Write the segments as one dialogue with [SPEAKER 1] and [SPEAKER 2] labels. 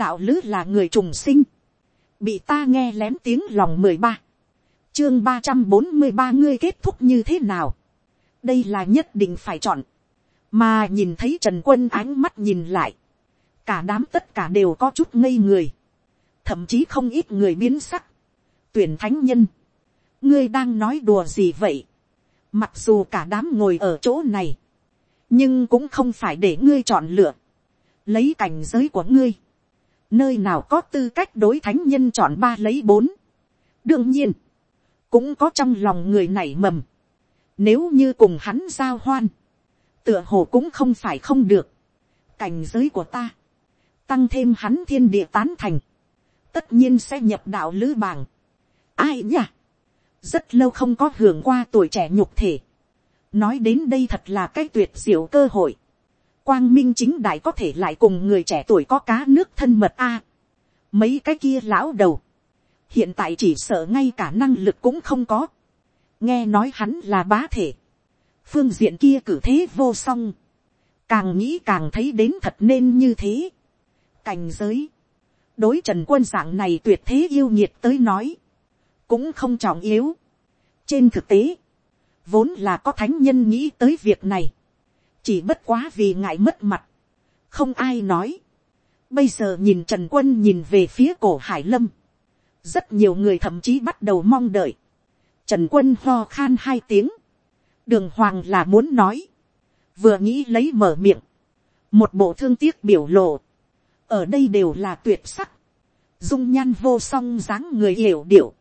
[SPEAKER 1] đạo lữ là người trùng sinh, bị ta nghe lén tiếng lòng mười ba, chương ba trăm bốn mươi ba ngươi kết thúc như thế nào, đây là nhất định phải chọn, mà nhìn thấy trần quân ánh mắt nhìn lại, cả đám tất cả đều có chút ngây người, thậm chí không ít người biến sắc, tuyển thánh nhân, ngươi đang nói đùa gì vậy, mặc dù cả đám ngồi ở chỗ này, nhưng cũng không phải để ngươi chọn lựa, lấy cảnh giới của ngươi, nơi nào có tư cách đối thánh nhân chọn ba lấy bốn. đương nhiên, cũng có trong lòng người này mầm, nếu như cùng hắn giao hoan, tựa hồ cũng không phải không được, cảnh giới của ta, tăng thêm hắn thiên địa tán thành, tất nhiên sẽ nhập đạo lữ bảng. ai nhỉ? rất lâu không có hưởng qua tuổi trẻ nhục thể. nói đến đây thật là cái tuyệt diệu cơ hội quang minh chính đại có thể lại cùng người trẻ tuổi có cá nước thân mật a. mấy cái kia lão đầu. hiện tại chỉ sợ ngay cả năng lực cũng không có. nghe nói hắn là bá thể. phương diện kia cử thế vô song. càng nghĩ càng thấy đến thật nên như thế. cảnh giới. đối trần quân dạng này tuyệt thế yêu nhiệt tới nói cũng không trọng yếu. trên thực tế, vốn là có thánh nhân nghĩ tới việc này, chỉ bất quá vì ngại mất mặt, không ai nói. bây giờ nhìn trần quân nhìn về phía cổ hải lâm, rất nhiều người thậm chí bắt đầu mong đợi. trần quân ho khan hai tiếng, đường hoàng là muốn nói, vừa nghĩ lấy mở miệng, một bộ thương tiếc biểu lộ, ở đây đều là tuyệt sắc, dung nhan vô song dáng người hiểu điệu,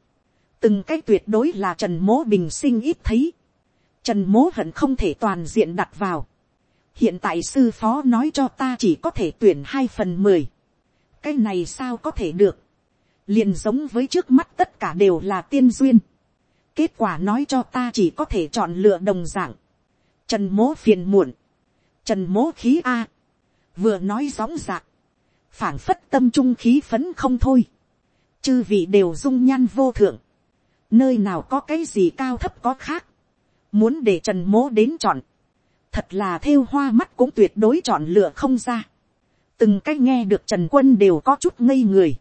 [SPEAKER 1] từng cái tuyệt đối là trần mố bình sinh ít thấy, trần mố hận không thể toàn diện đặt vào, hiện tại sư phó nói cho ta chỉ có thể tuyển hai phần mười, cái này sao có thể được, liền giống với trước mắt tất cả đều là tiên duyên, kết quả nói cho ta chỉ có thể chọn lựa đồng dạng, trần mố phiền muộn, trần mố khí a, vừa nói gióng dạc, phảng phất tâm trung khí phấn không thôi, chư vị đều dung nhan vô thượng, nơi nào có cái gì cao thấp có khác, muốn để trần mố đến chọn, thật là thêu hoa mắt cũng tuyệt đối chọn lựa không ra, từng cái nghe được trần quân đều có chút ngây người,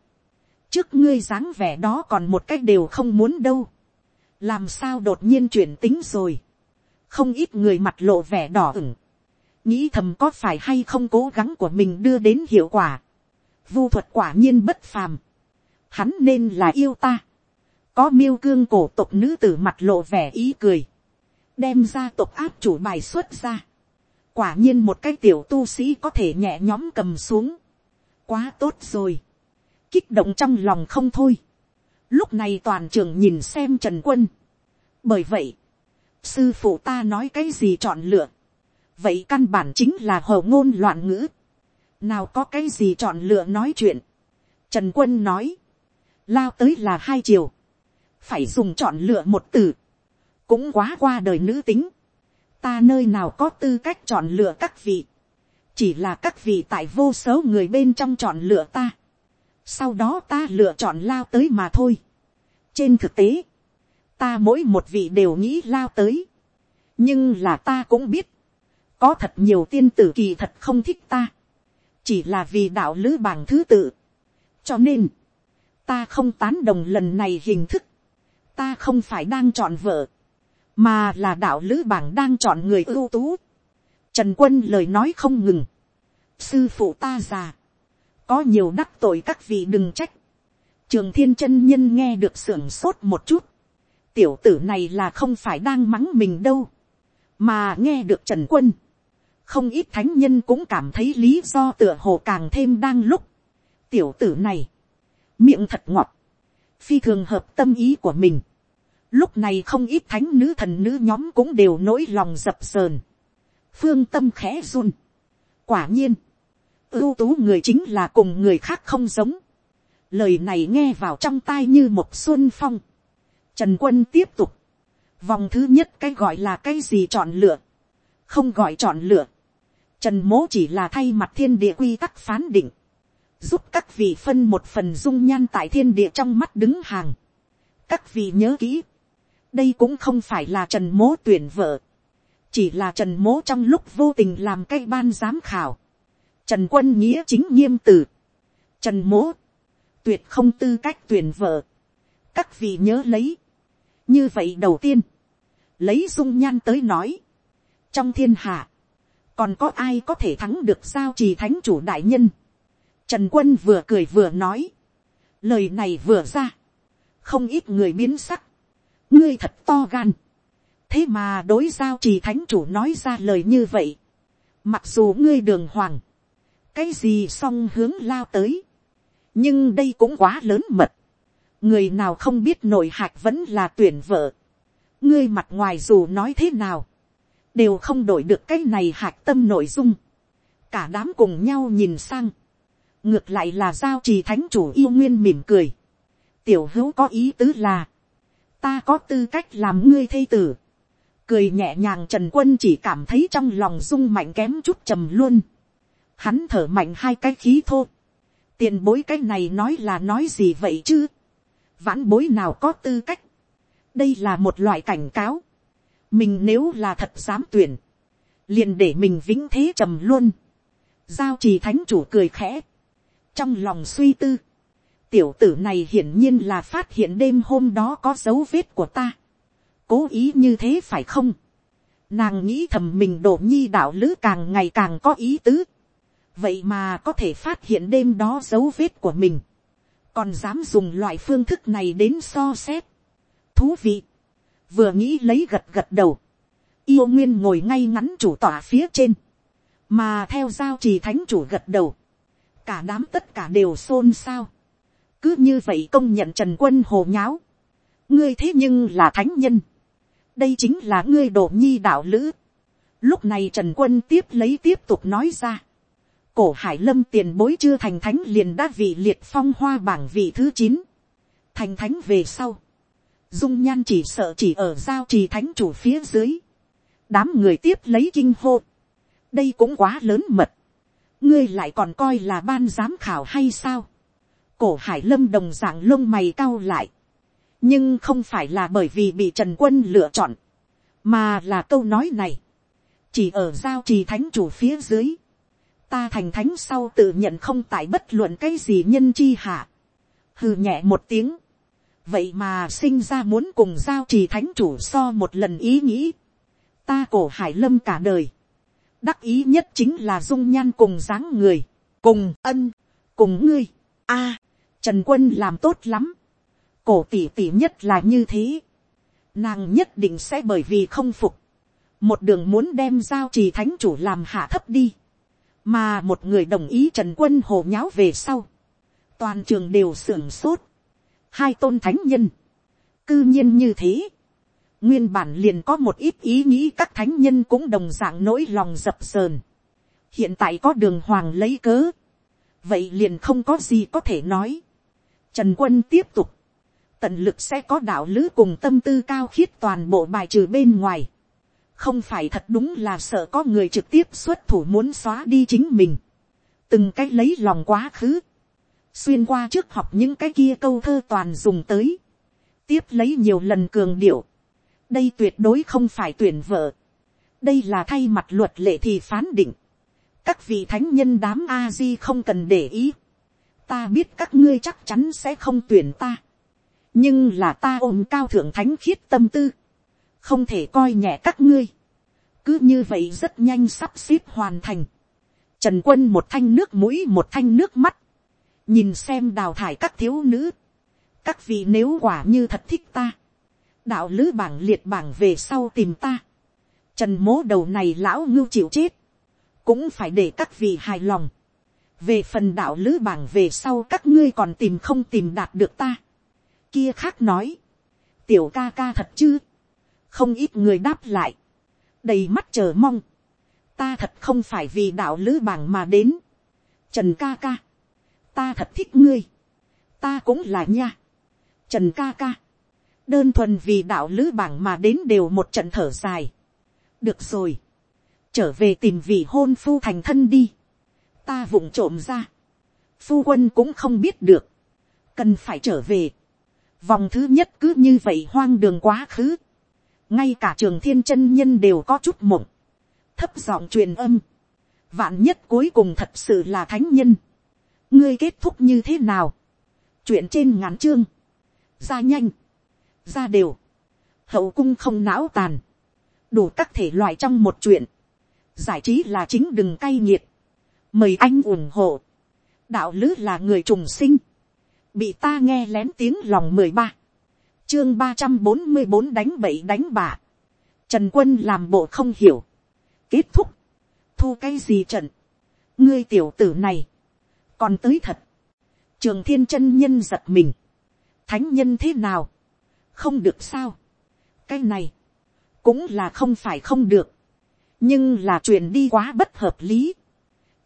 [SPEAKER 1] trước ngươi dáng vẻ đó còn một cách đều không muốn đâu, làm sao đột nhiên chuyển tính rồi, không ít người mặt lộ vẻ đỏ ửng, nghĩ thầm có phải hay không cố gắng của mình đưa đến hiệu quả, vu thuật quả nhiên bất phàm, hắn nên là yêu ta, có miêu cương cổ tộc nữ tử mặt lộ vẻ ý cười, đem ra tộc áp chủ bài xuất ra. quả nhiên một cái tiểu tu sĩ có thể nhẹ nhóm cầm xuống. quá tốt rồi. kích động trong lòng không thôi. lúc này toàn trường nhìn xem trần quân. bởi vậy, sư phụ ta nói cái gì chọn lựa. vậy căn bản chính là hồ ngôn loạn ngữ. nào có cái gì chọn lựa nói chuyện. trần quân nói, lao tới là hai chiều phải dùng chọn lựa một từ, cũng quá qua đời nữ tính, ta nơi nào có tư cách chọn lựa các vị, chỉ là các vị tại vô số người bên trong chọn lựa ta, sau đó ta lựa chọn lao tới mà thôi. trên thực tế, ta mỗi một vị đều nghĩ lao tới, nhưng là ta cũng biết, có thật nhiều tiên tử kỳ thật không thích ta, chỉ là vì đạo lữ bảng thứ tự, cho nên, ta không tán đồng lần này hình thức, ta không phải đang chọn vợ, mà là đạo lữ bảng đang chọn người ưu tú. Trần quân lời nói không ngừng. sư phụ ta già, có nhiều đắc tội các vị đừng trách. trường thiên chân nhân nghe được sưởng sốt một chút. tiểu tử này là không phải đang mắng mình đâu, mà nghe được trần quân. không ít thánh nhân cũng cảm thấy lý do tựa hồ càng thêm đang lúc. tiểu tử này, miệng thật ngọt, phi thường hợp tâm ý của mình. Lúc này không ít thánh nữ thần nữ nhóm cũng đều nỗi lòng dập sờn. Phương tâm khẽ run. Quả nhiên. ưu tú người chính là cùng người khác không giống. Lời này nghe vào trong tai như một xuân phong. Trần quân tiếp tục. Vòng thứ nhất cái gọi là cái gì chọn lựa. Không gọi chọn lựa. Trần mố chỉ là thay mặt thiên địa quy tắc phán định. Giúp các vị phân một phần dung nhan tại thiên địa trong mắt đứng hàng. Các vị nhớ kỹ đây cũng không phải là trần mố tuyển vợ, chỉ là trần mố trong lúc vô tình làm cây ban giám khảo, trần quân nghĩa chính nghiêm tử, trần mố, tuyệt không tư cách tuyển vợ, các vị nhớ lấy, như vậy đầu tiên, lấy dung nhan tới nói, trong thiên hạ, còn có ai có thể thắng được sao trì thánh chủ đại nhân, trần quân vừa cười vừa nói, lời này vừa ra, không ít người biến sắc, ngươi thật to gan, thế mà đối giao trì thánh chủ nói ra lời như vậy, mặc dù ngươi đường hoàng, cái gì song hướng lao tới, nhưng đây cũng quá lớn mật, người nào không biết nội hạc vẫn là tuyển vợ, ngươi mặt ngoài dù nói thế nào, đều không đổi được cái này hạc tâm nội dung, cả đám cùng nhau nhìn sang, ngược lại là giao trì thánh chủ yêu nguyên mỉm cười, tiểu hữu có ý tứ là, ta có tư cách làm ngươi thây tử, cười nhẹ nhàng trần quân chỉ cảm thấy trong lòng rung mạnh kém chút trầm luôn, hắn thở mạnh hai cái khí thô, tiền bối cái này nói là nói gì vậy chứ, vãn bối nào có tư cách, đây là một loại cảnh cáo, mình nếu là thật dám tuyển, liền để mình vĩnh thế trầm luôn, giao trì thánh chủ cười khẽ, trong lòng suy tư, tiểu tử này hiển nhiên là phát hiện đêm hôm đó có dấu vết của ta, cố ý như thế phải không, nàng nghĩ thầm mình đổ nhi đạo lữ càng ngày càng có ý tứ, vậy mà có thể phát hiện đêm đó dấu vết của mình, còn dám dùng loại phương thức này đến so xét. thú vị, vừa nghĩ lấy gật gật đầu, yêu nguyên ngồi ngay ngắn chủ tỏa phía trên, mà theo giao trì thánh chủ gật đầu, cả đám tất cả đều xôn xao, cứ như vậy công nhận trần quân hồ nháo, ngươi thế nhưng là thánh nhân, đây chính là ngươi đổ nhi đạo lữ. lúc này trần quân tiếp lấy tiếp tục nói ra, cổ hải lâm tiền bối chưa thành thánh liền đã vị liệt phong hoa bảng vị thứ chín, thành thánh về sau, dung nhan chỉ sợ chỉ ở giao trì thánh chủ phía dưới, đám người tiếp lấy kinh hô, đây cũng quá lớn mật, ngươi lại còn coi là ban giám khảo hay sao, cổ hải lâm đồng dạng lông mày cao lại, nhưng không phải là bởi vì bị trần quân lựa chọn, mà là câu nói này, chỉ ở giao trì thánh chủ phía dưới, ta thành thánh sau tự nhận không tại bất luận cái gì nhân chi hạ. hừ nhẹ một tiếng. vậy mà sinh ra muốn cùng giao trì thánh chủ so một lần ý nghĩ. ta cổ hải lâm cả đời. đắc ý nhất chính là dung nhan cùng dáng người. cùng ân, cùng ngươi. a, trần quân làm tốt lắm. cổ tỉ tỉ nhất là như thế. nàng nhất định sẽ bởi vì không phục. một đường muốn đem giao trì thánh chủ làm hạ thấp đi mà một người đồng ý trần quân hồ nháo về sau, toàn trường đều sưởng sốt, hai tôn thánh nhân, cư nhiên như thế, nguyên bản liền có một ít ý nghĩ các thánh nhân cũng đồng dạng nỗi lòng dập sờn, hiện tại có đường hoàng lấy cớ, vậy liền không có gì có thể nói. Trần quân tiếp tục, tận lực sẽ có đạo lữ cùng tâm tư cao khiết toàn bộ bài trừ bên ngoài. Không phải thật đúng là sợ có người trực tiếp xuất thủ muốn xóa đi chính mình, từng cái lấy lòng quá khứ, xuyên qua trước học những cái kia câu thơ toàn dùng tới, tiếp lấy nhiều lần cường điệu, đây tuyệt đối không phải tuyển vợ, đây là thay mặt luật lệ thì phán định, các vị thánh nhân đám a di không cần để ý, ta biết các ngươi chắc chắn sẽ không tuyển ta, nhưng là ta ôm cao thượng thánh khiết tâm tư, không thể coi nhẹ các ngươi, cứ như vậy rất nhanh sắp xếp hoàn thành, trần quân một thanh nước mũi một thanh nước mắt, nhìn xem đào thải các thiếu nữ, các vị nếu quả như thật thích ta, đạo lữ bảng liệt bảng về sau tìm ta, trần mố đầu này lão ngưu chịu chết, cũng phải để các vị hài lòng, về phần đạo lữ bảng về sau các ngươi còn tìm không tìm đạt được ta, kia khác nói, tiểu ca ca thật chứ, không ít người đáp lại, đầy mắt chờ mong, ta thật không phải vì đạo lữ bảng mà đến, trần ca ca, ta thật thích ngươi, ta cũng là nha, trần ca ca, đơn thuần vì đạo lữ bảng mà đến đều một trận thở dài, được rồi, trở về tìm vị hôn phu thành thân đi, ta vụng trộm ra, phu quân cũng không biết được, cần phải trở về, vòng thứ nhất cứ như vậy hoang đường quá khứ, ngay cả trường thiên chân nhân đều có chút mộng, thấp giọng truyền âm, vạn nhất cuối cùng thật sự là thánh nhân, ngươi kết thúc như thế nào, chuyện trên ngắn chương, ra nhanh, ra đều, hậu cung không não tàn, đủ các thể loại trong một chuyện, giải trí là chính đừng cay nghiệt, mời anh ủng hộ, đạo lứ là người trùng sinh, bị ta nghe lén tiếng lòng mười ba, chương ba trăm bốn mươi bốn đánh bậy đánh bạ, trần quân làm bộ không hiểu, kết thúc, thu cái gì trận, ngươi tiểu tử này, còn tới thật, trường thiên chân nhân giật mình, thánh nhân thế nào, không được sao, cái này, cũng là không phải không được, nhưng là chuyện đi quá bất hợp lý,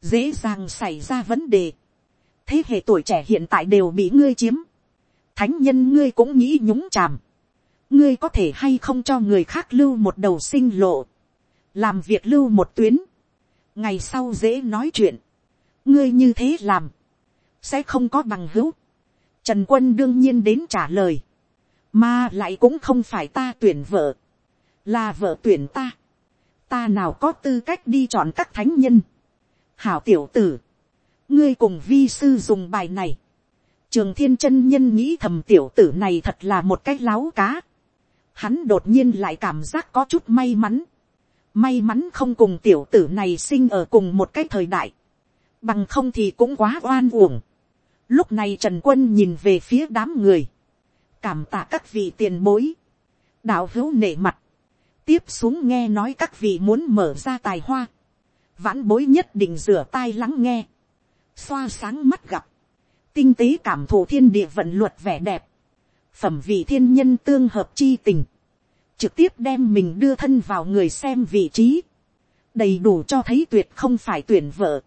[SPEAKER 1] dễ dàng xảy ra vấn đề, thế hệ tuổi trẻ hiện tại đều bị ngươi chiếm, thánh nhân ngươi cũng nghĩ nhúng chàm, ngươi có thể hay không cho người khác lưu một đầu sinh lộ, làm việc lưu một tuyến, ngày sau dễ nói chuyện, ngươi như thế làm, sẽ không có bằng hữu. Trần quân đương nhiên đến trả lời, mà lại cũng không phải ta tuyển vợ, là vợ tuyển ta, ta nào có tư cách đi chọn các thánh nhân. Hảo tiểu tử, ngươi cùng vi sư dùng bài này, trường thiên chân nhân nghĩ thầm tiểu tử này thật là một cái láo cá. Hắn đột nhiên lại cảm giác có chút may mắn. May mắn không cùng tiểu tử này sinh ở cùng một cái thời đại. Bằng không thì cũng quá oan uổng. Lúc này Trần Quân nhìn về phía đám người. Cảm tạ các vị tiền bối. Đạo hữu nể mặt. Tiếp xuống nghe nói các vị muốn mở ra tài hoa. Vãn bối nhất định rửa tai lắng nghe. Xoa sáng mắt gặp. Tinh tế cảm thụ thiên địa vận luật vẻ đẹp. Phẩm vị thiên nhân tương hợp chi tình trực tiếp đem mình đưa thân vào người xem vị trí, đầy đủ cho thấy tuyệt không phải tuyển vợ.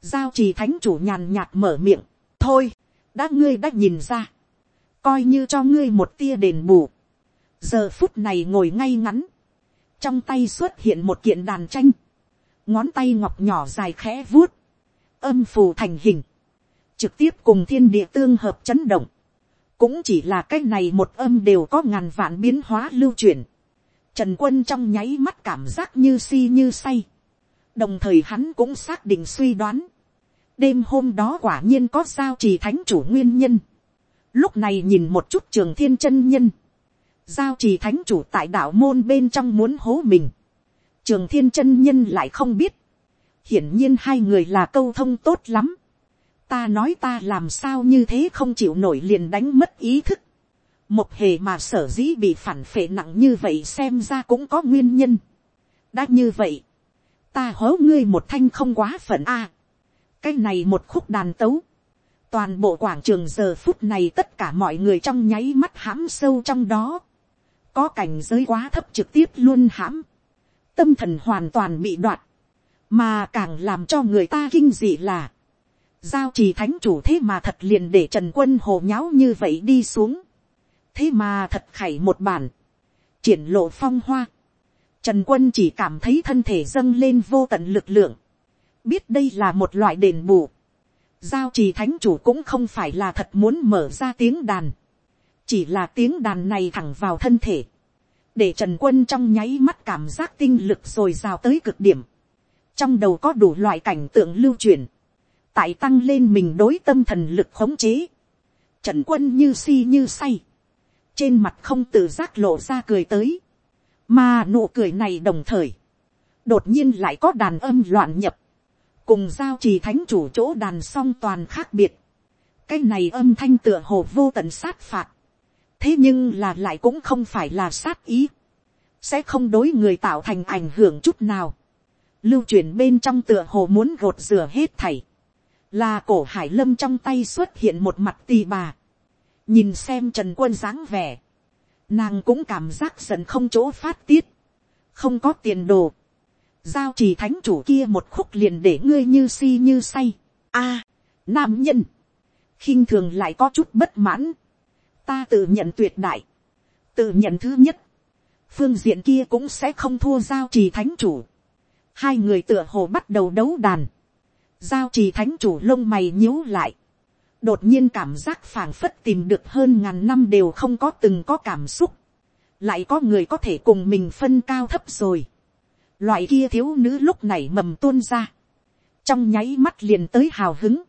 [SPEAKER 1] giao trì thánh chủ nhàn nhạt mở miệng, thôi, đã ngươi đã nhìn ra, coi như cho ngươi một tia đền bù. giờ phút này ngồi ngay ngắn, trong tay xuất hiện một kiện đàn tranh, ngón tay ngọc nhỏ dài khẽ vuốt, âm phù thành hình, trực tiếp cùng thiên địa tương hợp chấn động, cũng chỉ là cái này một âm đều có ngàn vạn biến hóa lưu chuyển. Trần quân trong nháy mắt cảm giác như si như say. đồng thời hắn cũng xác định suy đoán. đêm hôm đó quả nhiên có sao trì thánh chủ nguyên nhân. lúc này nhìn một chút trường thiên chân nhân. giao trì thánh chủ tại đạo môn bên trong muốn hố mình trường thiên chân nhân lại không biết. hiển nhiên hai người là câu thông tốt lắm ta nói ta làm sao như thế không chịu nổi liền đánh mất ý thức. một hề mà sở dĩ bị phản phệ nặng như vậy xem ra cũng có nguyên nhân. đã như vậy, ta hố ngươi một thanh không quá phận a. cái này một khúc đàn tấu. toàn bộ quảng trường giờ phút này tất cả mọi người trong nháy mắt hãm sâu trong đó. có cảnh giới quá thấp trực tiếp luôn hãm tâm thần hoàn toàn bị đoạt. mà càng làm cho người ta kinh dị là giao trì thánh chủ thế mà thật liền để trần quân hồ nháo như vậy đi xuống. thế mà thật khảy một bản, triển lộ phong hoa. trần quân chỉ cảm thấy thân thể dâng lên vô tận lực lượng, biết đây là một loại đền bù. giao trì thánh chủ cũng không phải là thật muốn mở ra tiếng đàn, chỉ là tiếng đàn này thẳng vào thân thể, để trần quân trong nháy mắt cảm giác tinh lực rồi rào tới cực điểm, trong đầu có đủ loại cảnh tượng lưu truyền, tại tăng lên mình đối tâm thần lực khống chế, trần quân như si như say, trên mặt không tự giác lộ ra cười tới, mà nụ cười này đồng thời, đột nhiên lại có đàn âm loạn nhập, cùng giao trì thánh chủ chỗ đàn song toàn khác biệt, cái này âm thanh tựa hồ vô tận sát phạt, thế nhưng là lại cũng không phải là sát ý, sẽ không đối người tạo thành ảnh hưởng chút nào, lưu truyền bên trong tựa hồ muốn gột rửa hết thảy, là cổ hải lâm trong tay xuất hiện một mặt tì bà, nhìn xem trần quân dáng vẻ, nàng cũng cảm giác dần không chỗ phát tiết, không có tiền đồ, giao trì thánh chủ kia một khúc liền để ngươi như si như say, a, nam nhân, khinh thường lại có chút bất mãn, ta tự nhận tuyệt đại, tự nhận thứ nhất, phương diện kia cũng sẽ không thua giao trì thánh chủ, hai người tựa hồ bắt đầu đấu đàn, giao trì thánh chủ lông mày nhíu lại. đột nhiên cảm giác phảng phất tìm được hơn ngàn năm đều không có từng có cảm xúc. lại có người có thể cùng mình phân cao thấp rồi. loại kia thiếu nữ lúc này mầm tuôn ra. trong nháy mắt liền tới hào hứng.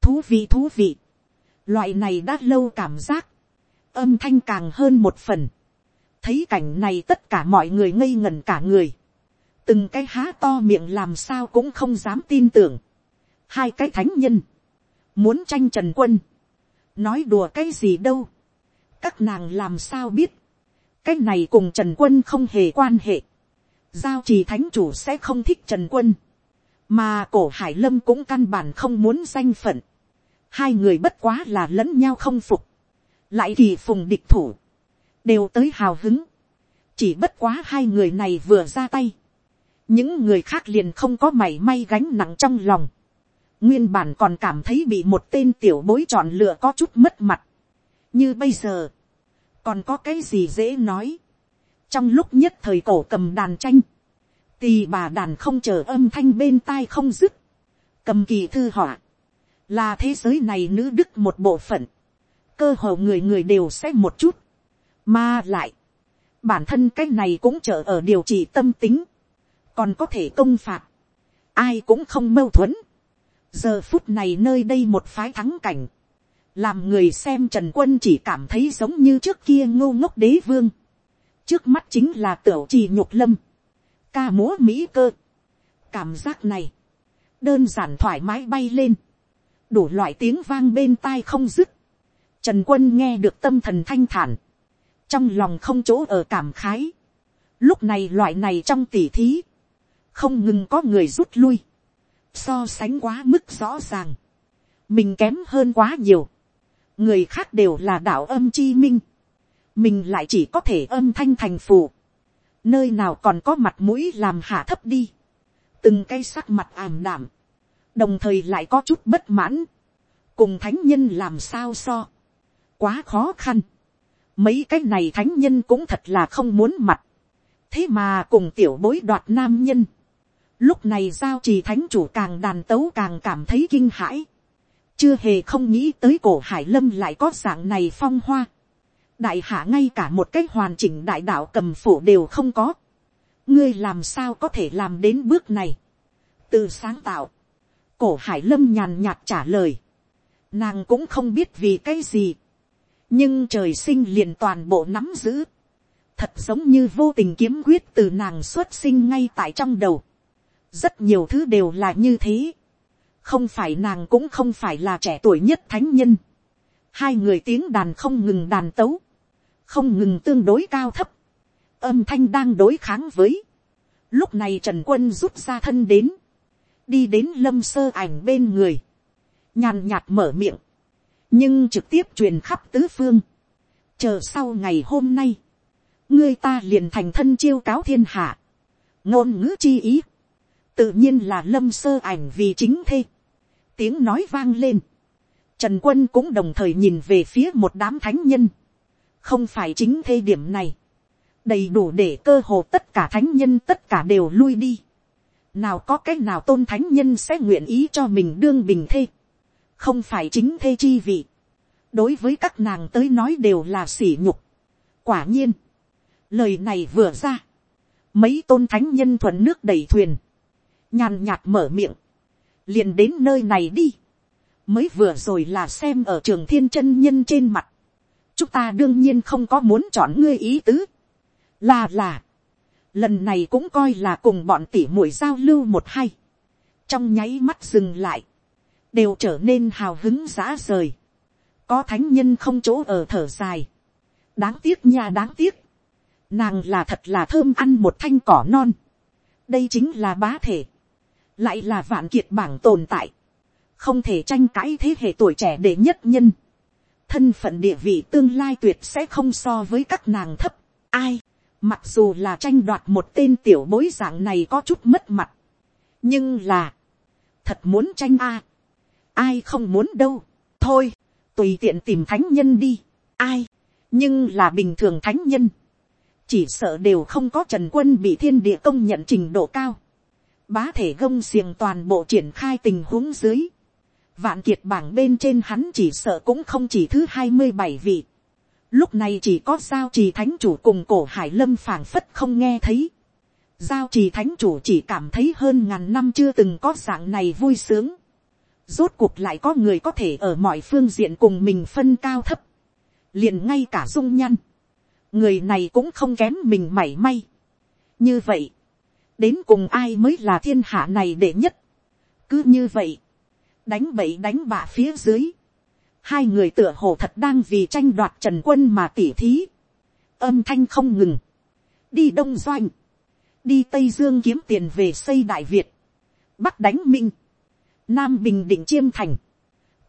[SPEAKER 1] thú vị thú vị, loại này đã lâu cảm giác, âm thanh càng hơn một phần, thấy cảnh này tất cả mọi người ngây ngẩn cả người, từng cái há to miệng làm sao cũng không dám tin tưởng, hai cái thánh nhân, muốn tranh trần quân, nói đùa cái gì đâu, các nàng làm sao biết, cái này cùng trần quân không hề quan hệ, giao trì thánh chủ sẽ không thích trần quân, mà cổ hải lâm cũng căn bản không muốn danh phận, hai người bất quá là lẫn nhau không phục, lại kỳ phùng địch thủ, đều tới hào hứng, chỉ bất quá hai người này vừa ra tay, những người khác liền không có mảy may gánh nặng trong lòng, nguyên bản còn cảm thấy bị một tên tiểu bối chọn lựa có chút mất mặt, như bây giờ, còn có cái gì dễ nói, trong lúc nhất thời cổ cầm đàn tranh, tì bà đàn không chờ âm thanh bên tai không dứt, cầm kỳ thư họa, là thế giới này nữ đức một bộ phận, cơ hồ người người đều sẽ một chút, mà lại, bản thân cái này cũng trở ở điều trị tâm tính, còn có thể công phạt, ai cũng không mâu thuẫn, giờ phút này nơi đây một phái thắng cảnh, làm người xem trần quân chỉ cảm thấy giống như trước kia ngô ngốc đế vương, trước mắt chính là tiểu trì nhục lâm, ca múa mỹ cơ, cảm giác này, đơn giản thoải mái bay lên, đủ loại tiếng vang bên tai không dứt, trần quân nghe được tâm thần thanh thản, trong lòng không chỗ ở cảm khái, lúc này loại này trong tỉ thí, không ngừng có người rút lui, so sánh quá mức rõ ràng, mình kém hơn quá nhiều, người khác đều là đạo âm chi minh, mình lại chỉ có thể âm thanh thành phù, nơi nào còn có mặt mũi làm hạ thấp đi, từng cây sắc mặt ảm đảm, đồng thời lại có chút bất mãn, cùng thánh nhân làm sao so, quá khó khăn, mấy cái này thánh nhân cũng thật là không muốn mặt, thế mà cùng tiểu bối đoạt nam nhân, lúc này giao trì thánh chủ càng đàn tấu càng cảm thấy kinh hãi, chưa hề không nghĩ tới cổ hải lâm lại có dạng này phong hoa, đại hạ ngay cả một cái hoàn chỉnh đại đạo cầm phủ đều không có, ngươi làm sao có thể làm đến bước này, từ sáng tạo, cổ hải lâm nhàn nhạt trả lời, nàng cũng không biết vì cái gì, nhưng trời sinh liền toàn bộ nắm giữ, thật giống như vô tình kiếm quyết từ nàng xuất sinh ngay tại trong đầu, rất nhiều thứ đều là như thế, không phải nàng cũng không phải là trẻ tuổi nhất thánh nhân, hai người tiếng đàn không ngừng đàn tấu, không ngừng tương đối cao thấp, âm thanh đang đối kháng với, lúc này trần quân rút ra thân đến, đi đến lâm sơ ảnh bên người, nhàn nhạt mở miệng, nhưng trực tiếp truyền khắp tứ phương, chờ sau ngày hôm nay, ngươi ta liền thành thân chiêu cáo thiên hạ, ngôn ngữ chi ý, tự nhiên là lâm sơ ảnh vì chính thê, tiếng nói vang lên, trần quân cũng đồng thời nhìn về phía một đám thánh nhân, không phải chính thê điểm này, đầy đủ để cơ hồ tất cả thánh nhân tất cả đều lui đi, nào có cái nào tôn thánh nhân sẽ nguyện ý cho mình đương bình thê, không phải chính thê chi vị, đối với các nàng tới nói đều là sỉ nhục. quả nhiên, lời này vừa ra, mấy tôn thánh nhân thuận nước đầy thuyền, nhàn nhạt mở miệng, liền đến nơi này đi, mới vừa rồi là xem ở trường thiên chân nhân trên mặt, chúng ta đương nhiên không có muốn chọn ngươi ý tứ, là là, lần này cũng coi là cùng bọn tỉ mũi giao lưu một hay, trong nháy mắt dừng lại, đều trở nên hào hứng giã rời, có thánh nhân không chỗ ở thở dài, đáng tiếc nha đáng tiếc, nàng là thật là thơm ăn một thanh cỏ non, đây chính là bá thể, lại là vạn kiệt bảng tồn tại, không thể tranh cãi thế hệ tuổi trẻ để nhất nhân, thân phận địa vị tương lai tuyệt sẽ không so với các nàng thấp, ai, mặc dù là tranh đoạt một tên tiểu bối dạng này có chút mất mặt, nhưng là, thật muốn tranh a, ai không muốn đâu, thôi, tùy tiện tìm thánh nhân đi, ai, nhưng là bình thường thánh nhân, chỉ sợ đều không có trần quân bị thiên địa công nhận trình độ cao, bá thể gông xiềng toàn bộ triển khai tình huống dưới, vạn kiệt bảng bên trên hắn chỉ sợ cũng không chỉ thứ hai mươi bảy vị, lúc này chỉ có giao trì thánh chủ cùng cổ hải lâm phảng phất không nghe thấy, giao trì thánh chủ chỉ cảm thấy hơn ngàn năm chưa từng có dạng này vui sướng, rốt cuộc lại có người có thể ở mọi phương diện cùng mình phân cao thấp, liền ngay cả dung nhăn, người này cũng không kém mình mảy may. như vậy, đến cùng ai mới là thiên hạ này để nhất. cứ như vậy, đánh bậy đánh bạ phía dưới, hai người tựa hồ thật đang vì tranh đoạt trần quân mà tỉ thí, âm thanh không ngừng, đi đông doanh, đi tây dương kiếm tiền về xây đại việt, bắc đánh minh, nam bình định chiêm thành,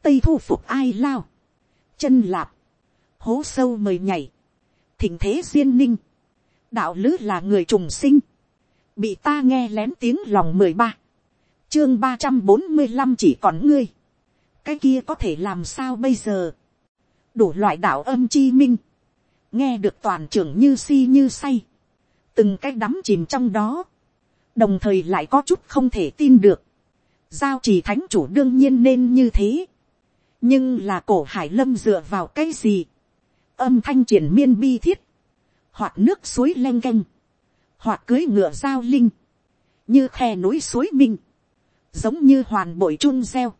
[SPEAKER 1] tây thu phục ai lao, chân lạp, hố sâu mời nhảy, thỉnh thế duyên ninh, đạo lứ là người trùng sinh, bị ta nghe lén tiếng lòng mười ba, chương ba trăm bốn mươi năm chỉ còn ngươi, cái kia có thể làm sao bây giờ, đủ loại đạo âm chi minh, nghe được toàn trưởng như si như say, từng cái đắm chìm trong đó, đồng thời lại có chút không thể tin được, giao trì thánh chủ đương nhiên nên như thế, nhưng là cổ hải lâm dựa vào cái gì, âm thanh triển miên bi thiết, hoặc nước suối len canh, hoặc cưới ngựa giao linh, như khe núi suối minh, giống như hoàn bội chung reo.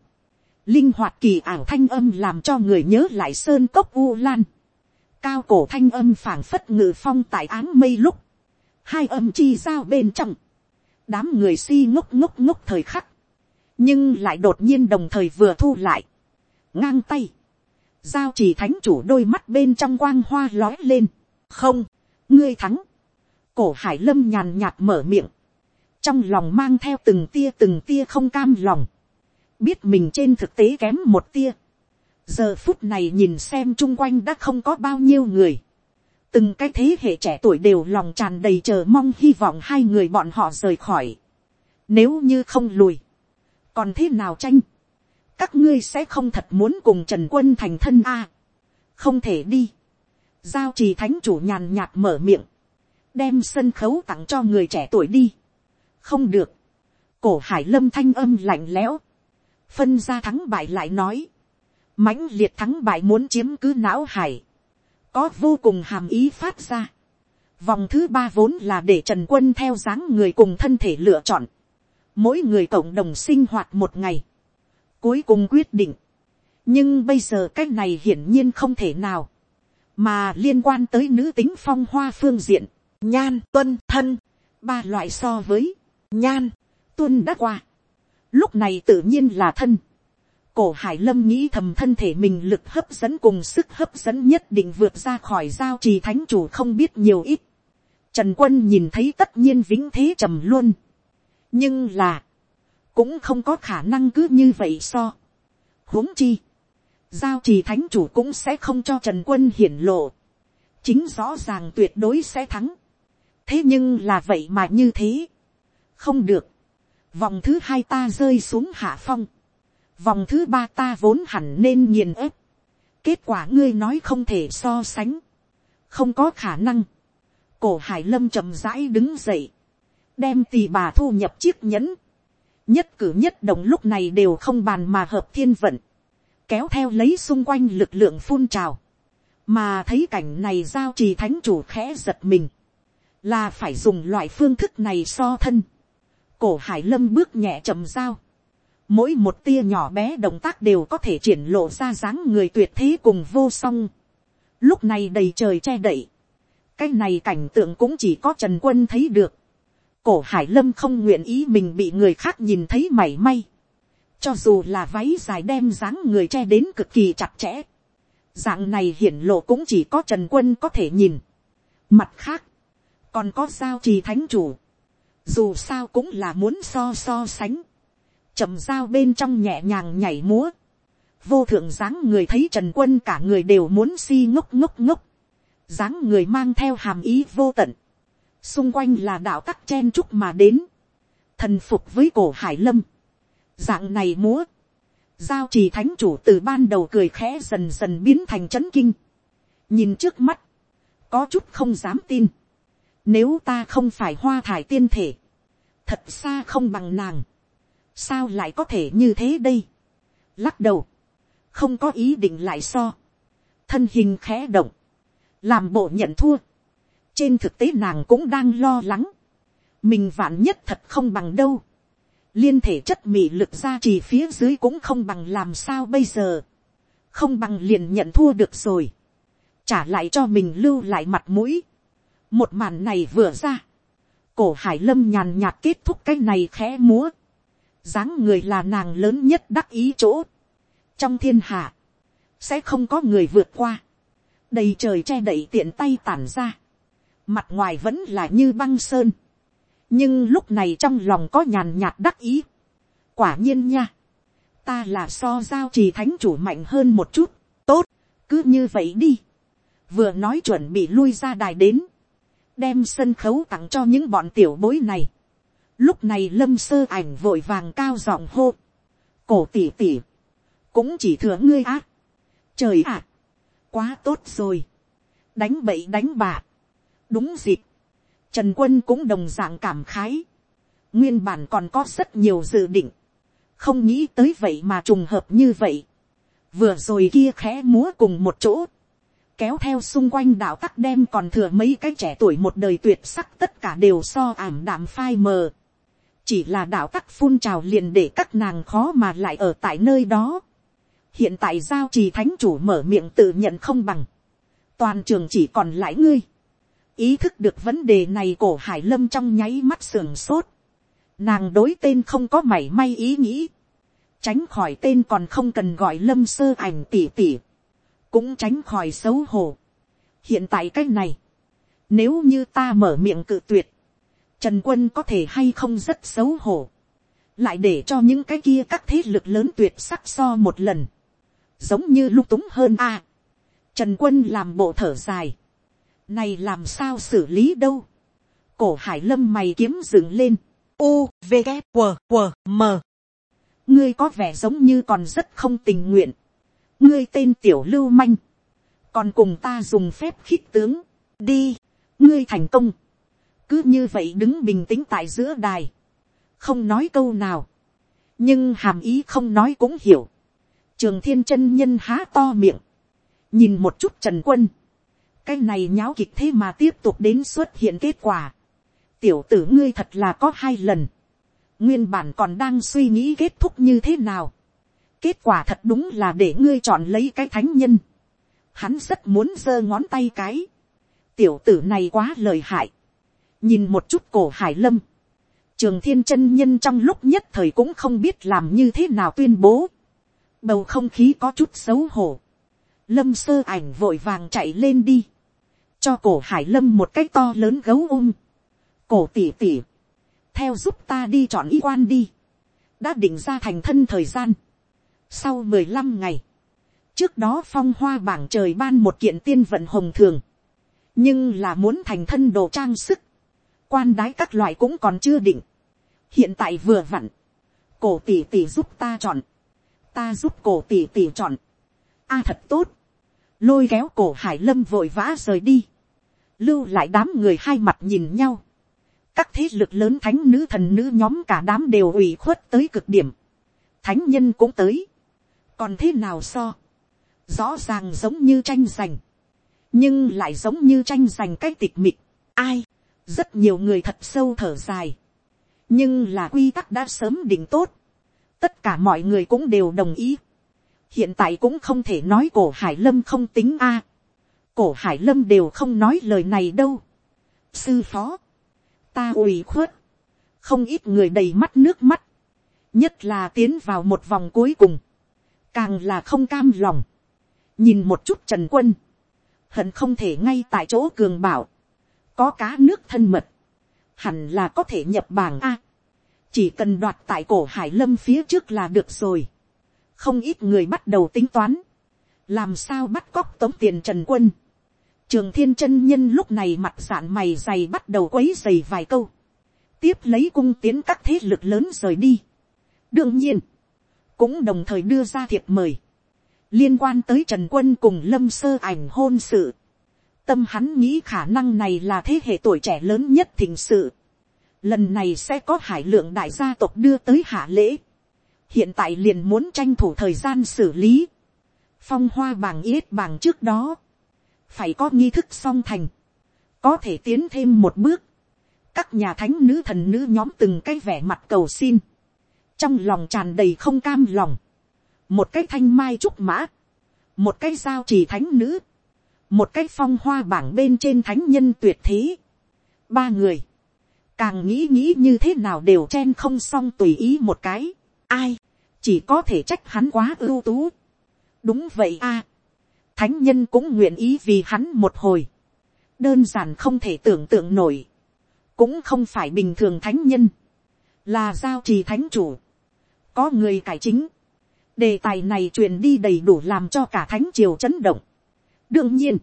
[SPEAKER 1] linh hoạt kỳ ảo thanh âm làm cho người nhớ lại sơn cốc u lan, cao cổ thanh âm phảng phất ngự phong tại áng mây lúc, hai âm chi giao bên trong, đám người si ngốc ngốc ngốc thời khắc, nhưng lại đột nhiên đồng thời vừa thu lại, ngang tay, giao chỉ thánh chủ đôi mắt bên trong quang hoa lói lên, không, ngươi thắng, cổ hải lâm nhàn nhạt mở miệng, trong lòng mang theo từng tia từng tia không cam lòng, biết mình trên thực tế kém một tia, giờ phút này nhìn xem chung quanh đã không có bao nhiêu người, từng cái thế hệ trẻ tuổi đều lòng tràn đầy chờ mong hy vọng hai người bọn họ rời khỏi, nếu như không lùi, còn thế nào tranh, các ngươi sẽ không thật muốn cùng trần quân thành thân a, không thể đi, giao trì thánh chủ nhàn nhạt mở miệng, đem sân khấu tặng cho người trẻ tuổi đi, không được, cổ hải lâm thanh âm lạnh lẽo, phân ra thắng bại lại nói, mãnh liệt thắng bại muốn chiếm cứ não hải, có vô cùng hàm ý phát ra. Vòng thứ ba vốn là để Trần Quân theo dáng người cùng thân thể lựa chọn. Mỗi người cộng đồng sinh hoạt một ngày. Cuối cùng quyết định. Nhưng bây giờ cái này hiển nhiên không thể nào. Mà liên quan tới nữ tính phong hoa phương diện. Nhan, tuân, thân. Ba loại so với. Nhan, tuân đã qua. Lúc này tự nhiên là thân cổ hải lâm nghĩ thầm thân thể mình lực hấp dẫn cùng sức hấp dẫn nhất định vượt ra khỏi giao trì thánh chủ không biết nhiều ít. Trần quân nhìn thấy tất nhiên vĩnh thế trầm luôn nhưng là, cũng không có khả năng cứ như vậy so. huống chi, giao trì thánh chủ cũng sẽ không cho trần quân hiển lộ. chính rõ ràng tuyệt đối sẽ thắng. thế nhưng là vậy mà như thế. không được. vòng thứ hai ta rơi xuống hạ phong vòng thứ ba ta vốn hẳn nên nghiền ép, kết quả ngươi nói không thể so sánh, không có khả năng, cổ hải lâm chậm rãi đứng dậy, đem tì bà thu nhập chiếc nhẫn, nhất cử nhất động lúc này đều không bàn mà hợp thiên vận, kéo theo lấy xung quanh lực lượng phun trào, mà thấy cảnh này giao trì thánh chủ khẽ giật mình, là phải dùng loại phương thức này so thân, cổ hải lâm bước nhẹ chậm dao, mỗi một tia nhỏ bé động tác đều có thể triển lộ ra dáng người tuyệt thế cùng vô song. Lúc này đầy trời che đậy. Cái này cảnh tượng cũng chỉ có Trần Quân thấy được. Cổ Hải Lâm không nguyện ý mình bị người khác nhìn thấy mảy may. Cho dù là váy dài đem dáng người che đến cực kỳ chặt chẽ. Dạng này hiển lộ cũng chỉ có Trần Quân có thể nhìn. Mặt khác, còn có sao trì thánh chủ. Dù sao cũng là muốn so so sánh trầm dao bên trong nhẹ nhàng nhảy múa, vô thượng dáng người thấy trần quân cả người đều muốn si ngốc ngốc ngốc, dáng người mang theo hàm ý vô tận, xung quanh là đạo tắc chen chúc mà đến, thần phục với cổ hải lâm, dạng này múa, giao trì thánh chủ từ ban đầu cười khẽ dần dần biến thành c h ấ n kinh, nhìn trước mắt, có chút không dám tin, nếu ta không phải hoa thải tiên thể, thật xa không bằng nàng, sao lại có thể như thế đây, lắc đầu, không có ý định lại so, thân hình khẽ động, làm bộ nhận thua, trên thực tế nàng cũng đang lo lắng, mình vạn nhất thật không bằng đâu, liên thể chất mị lực ra chỉ phía dưới cũng không bằng làm sao bây giờ, không bằng liền nhận thua được rồi, trả lại cho mình lưu lại mặt mũi, một màn này vừa ra, cổ hải lâm nhàn nhạt kết thúc cái này khẽ múa, dáng người là nàng lớn nhất đắc ý chỗ, trong thiên hạ, sẽ không có người vượt qua, đầy trời che đậy tiện tay tản ra, mặt ngoài vẫn là như băng sơn, nhưng lúc này trong lòng có nhàn nhạt đắc ý, quả nhiên nha, ta là so giao trì thánh chủ mạnh hơn một chút, tốt, cứ như vậy đi, vừa nói chuẩn bị lui ra đài đến, đem sân khấu tặng cho những bọn tiểu bối này, lúc này lâm sơ ảnh vội vàng cao giọng hô, cổ tỉ tỉ, cũng chỉ thừa ngươi ác, trời ạ, quá tốt rồi, đánh bậy đánh bạ, đúng dịp, trần quân cũng đồng d ạ n g cảm khái, nguyên bản còn có rất nhiều dự định, không nghĩ tới vậy mà trùng hợp như vậy, vừa rồi kia khẽ múa cùng một chỗ, kéo theo xung quanh đạo tắc đem còn thừa mấy cái trẻ tuổi một đời tuyệt sắc tất cả đều so ảm đạm phai mờ. chỉ là đạo tắc phun trào liền để các nàng khó mà lại ở tại nơi đó. Hiện tại giao trì thánh chủ mở miệng tự nhận không bằng, toàn trường chỉ còn lại ngươi, ý thức được vấn đề này cổ hải lâm trong nháy mắt sườn sốt, nàng đối tên không có mảy may ý nghĩ, tránh khỏi tên còn không cần gọi lâm sơ ảnh tỉ tỉ, cũng tránh khỏi xấu hổ. hiện tại cách này, nếu như ta mở miệng cự tuyệt, trần quân có thể hay không rất xấu hổ, lại để cho những cái kia các thế lực lớn tuyệt sắc so một lần, giống như lung túng hơn a. Trần quân làm bộ thở dài. Này làm sao xử lý đâu. Cổ hải lâm mày kiếm dựng lên. U, V, g q q M. Ngươi có vẻ giống như còn rất không tình nguyện. Ngươi tên tiểu lưu manh. Còn cùng ta dùng phép khích tướng. Đi. Ngươi thành công. Cứ như vậy đứng bình tĩnh tại giữa đài. Không nói câu nào. Nhưng hàm ý không nói cũng hiểu trường thiên chân nhân há to miệng, nhìn một chút trần quân, cái này nháo kịch thế mà tiếp tục đến xuất hiện kết quả, tiểu tử ngươi thật là có hai lần, nguyên bản còn đang suy nghĩ kết thúc như thế nào, kết quả thật đúng là để ngươi chọn lấy cái thánh nhân, hắn rất muốn giơ ngón tay cái, tiểu tử này quá lời hại, nhìn một chút cổ hải lâm, trường thiên chân nhân trong lúc nhất thời cũng không biết làm như thế nào tuyên bố, bầu không khí có chút xấu hổ, lâm sơ ảnh vội vàng chạy lên đi, cho cổ hải lâm một cái to lớn gấu ôm, cổ tỉ tỉ, theo giúp ta đi chọn y quan đi, đã định ra thành thân thời gian, sau mười lăm ngày, trước đó phong hoa bảng trời ban một kiện tiên vận hồng thường, nhưng là muốn thành thân đồ trang sức, quan đái các loại cũng còn chưa định, hiện tại vừa vặn, cổ tỉ tỉ giúp ta chọn, ta giúp cổ tỉ tỉ chọn. a thật tốt. lôi kéo cổ hải lâm vội vã rời đi lưu lại đám người hai mặt nhìn nhau. các thế lực lớn thánh nữ thần nữ nhóm cả đám đều ủy khuất tới cực điểm. thánh nhân cũng tới. còn thế nào so. rõ ràng giống như tranh giành. nhưng lại giống như tranh giành cái tịch mịch. ai. rất nhiều người thật sâu thở dài. nhưng là quy tắc đã sớm định tốt tất cả mọi người cũng đều đồng ý. hiện tại cũng không thể nói cổ hải lâm không tính a cổ hải lâm đều không nói lời này đâu. sư phó, ta ủy khuất, không ít người đầy mắt nước mắt, nhất là tiến vào một vòng cuối cùng, càng là không cam lòng, nhìn một chút trần quân, hận không thể ngay tại chỗ cường bảo, có cá nước thân mật, hẳn là có thể nhập bảng a. Chỉ cần đoạt tại cổ hải lâm phía trước là được rồi. không ít người bắt đầu tính toán, làm sao bắt cóc tống tiền trần quân. trường thiên chân nhân lúc này mặt sạn mày dày bắt đầu quấy dày vài câu, tiếp lấy cung tiến các thế lực lớn rời đi. đương nhiên, cũng đồng thời đưa ra thiệp mời, liên quan tới trần quân cùng lâm sơ ảnh hôn sự. tâm hắn nghĩ khả năng này là thế hệ tuổi trẻ lớn nhất thỉnh sự lần này sẽ có hải lượng đại gia tộc đưa tới hạ lễ, hiện tại liền muốn tranh thủ thời gian xử lý, phong hoa bảng yết bảng trước đó, phải có nghi thức song thành, có thể tiến thêm một bước, các nhà thánh nữ thần nữ nhóm từng cái vẻ mặt cầu xin, trong lòng tràn đầy không cam lòng, một cái thanh mai trúc mã, một cái giao trì thánh nữ, một cái phong hoa bảng bên trên thánh nhân tuyệt thế, ba người, càng nghĩ nghĩ như thế nào đều chen không xong tùy ý một cái, ai, chỉ có thể trách hắn quá ưu tú đúng vậy a, thánh nhân cũng nguyện ý vì hắn một hồi, đơn giản không thể tưởng tượng nổi, cũng không phải bình thường thánh nhân, là giao trì thánh chủ, có người cải chính, đề tài này truyền đi đầy đủ làm cho cả thánh triều chấn động. đương nhiên,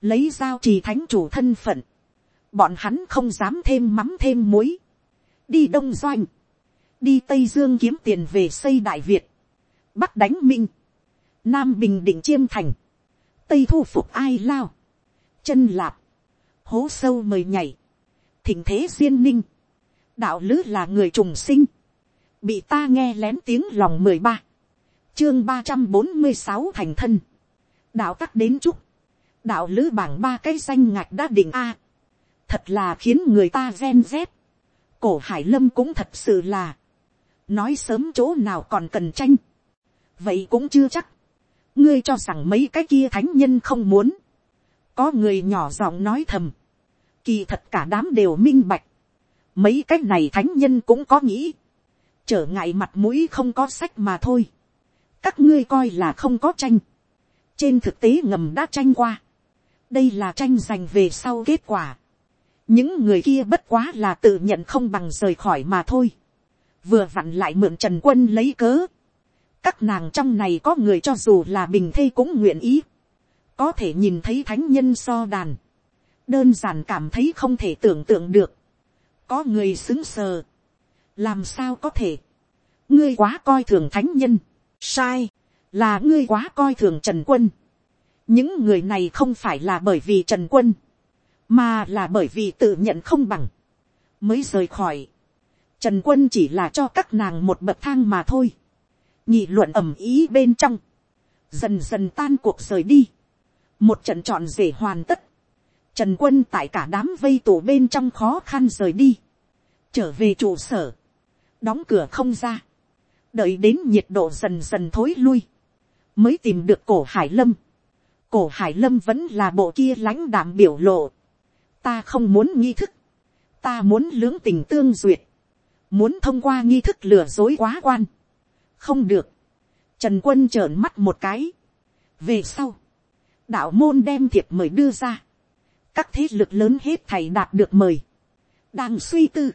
[SPEAKER 1] lấy giao trì thánh chủ thân phận, bọn hắn không dám thêm mắm thêm muối, đi đông doanh, đi tây dương kiếm tiền về xây đại việt, bắc đánh minh, nam bình định chiêm thành, tây thu phục ai lao, chân lạp, hố sâu mời nhảy, thỉnh thế duyên ninh, đạo lứ là người trùng sinh, bị ta nghe lén tiếng lòng mười ba, chương ba trăm bốn mươi sáu thành thân, đạo tắc đến chúc, đạo lữ bảng ba cái danh ngạch đã định a, thật là khiến người ta ven rét, cổ hải lâm cũng thật sự là, nói sớm chỗ nào còn cần tranh, vậy cũng chưa chắc, ngươi cho rằng mấy cái kia thánh nhân không muốn, có người nhỏ giọng nói thầm, kỳ thật cả đám đều minh bạch, mấy cái này thánh nhân cũng có nghĩ, trở ngại mặt mũi không có sách mà thôi, các ngươi coi là không có tranh, trên thực tế ngầm đã tranh qua, đây là tranh giành về sau kết quả, những người kia bất quá là tự nhận không bằng rời khỏi mà thôi, vừa vặn lại mượn trần quân lấy cớ, các nàng trong này có người cho dù là bình thê cũng nguyện ý, có thể nhìn thấy thánh nhân so đàn, đơn giản cảm thấy không thể tưởng tượng được, có người xứng sờ, làm sao có thể, ngươi quá coi thường thánh nhân, sai, là ngươi quá coi thường trần quân, những người này không phải là bởi vì trần quân, mà là bởi vì tự nhận không bằng, mới rời khỏi. Trần quân chỉ là cho các nàng một bậc thang mà thôi nhị luận ẩm ý bên trong, dần dần tan cuộc rời đi. một trận trọn rể hoàn tất. Trần quân tại cả đám vây tổ bên trong khó khăn rời đi. trở về trụ sở, đóng cửa không ra. đợi đến nhiệt độ dần dần thối lui, mới tìm được cổ hải lâm. cổ hải lâm vẫn là bộ kia lãnh đạm biểu lộ ta không muốn nghi thức, ta muốn lưỡng tình tương duyệt, muốn thông qua nghi thức lừa dối quá quan, không được, trần quân trợn mắt một cái, về sau, đạo môn đem thiệp mời đưa ra, các thế lực lớn hết thầy đạt được mời, đang suy tư,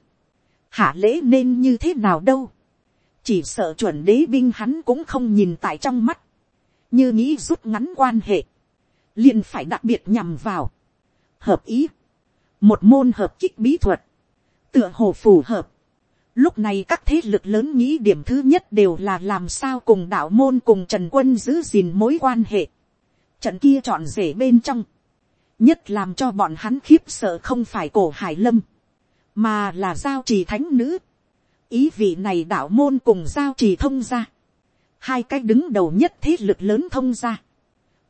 [SPEAKER 1] hạ lễ nên như thế nào đâu, chỉ sợ chuẩn đế binh hắn cũng không nhìn tại trong mắt, như nghĩ rút ngắn quan hệ, liền phải đặc biệt nhằm vào, hợp ý, một môn hợp kích bí thuật, tựa hồ phù hợp. Lúc này các thế lực lớn nghĩ điểm thứ nhất đều là làm sao cùng đạo môn cùng Trần Quân giữ gìn mối quan hệ. Trận kia chọn rể bên trong. Nhất làm cho bọn hắn khiếp sợ không phải cổ hải lâm. Mà là giao trì thánh nữ. Ý vị này đạo môn cùng giao trì thông ra. Hai cái đứng đầu nhất thế lực lớn thông ra.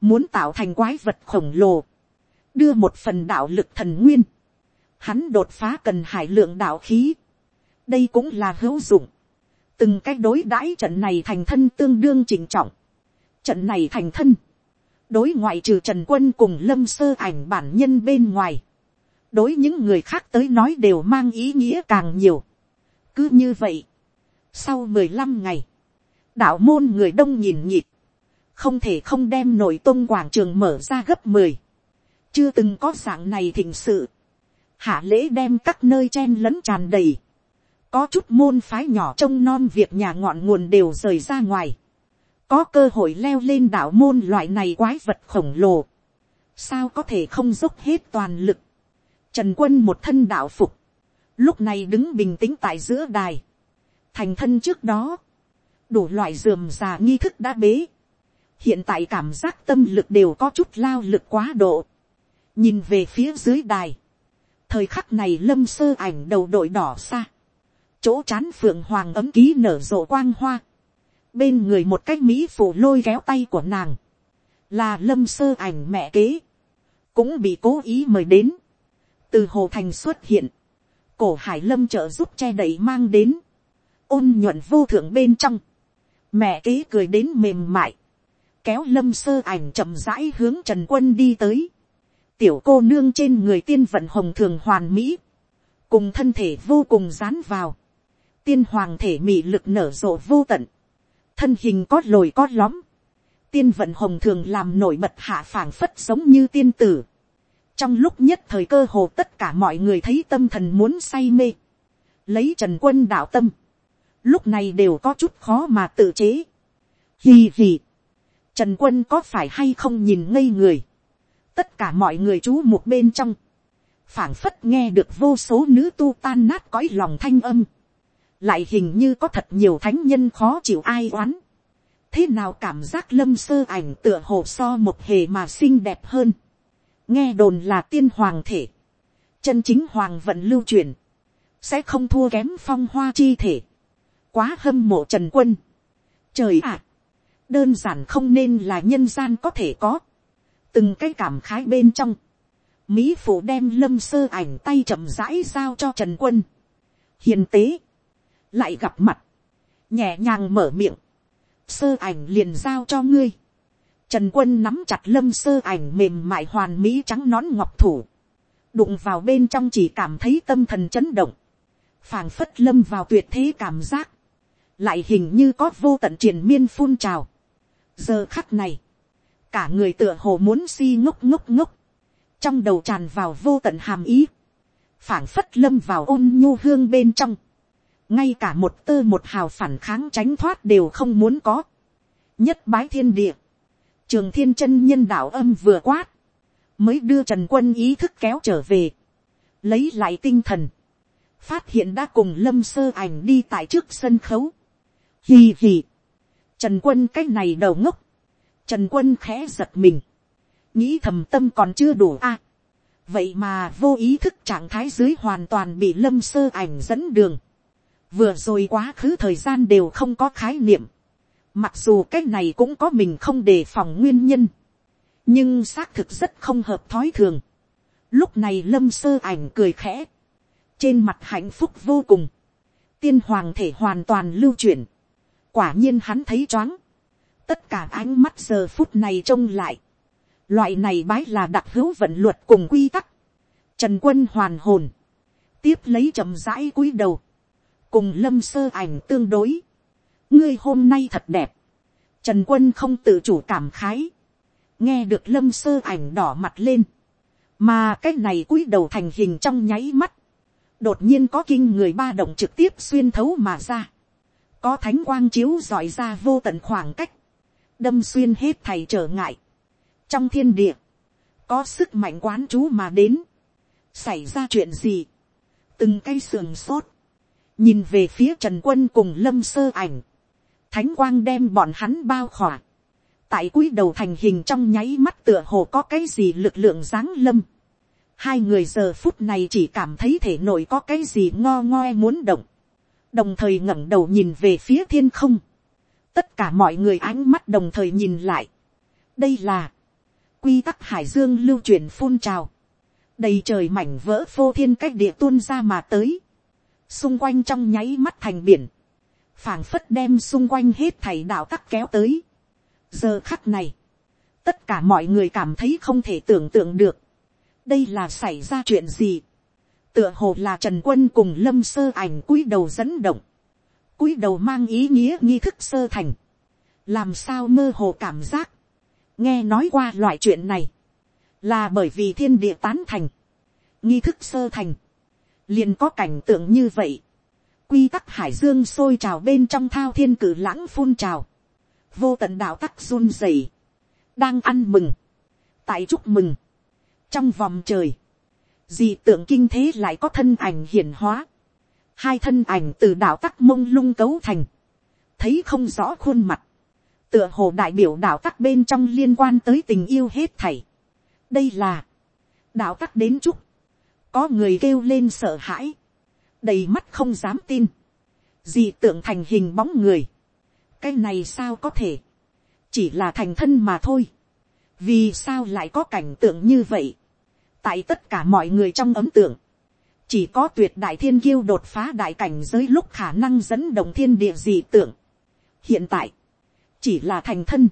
[SPEAKER 1] Muốn tạo thành quái vật khổng lồ. Đưa một phần đạo lực thần nguyên hắn đột phá cần hải lượng đạo khí, đây cũng là hữu dụng, từng cái đối đãi trận này thành thân tương đương chỉnh trọng, trận này thành thân, đối ngoại trừ trần quân cùng lâm sơ ảnh bản nhân bên ngoài, đối những người khác tới nói đều mang ý nghĩa càng nhiều. cứ như vậy, sau mười lăm ngày, đạo môn người đông nhìn nhịp, không thể không đem nội tôn quảng trường mở ra gấp mười, chưa từng có dạng này thịnh sự, hạ lễ đem các nơi chen lẫn tràn đầy, có chút môn phái nhỏ trông non việc nhà ngọn nguồn đều rời ra ngoài, có cơ hội leo lên đảo môn loại này quái vật khổng lồ, sao có thể không dốc hết toàn lực, trần quân một thân đạo phục, lúc này đứng bình tĩnh tại giữa đài, thành thân trước đó, đủ loại dườm già nghi thức đã bế, hiện tại cảm giác tâm lực đều có chút lao lực quá độ, nhìn về phía dưới đài, thời khắc này lâm sơ ảnh đầu đội đỏ xa, chỗ chán phượng hoàng ấm ký nở rộ quang hoa, bên người một cái mỹ phụ lôi kéo tay của nàng, là lâm sơ ảnh mẹ kế, cũng bị cố ý mời đến, từ hồ thành xuất hiện, cổ hải lâm trợ giúp che đẩy mang đến, ôn nhuận vô thượng bên trong, mẹ kế cười đến mềm mại, kéo lâm sơ ảnh chậm rãi hướng trần quân đi tới, tiểu cô nương trên người tiên vận hồng thường hoàn mỹ, cùng thân thể vô cùng dán vào, tiên hoàng thể mị lực nở rộ vô tận, thân hình có lồi có lõm, tiên vận hồng thường làm nổi bật hạ phảng phất giống như tiên tử. trong lúc nhất thời cơ hồ tất cả mọi người thấy tâm thần muốn say mê, lấy trần quân đạo tâm, lúc này đều có chút khó mà tự chế. hì hì, trần quân có phải hay không nhìn ngây người, tất cả mọi người chú một bên trong, phảng phất nghe được vô số nữ tu tan nát cõi lòng thanh âm, lại hình như có thật nhiều thánh nhân khó chịu ai oán. thế nào cảm giác lâm sơ ảnh tựa hồ so một hề mà xinh đẹp hơn. nghe đồn là tiên hoàng thể, chân chính hoàng vận lưu truyền, sẽ không thua kém phong hoa chi thể. quá hâm mộ trần quân. trời ạ, đơn giản không nên là nhân gian có thể có. từng cái cảm khái bên trong, mỹ phụ đem lâm sơ ảnh tay chậm rãi giao cho trần quân. hiền tế, lại gặp mặt, nhẹ nhàng mở miệng, sơ ảnh liền giao cho ngươi. Trần quân nắm chặt lâm sơ ảnh mềm mại hoàn mỹ trắng nón ngọc thủ, đụng vào bên trong chỉ cảm thấy tâm thần chấn động, phảng phất lâm vào tuyệt thế cảm giác, lại hình như có vô tận triền miên phun trào. giờ khắc này, cả người tựa hồ muốn si ngốc ngốc ngốc, trong đầu tràn vào vô tận hàm ý, phảng phất lâm vào ôn nhu hương bên trong, ngay cả một tơ một hào phản kháng tránh thoát đều không muốn có. nhất bái thiên địa, trường thiên chân nhân đạo âm vừa quát, mới đưa trần quân ý thức kéo trở về, lấy lại tinh thần, phát hiện đã cùng lâm sơ ảnh đi tại trước sân khấu. hì hì, trần quân cái này đầu ngốc, trần quân khẽ giật mình, nghĩ thầm tâm còn chưa đủ a. vậy mà vô ý thức trạng thái dưới hoàn toàn bị lâm sơ ảnh dẫn đường vừa rồi quá khứ thời gian đều không có khái niệm, mặc dù cái này cũng có mình không đề phòng nguyên nhân, nhưng xác thực rất không hợp thói thường. Lúc này lâm sơ ảnh cười khẽ, trên mặt hạnh phúc vô cùng, tiên hoàng thể hoàn toàn lưu chuyển, quả nhiên hắn thấy choáng, tất cả ánh mắt giờ phút này trông lại, loại này bái là đặc hữu vận luật cùng quy tắc, trần quân hoàn hồn, tiếp lấy chậm rãi cúi đầu, cùng lâm sơ ảnh tương đối. ngươi hôm nay thật đẹp. trần quân không tự chủ cảm khái. nghe được lâm sơ ảnh đỏ mặt lên. mà cái này cúi đầu thành hình trong nháy mắt. đột nhiên có kinh người ba động trực tiếp xuyên thấu mà ra. có thánh quang chiếu dọi ra vô tận khoảng cách. đâm xuyên hết thầy trở ngại. trong thiên địa, có sức mạnh quán chú mà đến. xảy ra chuyện gì. từng cây sườn sốt nhìn về phía trần quân cùng lâm sơ ảnh, thánh quang đem bọn hắn bao khỏa, tại cúi đầu thành hình trong nháy mắt tựa hồ có cái gì lực lượng giáng lâm, hai người giờ phút này chỉ cảm thấy thể nội có cái gì ngo ngoe muốn động, đồng thời ngẩng đầu nhìn về phía thiên không, tất cả mọi người ánh mắt đồng thời nhìn lại, đây là, quy tắc hải dương lưu truyền phun trào, đầy trời mảnh vỡ phô thiên cách địa tuôn ra mà tới, xung quanh trong nháy mắt thành biển, phảng phất đem xung quanh hết thầy đạo tắc kéo tới. giờ khắc này, tất cả mọi người cảm thấy không thể tưởng tượng được, đây là xảy ra chuyện gì. tựa hồ là trần quân cùng lâm sơ ảnh cúi đầu dẫn động, cúi đầu mang ý nghĩa nghi thức sơ thành, làm sao mơ hồ cảm giác, nghe nói qua loại chuyện này, là bởi vì thiên địa tán thành, nghi thức sơ thành, liền có cảnh tượng như vậy. quy tắc hải dương sôi trào bên trong thao thiên cử lãng phun trào. vô tận đạo tắc run rẩy. đang ăn mừng. tại chúc mừng. trong vòng trời. dị tượng kinh thế lại có thân ảnh hiển hóa. hai thân ảnh từ đạo tắc mông lung cấu thành. thấy không rõ khuôn mặt. tựa hồ đại biểu đạo tắc bên trong liên quan tới tình yêu hết thảy. đây là đạo tắc đến chúc có người kêu lên sợ hãi, đầy mắt không dám tin, dị tượng thành hình bóng người, cái này sao có thể, chỉ là thành thân mà thôi, vì sao lại có cảnh tượng như vậy, tại tất cả mọi người trong ấm tượng, chỉ có tuyệt đại thiên kiêu đột phá đại cảnh giới lúc khả năng dẫn động thiên địa dị tượng. hiện tại, chỉ là thành thân,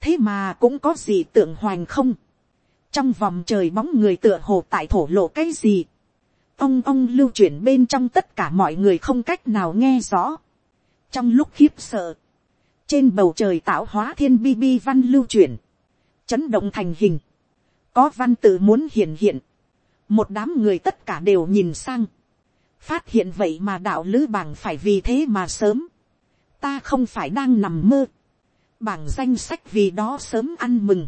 [SPEAKER 1] thế mà cũng có dị tượng hoành không trong vòng trời bóng người tựa hồ tại thổ lộ cái gì. ông ông lưu chuyển bên trong tất cả mọi người không cách nào nghe rõ. trong lúc khiếp sợ, trên bầu trời tạo hóa thiên bi bi văn lưu chuyển, chấn động thành hình, có văn tự muốn hiện hiện, một đám người tất cả đều nhìn sang, phát hiện vậy mà đạo lữ bảng phải vì thế mà sớm, ta không phải đang nằm mơ, bảng danh sách vì đó sớm ăn mừng,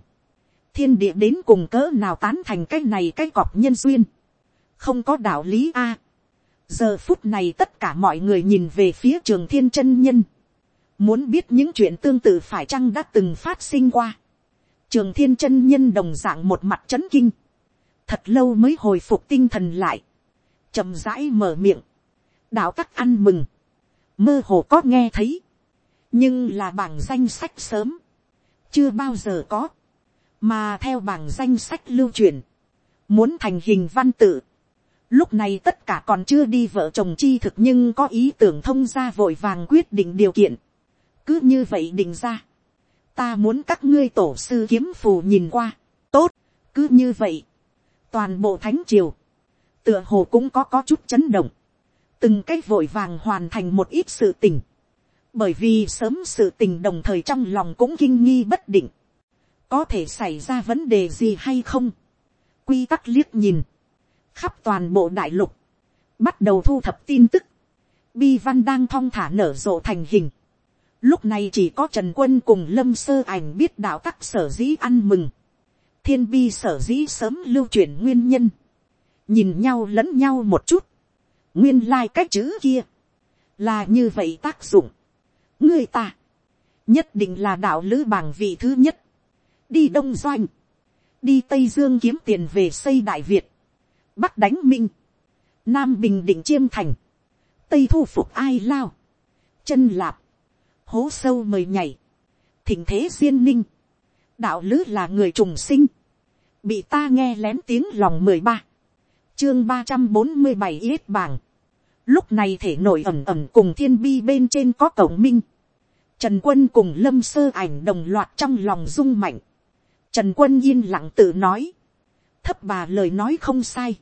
[SPEAKER 1] thiên địa đến cùng cỡ nào tán thành cái này cái cọp nhân duyên, không có đạo lý a. giờ phút này tất cả mọi người nhìn về phía trường thiên chân nhân, muốn biết những chuyện tương tự phải chăng đã từng phát sinh qua, trường thiên chân nhân đồng dạng một mặt c h ấ n kinh, thật lâu mới hồi phục tinh thần lại, chậm rãi mở miệng, đạo tắc ăn mừng, mơ hồ có nghe thấy, nhưng là bảng danh sách sớm, chưa bao giờ có, mà theo bảng danh sách lưu truyền, muốn thành hình văn tự, lúc này tất cả còn chưa đi vợ chồng chi thực nhưng có ý tưởng thông ra vội vàng quyết định điều kiện, cứ như vậy định ra, ta muốn các ngươi tổ sư kiếm phù nhìn qua, tốt, cứ như vậy, toàn bộ thánh triều, tựa hồ cũng có có chút chấn động, từng cái vội vàng hoàn thành một ít sự tình, bởi vì sớm sự tình đồng thời trong lòng cũng kinh nghi bất định, có thể xảy ra vấn đề gì hay không, quy tắc liếc nhìn, khắp toàn bộ đại lục, bắt đầu thu thập tin tức, bi văn đang thong thả nở rộ thành hình, Lúc này chỉ có Trần Quân cùng Lâm Sơ Ảnh biết đạo tắc sở dĩ ăn mừng. Thiên bi sở dĩ sớm lưu chuyển nguyên nhân. Nhìn nhau lẫn nhau một chút. Nguyên lai like cách chữ kia. Là như vậy tác dụng. Người ta. Nhất định là đạo lữ bảng vị thứ nhất. Đi Đông Doanh. Đi Tây Dương kiếm tiền về xây Đại Việt. Bắc đánh Minh. Nam Bình Định Chiêm Thành. Tây thu phục ai lao. Chân lạp hố sâu mời nhảy, thỉnh thế duyên ninh, đạo lứ là người trùng sinh, bị ta nghe lén tiếng lòng mười ba, chương ba trăm bốn mươi bảy yết bảng, lúc này thể nổi ẩm ẩm cùng thiên bi bên trên có cổng minh, trần quân cùng lâm sơ ảnh đồng loạt trong lòng rung mạnh, trần quân yên lặng tự nói, thấp bà lời nói không sai,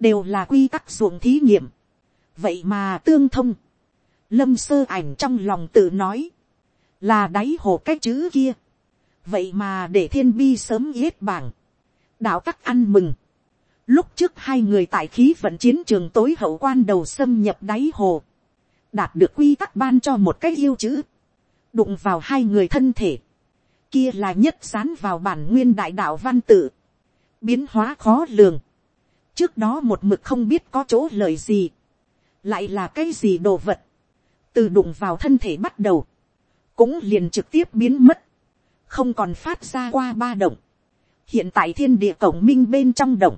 [SPEAKER 1] đều là quy tắc ruộng thí nghiệm, vậy mà tương thông, lâm sơ ảnh trong lòng tự nói, là đáy hồ cái chữ kia, vậy mà để thiên bi sớm yết bảng, đạo các ăn mừng, lúc trước hai người tại khí vận chiến trường tối hậu quan đầu xâm nhập đáy hồ, đạt được quy tắc ban cho một cái yêu chữ, đụng vào hai người thân thể, kia là nhất dán vào bản nguyên đại đạo văn tự, biến hóa khó lường, trước đó một mực không biết có chỗ lời gì, lại là cái gì đồ vật, từ đụng vào thân thể bắt đầu, cũng liền trực tiếp biến mất, không còn phát ra qua ba động. hiện tại thiên địa cổng minh bên trong động,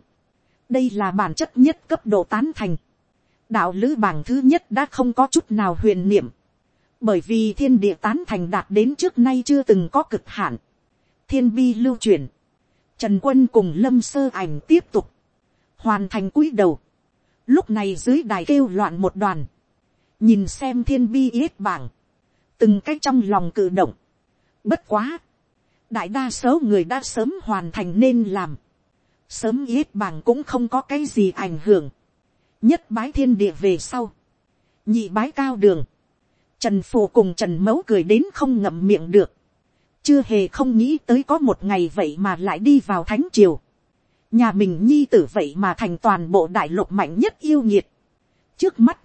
[SPEAKER 1] đây là bản chất nhất cấp độ tán thành. đạo lữ bảng thứ nhất đã không có chút nào huyền niệm, bởi vì thiên địa tán thành đạt đến trước nay chưa từng có cực hạn. thiên bi lưu truyền, trần quân cùng lâm sơ ảnh tiếp tục, hoàn thành cúi đầu. lúc này dưới đài kêu loạn một đoàn, nhìn xem thiên bi yết bảng, từng cái trong lòng cử động. Bất quá, đại đa số người đã sớm hoàn thành nên làm, sớm yết bảng cũng không có cái gì ảnh hưởng, nhất bái thiên địa về sau, nhị bái cao đường, trần phù cùng trần mẫu cười đến không ngậm miệng được, chưa hề không nghĩ tới có một ngày vậy mà lại đi vào thánh triều, nhà mình nhi tử vậy mà thành toàn bộ đại lục mạnh nhất yêu nhiệt, trước mắt,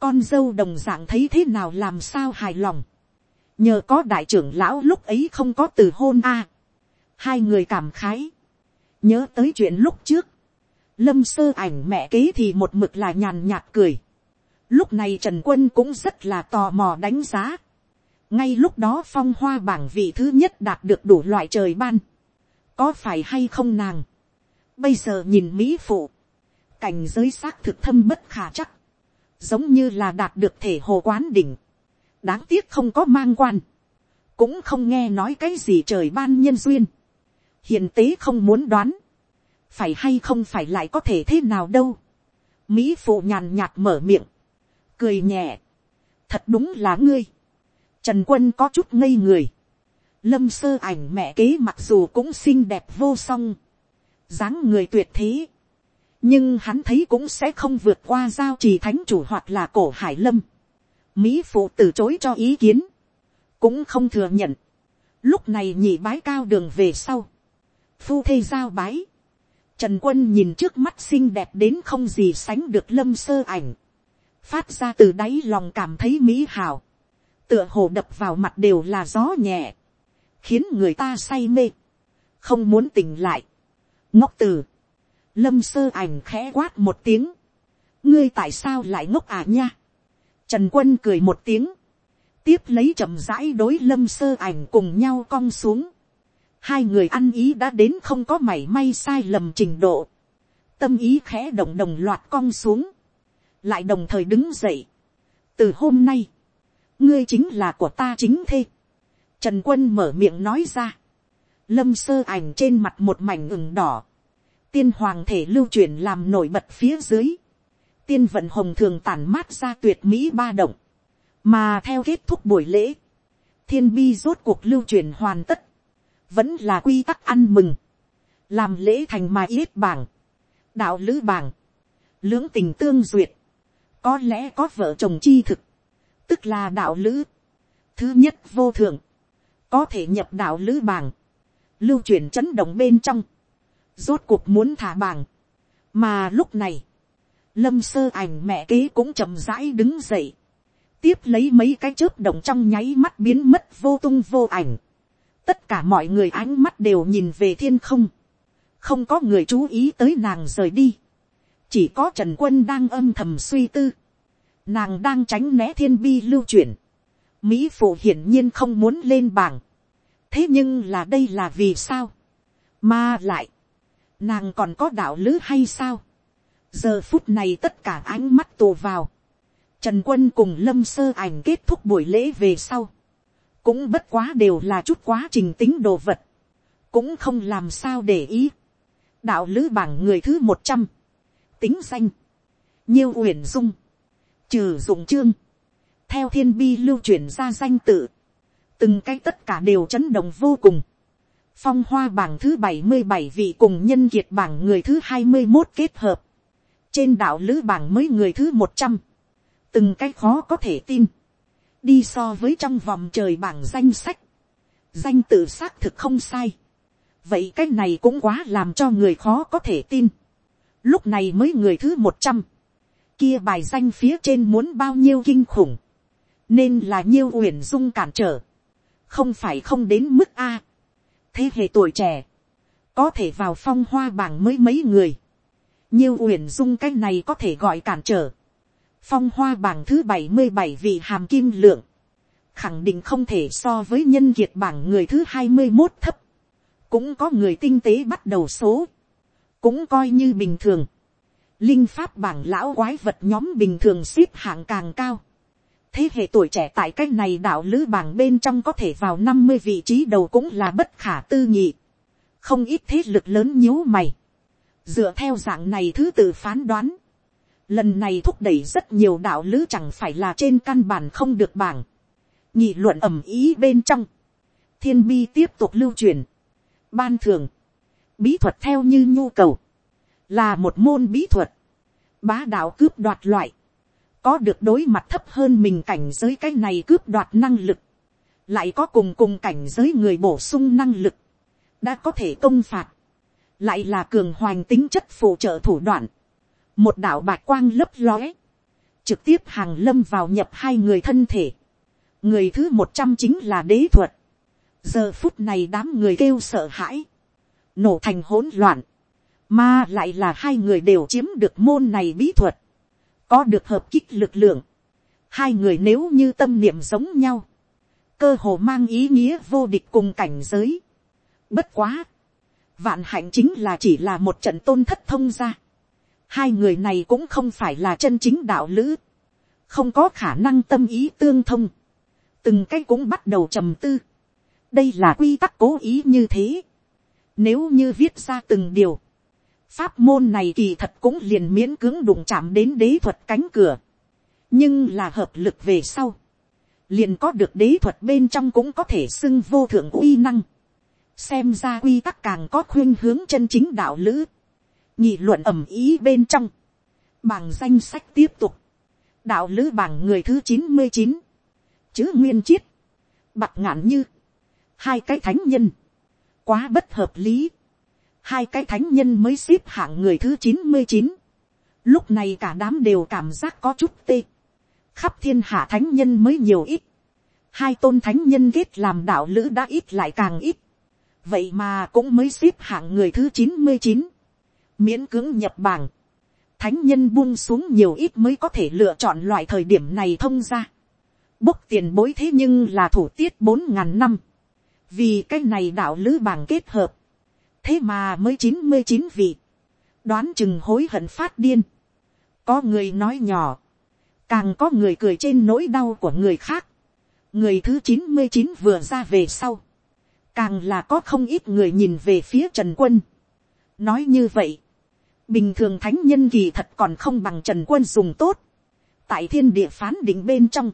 [SPEAKER 1] con dâu đồng dạng thấy thế nào làm sao hài lòng. nhờ có đại trưởng lão lúc ấy không có từ hôn a. hai người cảm khái. nhớ tới chuyện lúc trước. lâm sơ ảnh mẹ kế thì một mực là nhàn nhạt cười lúc này trần quân cũng rất là tò mò đánh giá. ngay lúc đó phong hoa bảng vị thứ nhất đạt được đủ loại trời ban. có phải hay không nàng. bây giờ nhìn mỹ phụ. cảnh giới xác thực thâm bất khả chắc giống như là đạt được thể hồ quán đỉnh, đáng tiếc không có mang quan, cũng không nghe nói cái gì trời ban nhân duyên, hiện tế không muốn đoán, phải hay không phải lại có thể thế nào đâu, mỹ phụ nhàn nhạt mở miệng, cười nhẹ, thật đúng là ngươi, trần quân có chút ngây người, lâm sơ ảnh mẹ kế mặc dù cũng xinh đẹp vô song, dáng người tuyệt thế, nhưng hắn thấy cũng sẽ không vượt qua giao trì thánh chủ hoặc là cổ hải lâm. Mỹ phụ từ chối cho ý kiến, cũng không thừa nhận. Lúc này nhị bái cao đường về sau, phu thê giao bái. Trần quân nhìn trước mắt xinh đẹp đến không gì sánh được lâm sơ ảnh. Phát ra từ đáy lòng cảm thấy mỹ hào. Tựa hồ đập vào mặt đều là gió nhẹ. Khiến người ta say mê. Không muốn tỉnh lại. Ngốc từ lâm sơ ảnh khẽ quát một tiếng, ngươi tại sao lại ngốc à nha, trần quân cười một tiếng, tiếp lấy chậm rãi đối lâm sơ ảnh cùng nhau cong xuống, hai người ăn ý đã đến không có mảy may sai lầm trình độ, tâm ý khẽ động đồng loạt cong xuống, lại đồng thời đứng dậy, từ hôm nay, ngươi chính là của ta chính thê, trần quân mở miệng nói ra, lâm sơ ảnh trên mặt một mảnh ửng đỏ, tiên hoàng thể lưu truyền làm nổi bật phía dưới, tiên vận hồng thường tản mát ra tuyệt mỹ ba động, mà theo kết thúc buổi lễ, thiên bi rốt cuộc lưu truyền hoàn tất, vẫn là quy tắc ăn mừng, làm lễ thành mà yết bảng, đạo lữ bảng, lưỡng tình tương duyệt, có lẽ có vợ chồng chi thực, tức là đạo lữ, thứ nhất vô thường có thể nhập đạo lữ bảng, lưu truyền chấn động bên trong, rốt cuộc muốn thả bảng. mà lúc này, lâm sơ ảnh mẹ kế cũng chậm rãi đứng dậy, tiếp lấy mấy cái chớp động trong nháy mắt biến mất vô tung vô ảnh. tất cả mọi người ánh mắt đều nhìn về thiên không, không có người chú ý tới nàng rời đi, chỉ có trần quân đang âm thầm suy tư, nàng đang tránh né thiên bi lưu chuyển, mỹ phụ hiển nhiên không muốn lên bảng, thế nhưng là đây là vì sao, mà lại, nàng còn có đạo lữ hay sao. giờ phút này tất cả ánh mắt tù vào. trần quân cùng lâm sơ ảnh kết thúc buổi lễ về sau. cũng bất quá đều là chút quá trình tính đồ vật. cũng không làm sao để ý. đạo lữ bảng người thứ một trăm, tính danh, nhiêu uyển dung, trừ dụng chương, theo thiên bi lưu chuyển ra danh tự, từng cái tất cả đều chấn động vô cùng phong hoa bảng thứ bảy mươi bảy vị cùng nhân kiệt bảng người thứ hai mươi một kết hợp. Trên đạo lữ bảng mới người thứ một trăm Từng cái khó có thể tin. Đi so với trong vòng trời bảng danh sách. Danh tự xác thực không sai. Vậy cái này cũng quá làm cho người khó có thể tin. Lúc này mới người thứ một trăm. Kia bài danh phía trên muốn bao nhiêu kinh khủng. Nên là nhiêu uyển dung cản trở. Không phải không đến mức A. Thế hệ tuổi trẻ, có thể vào phong hoa bảng mới mấy người, nhiêu uyển dung cái này có thể gọi cản trở, phong hoa bảng thứ bảy mươi bảy vì hàm kim lượng, khẳng định không thể so với nhân kiệt bảng người thứ hai mươi một thấp, cũng có người tinh tế bắt đầu số, cũng coi như bình thường, linh pháp bảng lão quái vật nhóm bình thường xếp hạng càng cao, thế hệ tuổi trẻ tại cái này đạo lữ bảng bên trong có thể vào năm mươi vị trí đầu cũng là bất khả tư nghị. không ít thế lực lớn nhíu mày. dựa theo dạng này thứ tự phán đoán. lần này thúc đẩy rất nhiều đạo lữ chẳng phải là trên căn bản không được bảng. nghị luận ầm ý bên trong. thiên bi tiếp tục lưu truyền. ban thường bí thuật theo như nhu cầu. là một môn bí thuật. bá đạo cướp đoạt loại. Có được đối mặt thấp hơn mình cảnh giới cái này cướp đoạt năng lực, lại có cùng cùng cảnh giới người bổ sung năng lực, đã có thể công phạt, lại là cường hoành tính chất phụ trợ thủ đoạn, một đạo bạc quang lấp lóe, trực tiếp hàng lâm vào nhập hai người thân thể, người thứ một trăm chính là đế thuật, giờ phút này đám người kêu sợ hãi, nổ thành hỗn loạn, mà lại là hai người đều chiếm được môn này bí thuật, có được hợp kích lực lượng, hai người nếu như tâm niệm giống nhau, cơ hồ mang ý nghĩa vô địch cùng cảnh giới. Bất quá, vạn hạnh chính là chỉ là một trận tôn thất thông ra. Hai người này cũng không phải là chân chính đạo lữ, không có khả năng tâm ý tương thông. Từng cái cũng bắt đầu trầm tư. Đây là quy tắc cố ý như thế. Nếu như viết ra từng điều, pháp môn này kỳ thật cũng liền miễn cưỡng đụng chạm đến đế thuật cánh cửa, nhưng là hợp lực về sau, liền có được đế thuật bên trong cũng có thể xưng vô thượng uy năng, xem ra quy tắc càng có khuyên hướng chân chính đạo lữ, nhị luận ẩm ý bên trong, bảng danh sách tiếp tục, đạo lữ bảng người thứ chín mươi chín, chữ nguyên chiết, bạc ngạn như, hai cái thánh nhân, quá bất hợp lý, hai cái thánh nhân mới xếp hạng người thứ chín mươi chín, lúc này cả đám đều cảm giác có chút tê, khắp thiên hạ thánh nhân mới nhiều ít, hai tôn thánh nhân kết làm đạo lữ đã ít lại càng ít, vậy mà cũng mới xếp hạng người thứ chín mươi chín, miễn cưỡng nhập bảng, thánh nhân buông xuống nhiều ít mới có thể lựa chọn loại thời điểm này thông ra. Bốc tiền bối thế nhưng là thủ tiết bốn ngàn năm. Vì cái này đạo lữ bảng kết hợp. Thế mà mới chín mươi chín vị. Đoán chừng hối hận phát điên. Có người nói nhỏ. Càng có người cười trên nỗi đau của người khác. Người thứ chín mươi chín vừa ra về sau. Càng là có không ít người nhìn về phía Trần Quân. Nói như vậy bình thường thánh nhân kỳ thật còn không bằng trần quân dùng tốt. tại thiên địa phán định bên trong,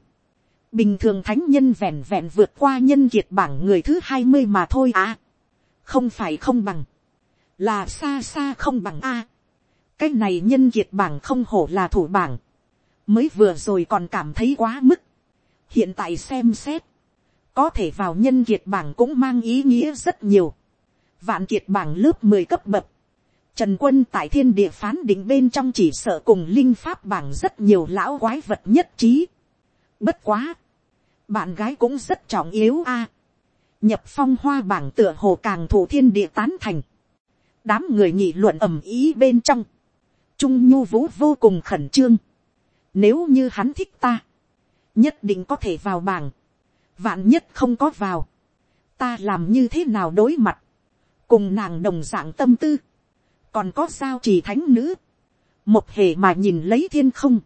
[SPEAKER 1] bình thường thánh nhân vẹn vẹn vượt qua nhân kiệt bảng người thứ hai mươi mà thôi à. không phải không bằng, là xa xa không bằng a. À. cái này nhân kiệt bảng không hổ là thủ bảng, mới vừa rồi còn cảm thấy quá mức. hiện tại xem xét, có thể vào nhân kiệt bảng cũng mang ý nghĩa rất nhiều. vạn kiệt bảng lớp mười cấp bậc, Trần quân tại thiên địa phán định bên trong chỉ sợ cùng linh pháp bảng rất nhiều lão quái vật nhất trí. Bất quá. Bạn gái cũng rất trọng yếu a. Nhập phong hoa bảng tựa hồ càng thủ thiên địa tán thành. Đám người nghị luận ầm ý bên trong. Trung nhu vũ vô cùng khẩn trương. Nếu như hắn thích ta. Nhất định có thể vào bảng. Vạn nhất không có vào. Ta làm như thế nào đối mặt. Cùng nàng đồng dạng tâm tư còn có sao chỉ thánh nữ, một hề mà nhìn lấy thiên không,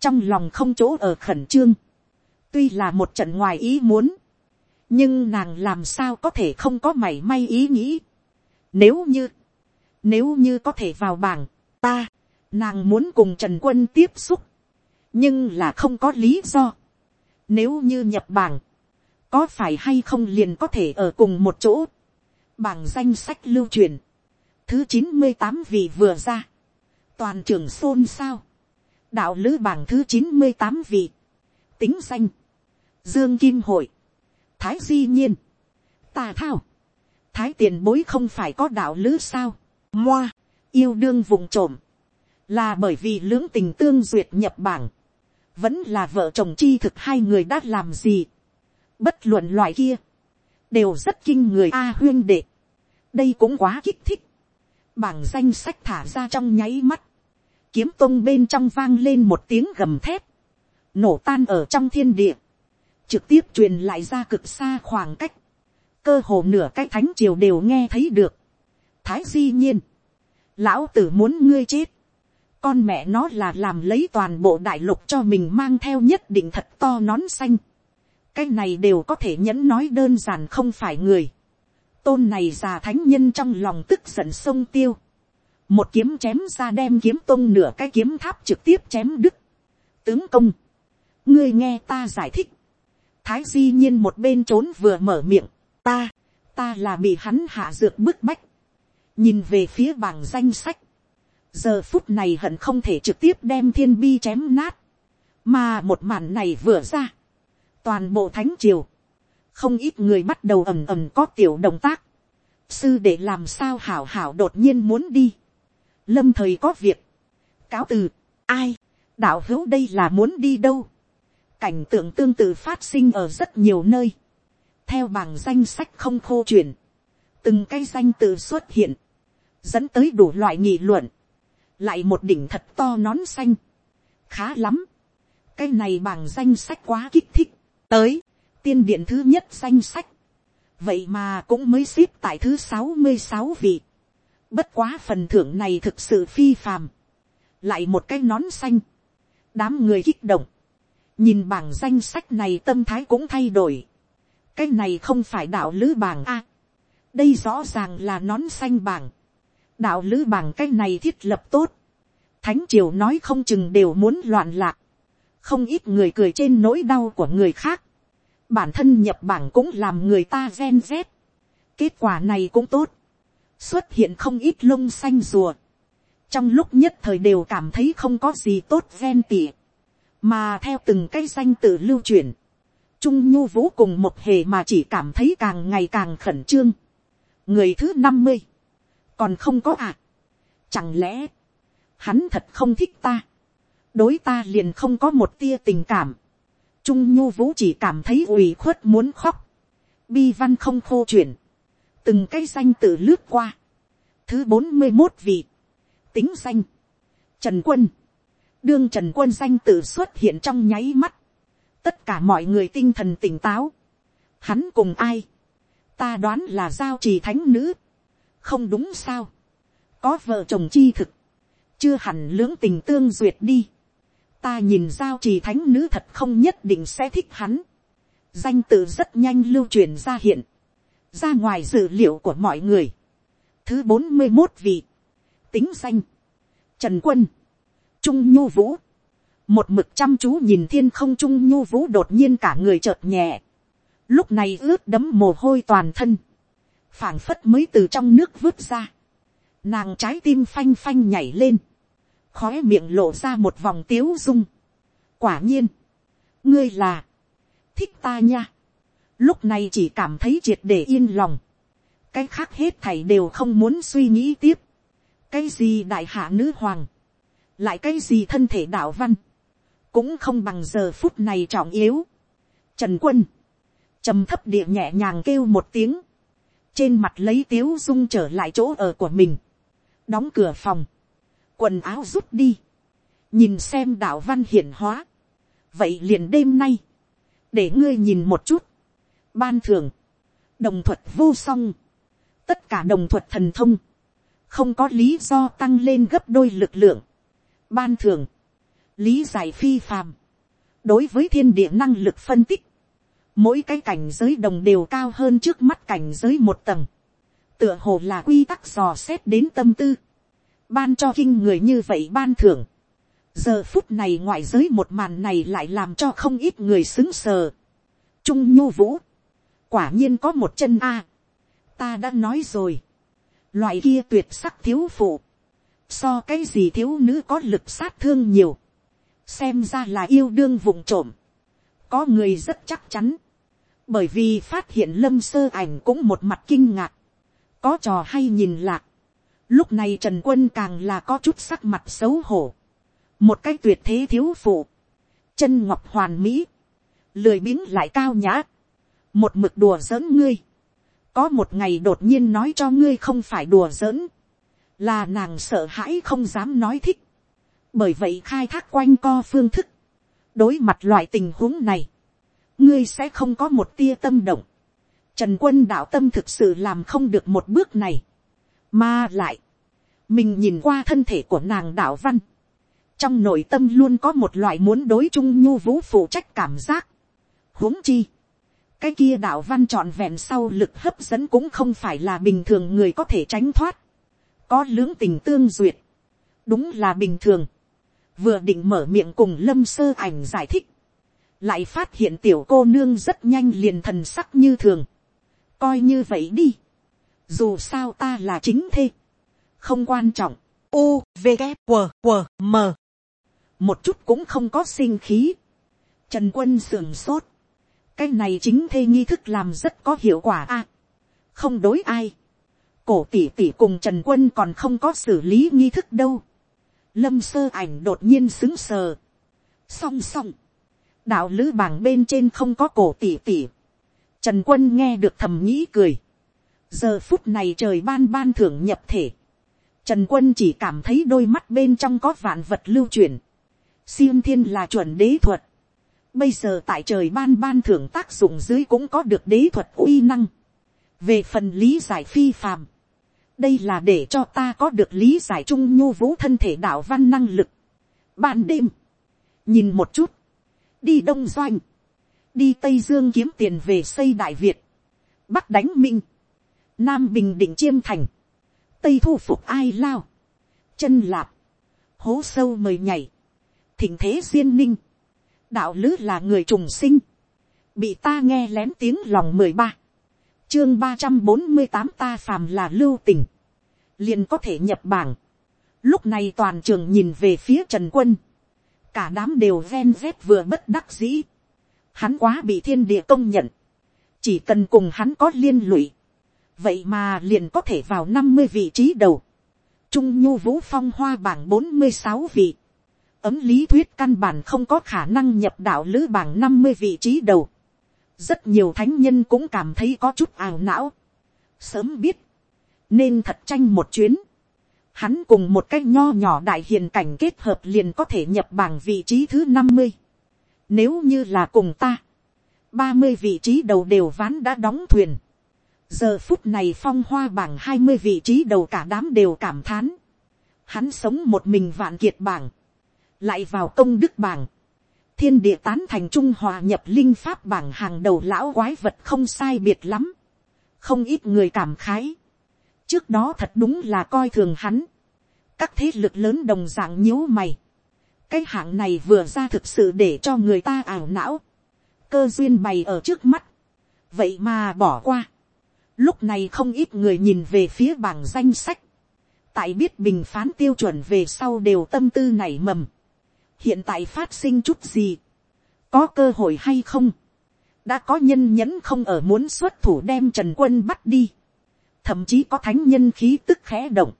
[SPEAKER 1] trong lòng không chỗ ở khẩn trương, tuy là một trận ngoài ý muốn, nhưng nàng làm sao có thể không có mảy may ý nghĩ. Nếu như, nếu như có thể vào bảng, ta, nàng muốn cùng trần quân tiếp xúc, nhưng là không có lý do. Nếu như nhập bảng, có phải hay không liền có thể ở cùng một chỗ, bảng danh sách lưu truyền, thứ chín mươi tám vị vừa ra, toàn trường xôn xao, đạo lữ bảng thứ chín mươi tám vị, tính danh, dương kim hội, thái di nhiên, tà thao, thái tiền bối không phải có đạo lữ sao, moa, yêu đương vùng trộm, là bởi vì lưỡng tình tương duyệt nhập bảng, vẫn là vợ chồng chi thực hai người đã làm gì, bất luận loại kia, đều rất kinh người a huyên đệ, đây cũng quá kích thích, bảng danh sách thả ra trong nháy mắt, kiếm tông bên trong vang lên một tiếng gầm thép, nổ tan ở trong thiên địa, trực tiếp truyền lại ra cực xa khoảng cách, cơ hồ nửa cái thánh triều đều nghe thấy được. Thái di nhiên, lão tử muốn ngươi chết, con mẹ nó là làm lấy toàn bộ đại lục cho mình mang theo nhất định thật to nón xanh. cái này đều có thể nhẫn nói đơn giản không phải người tôn này già thánh nhân trong lòng tức giận sông tiêu. Một kiếm chém ra đem kiếm tôn nửa cái kiếm tháp trực tiếp chém đứt. Tướng công. Ngươi nghe ta giải thích. Thái di nhiên một bên trốn vừa mở miệng. Ta, ta là bị hắn hạ dược bức bách. Nhìn về phía bảng danh sách. Giờ phút này hận không thể trực tiếp đem thiên bi chém nát. Mà một màn này vừa ra. Toàn bộ thánh triều không ít người bắt đầu ầm ầm có tiểu động tác. sư để làm sao hảo hảo đột nhiên muốn đi. lâm thời có việc. cáo từ, ai, đạo hữu đây là muốn đi đâu cảnh tượng tương tự phát sinh ở rất nhiều nơi. theo bảng danh sách không khô chuyển, từng cái danh tự xuất hiện, dẫn tới đủ loại nghị luận, lại một đỉnh thật to nón xanh, khá lắm, cái này bảng danh sách quá kích thích, tới, tiên điện thứ nhất danh sách. Vậy mà cũng mới xếp tại thứ sáu mươi sáu vị. Bất quá phần thưởng này thực sự phi phàm. Lại một cái nón xanh. Đám người kích động. Nhìn bảng danh sách này tâm thái cũng thay đổi. Cái này không phải đạo lữ bảng A. đây rõ ràng là nón xanh bảng. đạo lữ bảng cái này thiết lập tốt, thánh triều nói không chừng đều muốn loạn lạc, không ít người cười trên nỗi đau của người khác, bản thân nhập bảng cũng làm người ta gen z, kết quả này cũng tốt, xuất hiện không ít lông xanh rùa, trong lúc nhất thời đều cảm thấy không có gì tốt gen tỉa, mà theo từng cái danh tự lưu truyền, trung nhu vũ cùng một hề mà chỉ cảm thấy càng ngày càng khẩn trương. người thứ năm mươi, còn không có à. chẳng lẽ, hắn thật không thích ta, đối ta liền không có một tia tình cảm, trung nhu vũ chỉ cảm thấy ủy khuất muốn khóc, bi văn không khô chuyển, từng cái danh tự lướt qua, thứ bốn mươi một vị, tính danh, trần quân, đương trần quân danh tự xuất hiện trong nháy mắt, tất cả mọi người tinh thần tỉnh táo, hắn cùng ai, ta đoán là giao trì thánh nữ, không đúng sao, có vợ chồng chi thực, chưa hẳn lưỡng tình tương duyệt đi, ta nhìn giao trì thánh nữ thật không nhất định sẽ thích hắn, danh tự rất nhanh lưu truyền ra hiện, ra ngoài dự liệu của mọi người, thứ bốn mươi một vị, tính danh, trần quân, trung nhu vũ, một mực chăm chú nhìn thiên không trung nhu vũ đột nhiên cả người chợt nhẹ, lúc này ướt đấm mồ hôi toàn thân, phảng phất mới từ trong nước vứt ra, nàng trái tim phanh phanh nhảy lên, khói miệng lộ ra một vòng tiếu dung, quả nhiên, ngươi là, thích ta nha, lúc này chỉ cảm thấy triệt để yên lòng, cái khác hết thảy đều không muốn suy nghĩ tiếp, cái gì đại hạ nữ hoàng, lại cái gì thân thể đạo văn, cũng không bằng giờ phút này trọng yếu. Trần quân, trầm thấp địa nhẹ nhàng kêu một tiếng, trên mặt lấy tiếu dung trở lại chỗ ở của mình, đóng cửa phòng, quần áo rút đi, nhìn xem đạo văn hiển hóa, vậy liền đêm nay, để ngươi nhìn một chút, ban thường, đồng thuật vô song, tất cả đồng thuật thần thông, không có lý do tăng lên gấp đôi lực lượng, ban thường, lý giải phi phàm, đối với thiên địa năng lực phân tích, mỗi cái cảnh giới đồng đều cao hơn trước mắt cảnh giới một tầng, tựa hồ là quy tắc dò xét đến tâm tư, ban cho kinh người như vậy ban thưởng, giờ phút này ngoại giới một màn này lại làm cho không ít người xứng sờ, trung nhu vũ, quả nhiên có một chân a, ta đã nói rồi, loại kia tuyệt sắc thiếu phụ, so cái gì thiếu nữ có lực sát thương nhiều, xem ra là yêu đương vụng trộm, có người rất chắc chắn, bởi vì phát hiện lâm sơ ảnh cũng một mặt kinh ngạc, có trò hay nhìn lạc, lúc này trần quân càng là có chút sắc mặt xấu hổ, một cái tuyệt thế thiếu phụ, chân ngọc hoàn mỹ, lười biếng lại cao nhã, một mực đùa giỡn ngươi, có một ngày đột nhiên nói cho ngươi không phải đùa giỡn, là nàng sợ hãi không dám nói thích, bởi vậy khai thác quanh co phương thức, đối mặt loại tình huống này, ngươi sẽ không có một tia tâm động, trần quân đạo tâm thực sự làm không được một bước này, mà lại, mình nhìn qua thân thể của nàng đạo văn, trong nội tâm luôn có một loại muốn đối chung nhu vũ phụ trách cảm giác, huống chi, cái kia đạo văn trọn vẹn sau lực hấp dẫn cũng không phải là bình thường người có thể tránh thoát, có lưỡng tình tương duyệt, đúng là bình thường, vừa định mở miệng cùng lâm sơ ảnh giải thích, lại phát hiện tiểu cô nương rất nhanh liền thần sắc như thường, coi như vậy đi, dù sao ta là chính thê, không quan trọng, u v g q q m. Một chút cũng không có sinh khí, trần quân sườn sốt, cái này chính thê nghi thức làm rất có hiệu quả a, không đối ai, cổ tỷ tỷ cùng trần quân còn không có xử lý nghi thức đâu, lâm sơ ảnh đột nhiên xứng sờ, song song, đạo lữ bảng bên trên không có cổ tỷ tỷ, trần quân nghe được thầm nghĩ cười, giờ phút này trời ban ban thưởng nhập thể, trần quân chỉ cảm thấy đôi mắt bên trong có vạn vật lưu truyền, xiêm thiên là chuẩn đế thuật, bây giờ tại trời ban ban thưởng tác dụng dưới cũng có được đế thuật uy năng, về phần lý giải phi phàm, đây là để cho ta có được lý giải trung nhu vũ thân thể đạo văn năng lực. Ban đêm, nhìn một chút, đi đông doanh, đi tây dương kiếm tiền về xây đại việt, bắc đánh minh, nam bình định chiêm thành, tây thu phục ai lao, chân lạp, hố sâu mời nhảy, thỉnh thế duyên ninh, đạo lứ là người trùng sinh, bị ta nghe lén tiếng lòng mười ba, chương ba trăm bốn mươi tám ta phàm là lưu tình, liền có thể nhập bảng. Lúc này toàn trường nhìn về phía trần quân, cả đám đều ven vét vừa bất đắc dĩ, hắn quá bị thiên địa công nhận, chỉ cần cùng hắn có liên lụy, vậy mà liền có thể vào năm mươi vị trí đầu, trung nhu vũ phong hoa bảng bốn mươi sáu vị, ấm lý thuyết căn bản không có khả năng nhập đạo lữ bảng năm mươi vị trí đầu, rất nhiều thánh nhân cũng cảm thấy có chút ảo não, sớm biết, nên thật tranh một chuyến, hắn cùng một cái nho nhỏ đại hiền cảnh kết hợp liền có thể nhập bảng vị trí thứ năm mươi, nếu như là cùng ta, ba mươi vị trí đầu đều ván đã đóng thuyền. giờ phút này phong hoa bảng hai mươi vị trí đầu cả đám đều cảm thán. hắn sống một mình vạn kiệt bảng, lại vào công đức bảng, thiên địa tán thành trung hòa nhập linh pháp bảng hàng đầu lão quái vật không sai biệt lắm, không ít người cảm khái, trước đó thật đúng là coi thường hắn, các thế lực lớn đồng d ạ n g nhíu mày, cái hạng này vừa ra thực sự để cho người ta ảo não, cơ duyên bày ở trước mắt, vậy mà bỏ qua. Lúc này không ít người nhìn về phía bảng danh sách, tại biết bình phán tiêu chuẩn về sau đều tâm tư nảy mầm hiện tại phát sinh chút gì, có cơ hội hay không, đã có nhân nhẫn không ở muốn xuất thủ đem trần quân bắt đi, thậm chí có thánh nhân khí tức khẽ động,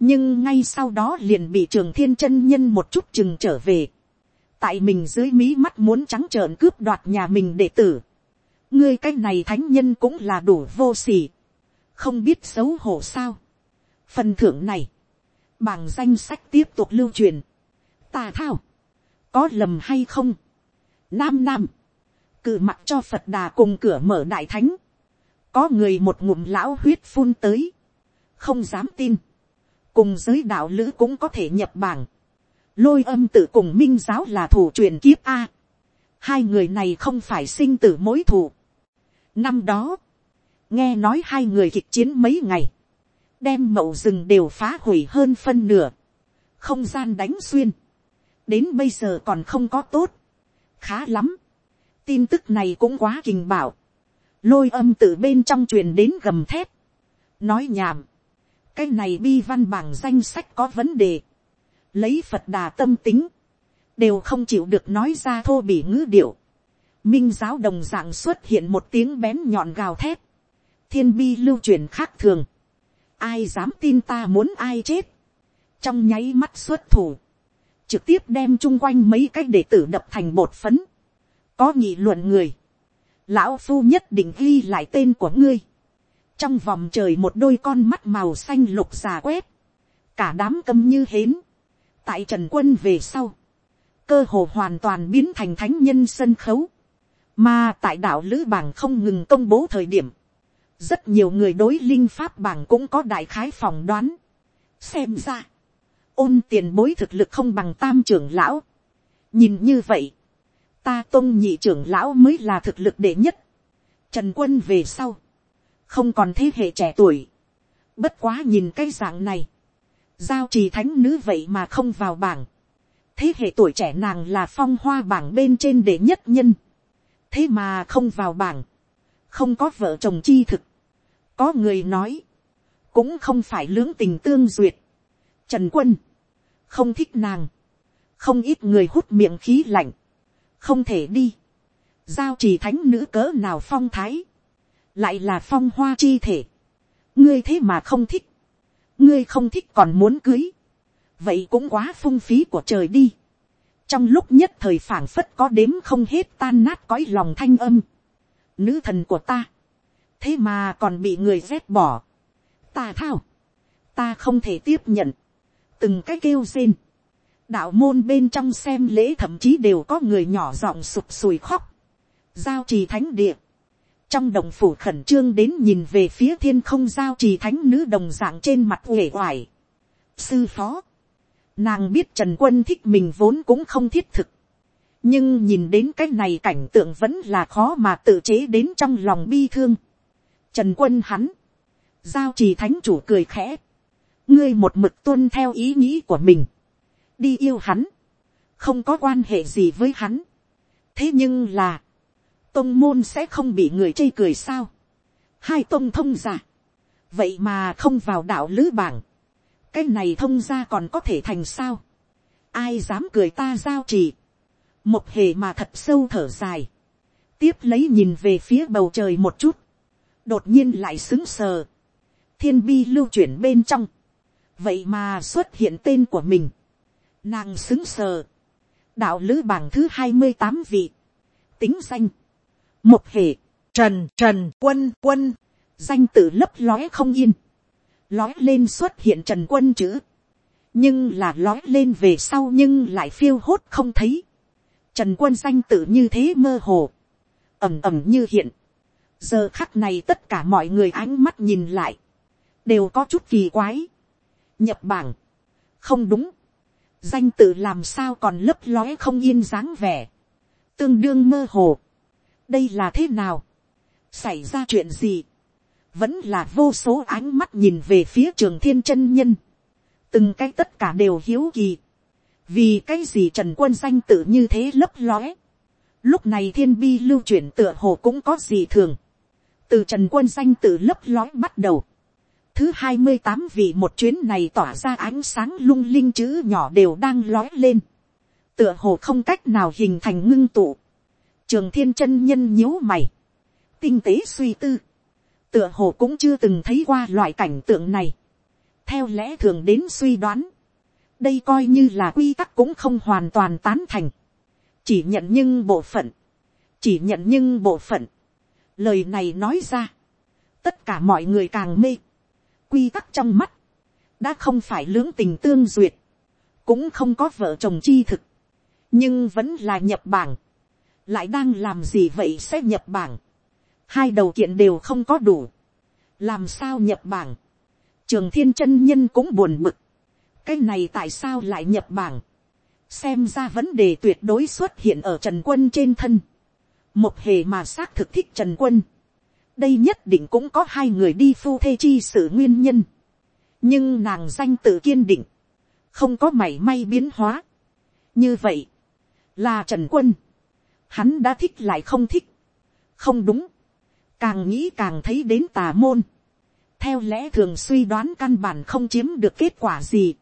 [SPEAKER 1] nhưng ngay sau đó liền bị trường thiên chân nhân một chút chừng trở về. Tại mình dưới mí mắt muốn trắng trợn cướp đoạt nhà mình đệ tử. ngươi cái này thánh nhân cũng là đủ vô s ỉ không biết xấu hổ sao. phần thưởng này, bằng danh sách tiếp tục lưu truyền tà thao, có lầm hay không. nam nam, cự mặt cho phật đà cùng cửa mở đại thánh. có người một ngụm lão huyết phun tới, không dám tin. cùng giới đạo lữ cũng có thể nhập bảng lôi âm tự cùng minh giáo là thủ truyền kiếp a. hai người này không phải sinh tử mối thù. năm đó, nghe nói hai người kịch chiến mấy ngày, đem mậu rừng đều phá hủy hơn phân nửa, không gian đánh xuyên, đến bây giờ còn không có tốt, khá lắm, tin tức này cũng quá kình bảo, lôi âm từ bên trong truyền đến gầm thép, nói nhảm, cái này bi văn bảng danh sách có vấn đề, lấy phật đà tâm tính, đều không chịu được nói ra thô bỉ ngữ điệu. minh giáo đồng d ạ n g xuất hiện một tiếng bén nhọn gào thét, thiên bi lưu truyền khác thường, ai dám tin ta muốn ai chết, trong nháy mắt xuất thủ, trực tiếp đem chung quanh mấy cái đệ tử đập thành bột phấn, có nghị luận người, lão phu nhất định ghi lại tên của ngươi, trong vòng trời một đôi con mắt màu xanh lục xà quét, cả đám câm như hến, tại trần quân về sau, cơ hồ hoàn toàn biến thành thánh nhân sân khấu, mà tại đạo lữ bảng không ngừng công bố thời điểm, rất nhiều người đối linh pháp bảng cũng có đại khái phỏng đoán. xem ra, ôn tiền bối thực lực không bằng tam trưởng lão. nhìn như vậy, ta tôn nhị trưởng lão mới là thực lực đệ nhất. trần quân về sau, không còn thế hệ trẻ tuổi. bất quá nhìn cái dạng này, giao trì thánh nữ vậy mà không vào bảng. thế hệ tuổi trẻ nàng là phong hoa bảng bên trên đệ nhất nhân. thế mà không vào bảng. không có vợ chồng chi thực. có người nói, cũng không phải lưỡng tình tương duyệt trần quân, không thích nàng. không ít người hút miệng khí lạnh. không thể đi. giao trì thánh nữ cỡ nào phong thái. lại là phong hoa chi thể. ngươi thế mà không thích ngươi không thích còn muốn cưới, vậy cũng quá phung phí của trời đi. trong lúc nhất thời phảng phất có đếm không hết tan nát cõi lòng thanh âm, nữ thần của ta, thế mà còn bị người rét bỏ, ta thao, ta không thể tiếp nhận, từng cái kêu rên, đạo môn bên trong xem lễ thậm chí đều có người nhỏ giọng sụp sùi khóc, giao trì thánh địa, trong đồng phủ khẩn trương đến nhìn về phía thiên không giao trì thánh nữ đồng dạng trên mặt uể oải. sư phó, nàng biết trần quân thích mình vốn cũng không thiết thực, nhưng nhìn đến cái này cảnh tượng vẫn là khó mà tự chế đến trong lòng bi thương. trần quân hắn, giao trì thánh chủ cười khẽ, ngươi một mực tuân theo ý nghĩ của mình, đi yêu hắn, không có quan hệ gì với hắn. thế nhưng là, tông môn sẽ không bị người chê cười sao. hai tông thông giả, vậy mà không vào đạo lữ bảng, cái này thông ra còn có thể thành sao. ai dám cười ta giao trì, một hề mà thật sâu thở dài, tiếp lấy nhìn về phía bầu trời một chút, đột nhiên lại xứng sờ, thiên bi lưu chuyển bên trong, vậy mà xuất hiện tên của mình, nàng xứng sờ, đạo lữ bảng thứ hai mươi tám vị, tính danh, một hệ, trần trần quân quân, danh tự lấp lói không yên, lói lên xuất hiện trần quân chữ, nhưng là lói lên về sau nhưng lại phiêu hốt không thấy, trần quân danh tự như thế mơ hồ, ẩm ẩm như hiện, giờ khắc này tất cả mọi người ánh mắt nhìn lại, đều có chút kỳ quái, nhập bảng, không đúng, danh tự làm sao còn lấp lóe không yên dáng vẻ, tương đương mơ hồ, đây là thế nào, xảy ra chuyện gì, vẫn là vô số ánh mắt nhìn về phía trường thiên chân nhân, từng cái tất cả đều hiếu kỳ, vì cái gì trần quân danh tự như thế lấp lóe, lúc này thiên bi lưu chuyển tựa hồ cũng có gì thường, từ trần quân danh tự lấp lóe bắt đầu, thứ hai mươi tám vị một chuyến này tỏa ra ánh sáng lung linh chữ nhỏ đều đang lói lên, tựa hồ không cách nào hình thành ngưng tụ, trường thiên chân nhân nhíu mày, tinh tế suy tư, tựa hồ cũng chưa từng thấy qua loại cảnh tượng này, theo lẽ thường đến suy đoán, đây coi như là quy tắc cũng không hoàn toàn tán thành, chỉ nhận nhưng bộ phận, chỉ nhận nhưng bộ phận, lời này nói ra, tất cả mọi người càng mê, quy tắc trong mắt, đã không phải lưỡng tình tương duyệt, cũng không có vợ chồng chi thực, nhưng vẫn là nhập bảng, lại đang làm gì vậy sẽ nhập bảng, hai đầu kiện đều không có đủ, làm sao nhập bảng, trường thiên chân nhân cũng buồn bực, cái này tại sao lại nhập bảng, xem ra vấn đề tuyệt đối xuất hiện ở trần quân trên thân, một hề mà xác thực thích trần quân, đây nhất định cũng có hai người đi phu thê chi sự nguyên nhân. nhưng nàng danh tự kiên định, không có mảy may biến hóa. như vậy, là trần quân, hắn đã thích lại không thích, không đúng, càng nghĩ càng thấy đến tà môn, theo lẽ thường suy đoán căn bản không chiếm được kết quả gì.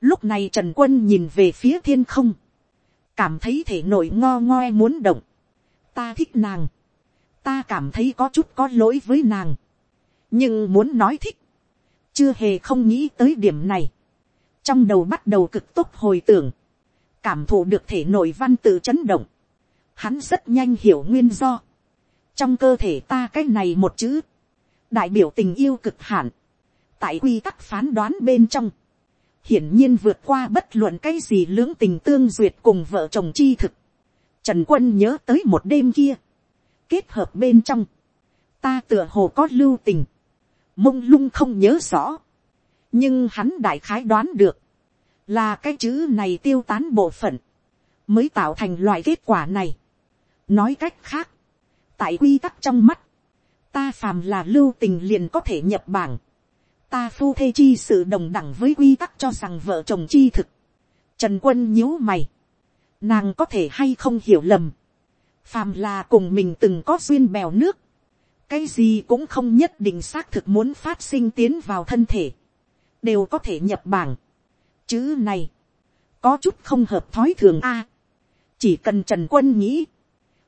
[SPEAKER 1] lúc này trần quân nhìn về phía thiên không, cảm thấy thể nội ngo ngoe muốn động, ta thích nàng, ta cảm thấy có chút có lỗi với nàng, nhưng muốn nói thích, chưa hề không nghĩ tới điểm này, trong đầu bắt đầu cực tốt hồi tưởng, cảm thụ được thể nội văn tự chấn động, hắn rất nhanh hiểu nguyên do, trong cơ thể ta cái này một chữ, đại biểu tình yêu cực hạn, tại quy tắc phán đoán bên trong, hiển nhiên vượt qua bất luận cái gì lưỡng tình tương duyệt cùng vợ chồng chi thực. Trần quân nhớ tới một đêm kia, kết hợp bên trong, ta tựa hồ có lưu tình, mông lung không nhớ rõ, nhưng hắn đại khái đoán được, là cái chữ này tiêu tán bộ phận, mới tạo thành loại kết quả này. nói cách khác, tại quy tắc trong mắt, ta phàm là lưu tình liền có thể nhập bảng, ta phu thê chi sự đồng đẳng với quy tắc cho rằng vợ chồng chi thực, trần quân nhíu mày, nàng có thể hay không hiểu lầm, phàm là cùng mình từng có duyên bèo nước, cái gì cũng không nhất định xác thực muốn phát sinh tiến vào thân thể, đều có thể nhập bảng. Chữ này, có chút không hợp thói thường a. chỉ cần trần quân nghĩ,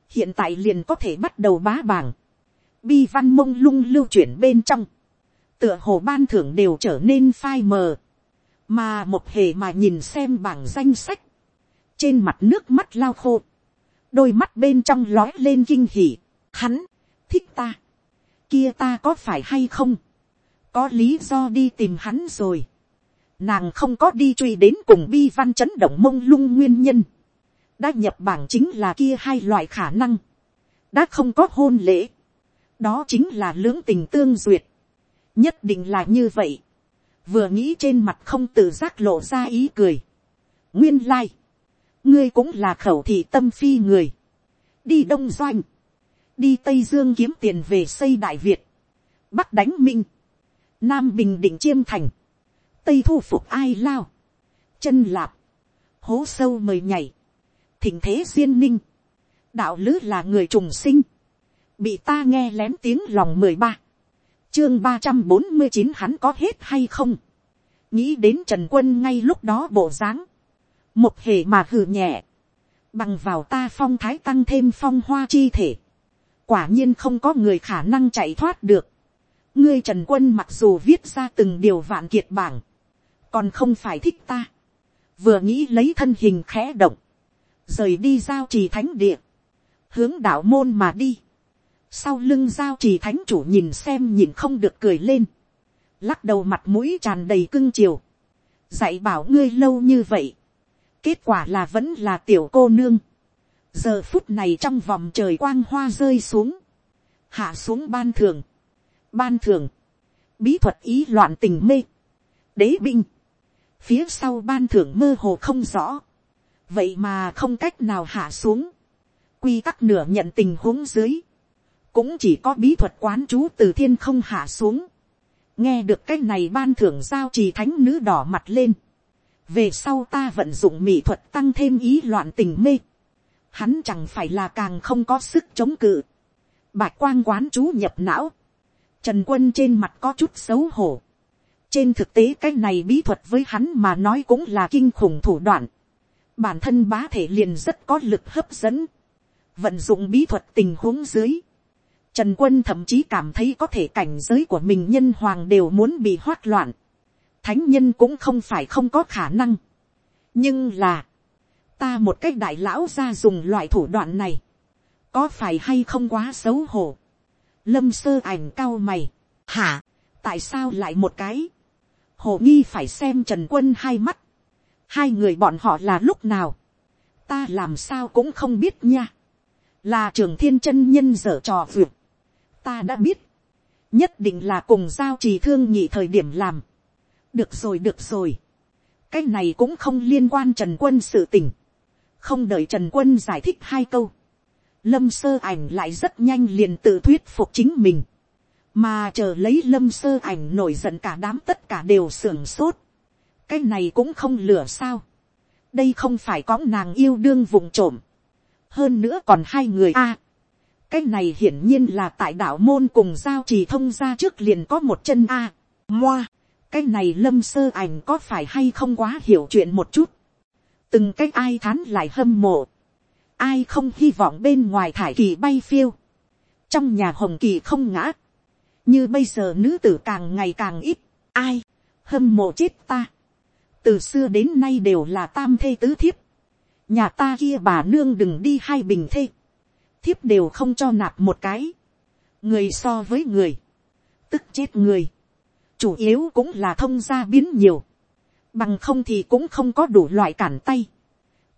[SPEAKER 1] hiện tại liền có thể bắt đầu bá bảng, bi văn mông lung lưu chuyển bên trong, tựa hồ ban thưởng đều trở nên phai mờ, mà một hề mà nhìn xem bảng danh sách, trên mặt nước mắt lao khô, đôi mắt bên trong lói lên kinh hỉ, hắn, thích ta, kia ta có phải hay không, có lý do đi tìm hắn rồi, nàng không có đi truy đến cùng bi văn chấn động mông lung nguyên nhân, đã nhập bảng chính là kia hai loại khả năng, đã không có hôn lễ, đó chính là lưỡng tình tương duyệt, nhất định là như vậy, vừa nghĩ trên mặt không tự giác lộ ra ý cười, nguyên lai, ngươi cũng là khẩu thị tâm phi người, đi đông doanh, đi tây dương kiếm tiền về xây đại việt, bắc đánh minh, nam bình định chiêm thành, tây thu phục ai lao, chân lạp, hố sâu mời nhảy, thỉnh thế duyên ninh, đạo lứ là người trùng sinh, bị ta nghe lén tiếng lòng mười ba, chương ba trăm bốn mươi chín hắn có hết hay không, nghĩ đến trần quân ngay lúc đó bộ dáng, một hề mà hừ nhẹ, bằng vào ta phong thái tăng thêm phong hoa chi thể, quả nhiên không có người khả năng chạy thoát được. ngươi trần quân mặc dù viết ra từng điều vạn kiệt bảng, còn không phải thích ta, vừa nghĩ lấy thân hình khẽ động, rời đi giao trì thánh địa, hướng đạo môn mà đi, sau lưng giao trì thánh chủ nhìn xem nhìn không được cười lên, lắc đầu mặt mũi tràn đầy cưng chiều, dạy bảo ngươi lâu như vậy, kết quả là vẫn là tiểu cô nương, giờ phút này trong vòng trời quang hoa rơi xuống, hạ xuống ban thường, ban thường, bí thuật ý loạn tình mê, đế binh, phía sau ban thưởng mơ hồ không rõ, vậy mà không cách nào hạ xuống, quy tắc nửa nhận tình huống dưới, cũng chỉ có bí thuật quán chú từ thiên không hạ xuống, nghe được cái này ban thưởng giao trì thánh nữ đỏ mặt lên, về sau ta vận dụng mỹ thuật tăng thêm ý loạn tình mê, hắn chẳng phải là càng không có sức chống cự, bạch quang quán chú nhập não, trần quân trên mặt có chút xấu hổ, trên thực tế cái này bí thuật với hắn mà nói cũng là kinh khủng thủ đoạn, bản thân bá thể liền rất có lực hấp dẫn, vận dụng bí thuật tình huống dưới, Trần quân thậm chí cảm thấy có thể cảnh giới của mình nhân hoàng đều muốn bị hoát loạn. Thánh nhân cũng không phải không có khả năng. Nhưng là, ta một cách đại lão ra dùng loại thủ đoạn này. Có phải hay không quá xấu hổ? Lâm sơ ảnh cao mày. Hả? Tại sao lại một cái? Hồ nghi phải xem Trần quân hai mắt. Hai người bọn họ là lúc nào? Ta làm sao cũng không biết nha. Là trường thiên chân nhân dở trò vượt ta đã biết, nhất định là cùng giao trì thương nhị thời điểm làm được rồi được rồi, cái này cũng không liên quan trần quân sự tình, không đợi trần quân giải thích hai câu, lâm sơ ảnh lại rất nhanh liền tự thuyết phục chính mình, mà chờ lấy lâm sơ ảnh nổi giận cả đám tất cả đều sưởng sốt, cái này cũng không lửa sao, đây không phải có nàng yêu đương vùng trộm, hơn nữa còn hai người a, cái này hiển nhiên là tại đạo môn cùng giao trì thông ra trước liền có một chân a. À, moa, cái này lâm sơ ảnh có phải hay không quá hiểu chuyện một chút. từng cái ai thán lại hâm mộ. ai không hy vọng bên ngoài thải kỳ bay phiêu. trong nhà hồng kỳ không ngã. như bây giờ nữ tử càng ngày càng ít. ai, hâm mộ chết ta. từ xưa đến nay đều là tam thê tứ thiếp. nhà ta kia bà nương đừng đi hai bình thê thiếp đều không cho nạp một cái, người so với người, tức chết người, chủ yếu cũng là thông gia biến nhiều, bằng không thì cũng không có đủ loại cản tay,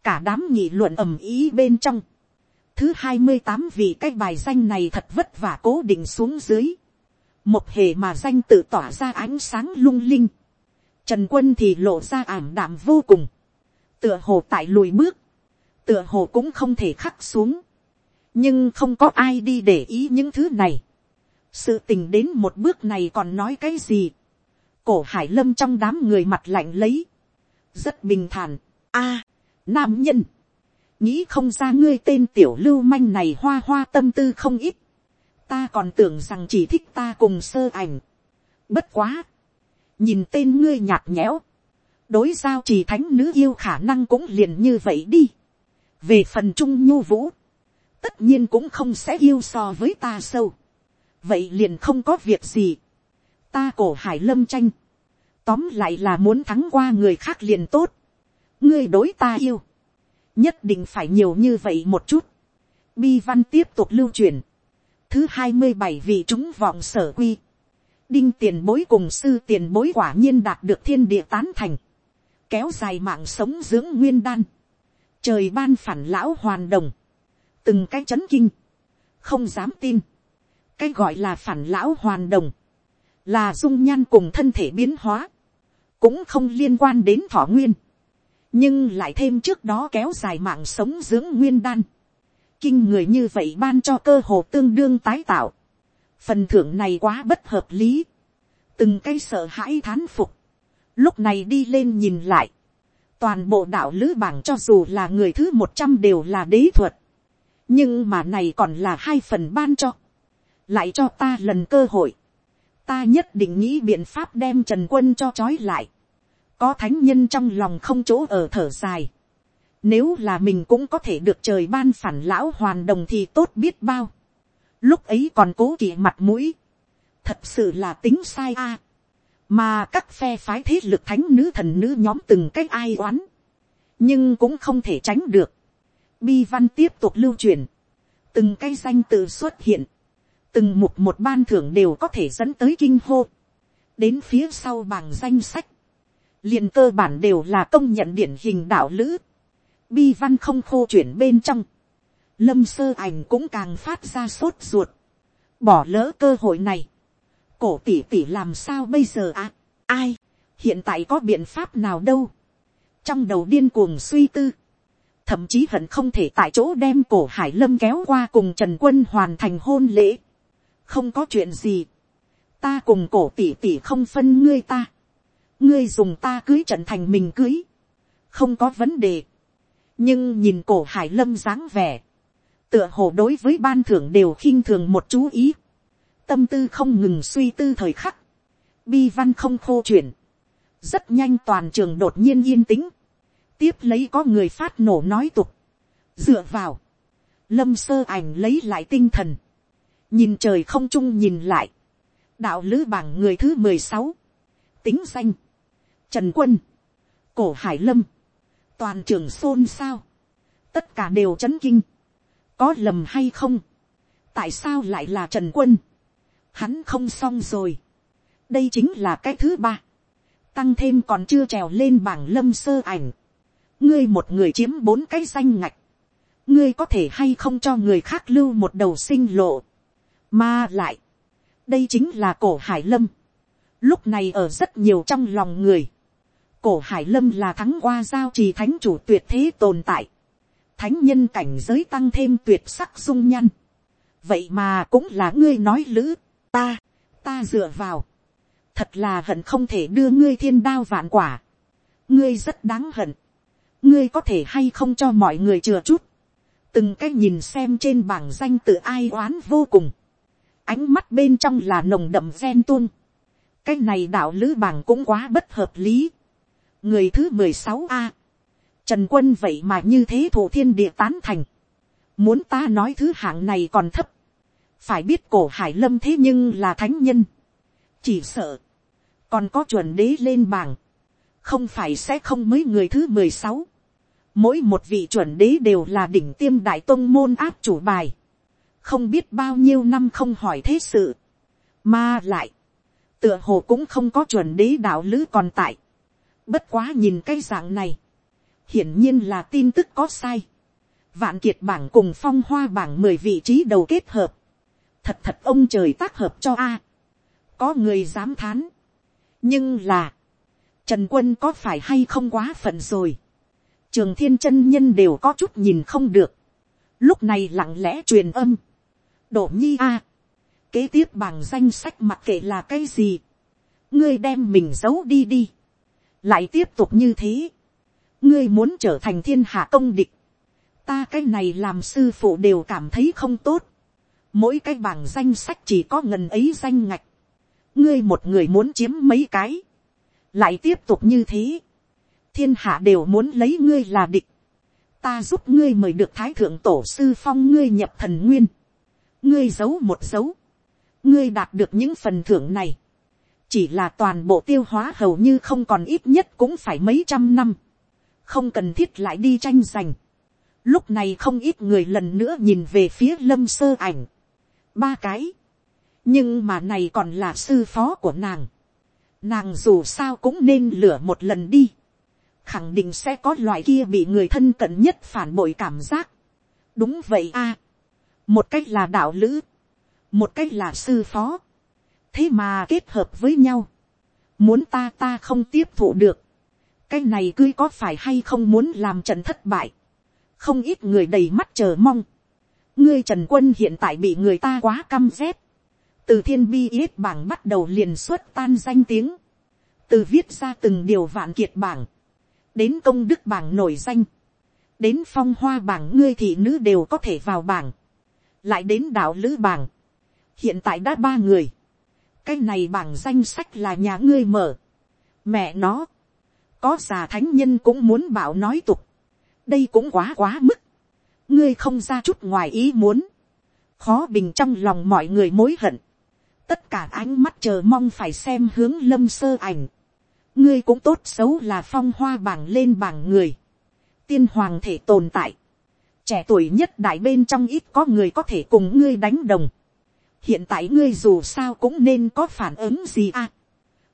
[SPEAKER 1] cả đám nghị luận ầm ý bên trong, thứ hai mươi tám vì cái bài danh này thật vất vả cố định xuống dưới, một hề mà danh tự tỏa ra ánh sáng lung linh, trần quân thì lộ ra ảm đạm vô cùng, tựa hồ tại lùi bước, tựa hồ cũng không thể khắc xuống, nhưng không có ai đi để ý những thứ này sự tình đến một bước này còn nói cái gì. cổ hải lâm trong đám người mặt lạnh lấy. rất bình thản. a, nam nhân. nghĩ không ra ngươi tên tiểu lưu manh này hoa hoa tâm tư không ít. ta còn tưởng rằng chỉ thích ta cùng sơ ảnh. bất quá. nhìn tên ngươi nhạt nhẽo. đối giao chỉ thánh nữ yêu khả năng cũng liền như vậy đi. về phần trung nhu vũ tất nhiên cũng không sẽ yêu so với ta sâu vậy liền không có việc gì. ta cổ hải lâm tranh. tóm lại là muốn thắng qua người khác liền tốt. ngươi đối ta yêu. nhất định phải nhiều như vậy một chút. bi văn tiếp tục lưu truyền. thứ hai mươi bảy vị chúng vọng sở quy. đinh tiền bối cùng sư tiền bối quả nhiên đạt được thiên địa tán thành. kéo dài mạng sống dưỡng nguyên đan. trời ban phản lão hoàn đồng từng cái chấn kinh, không dám tin, cái gọi là phản lão hoàn đồng, là dung nhan cùng thân thể biến hóa, cũng không liên quan đến thọ nguyên, nhưng lại thêm trước đó kéo dài mạng sống dưỡng nguyên đan, kinh người như vậy ban cho cơ hồ tương đương tái tạo, phần thưởng này quá bất hợp lý, từng cái sợ hãi thán phục, lúc này đi lên nhìn lại, toàn bộ đạo lữ bảng cho dù là người thứ một trăm đều là đế thuật, nhưng mà này còn là hai phần ban cho, lại cho ta lần cơ hội, ta nhất định nghĩ biện pháp đem trần quân cho trói lại, có thánh nhân trong lòng không chỗ ở thở dài, nếu là mình cũng có thể được trời ban phản lão hoàn đồng thì tốt biết bao, lúc ấy còn cố kỵ mặt mũi, thật sự là tính sai a, mà các phe phái thế lực thánh nữ thần nữ nhóm từng cách ai oán, nhưng cũng không thể tránh được, bi văn tiếp tục lưu truyền, từng cái danh tự xuất hiện, từng mục một ban thưởng đều có thể dẫn tới kinh hô, đến phía sau bảng danh sách, liền cơ bản đều là công nhận điển hình đạo lữ, bi văn không khô chuyển bên trong, lâm sơ ảnh cũng càng phát ra sốt ruột, bỏ lỡ cơ hội này, cổ tỷ tỷ làm sao bây giờ à, ai, hiện tại có biện pháp nào đâu, trong đầu điên cuồng suy tư, thậm chí hận không thể tại chỗ đem cổ hải lâm kéo qua cùng trần quân hoàn thành hôn lễ, không có chuyện gì, ta cùng cổ tỷ tỷ không phân ngươi ta, ngươi dùng ta cưới trận thành mình cưới, không có vấn đề, nhưng nhìn cổ hải lâm dáng vẻ, tựa hồ đối với ban thưởng đều khinh thường một chú ý, tâm tư không ngừng suy tư thời khắc, bi văn không khô chuyển, rất nhanh toàn trường đột nhiên yên tĩnh, tiếp lấy có người phát nổ nói tục, dựa vào, lâm sơ ảnh lấy lại tinh thần, nhìn trời không trung nhìn lại, đạo lữ bảng người thứ mười sáu, tính danh, trần quân, cổ hải lâm, toàn trường xôn xao, tất cả đều chấn kinh, có lầm hay không, tại sao lại là trần quân, hắn không xong rồi, đây chính là cái thứ ba, tăng thêm còn chưa trèo lên bảng lâm sơ ảnh, ngươi một người chiếm bốn cái danh ngạch, ngươi có thể hay không cho người khác lưu một đầu sinh lộ, mà lại, đây chính là cổ hải lâm, lúc này ở rất nhiều trong lòng người, cổ hải lâm là thắng qua giao trì thánh chủ tuyệt thế tồn tại, thánh nhân cảnh giới tăng thêm tuyệt sắc dung nhăn, vậy mà cũng là ngươi nói lữ, ta, ta dựa vào, thật là hận không thể đưa ngươi thiên đao vạn quả, ngươi rất đáng hận, ngươi có thể hay không cho mọi người chừa chút, từng cái nhìn xem trên bảng danh tự ai oán vô cùng, ánh mắt bên trong là nồng đậm gen tuông, cái này đạo lữ bảng cũng quá bất hợp lý, người thứ mười sáu a, trần quân vậy mà như thế thủ thiên địa tán thành, muốn ta nói thứ hạng này còn thấp, phải biết cổ hải lâm thế nhưng là thánh nhân, chỉ sợ, còn có chuẩn đế lên bảng, không phải sẽ không mới người thứ mười sáu, mỗi một vị chuẩn đế đều là đỉnh tiêm đại tôn môn áp chủ bài, không biết bao nhiêu năm không hỏi thế sự, mà lại, tựa hồ cũng không có chuẩn đế đạo lữ còn tại, bất quá nhìn cái dạng này, hiển nhiên là tin tức có sai, vạn kiệt bảng cùng phong hoa bảng mười vị trí đầu kết hợp, thật thật ông trời tác hợp cho a, có người dám thán, nhưng là, trần quân có phải hay không quá phận rồi, trường thiên chân nhân đều có chút nhìn không được, lúc này lặng lẽ truyền âm, độ nhi a, kế tiếp bằng danh sách mặc kệ là cái gì, ngươi đem mình giấu đi đi, lại tiếp tục như thế, ngươi muốn trở thành thiên hạ công địch, ta cái này làm sư phụ đều cảm thấy không tốt, mỗi cái bảng danh sách chỉ có ngần ấy danh ngạch, ngươi một người muốn chiếm mấy cái, lại tiếp tục như thế, thiên hạ đều muốn lấy ngươi là địch, ta giúp ngươi mời được thái thượng tổ sư phong ngươi nhập thần nguyên, ngươi giấu một dấu, ngươi đạt được những phần thưởng này, chỉ là toàn bộ tiêu hóa hầu như không còn ít nhất cũng phải mấy trăm năm, không cần thiết lại đi tranh giành. Lúc này không ít người lần nữa nhìn về phía lâm sơ ảnh, ba cái, nhưng mà này còn là sư phó của nàng, nàng dù sao cũng nên lửa một lần đi, khẳng định sẽ có loại kia bị người thân cận nhất phản bội cảm giác. đúng vậy a, một cách là đạo lữ, một cách là sư phó, thế mà kết hợp với nhau, muốn ta ta không tiếp thụ được, cái này cưới có phải hay không muốn làm trận thất bại, không ít người đầy mắt chờ mong, ngươi trần quân hiện tại bị người ta quá căm rét, từ thiên bi yết bảng bắt đầu liền xuất tan danh tiếng, từ viết ra từng điều vạn kiệt bảng, đến công đức bảng nổi danh, đến phong hoa bảng ngươi thị nữ đều có thể vào bảng, lại đến đạo lữ bảng, hiện tại đã ba người, cái này bảng danh sách là nhà ngươi mở, mẹ nó, có già thánh nhân cũng muốn bảo nói tục, đây cũng quá quá mức, ngươi không ra chút ngoài ý muốn, khó bình trong lòng mọi người mối hận, tất cả ánh mắt chờ mong phải xem hướng lâm sơ ảnh, ngươi cũng tốt xấu là phong hoa bảng lên bảng người, tiên hoàng thể tồn tại, trẻ tuổi nhất đại bên trong ít có người có thể cùng ngươi đánh đồng, hiện tại ngươi dù sao cũng nên có phản ứng gì à,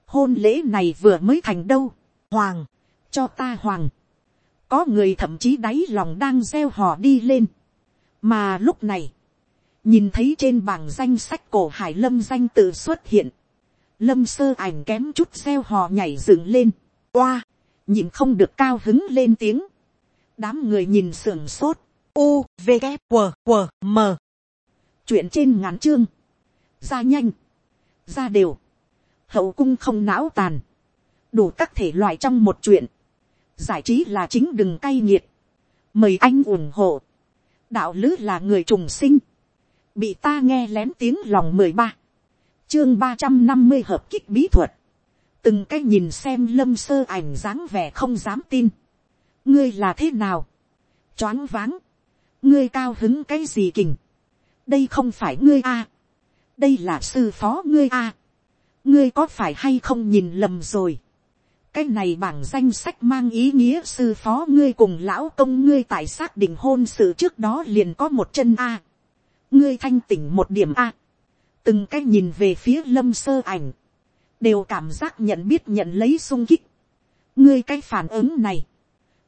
[SPEAKER 1] hôn lễ này vừa mới thành đâu, hoàng, cho ta hoàng, có người thậm chí đáy lòng đang gieo hò đi lên, mà lúc này, nhìn thấy trên bảng danh sách cổ hải lâm danh tự xuất hiện, lâm sơ ảnh kém chút gieo hò nhảy dựng lên, oa, nhìn không được cao hứng lên tiếng, đám người nhìn sưởng sốt, u v g q q m. Chuyện trên ngắn chương, ra nhanh, ra đều, hậu cung không não tàn, đủ các thể loại trong một chuyện, giải trí là chính đừng cay nghiệt, mời anh ủng hộ, đạo lứ là người trùng sinh, bị ta nghe lén tiếng lòng mười ba, chương ba trăm năm mươi hợp kích bí thuật, từng cái nhìn xem lâm sơ ảnh dáng vẻ không dám tin, ngươi là thế nào, choáng váng, ngươi cao hứng cái gì kình, đây không phải ngươi a, đây là sư phó ngươi a, ngươi có phải hay không nhìn lầm rồi, cái này bảng danh sách mang ý nghĩa sư phó ngươi cùng lão công ngươi tại xác định hôn sự trước đó liền có một chân a. ngươi thanh tỉnh một điểm a. từng cái nhìn về phía lâm sơ ảnh, đều cảm giác nhận biết nhận lấy sung kích. ngươi cái phản ứng này,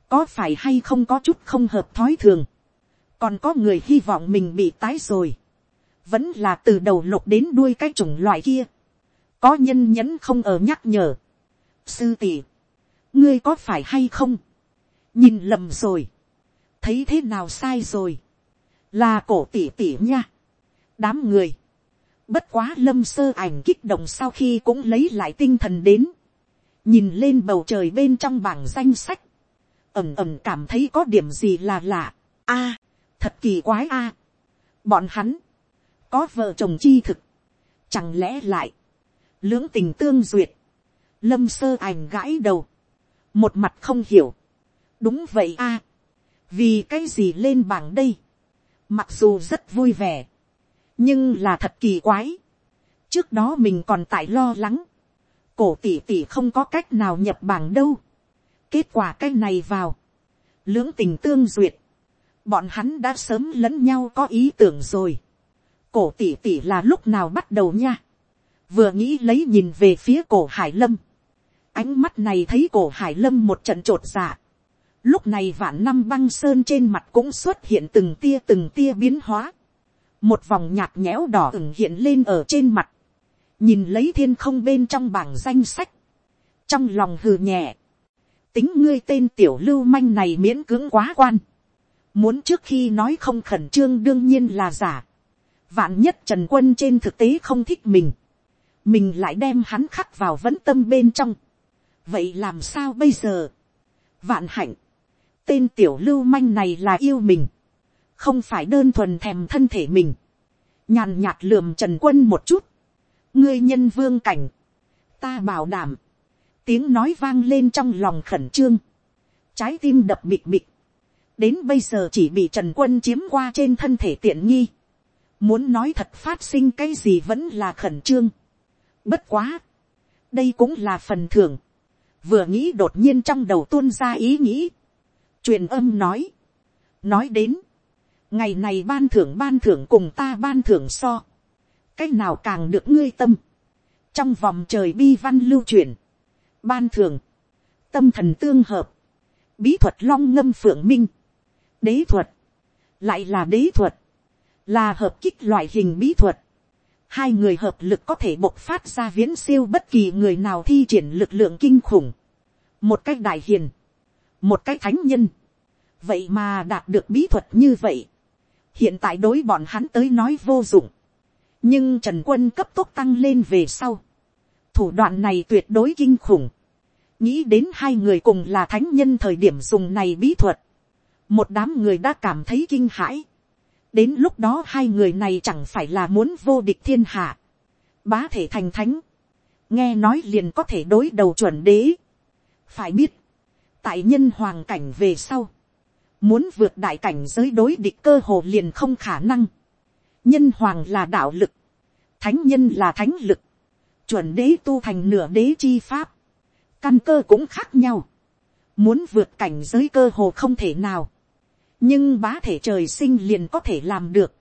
[SPEAKER 1] có phải hay không có chút không hợp thói thường, còn có người hy vọng mình bị tái rồi, vẫn là từ đầu lục đến đuôi cái chủng loại kia, có nhân nhẫn không ở nhắc nhở, sư tỷ, ngươi có phải hay không, nhìn lầm rồi, thấy thế nào sai rồi, là cổ tỷ tỷ nha, đám người, bất quá lâm sơ ảnh kích động sau khi cũng lấy lại tinh thần đến, nhìn lên bầu trời bên trong bảng danh sách, ẩm ẩm cảm thấy có điểm gì là lạ, a, thật kỳ quái a, bọn hắn, có vợ chồng chi thực, chẳng lẽ lại, lưỡng tình tương duyệt, lâm sơ ảnh gãi đầu, một mặt không hiểu, đúng vậy a, vì cái gì lên bảng đây, mặc dù rất vui vẻ, nhưng là thật kỳ quái, trước đó mình còn tại lo lắng, cổ tỷ tỷ không có cách nào nhập bảng đâu, kết quả cái này vào, lưỡng tình tương duyệt, bọn hắn đã sớm lẫn nhau có ý tưởng rồi, cổ tỷ tỷ là lúc nào bắt đầu nha, vừa nghĩ lấy nhìn về phía cổ hải lâm, ánh mắt này thấy cổ hải lâm một trận t r ộ t dạ, lúc này vạn năm băng sơn trên mặt cũng xuất hiện từng tia từng tia biến hóa, một vòng nhạt nhẽo đỏ ửng hiện lên ở trên mặt, nhìn lấy thiên không bên trong bảng danh sách, trong lòng hừ nhẹ, tính ngươi tên tiểu lưu manh này miễn cưỡng quá quan, muốn trước khi nói không khẩn trương đương nhiên là giả, vạn nhất trần quân trên thực tế không thích mình, mình lại đem hắn khắc vào vẫn tâm bên trong. vậy làm sao bây giờ. vạn hạnh, tên tiểu lưu manh này là yêu mình, không phải đơn thuần thèm thân thể mình, nhàn nhạt lườm trần quân một chút, ngươi nhân vương cảnh, ta bảo đảm, tiếng nói vang lên trong lòng khẩn trương, trái tim đập bịt bịt, đến bây giờ chỉ bị trần quân chiếm qua trên thân thể tiện nghi, muốn nói thật phát sinh cái gì vẫn là khẩn trương, Bất quá. Đây cũng là phần thưởng. Vừa nghĩ đột nhiên trong đầu tuôn ra ý nghĩ. truyền âm nói. Nói đến. Ngày này ban thưởng ban thưởng cùng ta ban thưởng so. Cái nào càng được ngươi tâm. Trong vòng trời bi văn lưu truyền. Ban thưởng. Tâm thần tương hợp. Bí thuật long ngâm phượng minh. Đế thuật. Lại là đế thuật. Là hợp kích loại hình bí thuật hai người hợp lực có thể bộc phát ra viễn siêu bất kỳ người nào thi triển lực lượng kinh khủng. một cách đại hiền, một cách thánh nhân. vậy mà đạt được bí thuật như vậy. hiện tại đối bọn hắn tới nói vô dụng. nhưng trần quân cấp tốc tăng lên về sau. thủ đoạn này tuyệt đối kinh khủng, nghĩ đến hai người cùng là thánh nhân thời điểm dùng này bí thuật, một đám người đã cảm thấy kinh hãi, đến lúc đó hai người này chẳng phải là muốn vô địch thiên hạ, bá thể thành thánh, nghe nói liền có thể đối đầu chuẩn đế, phải biết, tại nhân hoàng cảnh về sau, muốn vượt đại cảnh giới đối địch cơ hồ liền không khả năng, nhân hoàng là đạo lực, thánh nhân là thánh lực, chuẩn đế tu thành nửa đế chi pháp, căn cơ cũng khác nhau, muốn vượt cảnh giới cơ hồ không thể nào, nhưng bá thể trời sinh liền có thể làm được,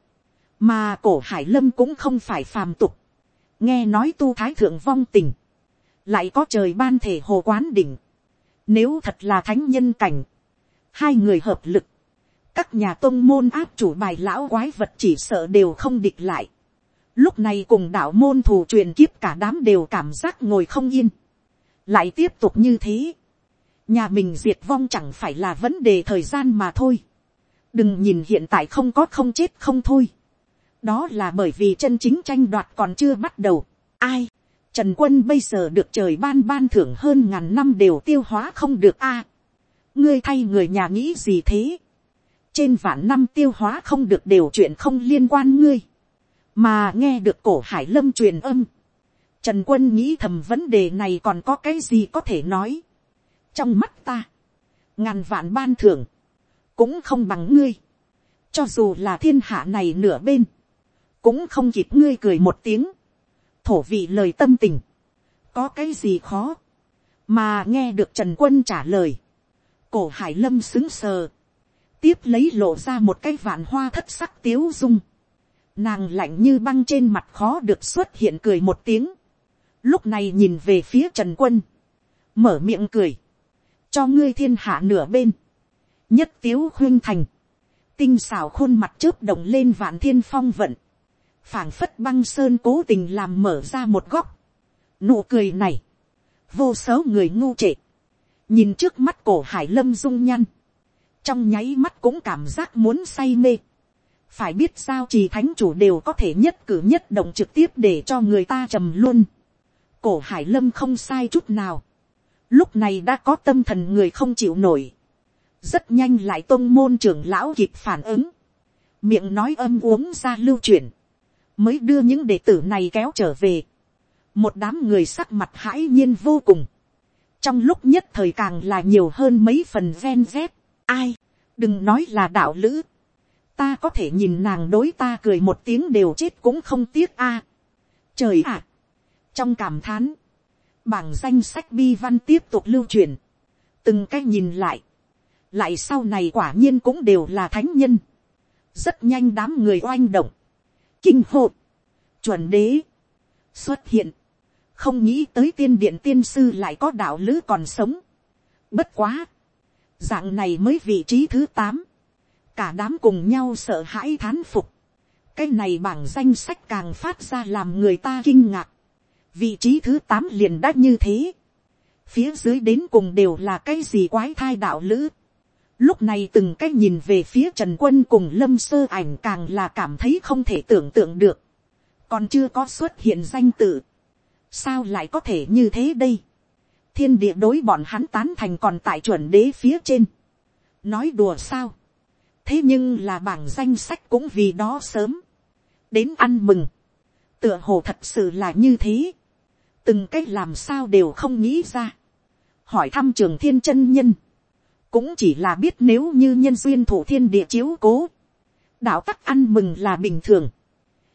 [SPEAKER 1] mà cổ hải lâm cũng không phải phàm tục, nghe nói tu thái thượng vong tình, lại có trời ban thể hồ quán đỉnh, nếu thật là thánh nhân cảnh, hai người hợp lực, các nhà tôn môn áp chủ bài lão quái vật chỉ sợ đều không địch lại. Lúc này cùng đạo môn thù truyền kiếp cả đám đều cảm giác ngồi không yên. Lại tiếp tục như thế. Nhà mình diệt vong chẳng phải là vấn đề thời gian mà thôi. Đừng nhìn hiện tại không có không chết không thôi. Đó là bởi vì chân chính tranh đoạt còn chưa bắt đầu. Ai? Trần quân bây giờ được trời ban ban thưởng hơn ngàn năm đều tiêu hóa không được a. ngươi thay người nhà nghĩ gì thế? Trên vạn năm tiêu hóa không được đều chuyện không liên quan ngươi. Mà nghe được cổ hải lâm truyền âm. Trần quân nghĩ thầm vấn đề này còn có cái gì có thể nói. Trong mắt ta. Ngàn vạn ban thưởng. Cũng không bằng ngươi. Cho dù là thiên hạ này nửa bên. Cũng không kịp ngươi cười một tiếng. Thổ vị lời tâm tình, có cái gì khó, mà nghe được trần quân trả lời, cổ hải lâm xứng sờ, tiếp lấy lộ ra một cái vạn hoa thất sắc tiếu dung, nàng lạnh như băng trên mặt khó được xuất hiện cười một tiếng, lúc này nhìn về phía trần quân, mở miệng cười, cho ngươi thiên hạ nửa bên, nhất tiếu khuyên thành, tinh xảo khuôn mặt chớp động lên vạn thiên phong vận, phảng phất băng sơn cố tình làm mở ra một góc. Nụ cười này, vô số người ngu trệ, nhìn trước mắt cổ hải lâm dung nhăn, trong nháy mắt cũng cảm giác muốn say mê. phải biết sao chỉ thánh chủ đều có thể nhất cử nhất động trực tiếp để cho người ta trầm luôn. cổ hải lâm không sai chút nào. lúc này đã có tâm thần người không chịu nổi rất nhanh lại tôn môn trưởng lão kịp phản ứng. miệng nói âm uống ra lưu chuyển mới đưa những đệ tử này kéo trở về. một đám người sắc mặt hãi nhiên vô cùng. trong lúc nhất thời càng là nhiều hơn mấy phần ven rét. ai, đừng nói là đạo lữ. ta có thể nhìn nàng đối ta cười một tiếng đều chết cũng không tiếc a. trời ạ, trong cảm thán, bảng danh sách bi văn tiếp tục lưu truyền, từng cái nhìn lại, lại sau này quả nhiên cũng đều là thánh nhân, rất nhanh đám người oanh động, kinh hộp, chuẩn đế, xuất hiện, không nghĩ tới tiên điện tiên sư lại có đạo lữ còn sống. Bất quá, dạng này mới vị trí thứ tám, cả đám cùng nhau sợ hãi thán phục, cái này bảng danh sách càng phát ra làm người ta kinh ngạc, vị trí thứ tám liền đã như thế, phía dưới đến cùng đều là cái gì quái thai đạo lữ, Lúc này từng cái nhìn về phía Trần Quân cùng Lâm Sơ ảnh càng là cảm thấy không thể tưởng tượng được. Còn chưa có xuất hiện danh tự. Sao lại có thể như thế đây? Thiên địa đối bọn hắn tán thành còn tại chuẩn đế phía trên. Nói đùa sao? Thế nhưng là bảng danh sách cũng vì đó sớm. Đến ăn mừng. Tựa hồ thật sự là như thế. Từng cách làm sao đều không nghĩ ra. Hỏi thăm trường thiên chân nhân cũng chỉ là biết nếu như nhân duyên thủ thiên địa chiếu cố, đạo tắc ăn mừng là bình thường,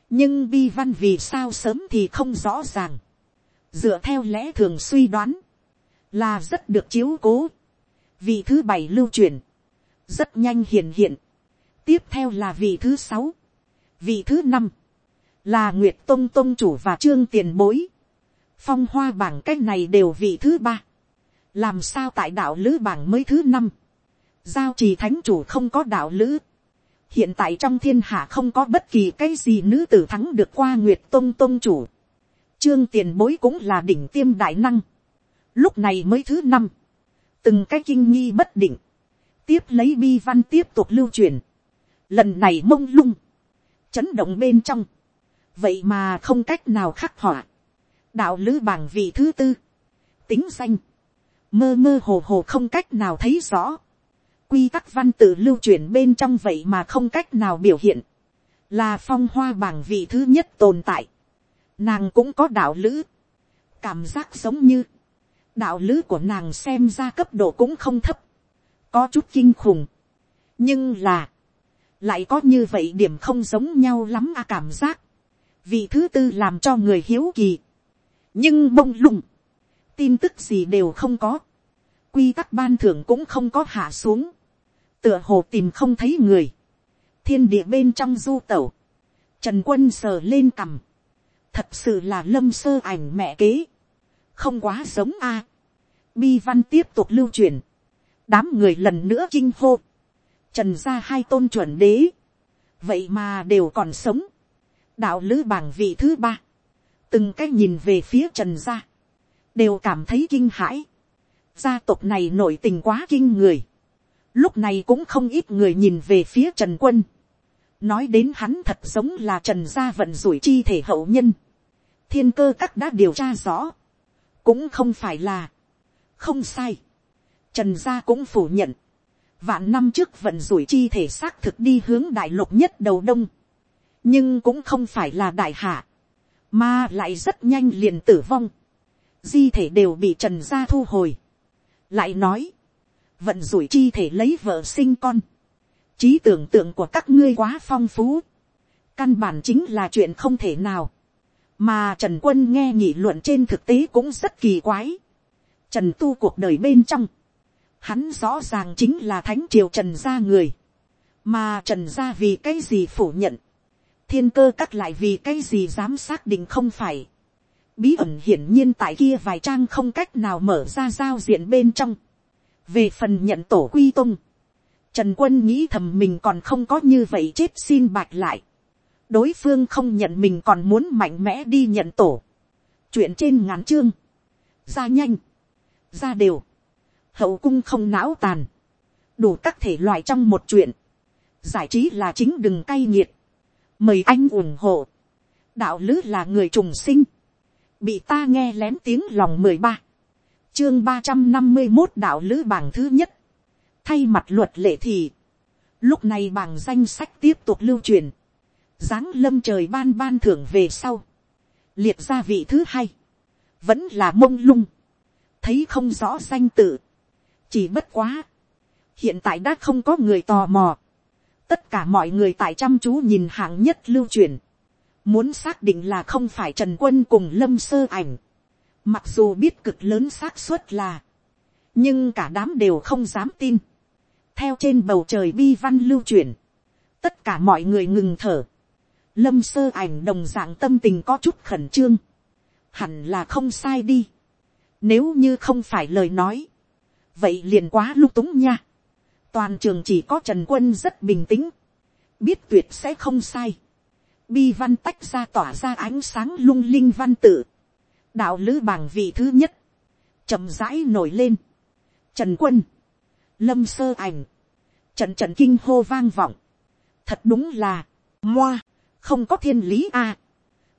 [SPEAKER 1] nhưng bi văn vì sao sớm thì không rõ ràng, dựa theo lẽ thường suy đoán, là rất được chiếu cố, vị thứ bảy lưu truyền, rất nhanh hiền hiện, tiếp theo là vị thứ sáu, vị thứ năm, là nguyệt tông tông chủ và trương tiền bối, phong hoa bảng c á c h này đều vị thứ ba, làm sao tại đạo lữ bảng mới thứ năm, giao trì thánh chủ không có đạo lữ, hiện tại trong thiên hạ không có bất kỳ cái gì nữ tử thắng được qua nguyệt tông tông chủ, trương tiền bối cũng là đỉnh tiêm đại năng, lúc này mới thứ năm, từng cái kinh nghi bất định, tiếp lấy bi văn tiếp tục lưu truyền, lần này mông lung, chấn động bên trong, vậy mà không cách nào khắc họa, đạo lữ bảng vị thứ tư, tính danh, mơ mơ hồ hồ không cách nào thấy rõ, quy tắc văn tự lưu truyền bên trong vậy mà không cách nào biểu hiện, là phong hoa bảng vị thứ nhất tồn tại, nàng cũng có đạo lữ, cảm giác giống như, đạo lữ của nàng xem ra cấp độ cũng không thấp, có chút kinh khủng, nhưng là, lại có như vậy điểm không giống nhau lắm à cảm giác, vị thứ tư làm cho người hiếu kỳ, nhưng bông lung, tin tức gì đều không có, quy tắc ban thưởng cũng không có hạ xuống, tựa hồ tìm không thấy người, thiên địa bên trong du tẩu, trần quân sờ lên cằm, thật sự là lâm sơ ảnh mẹ kế, không quá giống a, bi văn tiếp tục lưu truyền, đám người lần nữa kinh hô, trần gia hai tôn chuẩn đế, vậy mà đều còn sống, đạo lữ bảng vị thứ ba, từng cái nhìn về phía trần gia, đều cảm thấy kinh hãi, gia tộc này nổi tình quá kinh người, lúc này cũng không ít người nhìn về phía trần quân, nói đến hắn thật giống là trần gia vận rủi chi thể hậu nhân, thiên cơ các đã điều tra rõ, cũng không phải là, không sai, trần gia cũng phủ nhận, vạn năm trước vận rủi chi thể xác thực đi hướng đại lục nhất đầu đông, nhưng cũng không phải là đại hạ, mà lại rất nhanh liền tử vong, di thể đều bị trần gia thu hồi, lại nói, vận rủi chi thể lấy vợ sinh con, trí tưởng tượng của các ngươi quá phong phú, căn bản chính là chuyện không thể nào, mà trần quân nghe nghị luận trên thực tế cũng rất kỳ quái, trần tu cuộc đời bên trong, hắn rõ ràng chính là thánh triều trần gia người, mà trần gia vì cái gì phủ nhận, thiên cơ các lại vì cái gì dám xác định không phải, bí ẩn hiển nhiên tại kia vài trang không cách nào mở ra giao diện bên trong, về phần nhận tổ quy tung, trần quân nghĩ thầm mình còn không có như vậy chết xin bạch lại, đối phương không nhận mình còn muốn mạnh mẽ đi nhận tổ, chuyện trên ngắn chương, ra nhanh, ra đều, hậu cung không não tàn, đủ các thể loại trong một chuyện, giải trí là chính đừng cay nghiệt, mời anh ủng hộ, đạo lứ là người trùng sinh, bị ta nghe lén tiếng lòng mười ba, chương ba trăm năm mươi một đạo lữ bảng thứ nhất, thay mặt luật lệ thì, lúc này bảng danh sách tiếp tục lưu truyền, giáng lâm trời ban ban thưởng về sau, liệt ra vị thứ hai, vẫn là mông lung, thấy không rõ danh tự, chỉ bất quá, hiện tại đã không có người tò mò, tất cả mọi người tại chăm chú nhìn hạng nhất lưu truyền, muốn xác định là không phải trần quân cùng lâm sơ ảnh, mặc dù biết cực lớn xác suất là, nhưng cả đám đều không dám tin, theo trên bầu trời bi văn lưu chuyển tất cả mọi người ngừng thở, lâm sơ ảnh đồng dạng tâm tình có chút khẩn trương, hẳn là không sai đi, nếu như không phải lời nói, vậy liền quá lung túng nha. toàn trường chỉ có trần quân rất bình tĩnh, biết tuyệt sẽ không sai bi văn tách ra tỏa ra ánh sáng lung linh văn tự, đạo lữ bảng vị thứ nhất, chậm rãi nổi lên. trần quân, lâm sơ ảnh, trận trận kinh hô vang vọng, thật đúng là, moa, không có thiên lý a.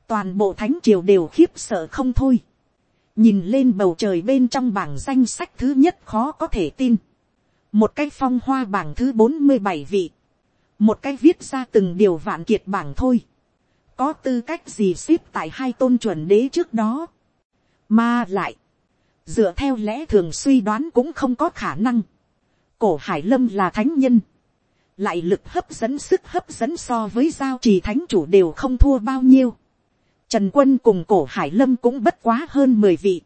[SPEAKER 1] toàn bộ thánh triều đều khiếp sợ không thôi. Nhìn lên bầu trời bên trong bảng danh sách thứ nhất khó có thể tin, một cái phong hoa bảng thứ bốn mươi bảy vị, một cái viết ra từng điều vạn kiệt bảng thôi, có tư cách gì xếp tại hai tôn chuẩn đế trước đó, mà lại, dựa theo lẽ thường suy đoán cũng không có khả năng, cổ hải lâm là thánh nhân, lại lực hấp dẫn sức hấp dẫn so với giao trì thánh chủ đều không thua bao nhiêu, Trần quân cùng cổ hải lâm cũng bất quá hơn mười vị.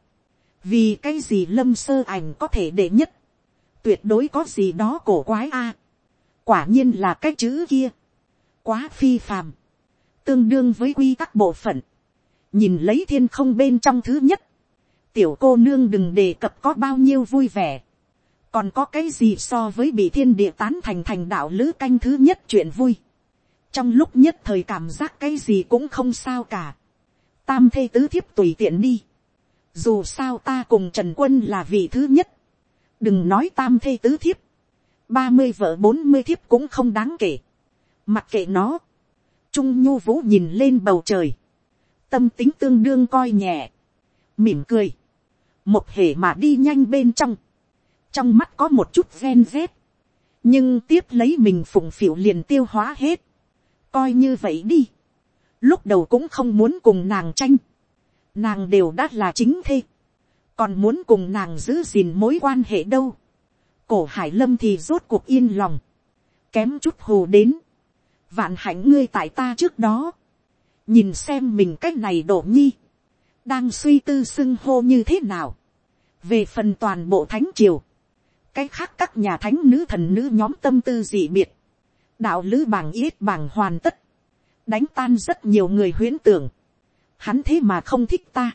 [SPEAKER 1] Vì cái gì lâm sơ ảnh có thể để nhất. Tuyệt đối có gì đó cổ quái a. Quả nhiên là cái chữ kia. Quá phi phàm. Tương đương với quy tắc bộ phận. Nhìn lấy thiên không bên trong thứ nhất. Tiểu cô nương đừng đề cập có bao nhiêu vui vẻ. Còn có cái gì so với bị thiên địa tán thành thành đạo lữ canh thứ nhất chuyện vui. Trong lúc nhất thời cảm giác cái gì cũng không sao cả tam thê tứ thiếp tùy tiện đi. Dù sao ta cùng Trần Quân là vị thứ nhất. Đừng nói tam thê tứ thiếp. ba mươi vợ bốn mươi thiếp cũng không đáng kể. Mặc kệ nó. Trung Nhu Vũ nhìn lên bầu trời. Tâm tính tương đương coi nhẹ. mỉm cười, một hề mà đi nhanh bên trong, trong mắt có một chút ven vết. nhưng tiếp lấy mình phụng phịu liền tiêu hóa hết, coi như vậy đi, lúc đầu cũng không muốn cùng nàng tranh, nàng đều đã là chính thê, còn muốn cùng nàng giữ gìn mối quan hệ đâu, cổ hải lâm thì rốt cuộc yên lòng, kém chút hồ đến, vạn hạnh ngươi tại ta trước đó, nhìn xem mình c á c h này đổ nhi, đang suy tư xưng hô như thế nào, về phần toàn bộ thánh triều, cái khác các nhà thánh nữ thần nữ nhóm tâm tư dị biệt, đạo lữ bảng yết bảng hoàn tất, đánh tan rất nhiều người huyễn tưởng, hắn thế mà không thích ta,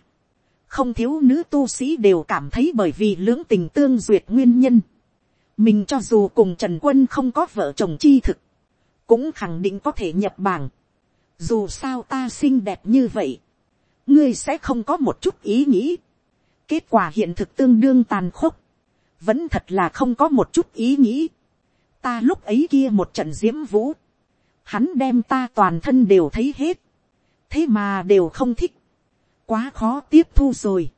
[SPEAKER 1] không thiếu nữ tu sĩ đều cảm thấy bởi vì lưỡng tình tương duyệt nguyên nhân, mình cho dù cùng trần quân không có vợ chồng chi thực, cũng khẳng định có thể nhập bảng. Dù sao ta xinh đẹp như vậy, ngươi sẽ không có một chút ý nghĩ. Kết quả hiện thực tương đương tàn khốc, vẫn thật là không có một chút ý nghĩ. Ta lúc ấy kia một trận diễm vũ, hắn đem ta toàn thân đều thấy hết, thế mà đều không thích, quá khó tiếp thu rồi,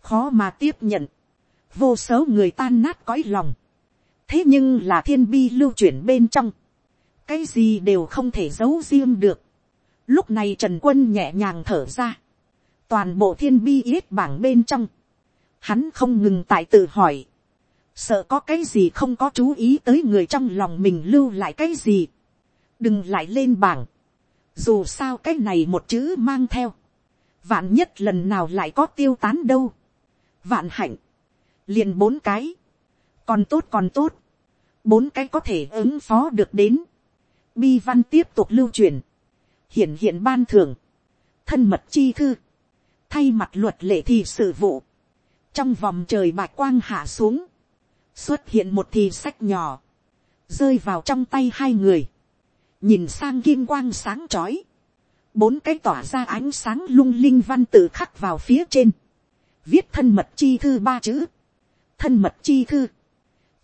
[SPEAKER 1] khó mà tiếp nhận, vô số người tan nát cõi lòng, thế nhưng là thiên bi lưu chuyển bên trong, cái gì đều không thể giấu riêng được. Lúc này Trần Quân nhẹ nhàng thở ra. Toàn bộ thiên bi yết bảng bên trong. Hắn không ngừng tại tự hỏi. Sợ có cái gì không có chú ý tới người trong lòng mình lưu lại cái gì. Đừng lại lên bảng. Dù sao cái này một chữ mang theo. Vạn nhất lần nào lại có tiêu tán đâu. Vạn hạnh. Liền bốn cái. Còn tốt còn tốt. Bốn cái có thể ứng phó được đến bi văn tiếp tục lưu truyền, hiển hiện ban thường, thân mật chi thư, thay mặt luật lệ thì sự vụ, trong vòng trời bạch quang hạ xuống, xuất hiện một thì sách nhỏ, rơi vào trong tay hai người, nhìn sang kim quang sáng trói, bốn cái tỏa ra ánh sáng lung linh văn tự khắc vào phía trên, viết thân mật chi thư ba chữ, thân mật chi thư,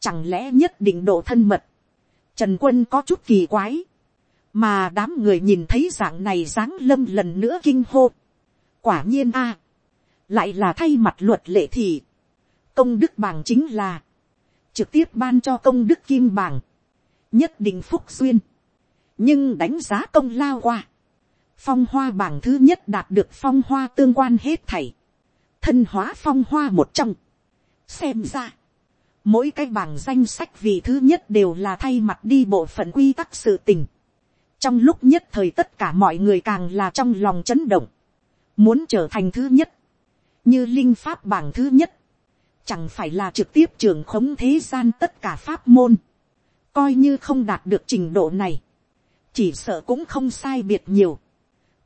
[SPEAKER 1] chẳng lẽ nhất định độ thân mật, Trần quân có chút kỳ quái. Mà đám người nhìn thấy dạng này dáng lâm lần nữa kinh hô. Quả nhiên a Lại là thay mặt luật lệ thì. Công đức bảng chính là. Trực tiếp ban cho công đức kim bảng. Nhất định phúc duyên. Nhưng đánh giá công lao qua. Phong hoa bảng thứ nhất đạt được phong hoa tương quan hết thảy. Thân hóa phong hoa một trong. Xem ra mỗi cái bảng danh sách vị thứ nhất đều là thay mặt đi bộ phận quy tắc sự tình. trong lúc nhất thời tất cả mọi người càng là trong lòng chấn động, muốn trở thành thứ nhất, như linh pháp bảng thứ nhất, chẳng phải là trực tiếp trưởng khống thế gian tất cả pháp môn, coi như không đạt được trình độ này, chỉ sợ cũng không sai biệt nhiều,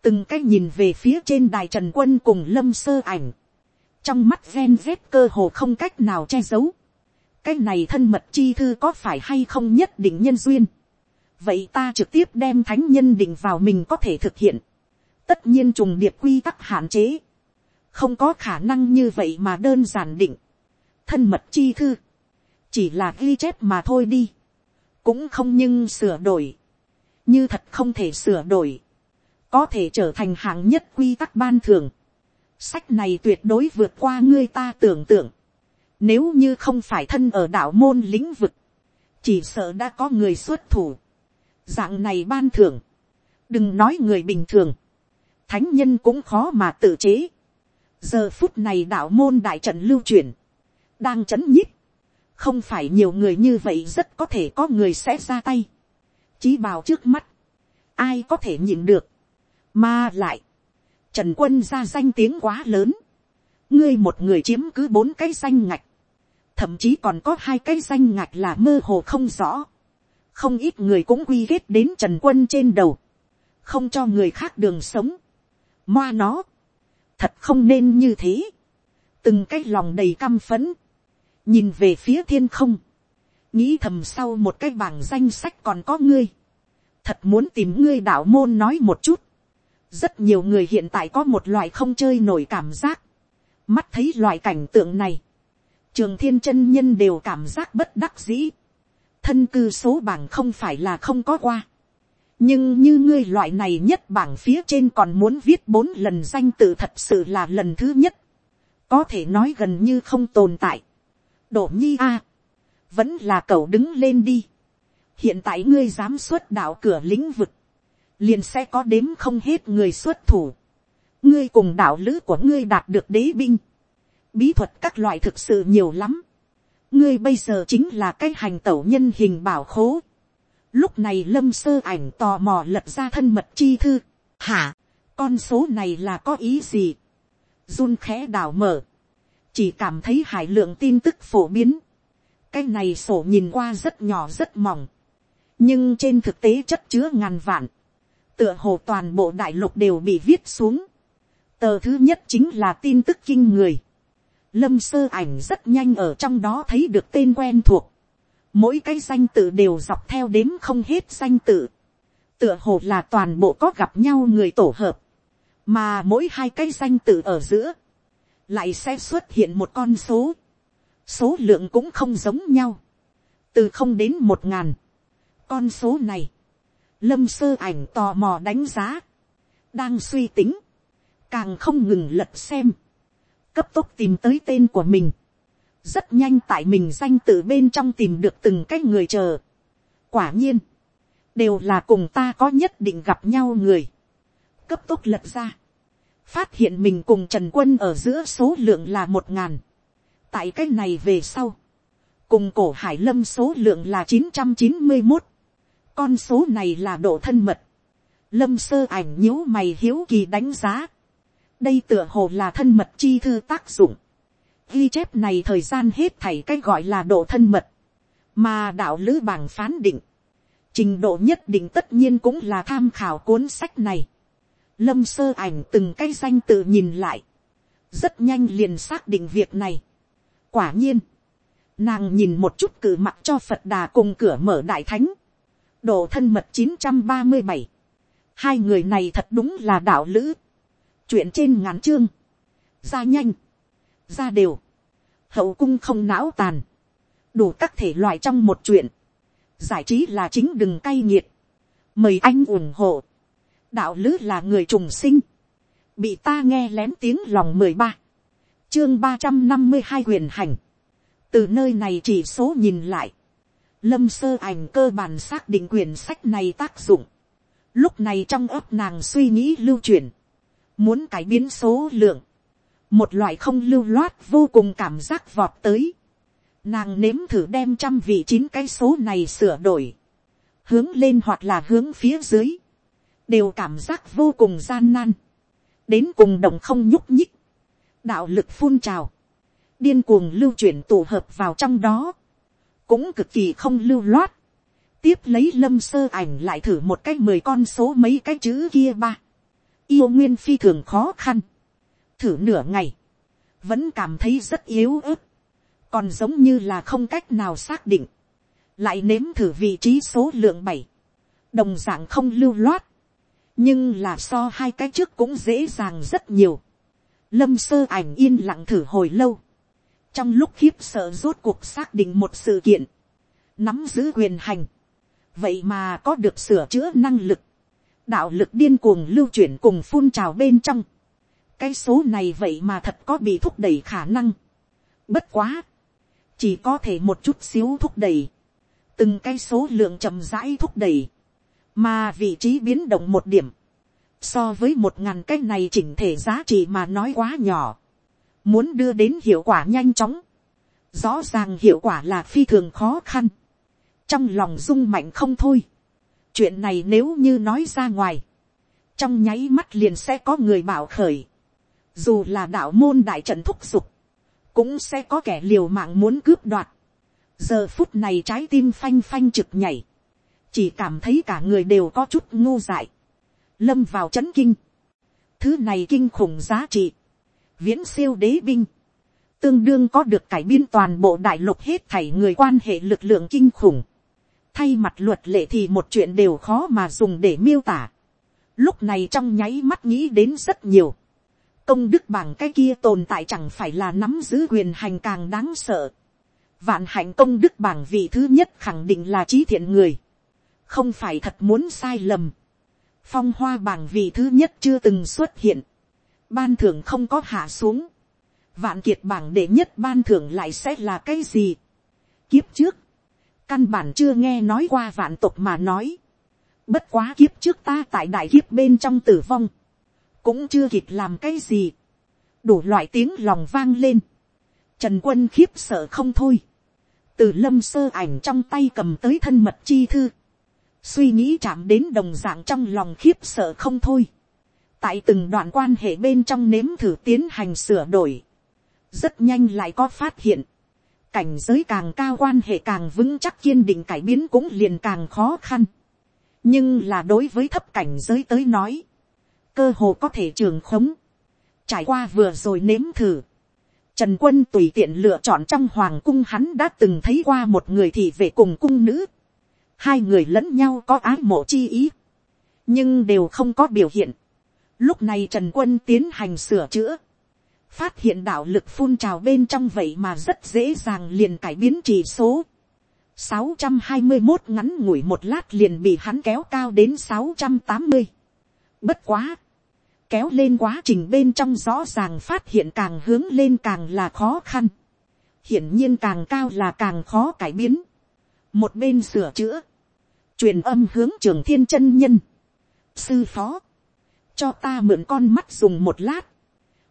[SPEAKER 1] từng cái nhìn về phía trên đài trần quân cùng lâm sơ ảnh, trong mắt ven dép cơ hồ không cách nào che giấu, cái này thân mật chi thư có phải hay không nhất định nhân duyên. vậy ta trực tiếp đem thánh nhân định vào mình có thể thực hiện. tất nhiên trùng điệp quy tắc hạn chế. không có khả năng như vậy mà đơn giản định. thân mật chi thư. chỉ là ghi chép mà thôi đi. cũng không nhưng sửa đổi. như thật không thể sửa đổi. có thể trở thành hạng nhất quy tắc ban thường. sách này tuyệt đối vượt qua ngươi ta tưởng tượng nếu như không phải thân ở đạo môn lĩnh vực, chỉ sợ đã có người xuất thủ. Dạng này ban thưởng, đừng nói người bình thường, thánh nhân cũng khó mà tự chế. giờ phút này đạo môn đại trận lưu truyền, đang chấn nhích, không phải nhiều người như vậy rất có thể có người sẽ ra tay. chí bào trước mắt, ai có thể nhìn được, mà lại, trần quân ra danh tiếng quá lớn, ngươi một người chiếm cứ bốn cái danh ngạch, thậm chí còn có hai cái danh ngạch là mơ hồ không rõ, không ít người cũng quy kết đến trần quân trên đầu, không cho người khác đường sống, moa nó, thật không nên như thế, từng cái lòng đầy căm phấn, nhìn về phía thiên không, nghĩ thầm sau một cái bảng danh sách còn có ngươi, thật muốn tìm ngươi đạo môn nói một chút, rất nhiều người hiện tại có một loại không chơi nổi cảm giác, mắt thấy loại cảnh tượng này, trường thiên chân nhân đều cảm giác bất đắc dĩ. thân cư số bảng không phải là không có qua. nhưng như ngươi loại này nhất bảng phía trên còn muốn viết bốn lần danh tự thật sự là lần thứ nhất. có thể nói gần như không tồn tại. đổ nhi a, vẫn là cậu đứng lên đi. hiện tại ngươi dám xuất đạo cửa lĩnh vực, liền sẽ có đếm không hết người xuất thủ ngươi cùng đạo lữ của ngươi đạt được đế binh, bí thuật các loại thực sự nhiều lắm. ngươi bây giờ chính là cái hành tẩu nhân hình bảo khố. lúc này lâm sơ ảnh tò mò lật ra thân mật chi thư. hả, con số này là có ý gì. run khẽ đảo mở, chỉ cảm thấy hải lượng tin tức phổ biến. cái này sổ nhìn qua rất nhỏ rất mỏng, nhưng trên thực tế chất chứa ngàn vạn, tựa hồ toàn bộ đại lục đều bị viết xuống tờ thứ nhất chính là tin tức kinh người. lâm sơ ảnh rất nhanh ở trong đó thấy được tên quen thuộc. mỗi cái danh tự đều dọc theo đếm không hết danh tự. tựa hồ là toàn bộ có gặp nhau người tổ hợp mà mỗi hai cái danh tự ở giữa, lại sẽ xuất hiện một con số, số lượng cũng không giống nhau, từ không đến một ngàn, con số này, lâm sơ ảnh tò mò đánh giá, đang suy tính, càng không ngừng lật xem, cấp tốc tìm tới tên của mình, rất nhanh tại mình danh tự bên trong tìm được từng cái người chờ. quả nhiên, đều là cùng ta có nhất định gặp nhau người. Cấp tốc lật ra, phát hiện mình cùng trần quân ở giữa số lượng là một ngàn, tại cái này về sau, cùng cổ hải lâm số lượng là chín trăm chín mươi một, con số này là độ thân mật, lâm sơ ảnh nhíu mày hiếu kỳ đánh giá, đây tựa hồ là thân mật chi thư tác dụng, ghi chép này thời gian hết thảy cái gọi là độ thân mật, mà đạo lữ bảng phán định, trình độ nhất định tất nhiên cũng là tham khảo cuốn sách này. Lâm sơ ảnh từng cái danh tự nhìn lại. Rất nhanh liền xác định việc này. Quả nhiên. Nàng nhìn một chút cử mặt cho Phật đà cùng cửa mở đại thánh. Độ thân mật 937. Hai người này thật đúng là đạo lữ. Chuyện trên ngắn chương. Ra nhanh. Ra đều. Hậu cung không não tàn. Đủ các thể loại trong một chuyện. Giải trí là chính đừng cay nghiệt. Mời anh ủng hộ đạo lữ là người trùng sinh, bị ta nghe lén tiếng lòng mười ba, chương ba trăm năm mươi hai quyền hành, từ nơi này chỉ số nhìn lại, lâm sơ ảnh cơ bản xác định quyển sách này tác dụng, lúc này trong ấp nàng suy nghĩ lưu truyền, muốn cải biến số lượng, một loại không lưu loát vô cùng cảm giác vọt tới, nàng nếm thử đem trăm vị chín cái số này sửa đổi, hướng lên hoặc là hướng phía dưới, đều cảm giác vô cùng gian nan, đến cùng đồng không nhúc nhích, đạo lực phun trào, điên cuồng lưu chuyển tổ hợp vào trong đó, cũng cực kỳ không lưu loát, tiếp lấy lâm sơ ảnh lại thử một cái mười con số mấy cái chữ kia ba, yêu nguyên phi thường khó khăn, thử nửa ngày, vẫn cảm thấy rất yếu ớt, còn giống như là không cách nào xác định, lại nếm thử vị trí số lượng bảy, đồng d ạ n g không lưu loát, nhưng là so hai cái trước cũng dễ dàng rất nhiều. lâm sơ ảnh yên lặng thử hồi lâu. trong lúc khiếp sợ rốt cuộc xác định một sự kiện, nắm giữ quyền hành, vậy mà có được sửa chữa năng lực, đạo lực điên cuồng lưu chuyển cùng phun trào bên trong. cái số này vậy mà thật có bị thúc đẩy khả năng. bất quá, chỉ có thể một chút xíu thúc đẩy, từng cái số lượng chậm rãi thúc đẩy, mà vị trí biến động một điểm, so với một ngàn cái này chỉnh thể giá trị mà nói quá nhỏ, muốn đưa đến hiệu quả nhanh chóng, rõ ràng hiệu quả là phi thường khó khăn, trong lòng rung mạnh không thôi, chuyện này nếu như nói ra ngoài, trong nháy mắt liền sẽ có người bảo khởi, dù là đạo môn đại trận thúc giục, cũng sẽ có kẻ liều mạng muốn cướp đoạt, giờ phút này trái tim phanh phanh trực nhảy, chỉ cảm thấy cả người đều có chút ngu dại, lâm vào c h ấ n kinh, thứ này kinh khủng giá trị, viễn siêu đế binh, tương đương có được cải biên toàn bộ đại lục hết thảy người quan hệ lực lượng kinh khủng, thay mặt luật lệ thì một chuyện đều khó mà dùng để miêu tả, lúc này trong nháy mắt nghĩ đến rất nhiều, công đức bảng cái kia tồn tại chẳng phải là nắm giữ quyền hành càng đáng sợ, vạn hạnh công đức bảng vị thứ nhất khẳng định là trí thiện người, không phải thật muốn sai lầm. phong hoa bảng vị thứ nhất chưa từng xuất hiện, ban thưởng không có hạ xuống, vạn kiệt bảng đệ nhất ban thưởng lại sẽ là cái gì. kiếp trước, căn bản chưa nghe nói qua vạn tộc mà nói. bất quá kiếp trước ta tại đại kiếp bên trong tử vong, cũng chưa kịp làm cái gì. đủ loại tiếng lòng vang lên. trần quân khiếp sợ không thôi. từ lâm sơ ảnh trong tay cầm tới thân mật chi thư. suy nghĩ chạm đến đồng dạng trong lòng khiếp sợ không thôi. tại từng đoạn quan hệ bên trong nếm thử tiến hành sửa đổi. rất nhanh lại có phát hiện cảnh giới càng cao quan hệ càng vững chắc kiên định cải biến cũng liền càng khó khăn. nhưng là đối với thấp cảnh giới tới nói, cơ hồ có thể trường khống. Trải qua vừa rồi nếm thử. Trần quân tùy tiện lựa chọn trong hoàng cung hắn đã từng thấy qua một người thì về cùng cung nữ. Hai người lẫn nhau có ái mộ chi ý. Nhưng đều không có biểu hiện. Lúc này Trần quân tiến hành sửa chữa. Phát hiện đạo lực phun trào bên trong vậy mà rất dễ dàng liền cải biến chỉ số. 621 ngắn ngủi một lát liền bị hắn kéo cao đến 680. Bất quá kéo lên quá trình bên trong rõ ràng phát hiện càng hướng lên càng là khó khăn. hiển nhiên càng cao là càng khó cải biến. một bên sửa chữa, truyền âm hướng trường thiên chân nhân. sư phó, cho ta mượn con mắt dùng một lát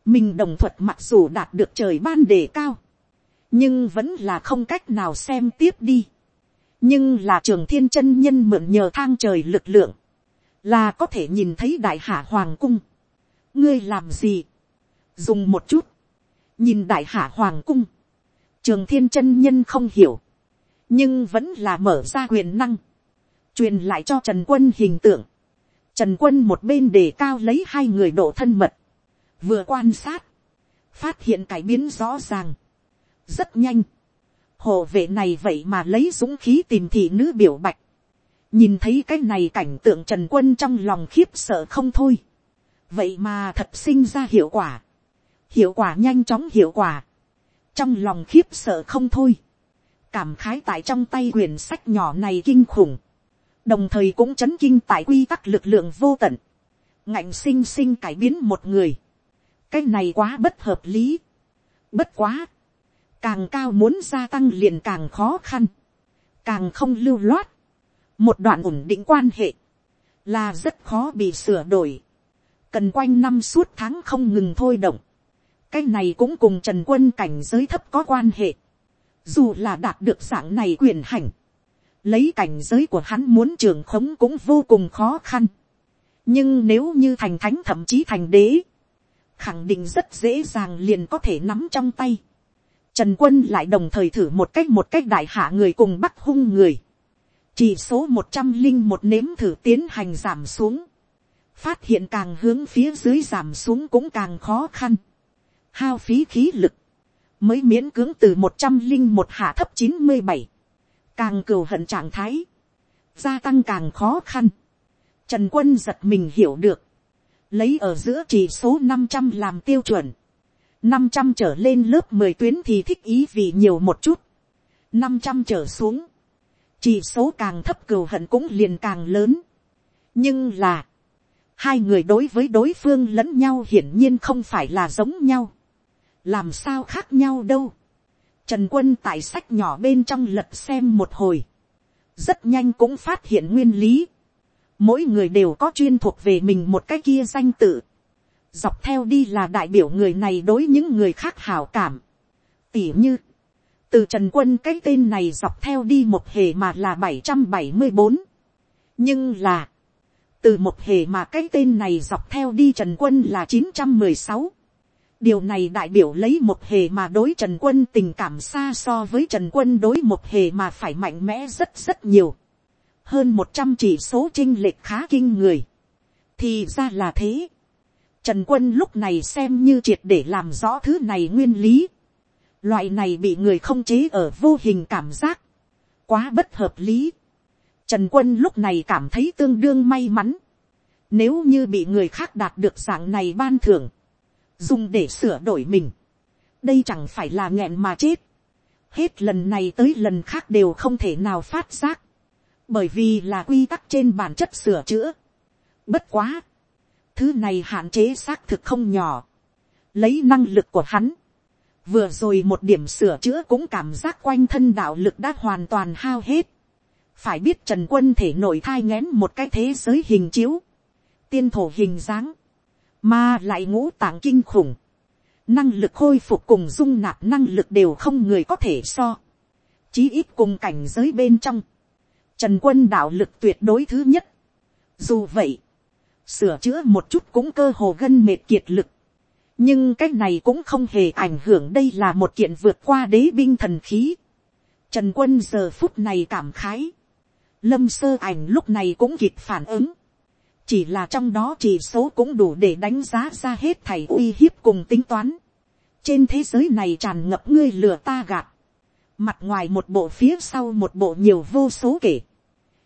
[SPEAKER 1] mình đồng thuật mặc dù đạt được trời ban đề cao, nhưng vẫn là không cách nào xem tiếp đi. nhưng là trường thiên chân nhân mượn nhờ thang trời lực lượng, là có thể nhìn thấy đại hạ hoàng cung. Ngươi làm gì, dùng một chút, nhìn đại hạ hoàng cung, trường thiên chân nhân không hiểu, nhưng vẫn là mở ra quyền năng, truyền lại cho trần quân hình tượng, trần quân một bên đề cao lấy hai người độ thân mật, vừa quan sát, phát hiện cải biến rõ ràng, rất nhanh, hộ vệ này vậy mà lấy dũng khí tìm thị nữ biểu bạch, nhìn thấy cái này cảnh tượng trần quân trong lòng khiếp sợ không thôi, vậy mà thật sinh ra hiệu quả, hiệu quả nhanh chóng hiệu quả, trong lòng khiếp sợ không thôi, cảm khái tại trong tay quyển sách nhỏ này kinh khủng, đồng thời cũng chấn kinh tại quy tắc lực lượng vô tận, ngạnh sinh sinh cải biến một người, cái này quá bất hợp lý, bất quá, càng cao muốn gia tăng liền càng khó khăn, càng không lưu loát, một đoạn ổn định quan hệ, là rất khó bị sửa đổi. Cần quanh năm suốt tháng không ngừng thôi động. cái này cũng cùng trần quân cảnh giới thấp có quan hệ. dù là đạt được dạng này quyền hành, lấy cảnh giới của hắn muốn trường khống cũng vô cùng khó khăn. nhưng nếu như thành thánh thậm chí thành đế, khẳng định rất dễ dàng liền có thể nắm trong tay. Trần quân lại đồng thời thử một cách một cách đại hạ người cùng bắt hung người. Chỉ số một trăm linh một nếm thử tiến hành giảm xuống. Phát hiện càng hướng phía dưới giảm xuống cũng càng khó khăn, hao phí khí lực, mới miễn cưỡng từ một trăm linh một hạ thấp chín mươi bảy, càng cừu hận trạng thái, gia tăng càng khó khăn, trần quân giật mình hiểu được, lấy ở giữa chỉ số năm trăm làm tiêu chuẩn, năm trăm trở lên lớp mười tuyến thì thích ý vì nhiều một chút, năm trăm trở xuống, chỉ số càng thấp cừu hận cũng liền càng lớn, nhưng là, hai người đối với đối phương lẫn nhau hiển nhiên không phải là giống nhau. làm sao khác nhau đâu. trần quân tại sách nhỏ bên trong lật xem một hồi. rất nhanh cũng phát hiện nguyên lý mỗi người đều có chuyên thuộc về mình một cái kia danh tự. dọc theo đi là đại biểu người này đối những người khác hảo cảm. tỉ như, từ trần quân cái tên này dọc theo đi một hề mà là bảy trăm bảy mươi bốn. nhưng là, từ một hề mà cái tên này dọc theo đi trần quân là chín trăm mười sáu điều này đại biểu lấy một hề mà đối trần quân tình cảm xa so với trần quân đối một hề mà phải mạnh mẽ rất rất nhiều hơn một trăm chỉ số chinh lệch khá kinh người thì ra là thế trần quân lúc này xem như triệt để làm rõ thứ này nguyên lý loại này bị người không chế ở vô hình cảm giác quá bất hợp lý Trần quân lúc này cảm thấy tương đương may mắn. Nếu như bị người khác đạt được dạng này ban thưởng. Dùng để sửa đổi mình. Đây chẳng phải là nghẹn mà chết. Hết lần này tới lần khác đều không thể nào phát giác. Bởi vì là quy tắc trên bản chất sửa chữa. Bất quá. Thứ này hạn chế xác thực không nhỏ. Lấy năng lực của hắn. vừa rồi một điểm sửa chữa cũng cảm giác quanh thân đạo lực đã hoàn toàn hao hết. phải biết trần quân thể nổi thai ngén một cái thế giới hình chiếu, tiên thổ hình dáng, mà lại ngũ tạng kinh khủng, năng lực khôi phục cùng dung nạp năng lực đều không người có thể so, chí ít cùng cảnh giới bên trong, trần quân đạo lực tuyệt đối thứ nhất. dù vậy, sửa chữa một chút cũng cơ hồ gân mệt kiệt lực, nhưng cái này cũng không hề ảnh hưởng đây là một kiện vượt qua đế binh thần khí. Trần quân giờ phút này cảm khái. Lâm sơ ảnh lúc này cũng kịp phản ứng. Chỉ là trong đó chỉ số cũng đủ để đánh giá ra hết thảy uy hiếp cùng tính toán. Trên thế giới này tràn ngập ngươi lừa ta gạt. Mặt ngoài một bộ phía sau một bộ nhiều vô số kể.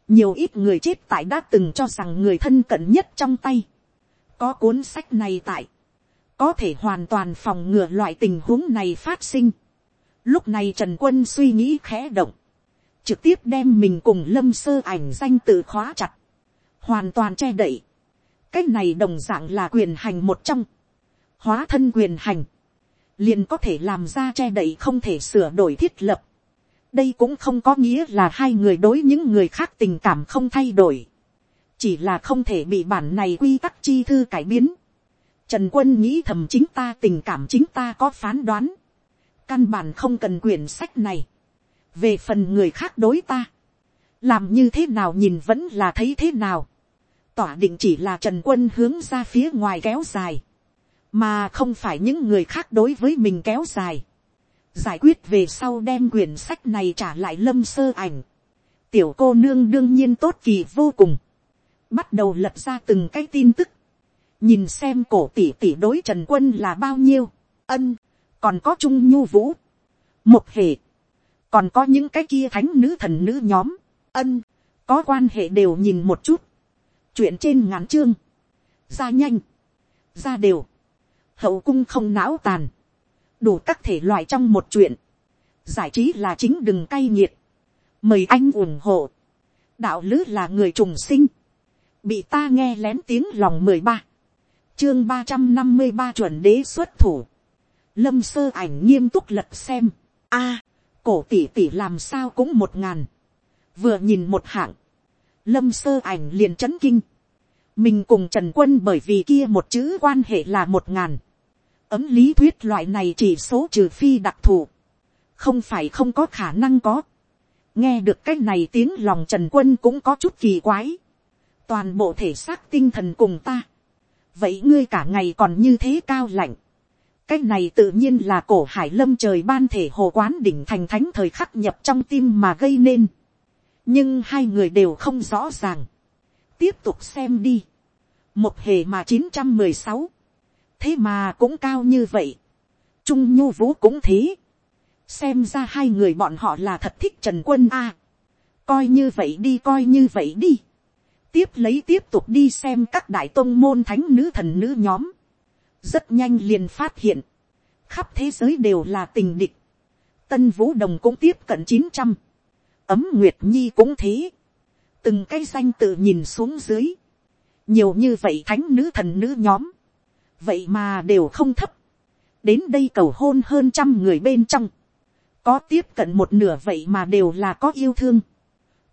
[SPEAKER 1] Nhiều ít người chết tại đã từng cho rằng người thân cận nhất trong tay. Có cuốn sách này tại có thể hoàn toàn phòng ngừa loại tình huống này phát sinh. Lúc này Trần Quân suy nghĩ khẽ động, trực tiếp đem mình cùng lâm sơ ảnh danh tự khóa chặt, hoàn toàn che đậy. Cái này đồng dạng là quyền hành một trong, hóa thân quyền hành, liền có thể làm ra che đậy không thể sửa đổi thiết lập. đây cũng không có nghĩa là hai người đối những người khác tình cảm không thay đổi, chỉ là không thể bị bản này quy tắc chi thư cải biến Trần quân nghĩ thầm chính ta tình cảm chính ta có phán đoán. Căn bản không cần quyển sách này. Về phần người khác đối ta. Làm như thế nào nhìn vẫn là thấy thế nào. Tỏa định chỉ là Trần quân hướng ra phía ngoài kéo dài. Mà không phải những người khác đối với mình kéo dài. Giải quyết về sau đem quyển sách này trả lại lâm sơ ảnh. Tiểu cô nương đương nhiên tốt kỳ vô cùng. Bắt đầu lập ra từng cái tin tức. Nhìn xem cổ tỷ tỷ đối trần quân là bao nhiêu, ân, còn có trung nhu vũ, một hệ, còn có những cái kia thánh nữ thần nữ nhóm, ân, có quan hệ đều nhìn một chút, chuyện trên ngắn chương, ra nhanh, ra đều, hậu cung không não tàn, đủ các thể loại trong một chuyện, giải trí là chính đừng cay nghiệt, mời anh ủng hộ, đạo lứ là người trùng sinh, bị ta nghe lén tiếng lòng mười ba, chương ba trăm năm mươi ba chuẩn đế xuất thủ. Lâm sơ ảnh nghiêm túc lật xem. a, cổ tỷ tỷ làm sao cũng một ngàn. Vừa nhìn một hạng. Lâm sơ ảnh liền chấn kinh. Mình cùng Trần Quân bởi vì kia một chữ quan hệ là một ngàn. Ấm lý thuyết loại này chỉ số trừ phi đặc thù. Không phải không có khả năng có. Nghe được cái này tiếng lòng Trần Quân cũng có chút kỳ quái. Toàn bộ thể xác tinh thần cùng ta vậy ngươi cả ngày còn như thế cao lạnh. cái này tự nhiên là cổ hải lâm trời ban thể hồ quán đỉnh thành thánh thời khắc nhập trong tim mà gây nên. nhưng hai người đều không rõ ràng. tiếp tục xem đi. một hề mà chín trăm mười sáu thế mà cũng cao như vậy. trung nhu vũ cũng thế. xem ra hai người bọn họ là thật thích trần quân a. coi như vậy đi coi như vậy đi. Tiếp lấy tiếp tục đi xem các đại tôn môn thánh nữ thần nữ nhóm, rất nhanh liền phát hiện, khắp thế giới đều là tình địch, tân vũ đồng cũng tiếp cận chín trăm, ấm nguyệt nhi cũng thế, từng cái danh tự nhìn xuống dưới, nhiều như vậy thánh nữ thần nữ nhóm, vậy mà đều không thấp, đến đây cầu hôn hơn trăm người bên trong, có tiếp cận một nửa vậy mà đều là có yêu thương,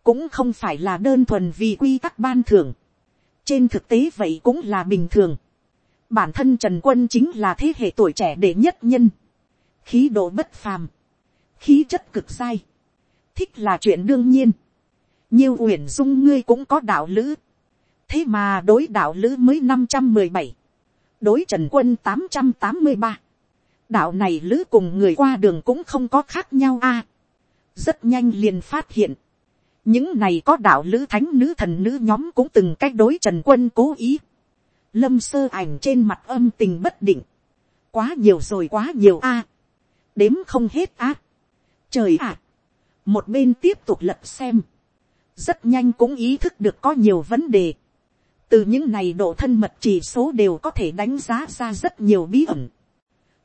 [SPEAKER 1] cũng không phải là đơn thuần vì quy tắc ban thưởng. trên thực tế vậy cũng là bình thường. bản thân trần quân chính là thế hệ tuổi trẻ đệ nhất nhân. khí độ bất phàm. khí chất cực sai, thích là chuyện đương nhiên. nhiều uyển dung ngươi cũng có đạo lữ. thế mà đối đạo lữ mới năm trăm mười bảy đối trần quân tám trăm tám mươi ba. đạo này lữ cùng người qua đường cũng không có khác nhau a. rất nhanh liền phát hiện những này có đạo lữ thánh nữ thần nữ nhóm cũng từng cách đối trần quân cố ý. lâm sơ ảnh trên mặt âm tình bất định. quá nhiều rồi quá nhiều a. đếm không hết a. trời ạ. một bên tiếp tục lật xem. rất nhanh cũng ý thức được có nhiều vấn đề từ những này độ thân mật chỉ số đều có thể đánh giá ra rất nhiều bí ẩn.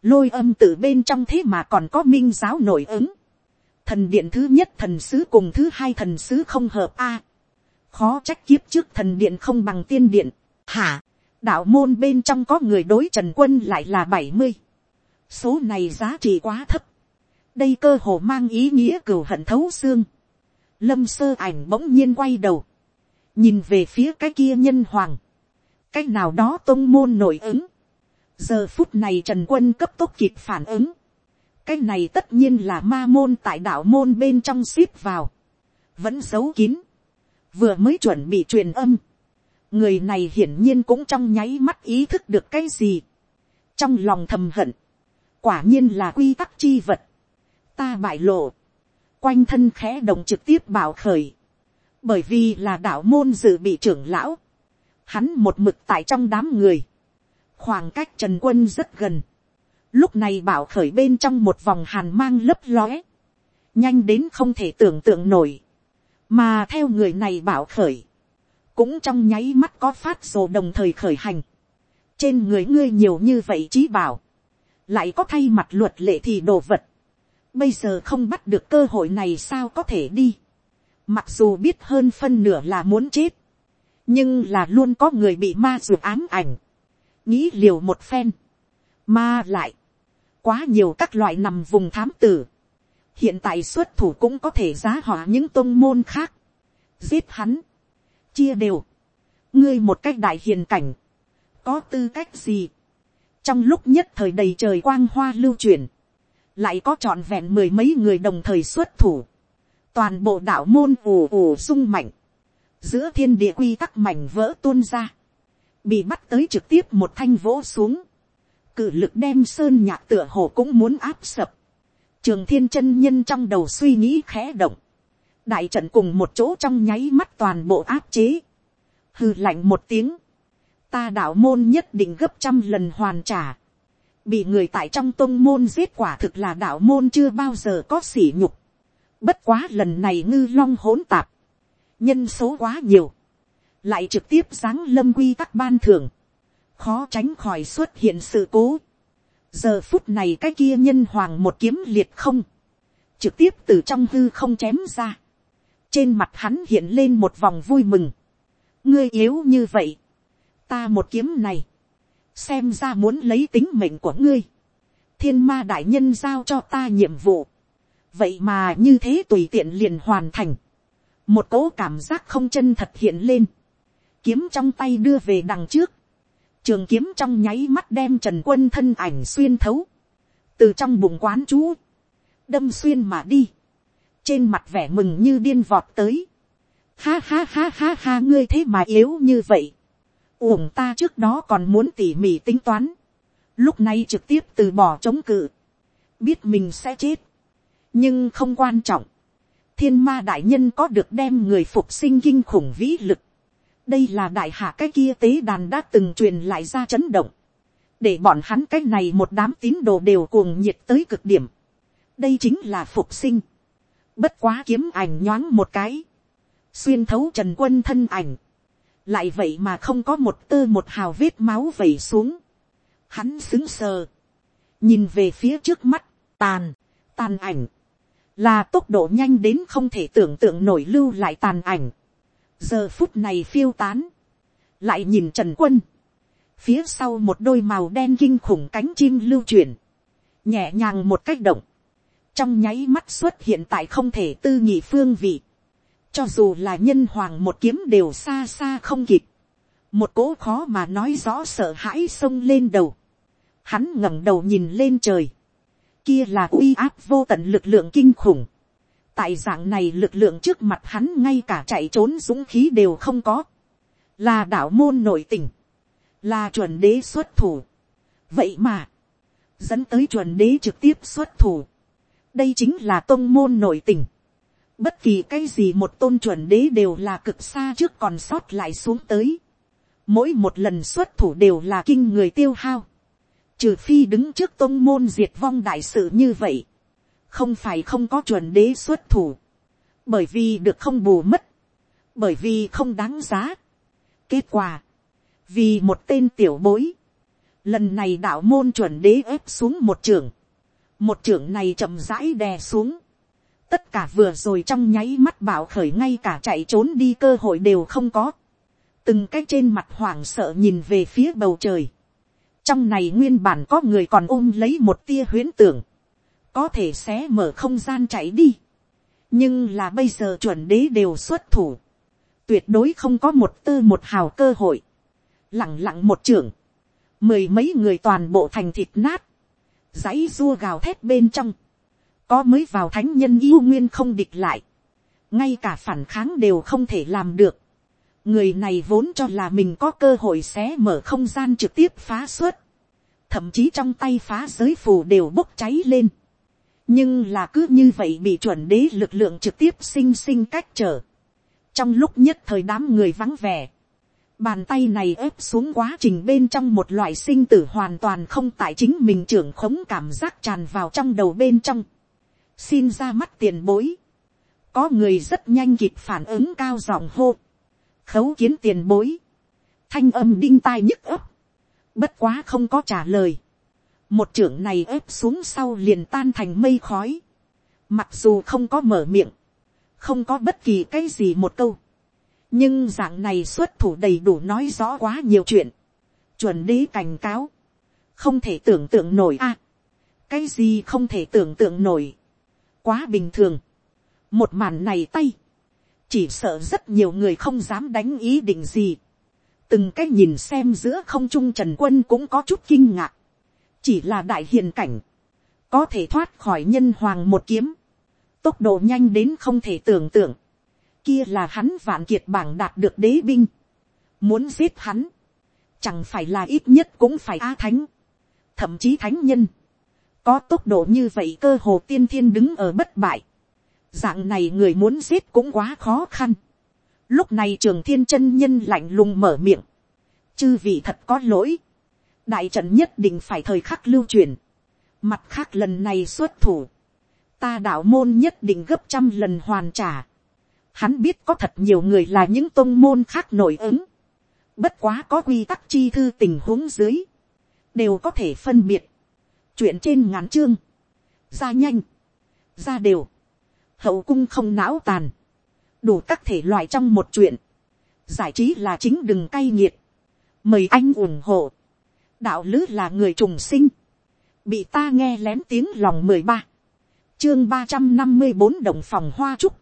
[SPEAKER 1] lôi âm từ bên trong thế mà còn có minh giáo nổi ứng thần điện thứ nhất thần sứ cùng thứ hai thần sứ không hợp a. khó trách kiếp trước thần điện không bằng tiên điện. hả, đạo môn bên trong có người đối trần quân lại là bảy mươi. số này giá trị quá thấp, đây cơ hồ mang ý nghĩa cừu hận thấu xương, lâm sơ ảnh bỗng nhiên quay đầu, nhìn về phía cái kia nhân hoàng, cái nào đó tôn môn nổi ứng, giờ phút này trần quân cấp tốc kịp phản ứng, cái này tất nhiên là ma môn tại đạo môn bên trong ship vào, vẫn giấu kín, vừa mới chuẩn bị truyền âm, người này hiển nhiên cũng trong nháy mắt ý thức được cái gì, trong lòng thầm hận, quả nhiên là quy tắc chi vật, ta bại lộ, quanh thân khẽ động trực tiếp bảo khởi, bởi vì là đạo môn dự bị trưởng lão, hắn một mực tại trong đám người, khoảng cách trần quân rất gần, lúc này bảo khởi bên trong một vòng hàn mang lấp lóe, nhanh đến không thể tưởng tượng nổi, mà theo người này bảo khởi, cũng trong nháy mắt có phát rồ đồng thời khởi hành, trên người ngươi nhiều như vậy trí bảo, lại có thay mặt luật lệ thì đồ vật, bây giờ không bắt được cơ hội này sao có thể đi, mặc dù biết hơn phân nửa là muốn chết, nhưng là luôn có người bị ma dù ám ảnh, nghĩ liều một phen, ma lại, quá nhiều các loại nằm vùng thám tử, hiện tại xuất thủ cũng có thể giá hỏa những tôn môn khác, giết hắn, chia đều, ngươi một cách đại hiền cảnh, có tư cách gì, trong lúc nhất thời đầy trời quang hoa lưu truyền, lại có trọn vẹn mười mấy người đồng thời xuất thủ, toàn bộ đạo môn ù ù sung mạnh, giữa thiên địa quy tắc mảnh vỡ tuôn ra, bị bắt tới trực tiếp một thanh vỗ xuống, cử lực đem sơn nhạc tựa hồ cũng muốn áp sập, trường thiên chân nhân trong đầu suy nghĩ khẽ động, đại trận cùng một chỗ trong nháy mắt toàn bộ áp chế, hư lạnh một tiếng, ta đạo môn nhất định gấp trăm lần hoàn trả, bị người tại trong tôn môn giết quả thực là đạo môn chưa bao giờ có sỉ nhục, bất quá lần này ngư long hỗn tạp, nhân số quá nhiều, lại trực tiếp giáng lâm quy tắc ban thường, khó tránh khỏi xuất hiện sự cố. giờ phút này cái kia nhân hoàng một kiếm liệt không, trực tiếp từ trong hư không chém ra, trên mặt hắn hiện lên một vòng vui mừng, ngươi yếu như vậy, ta một kiếm này, xem ra muốn lấy tính mệnh của ngươi, thiên ma đại nhân giao cho ta nhiệm vụ, vậy mà như thế tùy tiện liền hoàn thành, một cố cảm giác không chân thật hiện lên, kiếm trong tay đưa về đằng trước, trường kiếm trong nháy mắt đem trần quân thân ảnh xuyên thấu, từ trong bụng quán chú, đâm xuyên mà đi, trên mặt vẻ mừng như điên vọt tới, ha ha ha ha ha ngươi thế mà yếu như vậy, uổng ta trước đó còn muốn tỉ mỉ tính toán, lúc này trực tiếp từ bỏ chống cự, biết mình sẽ chết, nhưng không quan trọng, thiên ma đại nhân có được đem người phục sinh kinh khủng vĩ lực, đây là đại hạ cái kia tế đàn đã từng truyền lại ra chấn động, để bọn hắn cái này một đám tín đồ đều cuồng nhiệt tới cực điểm, đây chính là phục sinh, bất quá kiếm ảnh nhoáng một cái, xuyên thấu trần quân thân ảnh, lại vậy mà không có một tơ một hào vết máu vẩy xuống, hắn xứng sờ, nhìn về phía trước mắt, tàn, tàn ảnh, là tốc độ nhanh đến không thể tưởng tượng nổi lưu lại tàn ảnh, giờ phút này phiêu tán, lại nhìn trần quân, phía sau một đôi màu đen kinh khủng cánh chim lưu chuyển, nhẹ nhàng một cách động, trong nháy mắt xuất hiện tại không thể tư nghị phương vị, cho dù là nhân hoàng một kiếm đều xa xa không kịp, một cố khó mà nói rõ sợ hãi xông lên đầu, hắn ngẩng đầu nhìn lên trời, kia là uy áp vô tận lực lượng kinh khủng, tại dạng này lực lượng trước mặt hắn ngay cả chạy trốn dũng khí đều không có, là đạo môn nội tình, là chuẩn đế xuất thủ. vậy mà, dẫn tới chuẩn đế trực tiếp xuất thủ, đây chính là tôn môn nội tình. bất kỳ cái gì một tôn chuẩn đế đều là cực xa trước còn sót lại xuống tới. mỗi một lần xuất thủ đều là kinh người tiêu hao trừ phi đứng trước tôn môn diệt vong đại sự như vậy. Không phải không có chuẩn đế xuất thủ, bởi vì được không bù mất, bởi vì không đáng giá. kết quả, vì một tên tiểu bối, lần này đạo môn chuẩn đế ép xuống một trưởng, một trưởng này chậm rãi đè xuống, tất cả vừa rồi trong nháy mắt bảo khởi ngay cả chạy trốn đi cơ hội đều không có, từng cái trên mặt hoảng sợ nhìn về phía bầu trời, trong này nguyên bản có người còn ôm lấy một tia huyễn tưởng, có thể xé mở không gian chạy đi, nhưng là bây giờ chuẩn đế đều xuất thủ, tuyệt đối không có một tư một hào cơ hội, lẳng lặng một trưởng, mười mấy người toàn bộ thành thịt nát, dãy dua gào thét bên trong, có mới vào thánh nhân yêu nguyên không địch lại, ngay cả phản kháng đều không thể làm được, người này vốn cho là mình có cơ hội xé mở không gian trực tiếp phá suốt, thậm chí trong tay phá giới phù đều bốc cháy lên, nhưng là cứ như vậy bị chuẩn đế lực lượng trực tiếp sinh sinh cách trở, trong lúc nhất thời đám người vắng vẻ, bàn tay này ép xuống quá trình bên trong một loại sinh tử hoàn toàn không tại chính mình trưởng khống cảm giác tràn vào trong đầu bên trong, xin ra mắt tiền bối, có người rất nhanh kịp phản ứng cao giọng hô, khấu kiến tiền bối, thanh âm đinh tai nhức ấp, bất quá không có trả lời, một trưởng này ép xuống sau liền tan thành mây khói, mặc dù không có mở miệng, không có bất kỳ cái gì một câu, nhưng dạng này xuất thủ đầy đủ nói rõ quá nhiều chuyện, chuẩn đế cảnh cáo, không thể tưởng tượng nổi a, cái gì không thể tưởng tượng nổi, quá bình thường, một màn này tay, chỉ sợ rất nhiều người không dám đánh ý định gì, từng cái nhìn xem giữa không trung trần quân cũng có chút kinh ngạc, chỉ là đại hiền cảnh, có thể thoát khỏi nhân hoàng một kiếm, tốc độ nhanh đến không thể tưởng tượng, kia là hắn vạn kiệt bảng đạt được đế binh, muốn giết hắn, chẳng phải là ít nhất cũng phải a thánh, thậm chí thánh nhân, có tốc độ như vậy cơ hồ tiên thiên đứng ở bất bại, dạng này người muốn giết cũng quá khó khăn. lúc này trường thiên chân nhân lạnh lùng mở miệng, chư vị thật có lỗi, đại trận nhất định phải thời khắc lưu truyền, mặt khác lần này xuất thủ, ta đạo môn nhất định gấp trăm lần hoàn trả. Hắn biết có thật nhiều người là những tôn môn khác nổi ứng. Bất quá có quy tắc chi thư tình huống dưới. Đều có thể phân biệt. Chuyện trên ngắn chương. Ra nhanh. Ra đều. Hậu cung không não tàn. Đủ các thể loại trong một chuyện. Giải trí là chính đừng cay nghiệt. Mời anh ủng hộ. Đạo lứ là người trùng sinh. Bị ta nghe lén tiếng lòng mười ba chương ba trăm năm mươi bốn đồng phòng hoa trúc,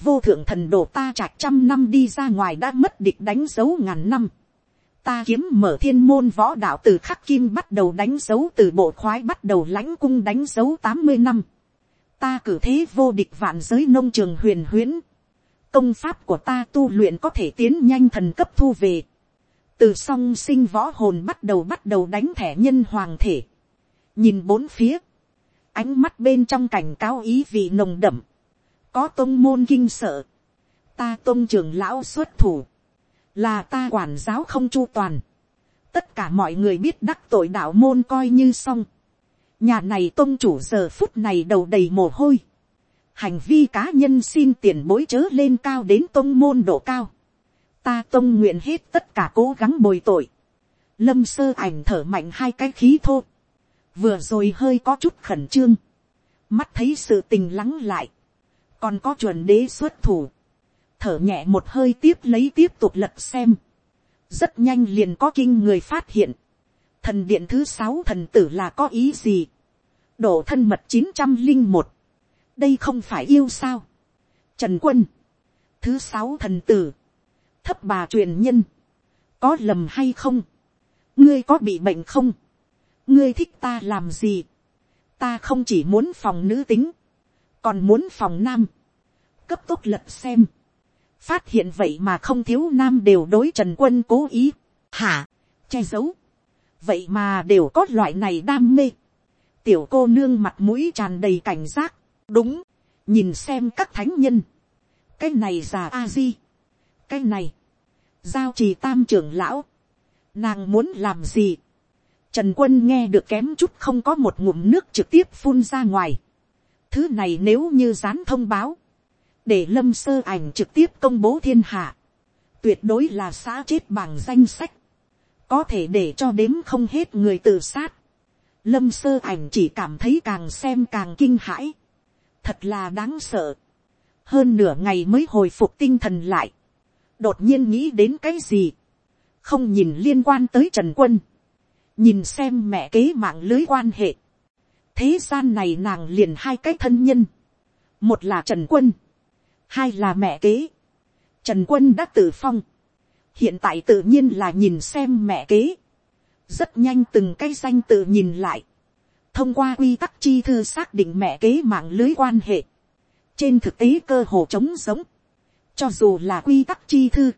[SPEAKER 1] vô thượng thần đồ ta trạc trăm năm đi ra ngoài đã mất địch đánh dấu ngàn năm, ta kiếm mở thiên môn võ đạo từ khắc kim bắt đầu đánh dấu từ bộ khoái bắt đầu lãnh cung đánh dấu tám mươi năm, ta cử thế vô địch vạn giới nông trường huyền huyễn, công pháp của ta tu luyện có thể tiến nhanh thần cấp thu về, từ song sinh võ hồn bắt đầu bắt đầu đánh thẻ nhân hoàng thể, nhìn bốn phía, ánh mắt bên trong cảnh cáo ý vị nồng đậm, có tôn môn kinh sợ, ta tôn trường lão xuất thủ, là ta quản giáo không chu toàn, tất cả mọi người biết đắc tội đạo môn coi như xong, nhà này tôn chủ giờ phút này đầu đầy mồ hôi, hành vi cá nhân xin tiền bối chớ lên cao đến tôn môn độ cao, ta tôn nguyện hết tất cả cố gắng bồi tội, lâm sơ ảnh thở mạnh hai cái khí thô, vừa rồi hơi có chút khẩn trương, mắt thấy sự tình lắng lại, còn có chuẩn đế xuất thủ, thở nhẹ một hơi tiếp lấy tiếp tục lật xem, rất nhanh liền có kinh người phát hiện, thần điện thứ sáu thần tử là có ý gì, đổ thân mật chín trăm linh một, đây không phải yêu sao, trần quân, thứ sáu thần tử, thấp bà truyền nhân, có lầm hay không, ngươi có bị bệnh không, ngươi thích ta làm gì, ta không chỉ muốn phòng nữ tính, còn muốn phòng nam, cấp tốc lật xem, phát hiện vậy mà không thiếu nam đều đối trần quân cố ý, hả, che giấu, vậy mà đều có loại này đam mê, tiểu cô nương mặt mũi tràn đầy cảnh giác, đúng, nhìn xem các thánh nhân, cái này già a di, cái này, giao trì tam trưởng lão, nàng muốn làm gì, Trần quân nghe được kém chút không có một ngụm nước trực tiếp phun ra ngoài. Thứ này nếu như dán thông báo. Để lâm sơ ảnh trực tiếp công bố thiên hạ. Tuyệt đối là xã chết bằng danh sách. Có thể để cho đếm không hết người tự sát. Lâm sơ ảnh chỉ cảm thấy càng xem càng kinh hãi. Thật là đáng sợ. Hơn nửa ngày mới hồi phục tinh thần lại. Đột nhiên nghĩ đến cái gì. Không nhìn liên quan tới Trần Quân nhìn xem mẹ kế mạng lưới quan hệ, thế gian này nàng liền hai cái thân nhân, một là trần quân, hai là mẹ kế, trần quân đã tử phong, hiện tại tự nhiên là nhìn xem mẹ kế, rất nhanh từng cái danh tự nhìn lại, thông qua quy tắc chi thư xác định mẹ kế mạng lưới quan hệ, trên thực tế cơ hồ trống sống cho dù là quy tắc chi thư,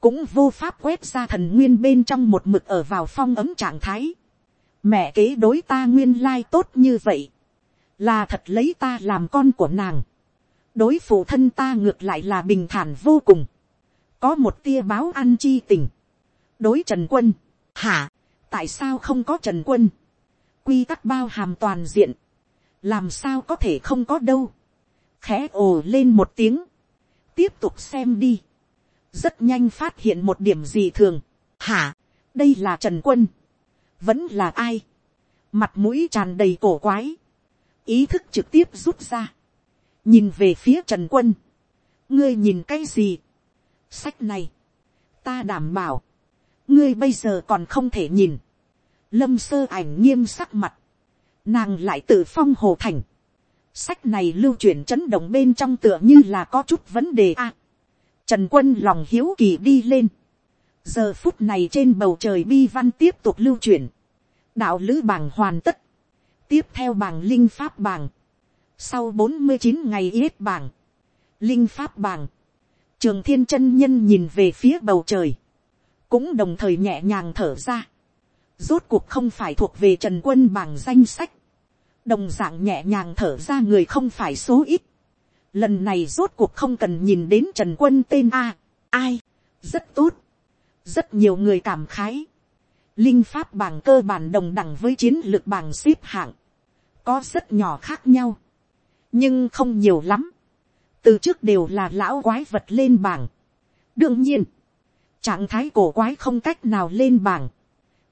[SPEAKER 1] cũng vô pháp quét ra thần nguyên bên trong một mực ở vào phong ấm trạng thái. Mẹ kế đối ta nguyên lai tốt như vậy, là thật lấy ta làm con của nàng. đối phụ thân ta ngược lại là bình thản vô cùng, có một tia báo ăn chi tình. đối trần quân, hả, tại sao không có trần quân, quy tắc bao hàm toàn diện, làm sao có thể không có đâu, khẽ ồ lên một tiếng, tiếp tục xem đi, rất nhanh phát hiện một điểm gì thường, hả, đây là trần quân, vẫn là ai, mặt mũi tràn đầy cổ quái, ý thức trực tiếp rút ra, nhìn về phía trần quân, ngươi nhìn cái gì, sách này, ta đảm bảo, ngươi bây giờ còn không thể nhìn, lâm sơ ảnh nghiêm sắc mặt, nàng lại tự phong hồ thành, sách này lưu truyền chấn động bên trong tựa như là có chút vấn đề a. trần quân lòng hiếu kỳ đi lên, giờ phút này trên bầu trời bi văn tiếp tục lưu truyền, đạo lữ bảng hoàn tất, tiếp theo bảng linh pháp bảng, sau bốn mươi chín ngày yết bảng, linh pháp bảng, trường thiên chân nhân nhìn về phía bầu trời, cũng đồng thời nhẹ nhàng thở ra, rốt cuộc không phải thuộc về trần quân bảng danh sách, đồng d ạ n g nhẹ nhàng thở ra người không phải số ít, lần này rốt cuộc không cần nhìn đến trần quân tên a, ai, rất tốt, rất nhiều người cảm khái, linh pháp bảng cơ bản đồng đẳng với chiến lược bảng xếp hạng, có rất nhỏ khác nhau, nhưng không nhiều lắm, từ trước đều là lão quái vật lên bảng. đương nhiên, trạng thái cổ quái không cách nào lên bảng,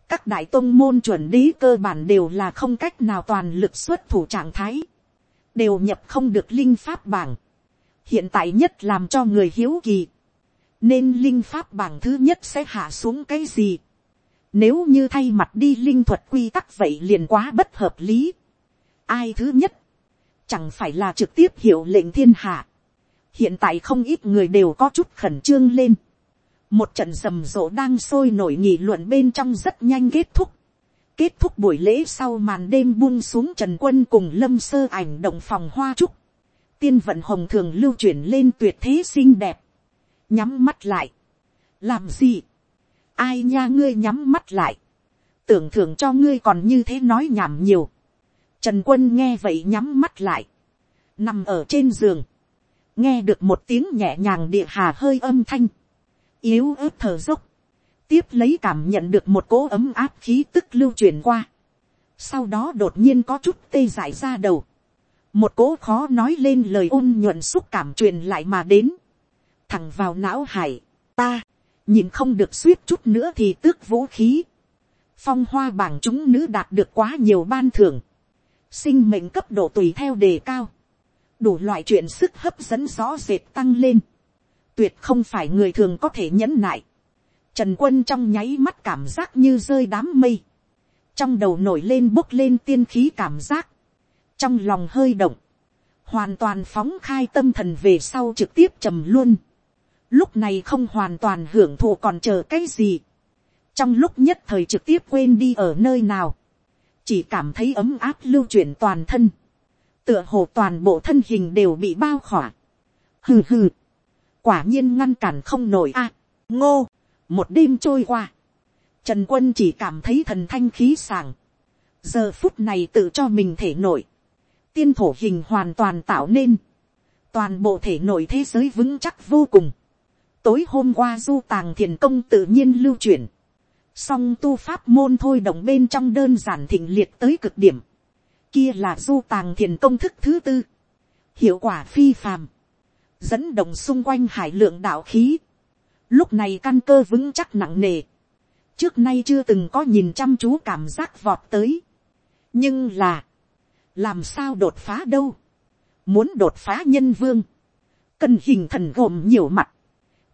[SPEAKER 1] các đại tôn môn chuẩn lý cơ bản đều là không cách nào toàn lực xuất thủ trạng thái, đều nhập không được linh pháp bảng. hiện tại nhất làm cho người hiếu kỳ, nên linh pháp bảng thứ nhất sẽ hạ xuống cái gì. nếu như thay mặt đi linh thuật quy tắc vậy liền quá bất hợp lý. ai thứ nhất, chẳng phải là trực tiếp hiệu lệnh thiên hạ hiện tại không ít người đều có chút khẩn trương lên một trận rầm rộ đang sôi nổi nghị luận bên trong rất nhanh kết thúc. kết thúc buổi lễ sau màn đêm buông xuống trần quân cùng lâm sơ ảnh động phòng hoa trúc. tiên vận hồng thường lưu chuyển lên tuyệt thế xinh đẹp. nhắm mắt lại. làm gì. ai nha ngươi nhắm mắt lại. tưởng thưởng cho ngươi còn như thế nói nhảm nhiều. trần quân nghe vậy nhắm mắt lại. nằm ở trên giường nghe được một tiếng nhẹ nhàng địa hà hơi âm thanh yếu ớt thở dốc, tiếp lấy cảm nhận được một cỗ ấm áp khí tức lưu truyền qua, sau đó đột nhiên có chút tê dại ra đầu, một cỗ khó nói lên lời ôn nhuận xúc cảm truyền lại mà đến, thẳng vào não hải, ta, nhìn không được suýt chút nữa thì tước vũ khí, phong hoa bảng chúng nữ đạt được quá nhiều ban thưởng, sinh mệnh cấp độ tùy theo đề cao, đủ loại chuyện sức hấp dẫn rõ rệt tăng lên, tuyệt không phải người thường có thể nhẫn nại. Trần quân trong nháy mắt cảm giác như rơi đám mây. Trong đầu nổi lên bốc lên tiên khí cảm giác. Trong lòng hơi động. Hoàn toàn phóng khai tâm thần về sau trực tiếp trầm luôn. Lúc này không hoàn toàn hưởng thụ còn chờ cái gì. Trong lúc nhất thời trực tiếp quên đi ở nơi nào. Chỉ cảm thấy ấm áp lưu chuyển toàn thân. Tựa hồ toàn bộ thân hình đều bị bao khỏa. Hừ hừ. Quả nhiên ngăn cản không nổi a. À, ngô, một đêm trôi qua, trần quân chỉ cảm thấy thần thanh khí sàng, giờ phút này tự cho mình thể nổi, tiên thổ hình hoàn toàn tạo nên, toàn bộ thể nổi thế giới vững chắc vô cùng. tối hôm qua du tàng thiền công tự nhiên lưu chuyển, song tu pháp môn thôi động bên trong đơn giản thịnh liệt tới cực điểm, kia là du tàng thiền công thức thứ tư, hiệu quả phi phàm, dẫn động xung quanh hải lượng đạo khí. Lúc này căn cơ vững chắc nặng nề. Trước nay chưa từng có nhìn chăm chú cảm giác vọt tới. Nhưng là, làm sao đột phá đâu. Muốn đột phá nhân vương, cần hình thần gồm nhiều mặt.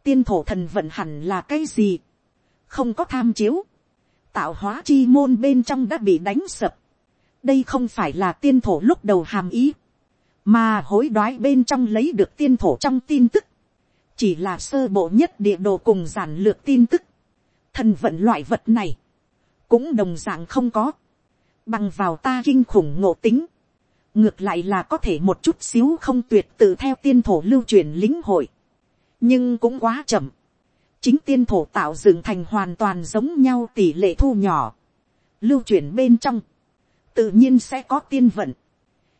[SPEAKER 1] Tiên thổ thần vận hẳn là cái gì? Không có tham chiếu. tạo hóa chi môn bên trong đã bị đánh sập đây không phải là tiên thổ lúc đầu hàm ý, mà hối đoái bên trong lấy được tiên thổ trong tin tức, chỉ là sơ bộ nhất địa đồ cùng giản lược tin tức. thần vận loại vật này, cũng đồng d ạ n g không có, bằng vào ta kinh khủng ngộ tính, ngược lại là có thể một chút xíu không tuyệt tự theo tiên thổ lưu truyền lính hội, nhưng cũng quá chậm, chính tiên thổ tạo dựng thành hoàn toàn giống nhau tỷ lệ thu nhỏ, lưu truyền bên trong, tự nhiên sẽ có tiên vận,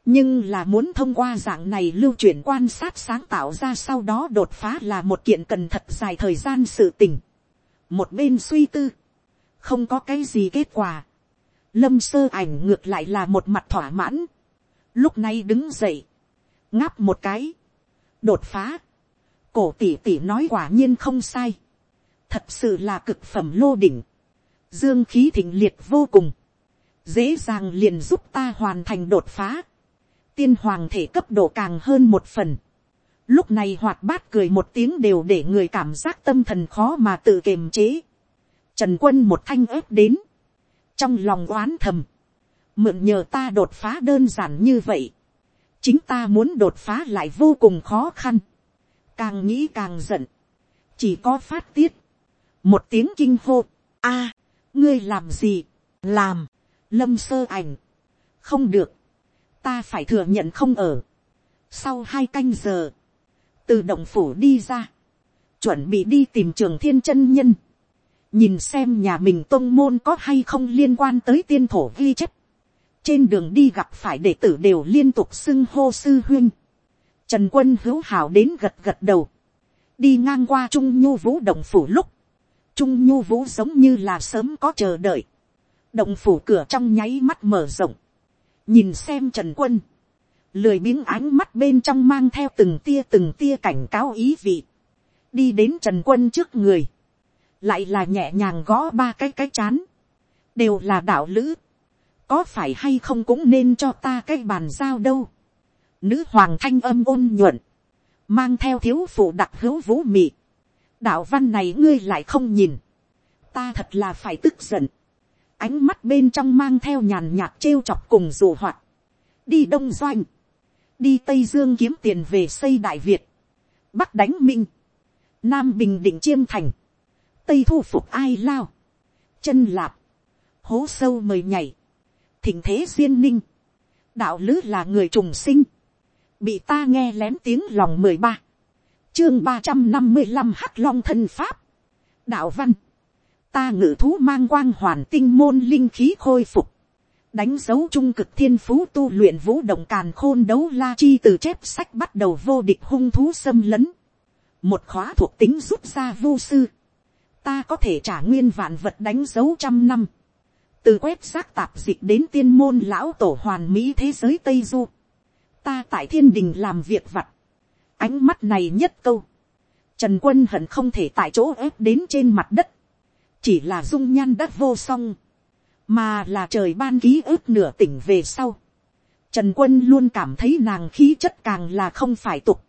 [SPEAKER 1] nhưng là muốn thông qua dạng này lưu truyền quan sát sáng tạo ra sau đó đột phá là một kiện cần thật dài thời gian sự tình. một bên suy tư, không có cái gì kết quả. lâm sơ ảnh ngược lại là một mặt thỏa mãn. lúc này đứng dậy, ngáp một cái, đột phá. cổ tỉ tỉ nói quả nhiên không sai. thật sự là cực phẩm lô đỉnh. dương khí thịnh liệt vô cùng dễ dàng liền giúp ta hoàn thành đột phá. tiên hoàng thể cấp độ càng hơn một phần. lúc này hoạt bát cười một tiếng đều để người cảm giác tâm thần khó mà tự kiềm chế Trần quân một thanh ớt đến. Trong lòng oán thầm. Mượn nhờ ta đột phá đơn giản như vậy. Chính ta muốn đột phá lại vô cùng khó khăn. Càng nghĩ càng giận. Chỉ có phát tiết. Một tiếng kinh hô. a, ngươi làm gì? Làm. Lâm sơ ảnh. Không được. Ta phải thừa nhận không ở. Sau hai canh giờ. Từ động phủ đi ra. Chuẩn bị đi tìm trường thiên chân nhân nhìn xem nhà mình tôn môn có hay không liên quan tới tiên thổ ghi chép. trên đường đi gặp phải đệ tử đều liên tục xưng hô sư huyên. trần quân hữu hảo đến gật gật đầu. đi ngang qua trung nhu vũ động phủ lúc. trung nhu vũ giống như là sớm có chờ đợi động phủ cửa trong nháy mắt mở rộng. nhìn xem trần quân. lười biếng ánh mắt bên trong mang theo từng tia từng tia cảnh cáo ý vị. đi đến trần quân trước người lại là nhẹ nhàng gõ ba cái cái chán, đều là đạo lữ, có phải hay không cũng nên cho ta cái bàn giao đâu. Nữ hoàng thanh âm ôn nhuận, mang theo thiếu phụ đặc hữu vũ mị. đạo văn này ngươi lại không nhìn, ta thật là phải tức giận ánh mắt bên trong mang theo nhàn nhạt trêu chọc cùng dù hoạt. đi đông doanh, đi tây dương kiếm tiền về xây đại việt, bắc đánh minh, nam bình định chiêm thành, tây thu phục ai lao, chân lạp, hố sâu mời nhảy, thỉnh thế duyên ninh, đạo lứ là người trùng sinh, bị ta nghe lén tiếng lòng mười ba, chương ba trăm năm mươi năm hắc long thân pháp, đạo văn, ta ngự thú mang quang hoàn tinh môn linh khí khôi phục, đánh dấu trung cực thiên phú tu luyện vũ động càn khôn đấu la chi từ chép sách bắt đầu vô địch hung thú xâm lấn, một khóa thuộc tính rút ra vô sư, ta có thể trả nguyên vạn vật đánh dấu trăm năm, từ quét xác tạp dịch đến tiên môn lão tổ hoàn mỹ thế giới tây du, ta tại thiên đình làm việc vặt, ánh mắt này nhất câu, trần quân hận không thể tại chỗ ép đến trên mặt đất, chỉ là dung nhan đất vô song, mà là trời ban ký ức nửa tỉnh về sau. Trần quân luôn cảm thấy nàng khí chất càng là không phải tục,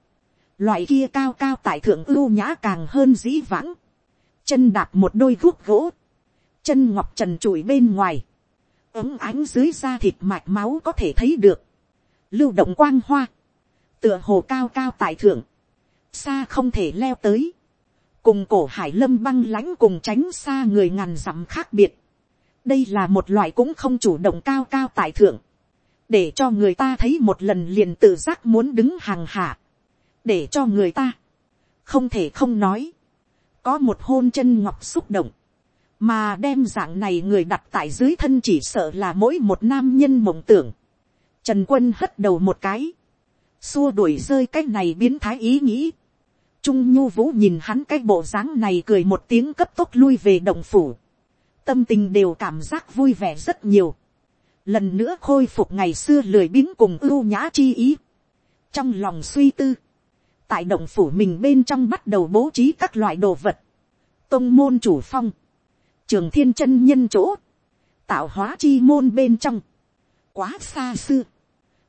[SPEAKER 1] loại kia cao cao tại thượng ưu nhã càng hơn dĩ vãng, chân đạp một đôi guốc gỗ, chân ngọc trần trụi bên ngoài, ấm ánh dưới da thịt mạch máu có thể thấy được, lưu động quang hoa, tựa hồ cao cao tại thượng, xa không thể leo tới, cùng cổ hải lâm băng lãnh cùng tránh xa người ngàn dặm khác biệt, đây là một loại cũng không chủ động cao cao tại thượng, để cho người ta thấy một lần liền tự giác muốn đứng hàng hạ, để cho người ta không thể không nói, có một hôn chân ngọc xúc động, mà đem dạng này người đặt tại dưới thân chỉ sợ là mỗi một nam nhân mộng tưởng. Trần quân hất đầu một cái, xua đuổi rơi cái này biến thái ý nghĩ. Trung nhu vũ nhìn hắn cái bộ dáng này cười một tiếng cấp tốc lui về đồng phủ. Tâm tình đều cảm giác vui vẻ rất nhiều. Lần nữa khôi phục ngày xưa lười biếng cùng ưu nhã chi ý. Trong lòng suy tư tại động phủ mình bên trong bắt đầu bố trí các loại đồ vật, tông môn chủ phong, trường thiên chân nhân chỗ, tạo hóa chi môn bên trong, quá xa xưa,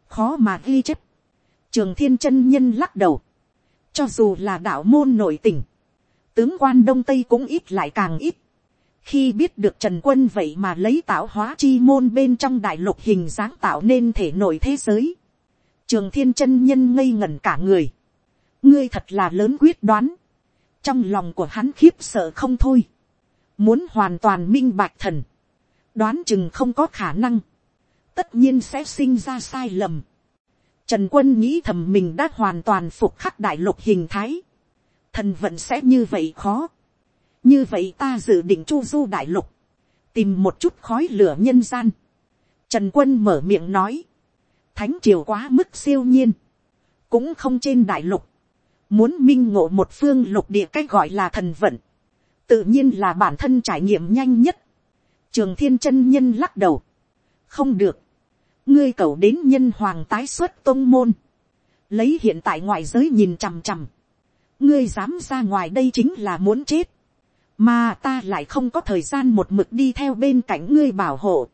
[SPEAKER 1] khó mà ghi chép, trường thiên chân nhân lắc đầu, cho dù là đạo môn nội tình, tướng quan đông tây cũng ít lại càng ít, khi biết được trần quân vậy mà lấy tạo hóa chi môn bên trong đại lục hình dáng tạo nên thể nội thế giới, trường thiên chân nhân ngây ngẩn cả người, ngươi thật là lớn quyết đoán, trong lòng của hắn khiếp sợ không thôi, muốn hoàn toàn minh bạch thần, đoán chừng không có khả năng, tất nhiên sẽ sinh ra sai lầm. Trần quân nghĩ thầm mình đã hoàn toàn phục khắc đại lục hình thái, thần vận sẽ như vậy khó, như vậy ta dự định chu du đại lục, tìm một chút khói lửa nhân gian. Trần quân mở miệng nói, thánh triều quá mức siêu nhiên, cũng không trên đại lục, muốn minh ngộ một phương lục địa cách gọi là thần vận, tự nhiên là bản thân trải nghiệm nhanh nhất. Trường thiên chân nhân lắc đầu, không được, ngươi cầu đến nhân hoàng tái xuất tôn môn, lấy hiện tại ngoại giới nhìn chằm chằm, ngươi dám ra ngoài đây chính là muốn chết, mà ta lại không có thời gian một mực đi theo bên cạnh ngươi bảo hộ,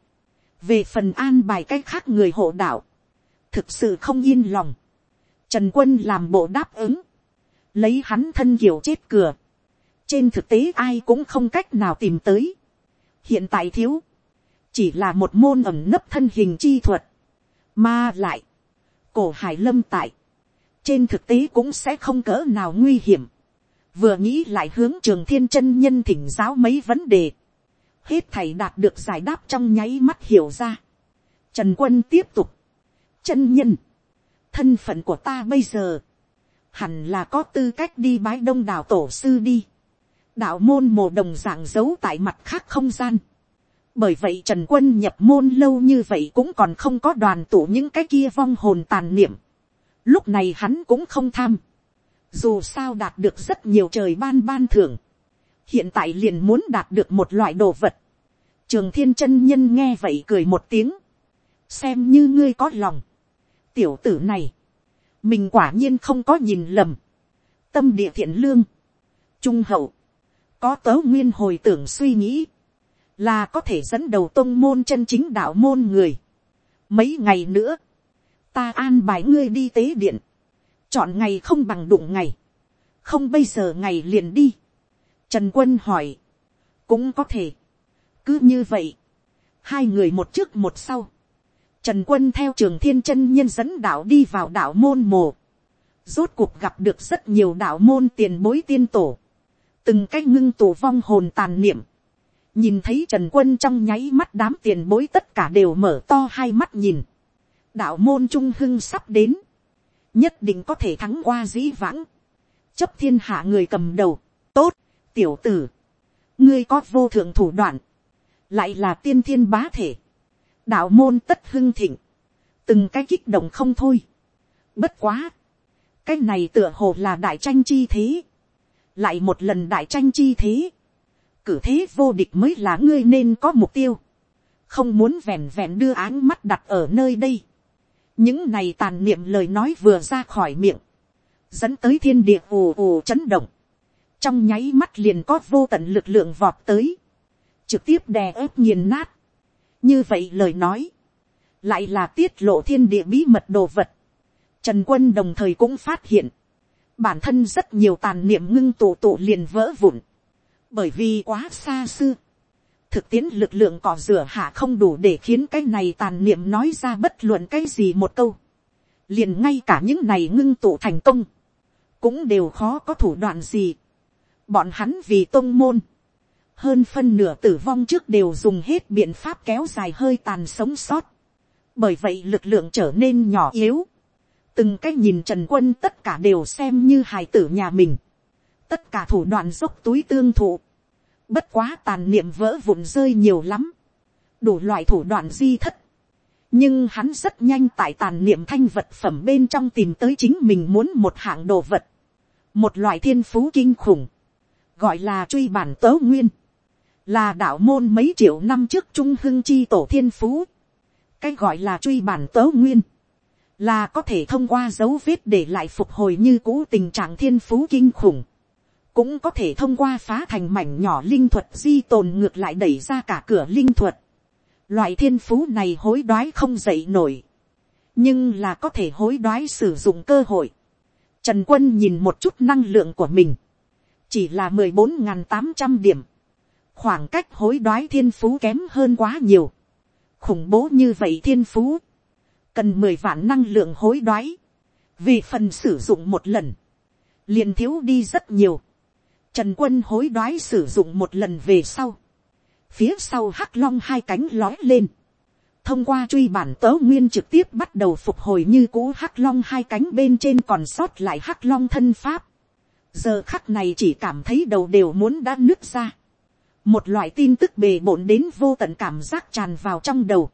[SPEAKER 1] về phần an bài cách khác người hộ đạo, thực sự không yên lòng, trần quân làm bộ đáp ứng, lấy hắn thân kiểu chết cửa, trên thực tế ai cũng không cách nào tìm tới, hiện tại thiếu, chỉ là một môn ẩm nấp thân hình chi thuật, mà lại, cổ hải lâm tại, trên thực tế cũng sẽ không cỡ nào nguy hiểm, vừa nghĩ lại hướng trường thiên chân nhân thỉnh giáo mấy vấn đề, hết thầy đạt được giải đáp trong nháy mắt hiểu ra. Trần quân tiếp tục, chân nhân, thân phận của ta bây giờ, hẳn là có tư cách đi bái đông đảo tổ sư đi. đạo môn mồ đồng dạng giấu tại mặt khác không gian bởi vậy trần quân nhập môn lâu như vậy cũng còn không có đoàn tụ những cái kia vong hồn tàn niệm. lúc này hắn cũng không tham. Dù sao đạt được rất nhiều trời ban ban thưởng, hiện tại liền muốn đạt được một loại đồ vật. trường thiên chân nhân nghe vậy cười một tiếng, xem như ngươi có lòng, tiểu tử này, mình quả nhiên không có nhìn lầm, tâm địa thiện lương, trung hậu, có tớ nguyên hồi tưởng suy nghĩ, là có thể dẫn đầu tôn môn chân chính đạo môn người. Mấy ngày nữa, ta an bài ngươi đi tế điện, chọn ngày không bằng đụng ngày, không bây giờ ngày liền đi. Trần quân hỏi, cũng có thể, cứ như vậy, hai người một trước một sau, Trần quân theo trường thiên chân nhân dẫn đạo đi vào đạo môn mồ, rốt cuộc gặp được rất nhiều đạo môn tiền bối tiên tổ, từng cách ngưng tổ vong hồn tàn niệm, nhìn thấy trần quân trong nháy mắt đám tiền bối tất cả đều mở to hai mắt nhìn, đạo môn trung hưng sắp đến, nhất định có thể thắng qua dĩ vãng, chấp thiên hạ người cầm đầu, tốt, tiểu tử, ngươi có vô thượng thủ đoạn, lại là tiên thiên bá thể, đạo môn tất hưng thịnh, từng cái kích động không thôi, bất quá, cái này tựa hồ là đại tranh chi thế, lại một lần đại tranh chi thế, cử thế vô địch mới là ngươi nên có mục tiêu, không muốn vẹn vẹn đưa áng mắt đặt ở nơi đây, những này tàn niệm lời nói vừa ra khỏi miệng, dẫn tới thiên địa ù ù chấn động, trong nháy mắt liền có vô tận lực lượng vọt tới, trực tiếp đè ớp nghiền nát. như vậy lời nói, lại là tiết lộ thiên địa bí mật đồ vật. Trần quân đồng thời cũng phát hiện, bản thân rất nhiều tàn niệm ngưng tụ tụ liền vỡ vụn, bởi vì quá xa xưa, thực tiễn lực lượng cỏ rửa hạ không đủ để khiến cái này tàn niệm nói ra bất luận cái gì một câu. liền ngay cả những này ngưng tụ thành công, cũng đều khó có thủ đoạn gì. bọn hắn vì tôn môn, hơn phân nửa tử vong trước đều dùng hết biện pháp kéo dài hơi tàn sống sót. bởi vậy lực lượng trở nên nhỏ yếu. từng cái nhìn trần quân tất cả đều xem như hài tử nhà mình tất cả thủ đoạn dốc túi tương thụ Bất quá tàn niệm vỡ vụn rơi nhiều lắm. Đủ loại thủ đoạn di thất. Nhưng hắn rất nhanh tại tàn niệm thanh vật phẩm bên trong tìm tới chính mình muốn một hạng đồ vật. Một loại thiên phú kinh khủng. Gọi là truy bản tớ nguyên. Là đạo môn mấy triệu năm trước trung hưng chi tổ thiên phú. Cái gọi là truy bản tớ nguyên. Là có thể thông qua dấu vết để lại phục hồi như cũ tình trạng thiên phú kinh khủng cũng có thể thông qua phá thành mảnh nhỏ linh thuật di tồn ngược lại đẩy ra cả cửa linh thuật. Loại thiên phú này hối đoái không dậy nổi, nhưng là có thể hối đoái sử dụng cơ hội. Trần quân nhìn một chút năng lượng của mình, chỉ là mười bốn tám trăm điểm, khoảng cách hối đoái thiên phú kém hơn quá nhiều, khủng bố như vậy thiên phú, cần mười vạn năng lượng hối đoái, vì phần sử dụng một lần, liền thiếu đi rất nhiều, trần quân hối đoái sử dụng một lần về sau, phía sau hắc long hai cánh lói lên, thông qua truy bản tớ nguyên trực tiếp bắt đầu phục hồi như cũ hắc long hai cánh bên trên còn sót lại hắc long thân pháp. giờ khắc này chỉ cảm thấy đầu đều muốn đã nứt ra. một loại tin tức bề bộn đến vô tận cảm giác tràn vào trong đầu.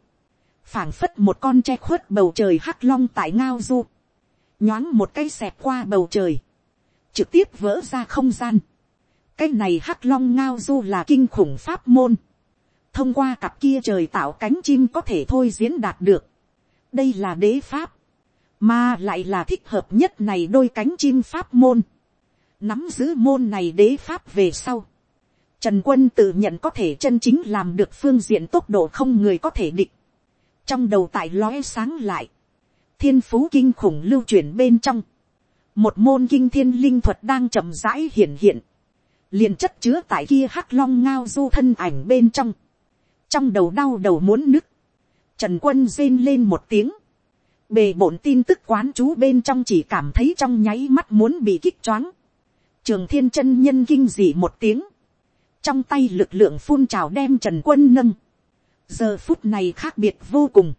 [SPEAKER 1] phảng phất một con che khuất bầu trời hắc long tại ngao du. nhoáng một cái xẹp qua bầu trời. trực tiếp vỡ ra không gian cái này hắc long ngao du là kinh khủng pháp môn thông qua cặp kia trời tạo cánh chim có thể thôi diễn đạt được. đây là đế pháp, mà lại là thích hợp nhất này đôi cánh chim pháp môn. nắm giữ môn này đế pháp về sau. Trần quân tự nhận có thể chân chính làm được phương diện tốc độ không người có thể địch. trong đầu tại lóe sáng lại, thiên phú kinh khủng lưu chuyển bên trong. một môn kinh thiên linh thuật đang chậm rãi hiện hiện liền chất chứa tại kia hắc long ngao du thân ảnh bên trong. Trong đầu đau đầu muốn nứt, trần quân rên lên một tiếng, bề bổn tin tức quán chú bên trong chỉ cảm thấy trong nháy mắt muốn bị kích choáng, trường thiên chân nhân kinh dị một tiếng, trong tay lực lượng phun trào đem trần quân nâng, giờ phút này khác biệt vô cùng,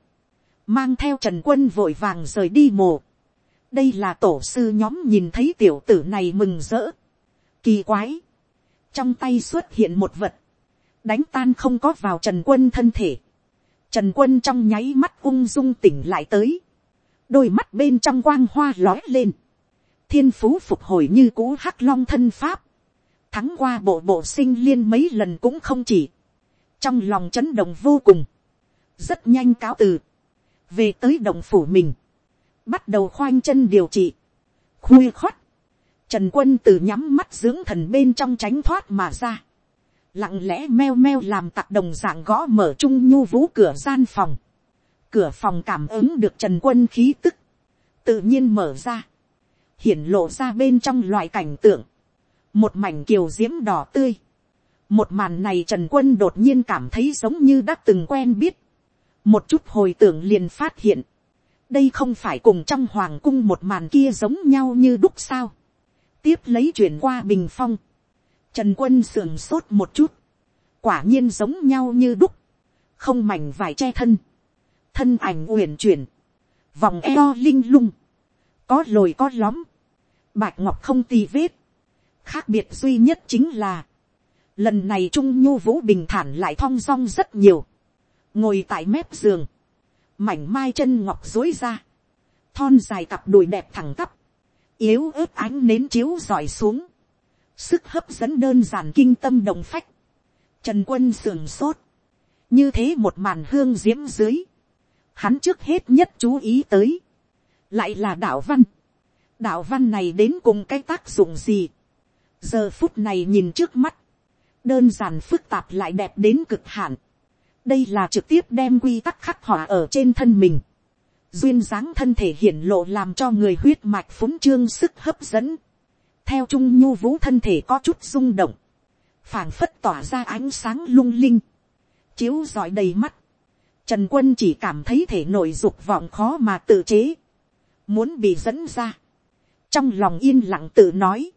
[SPEAKER 1] mang theo trần quân vội vàng rời đi mồ, đây là tổ sư nhóm nhìn thấy tiểu tử này mừng rỡ, kỳ quái, trong tay xuất hiện một vật, đánh tan không có vào trần quân thân thể. Trần quân trong nháy mắt ung dung tỉnh lại tới. Đôi mắt bên trong quang hoa lói lên. Thiên phú phục hồi như cũ hắc long thân pháp. Thắng qua bộ bộ sinh liên mấy lần cũng không chỉ. Trong lòng chấn động vô cùng. Rất nhanh cáo từ. Về tới đồng phủ mình. Bắt đầu khoanh chân điều trị. khui khót. Trần quân từ nhắm mắt dưỡng thần bên trong tránh thoát mà ra lặng lẽ meo meo làm tặc đồng dạng gõ mở trung nhu vũ cửa gian phòng. Cửa phòng cảm ứng được trần quân khí tức, tự nhiên mở ra, hiển lộ ra bên trong loại cảnh tượng, một mảnh kiều diễm đỏ tươi. Một màn này trần quân đột nhiên cảm thấy giống như đã từng quen biết. Một chút hồi tưởng liền phát hiện. Đây không phải cùng trong hoàng cung một màn kia giống nhau như đúc sao. Tiếp lấy chuyển qua bình phong Trần quân sườn sốt một chút. Quả nhiên giống nhau như đúc. Không mảnh vải che thân. Thân ảnh uyển chuyển. Vòng eo linh lung. Có lồi có lõm. Bạch ngọc không tì vết. Khác biệt duy nhất chính là. Lần này Trung Nhu Vũ bình thản lại thong dong rất nhiều. Ngồi tại mép giường. Mảnh mai chân ngọc dối ra. Thon dài cặp đùi đẹp thẳng tắp. Yếu ớt ánh nến chiếu dọi xuống. Sức hấp dẫn đơn giản kinh tâm động phách, trần quân sườn sốt, như thế một màn hương diễm dưới, hắn trước hết nhất chú ý tới, lại là đạo văn, đạo văn này đến cùng cái tác dụng gì, giờ phút này nhìn trước mắt, đơn giản phức tạp lại đẹp đến cực hạn, đây là trực tiếp đem quy tắc khắc họa ở trên thân mình, duyên dáng thân thể hiển lộ làm cho người huyết mạch phúng trương sức hấp dẫn, theo trung nhu vũ thân thể có chút rung động, phảng phất tỏa ra ánh sáng lung linh, chiếu rọi đầy mắt, trần quân chỉ cảm thấy thể nội dục vọng khó mà tự chế, muốn bị dẫn ra, trong lòng yên lặng tự nói,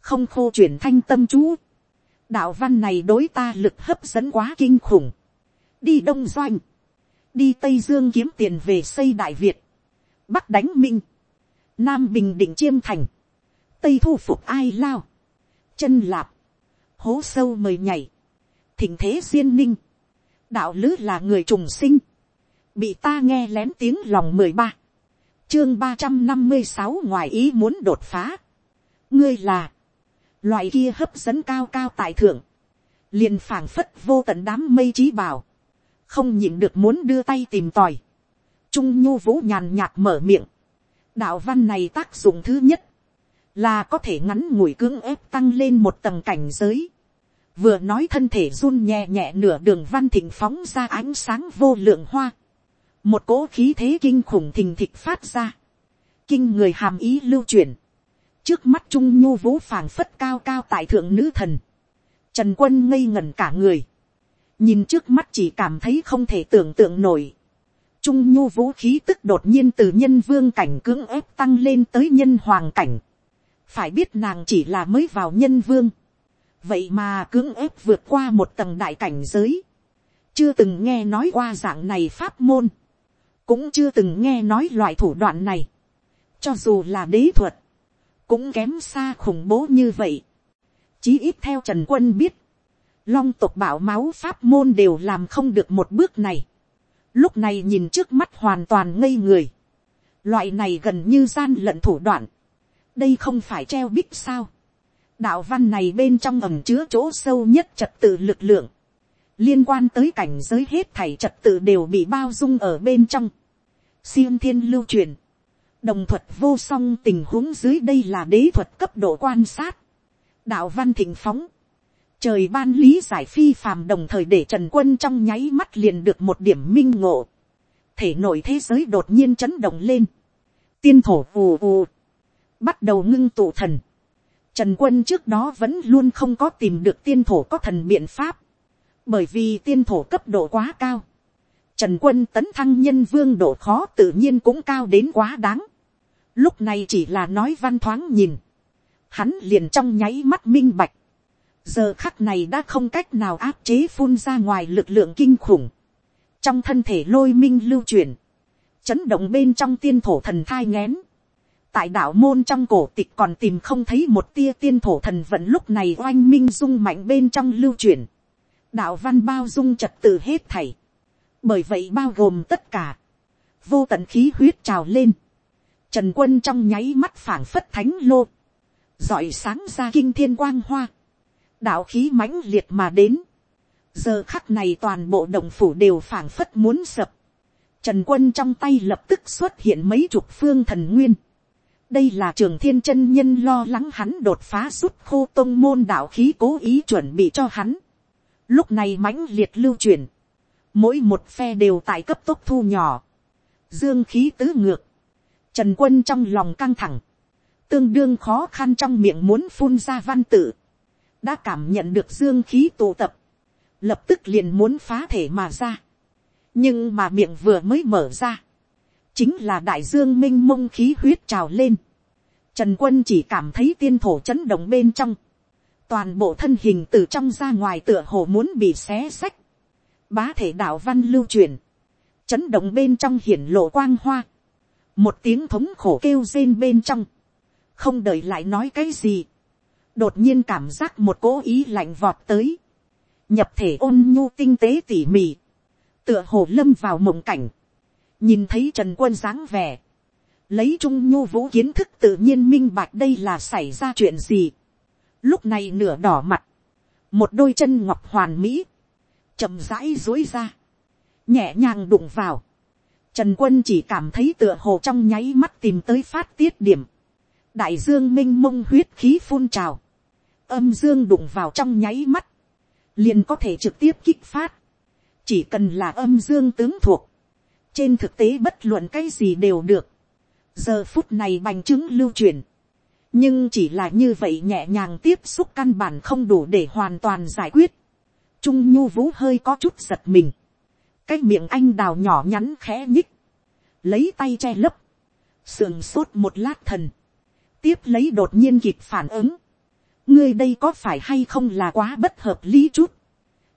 [SPEAKER 1] không khô chuyển thanh tâm chú, đạo văn này đối ta lực hấp dẫn quá kinh khủng, đi đông doanh, đi tây dương kiếm tiền về xây đại việt, bắc đánh minh, nam bình định chiêm thành, tây thu phục ai lao, chân lạp, hố sâu mời nhảy, thỉnh thế duyên ninh, đạo lữ là người trùng sinh, bị ta nghe lén tiếng lòng mười ba, chương ba trăm năm mươi sáu ngoài ý muốn đột phá, ngươi là, loại kia hấp dẫn cao cao tại thượng, liền phảng phất vô tận đám mây trí bảo, không nhịn được muốn đưa tay tìm tòi, trung nhu vũ nhàn nhạt mở miệng, đạo văn này tác dụng thứ nhất, là có thể ngắn ngủi cưỡng ép tăng lên một tầng cảnh giới. Vừa nói thân thể run nhẹ nhẹ nửa đường văn thịnh phóng ra ánh sáng vô lượng hoa. Một cỗ khí thế kinh khủng thình thịch phát ra. Kinh người hàm ý lưu truyền. Trước mắt trung nhu vũ phảng phất cao cao tại thượng nữ thần. Trần quân ngây ngẩn cả người. Nhìn trước mắt chỉ cảm thấy không thể tưởng tượng nổi. Trung nhu vũ khí tức đột nhiên từ nhân vương cảnh cưỡng ép tăng lên tới nhân hoàng cảnh. Phải biết nàng chỉ là mới vào nhân vương. Vậy mà cưỡng ép vượt qua một tầng đại cảnh giới. Chưa từng nghe nói qua dạng này pháp môn. Cũng chưa từng nghe nói loại thủ đoạn này. Cho dù là đế thuật. Cũng kém xa khủng bố như vậy chí ít theo trần quân biết, long tộc bảo máu pháp môn đều làm không được một bước này. lúc này nhìn trước mắt hoàn toàn ngây người, loại này gần như gian lận thủ đoạn, đây không phải treo bích sao. đạo văn này bên trong ẩm chứa chỗ sâu nhất trật tự lực lượng, liên quan tới cảnh giới hết thảy trật tự đều bị bao dung ở bên trong. Siêng thiên lưu truyền, đồng thuật vô song tình huống dưới đây là đế thuật cấp độ quan sát đạo văn thịnh phóng, trời ban lý giải phi phàm đồng thời để trần quân trong nháy mắt liền được một điểm minh ngộ, thể nội thế giới đột nhiên chấn động lên, tiên thổ ù ù. bắt đầu ngưng tụ thần, trần quân trước đó vẫn luôn không có tìm được tiên thổ có thần biện pháp, bởi vì tiên thổ cấp độ quá cao, trần quân tấn thăng nhân vương độ khó tự nhiên cũng cao đến quá đáng, lúc này chỉ là nói văn thoáng nhìn, hắn liền trong nháy mắt minh bạch, giờ khắc này đã không cách nào áp chế phun ra ngoài lực lượng kinh khủng, trong thân thể lôi minh lưu truyền, chấn động bên trong tiên thổ thần thai ngén, tại đạo môn trong cổ tịch còn tìm không thấy một tia tiên thổ thần vận lúc này oanh minh dung mạnh bên trong lưu truyền, đạo văn bao dung trật tự hết thảy, bởi vậy bao gồm tất cả, vô tận khí huyết trào lên, trần quân trong nháy mắt phảng phất thánh lô, dọi sáng ra kinh thiên quang hoa, đạo khí mãnh liệt mà đến, giờ khắc này toàn bộ đồng phủ đều phảng phất muốn sập, trần quân trong tay lập tức xuất hiện mấy chục phương thần nguyên, đây là trường thiên chân nhân lo lắng hắn đột phá rút khô tông môn đạo khí cố ý chuẩn bị cho hắn, lúc này mãnh liệt lưu truyền, mỗi một phe đều tại cấp tốc thu nhỏ, dương khí tứ ngược, trần quân trong lòng căng thẳng, tương đương khó khăn trong miệng muốn phun ra văn tự, đã cảm nhận được dương khí tụ tập, lập tức liền muốn phá thể mà ra. nhưng mà miệng vừa mới mở ra, chính là đại dương m i n h mông khí huyết trào lên. Trần quân chỉ cảm thấy tiên thổ chấn động bên trong, toàn bộ thân hình từ trong ra ngoài tựa hồ muốn bị xé xách, bá thể đạo văn lưu truyền, chấn động bên trong hiển lộ quang hoa, một tiếng thống khổ kêu rên bên trong, không đợi lại nói cái gì, đột nhiên cảm giác một cố ý lạnh vọt tới, nhập thể ôn nhu tinh tế tỉ mỉ, tựa hồ lâm vào mộng cảnh, nhìn thấy trần quân dáng vẻ, lấy trung nhu vũ kiến thức tự nhiên minh bạch đây là xảy ra chuyện gì, lúc này nửa đỏ mặt, một đôi chân ngọc hoàn mỹ, chậm rãi dối ra, nhẹ nhàng đụng vào, trần quân chỉ cảm thấy tựa hồ trong nháy mắt tìm tới phát tiết điểm, đại dương m i n h mông huyết khí phun trào, âm dương đụng vào trong nháy mắt, liền có thể trực tiếp kích phát, chỉ cần là âm dương tướng thuộc, trên thực tế bất luận cái gì đều được, giờ phút này bành chứng lưu truyền, nhưng chỉ là như vậy nhẹ nhàng tiếp xúc căn bản không đủ để hoàn toàn giải quyết, trung nhu vũ hơi có chút giật mình, cái miệng anh đào nhỏ nhắn khẽ nhích, lấy tay che lấp, sườn sốt một lát thần, tiếp lấy đột nhiên kịp phản ứng ngươi đây có phải hay không là quá bất hợp lý chút.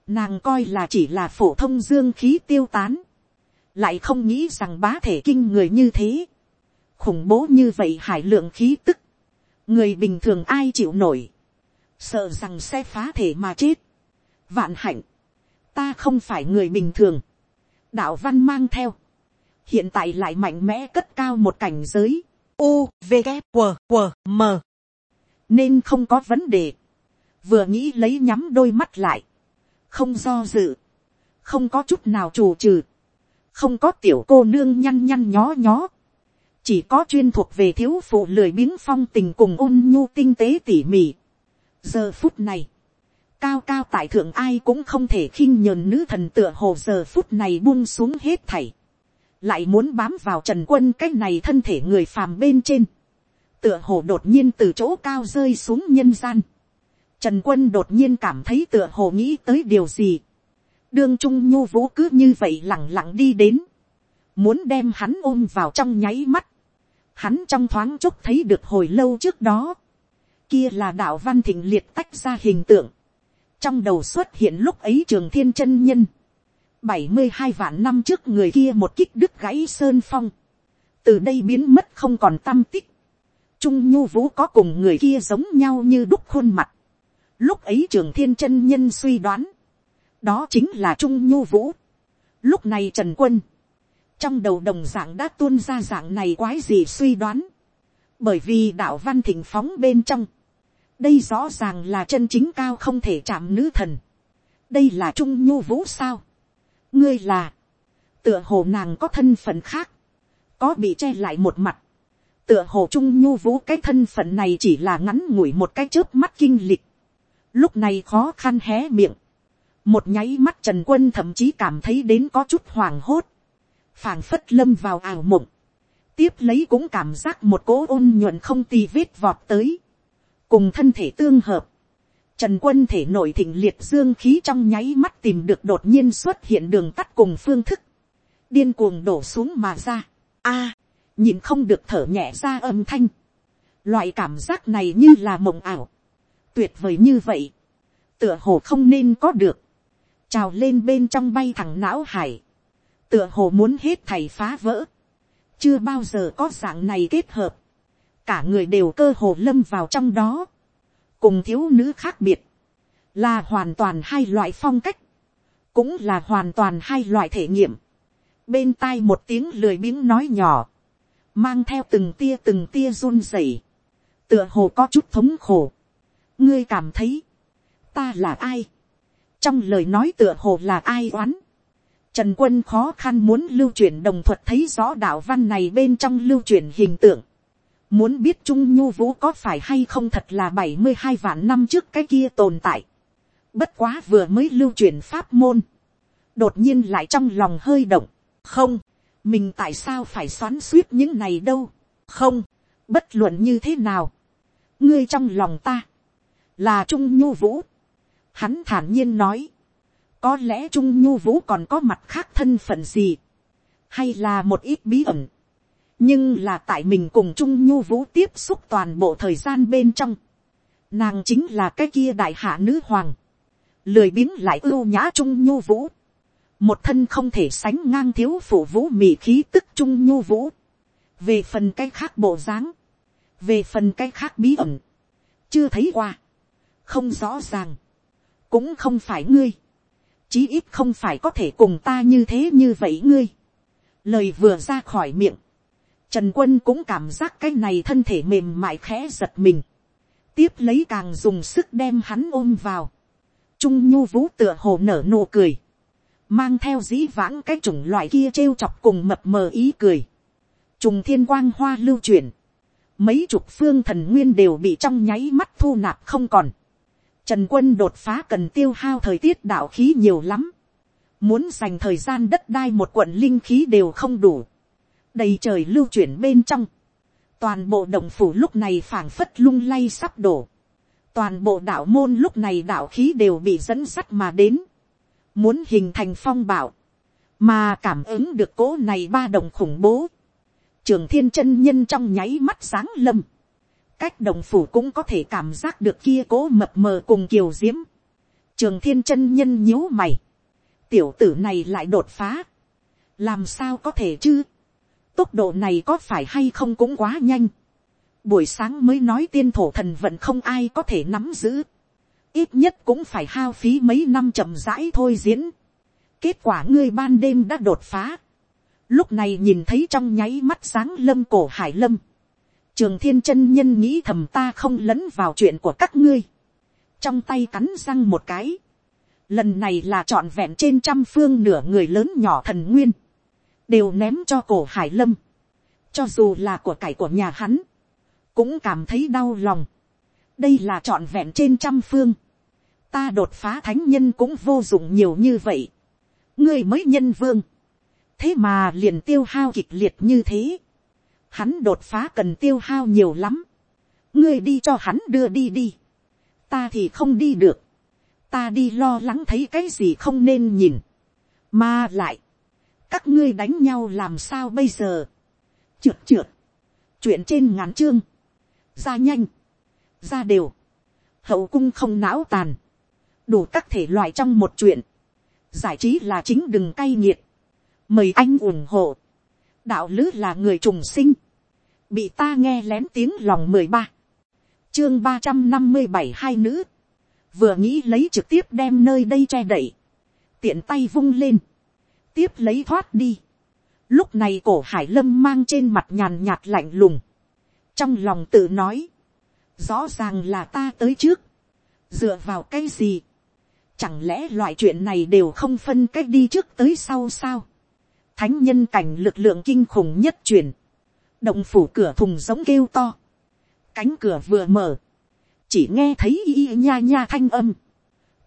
[SPEAKER 1] nàng coi là chỉ là phổ thông dương khí tiêu tán. lại không nghĩ rằng bá thể kinh người như thế. khủng bố như vậy hải lượng khí tức. người bình thường ai chịu nổi. sợ rằng sẽ phá thể mà chết. vạn hạnh. ta không phải người bình thường. đạo văn mang theo. hiện tại lại mạnh mẽ cất cao một cảnh giới u v K, W, W, m nên không có vấn đề. Vừa nghĩ lấy nhắm đôi mắt lại. Không do dự. Không có chút nào trù trừ. Không có tiểu cô nương nhăn nhăn nhó nhó. Chỉ có chuyên thuộc về thiếu phụ lười biếng phong tình cùng ôn nhu tinh tế tỉ mỉ. Giờ phút này cao cao tại thượng ai cũng không thể khinh nhờn nữ thần tựa hồ giờ phút này buông xuống hết thảy. Lại muốn bám vào trần quân cái này thân thể người phàm bên trên, tựa hồ đột nhiên từ chỗ cao rơi xuống nhân gian, Trần quân đột nhiên cảm thấy tựa hồ nghĩ tới điều gì. Đương Trung Nhu Vũ cứ như vậy lặng lặng đi đến. Muốn đem hắn ôm vào trong nháy mắt. Hắn trong thoáng chốc thấy được hồi lâu trước đó. Kia là đạo văn thịnh liệt tách ra hình tượng. Trong đầu xuất hiện lúc ấy trường thiên chân nhân. bảy mươi hai vạn năm trước người kia một kích đứt gãy sơn phong. Từ đây biến mất không còn tâm tích. Trung Nhu Vũ có cùng người kia giống nhau như đúc khuôn mặt Lúc ấy trường thiên chân nhân suy đoán. Đó chính là Trung Nhu Vũ. Lúc này Trần Quân. Trong đầu đồng dạng đã tuôn ra dạng này quái gì suy đoán. Bởi vì đạo văn thỉnh phóng bên trong. Đây rõ ràng là chân chính cao không thể chạm nữ thần. Đây là Trung Nhu Vũ sao? Ngươi là. Tựa hồ nàng có thân phận khác. Có bị che lại một mặt tựa hồ trung nhu vũ cái thân phận này chỉ là ngắn ngủi một cái chớp mắt kinh lịch. Lúc này khó khăn hé miệng, một nháy mắt trần quân thậm chí cảm thấy đến có chút hoảng hốt, phảng phất lâm vào ảo mộng, tiếp lấy cũng cảm giác một cỗ ôn nhuận không tì vết vọt tới, cùng thân thể tương hợp, trần quân thể nội thịnh liệt dương khí trong nháy mắt tìm được đột nhiên xuất hiện đường tắt cùng phương thức, điên cuồng đổ xuống mà ra, a, nhìn không được thở nhẹ ra âm thanh, loại cảm giác này như là mộng ảo, tuyệt vời như vậy, tựa hồ không nên có được, trào lên bên trong bay thẳng não hải, tựa hồ muốn hết thầy phá vỡ, chưa bao giờ có dạng này kết hợp, cả người đều cơ hồ lâm vào trong đó, cùng thiếu nữ khác biệt, là hoàn toàn hai loại phong cách, cũng là hoàn toàn hai loại thể nghiệm, bên tai một tiếng lười biếng nói nhỏ, mang theo từng tia từng tia run rẩy, tựa hồ có chút thống khổ, ngươi cảm thấy, ta là ai, trong lời nói tựa hồ là ai oán, trần quân khó khăn muốn lưu truyền đồng thuật thấy rõ đạo văn này bên trong lưu truyền hình tượng, muốn biết trung nhu vũ có phải hay không thật là bảy mươi hai vạn năm trước cái kia tồn tại, bất quá vừa mới lưu truyền pháp môn, đột nhiên lại trong lòng hơi động, không, mình tại sao phải xoắn suýt những này đâu, không, bất luận như thế nào, ngươi trong lòng ta, là trung nhu vũ. Hắn thản nhiên nói, có lẽ trung nhu vũ còn có mặt khác thân phận gì, hay là một ít bí ẩn. nhưng là tại mình cùng trung nhu vũ tiếp xúc toàn bộ thời gian bên trong. nàng chính là cái kia đại hạ nữ hoàng, lười biếng lại ưu nhã trung nhu vũ một thân không thể sánh ngang thiếu phụ vũ mị khí tức trung nhu vũ. về phần cái khác bộ dáng, về phần cái khác bí ẩn, chưa thấy qua. Không rõ ràng, cũng không phải ngươi, chí ít không phải có thể cùng ta như thế như vậy ngươi. lời vừa ra khỏi miệng, trần quân cũng cảm giác cái này thân thể mềm mại khẽ giật mình, tiếp lấy càng dùng sức đem hắn ôm vào, trung nhu vũ tựa hồ nở nụ cười, mang theo dĩ vãng cái chủng loại kia trêu chọc cùng mập mờ ý cười, trùng thiên quang hoa lưu chuyển, mấy chục phương thần nguyên đều bị trong nháy mắt thu nạp không còn, Trần quân đột phá cần tiêu hao thời tiết đạo khí nhiều lắm. Muốn dành thời gian đất đai một quận linh khí đều không đủ. Đầy trời lưu chuyển bên trong. Toàn bộ động phủ lúc này phảng phất lung lay sắp đổ. Toàn bộ đạo môn lúc này đạo khí đều bị dẫn sắt mà đến. Muốn hình thành phong bảo. Mà cảm ứng được cố này ba đồng khủng bố. Trường thiên chân nhân trong nháy mắt sáng lâm cách đồng phủ cũng có thể cảm giác được kia cố mập mờ cùng kiều diễm. trường thiên chân nhân nhíu mày. tiểu tử này lại đột phá. làm sao có thể chứ. tốc độ này có phải hay không cũng quá nhanh. buổi sáng mới nói tiên thổ thần vận không ai có thể nắm giữ ít nhất cũng phải hao phí mấy năm chậm rãi thôi diễn. kết quả ngươi ban đêm đã đột phá. lúc này nhìn thấy trong nháy mắt sáng lâm cổ hải lâm. Trường thiên chân nhân nghĩ thầm ta không lấn vào chuyện của các ngươi, trong tay cắn răng một cái, lần này là trọn vẹn trên trăm phương nửa người lớn nhỏ thần nguyên, đều ném cho cổ hải lâm, cho dù là của cải của nhà hắn, cũng cảm thấy đau lòng, đây là trọn vẹn trên trăm phương, ta đột phá thánh nhân cũng vô dụng nhiều như vậy, ngươi mới nhân vương, thế mà liền tiêu hao kịch liệt như thế, hắn đột phá cần tiêu hao nhiều lắm, ngươi đi cho hắn đưa đi đi, ta thì không đi được, ta đi lo lắng thấy cái gì không nên nhìn, mà lại, các ngươi đánh nhau làm sao bây giờ, trượt trượt, chuyện trên ngắn chương, ra nhanh, ra đều, hậu cung không não tàn, đủ các thể loại trong một chuyện, giải trí là chính đừng cay nghiệt, mời anh ủng hộ, đạo lứ là người trùng sinh, bị ta nghe lén tiếng lòng mười ba, chương ba trăm năm mươi bảy hai nữ, vừa nghĩ lấy trực tiếp đem nơi đây che đậy, tiện tay vung lên, tiếp lấy thoát đi. Lúc này cổ hải lâm mang trên mặt nhàn nhạt lạnh lùng, trong lòng tự nói, rõ ràng là ta tới trước, dựa vào cái gì, chẳng lẽ loại chuyện này đều không phân cách đi trước tới sau sao, thánh nhân cảnh lực lượng kinh khủng nhất chuyển, động phủ cửa thùng giống kêu to, cánh cửa vừa mở, chỉ nghe thấy y y nha nha thanh âm,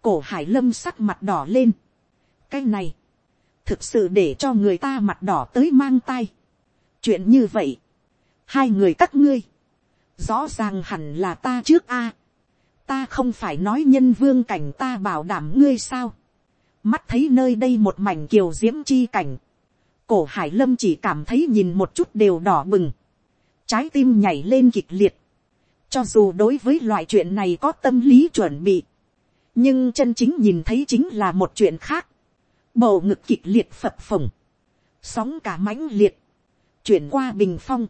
[SPEAKER 1] cổ hải lâm sắc mặt đỏ lên, cái này, thực sự để cho người ta mặt đỏ tới mang tay. chuyện như vậy, hai người các ngươi, rõ ràng hẳn là ta trước a, ta không phải nói nhân vương cảnh ta bảo đảm ngươi sao, mắt thấy nơi đây một mảnh kiều diễm chi cảnh, cổ hải lâm chỉ cảm thấy nhìn một chút đều đỏ bừng, trái tim nhảy lên kịch liệt, cho dù đối với loại chuyện này có tâm lý chuẩn bị, nhưng chân chính nhìn thấy chính là một chuyện khác, bầu ngực kịch liệt phập phồng, sóng cả mãnh liệt, chuyển qua bình phong,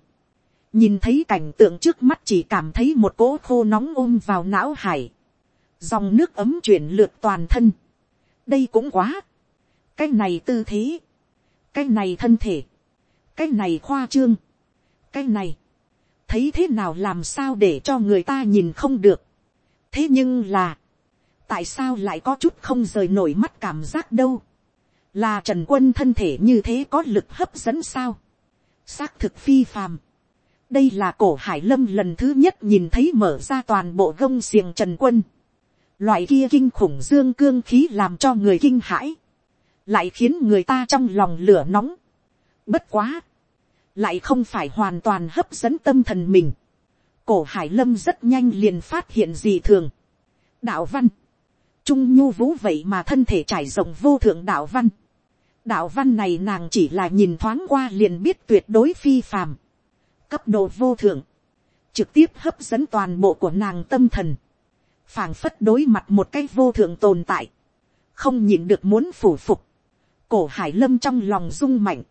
[SPEAKER 1] nhìn thấy cảnh tượng trước mắt chỉ cảm thấy một cỗ khô nóng ôm vào não hải, dòng nước ấm chuyển lượt toàn thân, đây cũng quá, cái này tư thế, cái này thân thể, cái này khoa trương, cái này, thấy thế nào làm sao để cho người ta nhìn không được. thế nhưng là, tại sao lại có chút không rời nổi mắt cảm giác đâu. là trần quân thân thể như thế có lực hấp dẫn sao. xác thực phi phàm đây là cổ hải lâm lần thứ nhất nhìn thấy mở ra toàn bộ gông xiềng trần quân. loại kia kinh khủng dương cương khí làm cho người kinh hãi. lại khiến người ta trong lòng lửa nóng. bất quá lại không phải hoàn toàn hấp dẫn tâm thần mình. cổ hải lâm rất nhanh liền phát hiện gì thường. đạo văn, trung nhu vũ vậy mà thân thể trải rộng vô thượng đạo văn. đạo văn này nàng chỉ là nhìn thoáng qua liền biết tuyệt đối phi phàm cấp độ vô thượng, trực tiếp hấp dẫn toàn bộ của nàng tâm thần. phảng phất đối mặt một cái vô thượng tồn tại. không nhìn được muốn phủ phục. cổ hải lâm trong lòng rung mạnh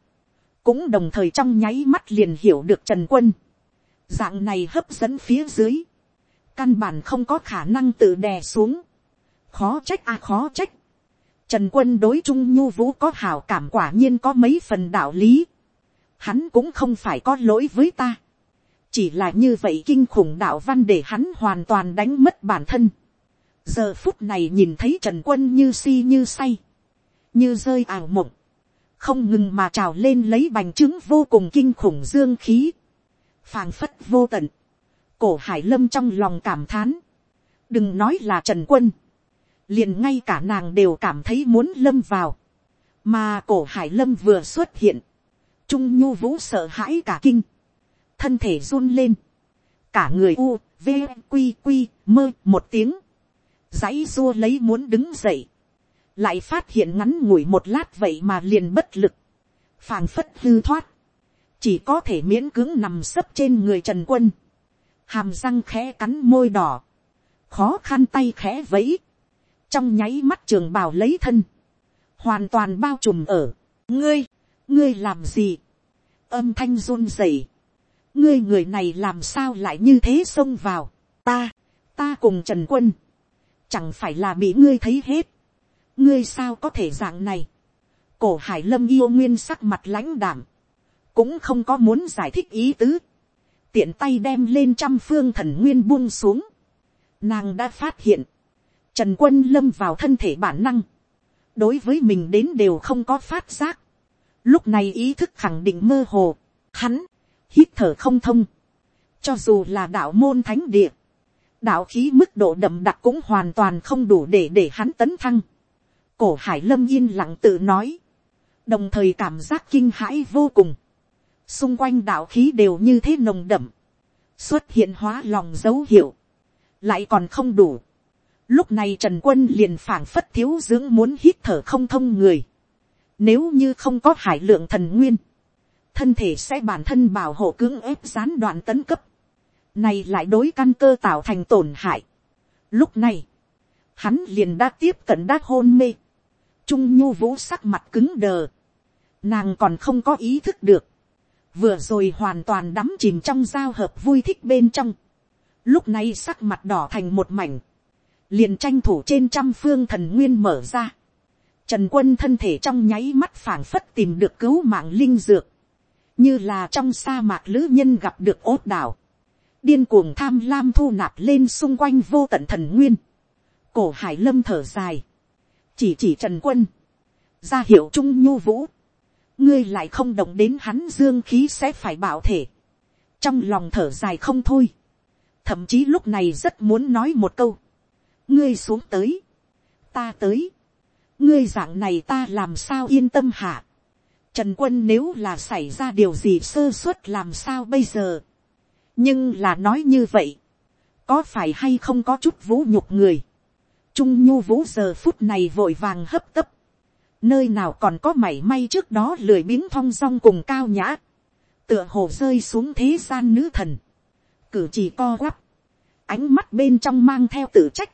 [SPEAKER 1] cũng đồng thời trong nháy mắt liền hiểu được trần quân. dạng này hấp dẫn phía dưới, căn bản không có khả năng tự đè xuống, khó trách à khó trách. Trần quân đối trung nhu vũ có hảo cảm quả nhiên có mấy phần đạo lý. Hắn cũng không phải có lỗi với ta. Chỉ là như vậy kinh khủng đạo văn để hắn hoàn toàn đánh mất bản thân. Giờ phút này nhìn thấy Trần quân như si như say. Như rơi ảo mộng. Không ngừng mà trào lên lấy bành trướng vô cùng kinh khủng dương khí, phàng phất vô tận, cổ hải lâm trong lòng cảm thán, đừng nói là trần quân, liền ngay cả nàng đều cảm thấy muốn lâm vào, mà cổ hải lâm vừa xuất hiện, trung nhu vũ sợ hãi cả kinh, thân thể run lên, cả người u, v, q q mơ một tiếng, dãy dua lấy muốn đứng dậy, lại phát hiện ngắn ngủi một lát vậy mà liền bất lực, phàng phất hư thoát, chỉ có thể miễn cưỡng nằm sấp trên người trần quân, hàm răng khẽ cắn môi đỏ, khó khăn tay khẽ vẫy, trong nháy mắt trường bào lấy thân, hoàn toàn bao trùm ở, ngươi, ngươi làm gì, âm thanh run rẩy, ngươi người này làm sao lại như thế xông vào, ta, ta cùng trần quân, chẳng phải là bị ngươi thấy hết, ngươi sao có thể dạng này. cổ hải lâm yêu nguyên sắc mặt lãnh đảm, cũng không có muốn giải thích ý tứ, tiện tay đem lên trăm phương thần nguyên buông xuống. Nàng đã phát hiện, trần quân lâm vào thân thể bản năng, đối với mình đến đều không có phát giác lúc này ý thức khẳng định mơ hồ, hắn, hít thở không thông, cho dù là đạo môn thánh địa, đạo khí mức độ đậm đặc cũng hoàn toàn không đủ để để hắn tấn thăng. Cổ hải lâm yên lặng tự nói, đồng thời cảm giác kinh hãi vô cùng, xung quanh đạo khí đều như thế nồng đậm, xuất hiện hóa lòng dấu hiệu, lại còn không đủ, Lúc này Trần Quân liền phảng phất thiếu dưỡng muốn hít thở không thông người. Nếu như không có hải lượng thần nguyên. Thân thể sẽ bản thân bảo hộ cưỡng ép gián đoạn tấn cấp. Này lại đối căn cơ tạo thành tổn hại. Lúc này. Hắn liền đã tiếp cận đát hôn mê. Trung nhu vũ sắc mặt cứng đờ. Nàng còn không có ý thức được. Vừa rồi hoàn toàn đắm chìm trong giao hợp vui thích bên trong. Lúc này sắc mặt đỏ thành một mảnh liền tranh thủ trên trăm phương thần nguyên mở ra. Trần quân thân thể trong nháy mắt phảng phất tìm được cứu mạng linh dược. Như là trong sa mạc lữ nhân gặp được ốt đảo. Điên cuồng tham lam thu nạp lên xung quanh vô tận thần nguyên. Cổ hải lâm thở dài. Chỉ chỉ trần quân. ra hiệu trung nhu vũ. Ngươi lại không động đến hắn dương khí sẽ phải bảo thể. Trong lòng thở dài không thôi. Thậm chí lúc này rất muốn nói một câu ngươi xuống tới, ta tới, ngươi dạng này ta làm sao yên tâm hả. Trần quân nếu là xảy ra điều gì sơ suất làm sao bây giờ. nhưng là nói như vậy, có phải hay không có chút vũ nhục người. Trung nhu vũ giờ phút này vội vàng hấp tấp. nơi nào còn có mảy may trước đó lười biếng thong dong cùng cao nhã. tựa hồ rơi xuống thế gian nữ thần. cử chỉ co quắp. ánh mắt bên trong mang theo tự trách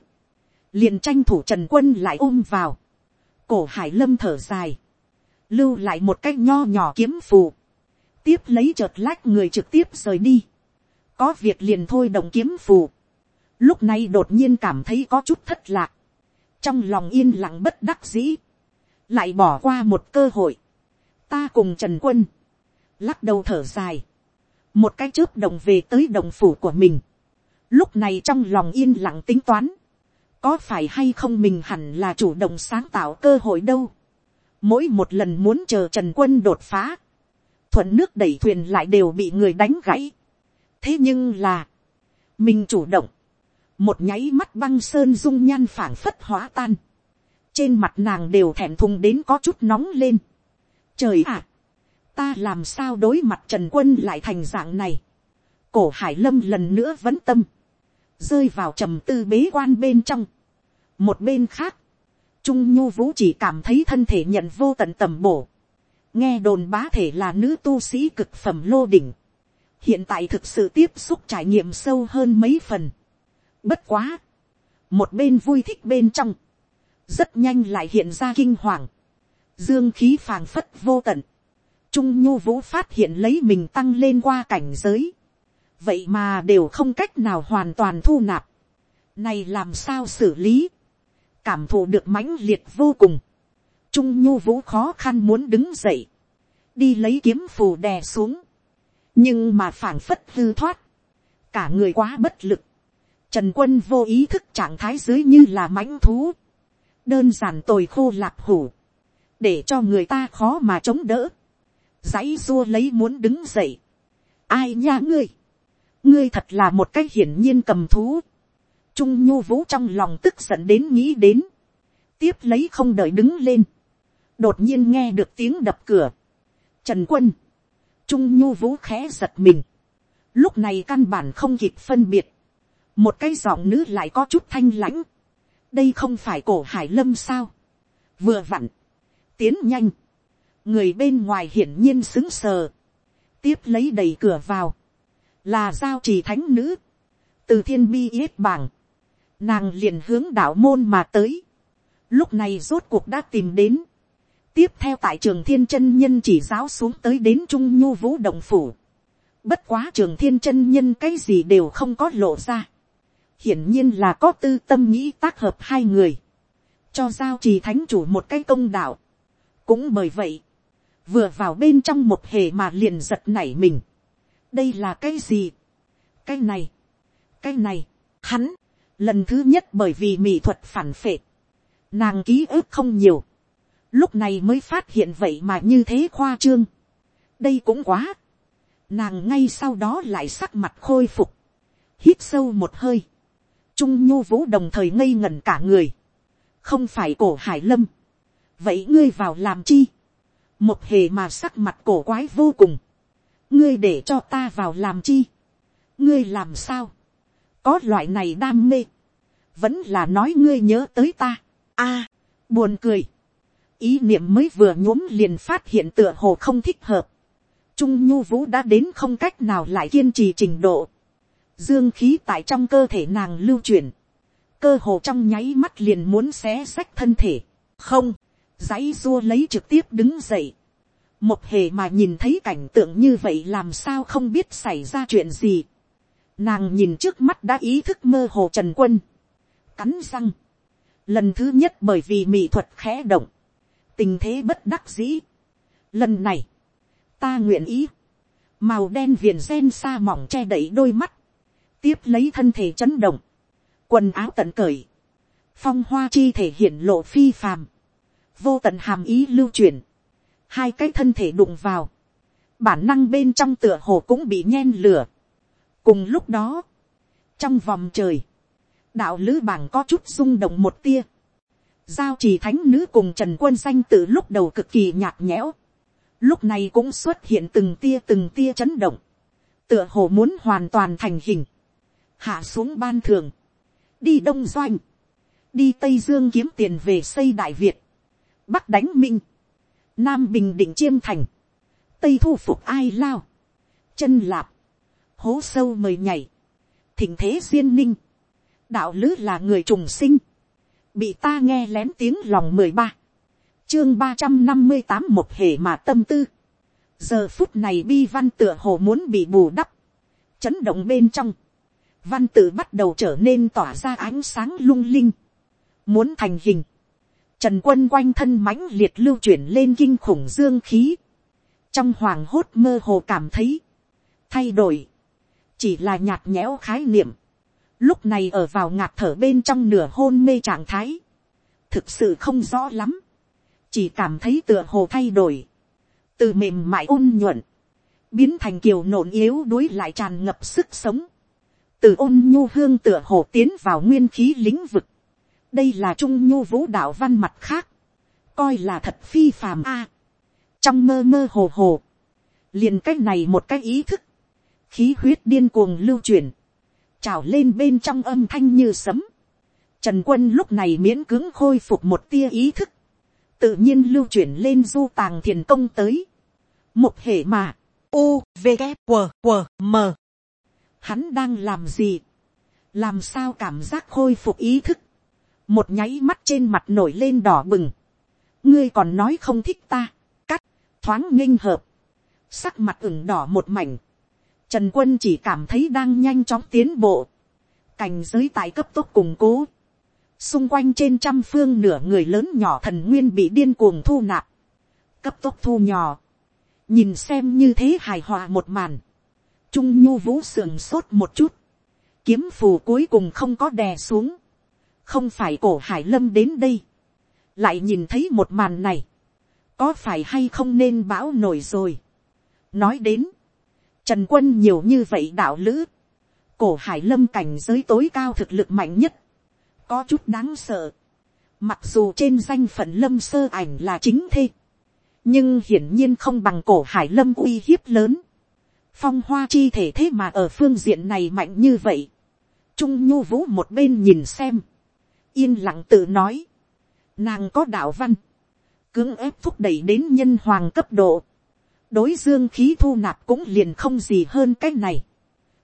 [SPEAKER 1] liền tranh thủ trần quân lại ôm vào, cổ hải lâm thở dài, lưu lại một cái nho nhỏ kiếm phù, tiếp lấy chợt lách người trực tiếp rời đi, có việc liền thôi đồng kiếm phù, lúc này đột nhiên cảm thấy có chút thất lạc, trong lòng yên lặng bất đắc dĩ, lại bỏ qua một cơ hội, ta cùng trần quân, lắc đầu thở dài, một cái chớp đồng về tới đồng phủ của mình, lúc này trong lòng yên lặng tính toán, có phải hay không mình hẳn là chủ động sáng tạo cơ hội đâu. mỗi một lần muốn chờ trần quân đột phá, thuận nước đẩy thuyền lại đều bị người đánh gãy. thế nhưng là, mình chủ động, một nháy mắt băng sơn dung nhan phảng phất hóa tan, trên mặt nàng đều thẹn thùng đến có chút nóng lên. trời ạ, ta làm sao đối mặt trần quân lại thành dạng này. cổ hải lâm lần nữa vẫn tâm, rơi vào trầm tư bế quan bên trong một bên khác, trung nhu vũ chỉ cảm thấy thân thể nhận vô tận tầm bổ. nghe đồn bá thể là nữ tu sĩ cực phẩm lô đỉnh. hiện tại thực sự tiếp xúc trải nghiệm sâu hơn mấy phần. bất quá, một bên vui thích bên trong, rất nhanh lại hiện ra kinh hoàng, dương khí phàng phất vô tận, trung nhu vũ phát hiện lấy mình tăng lên qua cảnh giới, vậy mà đều không cách nào hoàn toàn thu nạp. này làm sao xử lý, cảm thụ được mãnh liệt vô cùng, trung nhu vũ khó khăn muốn đứng dậy, đi lấy kiếm phù đè xuống, nhưng mà phảng phất hư thoát, cả người quá bất lực, trần quân vô ý thức trạng thái dưới như là mãnh thú, đơn giản tồi khô lạp hủ, để cho người ta khó mà chống đỡ, dãy rua lấy muốn đứng dậy, ai nha ngươi, ngươi thật là một cái hiển nhiên cầm thú. Trung nhu vũ trong lòng tức giận đến nghĩ đến. tiếp lấy không đợi đứng lên. đột nhiên nghe được tiếng đập cửa. trần quân. Trung nhu vũ khẽ giật mình. lúc này căn bản không kịp phân biệt. một cái giọng nữ lại có chút thanh lãnh. đây không phải cổ hải lâm sao. vừa vặn. tiến nhanh. người bên ngoài hiển nhiên xứng sờ. tiếp lấy đẩy cửa vào là giao trì thánh nữ, từ thiên bi yết bảng, nàng liền hướng đạo môn mà tới, lúc này rốt cuộc đã tìm đến, tiếp theo tại trường thiên chân nhân chỉ giáo xuống tới đến trung nhu vũ động phủ, bất quá trường thiên chân nhân cái gì đều không có lộ ra, hiển nhiên là có tư tâm nghĩ tác hợp hai người, cho giao trì thánh chủ một cái công đạo, cũng bởi vậy, vừa vào bên trong một hề mà liền giật nảy mình, đây là cái gì, cái này, cái này, hắn, lần thứ nhất bởi vì mỹ thuật phản phệ, nàng ký ức không nhiều, lúc này mới phát hiện vậy mà như thế khoa trương, đây cũng quá, nàng ngay sau đó lại sắc mặt khôi phục, hít sâu một hơi, trung nhu vũ đồng thời ngây ngẩn cả người, không phải cổ hải lâm, vậy ngươi vào làm chi, một hề mà sắc mặt cổ quái vô cùng, ngươi để cho ta vào làm chi, ngươi làm sao, có loại này đam mê, vẫn là nói ngươi nhớ tới ta. a, buồn cười. ý niệm mới vừa nhuốm liền phát hiện tựa hồ không thích hợp. trung nhu vũ đã đến không cách nào lại kiên trì trình độ. dương khí tại trong cơ thể nàng lưu chuyển. cơ hồ trong nháy mắt liền muốn xé xách thân thể. không, dãy dua lấy trực tiếp đứng dậy. một hề mà nhìn thấy cảnh tượng như vậy làm sao không biết xảy ra chuyện gì nàng nhìn trước mắt đã ý thức mơ hồ trần quân. cắn răng. lần thứ nhất bởi vì mỹ thuật khẽ động. tình thế bất đắc dĩ. lần này, ta nguyện ý. màu đen viền gen xa mỏng che đậy đôi mắt. tiếp lấy thân thể chấn động. quần áo tận cởi. phong hoa chi thể hiện lộ phi phàm vô tận hàm ý lưu truyền, hai cái thân thể đụng vào, bản năng bên trong tựa hồ cũng bị nhen lửa cùng lúc đó, trong vòng trời, đạo lữ bảng có chút rung động một tia, giao trì thánh nữ cùng trần quân danh từ lúc đầu cực kỳ nhạt nhẽo, lúc này cũng xuất hiện từng tia từng tia chấn động, tựa hồ muốn hoàn toàn thành hình, hạ xuống ban thường, đi đông doanh, đi tây dương kiếm tiền về xây đại việt, bắc đánh minh, nam bình định chiêm thành, tây thu phục ai lao, chân lạp, hố sâu mời nhảy, thỉnh thế duyên ninh, đạo lứ là người trùng sinh, bị ta nghe lén tiếng lòng mười ba, chương ba trăm năm mươi tám một hệ mà tâm tư, giờ phút này bi văn tựa hồ muốn bị bù đắp, chấn động bên trong, văn tự bắt đầu trở nên tỏa ra ánh sáng lung linh, muốn thành hình, Trần quân quanh thân mãnh liệt lưu chuyển lên kinh khủng dương khí. Trong hoàng hốt mơ hồ cảm thấy. Thay đổi. Chỉ là nhạt nhẽo khái niệm. Lúc này ở vào ngạt thở bên trong nửa hôn mê trạng thái. Thực sự không rõ lắm. Chỉ cảm thấy tựa hồ thay đổi. Từ mềm mại ôn nhuận. Biến thành kiều nộn yếu đuối lại tràn ngập sức sống. Từ ôn nhu hương tựa hồ tiến vào nguyên khí lĩnh vực đây là trung nhu vũ đạo văn mặt khác, coi là thật phi phàm a. trong mơ mơ hồ hồ, liền cái này một cái ý thức, khí huyết điên cuồng lưu truyền, trào lên bên trong âm thanh như sấm. Trần quân lúc này miễn cưỡng khôi phục một tia ý thức, tự nhiên lưu chuyển lên du tàng thiền công tới. một hệ mà, u, v, g, w w m. Hắn đang làm gì? làm sao cảm giác khôi phục ý thức? một nháy mắt trên mặt nổi lên đỏ bừng, ngươi còn nói không thích ta, cắt, thoáng nghênh hợp, sắc mặt ửng đỏ một mảnh, trần quân chỉ cảm thấy đang nhanh chóng tiến bộ, cảnh giới tại cấp tốc củng cố, xung quanh trên trăm phương nửa người lớn nhỏ thần nguyên bị điên cuồng thu nạp, cấp tốc thu nhỏ, nhìn xem như thế hài hòa một màn, trung nhu vũ sườn sốt một chút, kiếm phù cuối cùng không có đè xuống, không phải cổ hải lâm đến đây, lại nhìn thấy một màn này, có phải hay không nên bão nổi rồi. nói đến, trần quân nhiều như vậy đạo lữ, cổ hải lâm cảnh giới tối cao thực lực mạnh nhất, có chút đáng sợ. Mặc dù trên danh phận lâm sơ ảnh là chính thê, nhưng hiển nhiên không bằng cổ hải lâm uy hiếp lớn. phong hoa chi thể thế mà ở phương diện này mạnh như vậy. trung nhu vũ một bên nhìn xem, yên lặng tự nói, nàng có đạo văn, cưỡng ép thúc đẩy đến nhân hoàng cấp độ, đối dương khí thu nạp cũng liền không gì hơn cái này.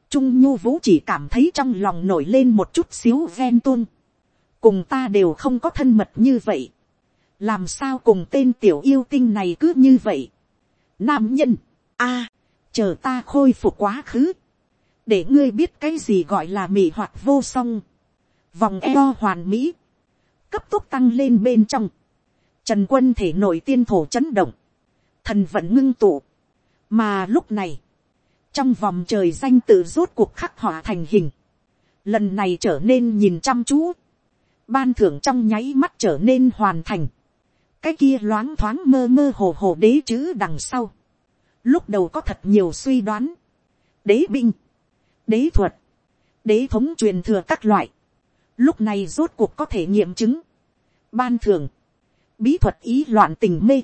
[SPEAKER 1] Trung nhu vũ chỉ cảm thấy trong lòng nổi lên một chút xíu ghen tuôn, cùng ta đều không có thân mật như vậy, làm sao cùng tên tiểu yêu tinh này cứ như vậy. Nam nhân, a, chờ ta khôi phục quá khứ, để ngươi biết cái gì gọi là mị hoạt vô song. Vòng eo hoàn mỹ, cấp tốc tăng lên bên trong, trần quân thể nội tiên thổ chấn động, thần vẫn ngưng tụ, mà lúc này, trong vòng trời danh tự rốt cuộc khắc họa thành hình, lần này trở nên nhìn chăm chú, ban thưởng trong nháy mắt trở nên hoàn thành, cái kia loáng thoáng mơ mơ hồ hồ đế chữ đằng sau, lúc đầu có thật nhiều suy đoán, đế binh, đế thuật, đế thống truyền thừa các loại, lúc này rốt cuộc có thể nghiệm chứng, ban thưởng, bí thuật ý loạn tình mê,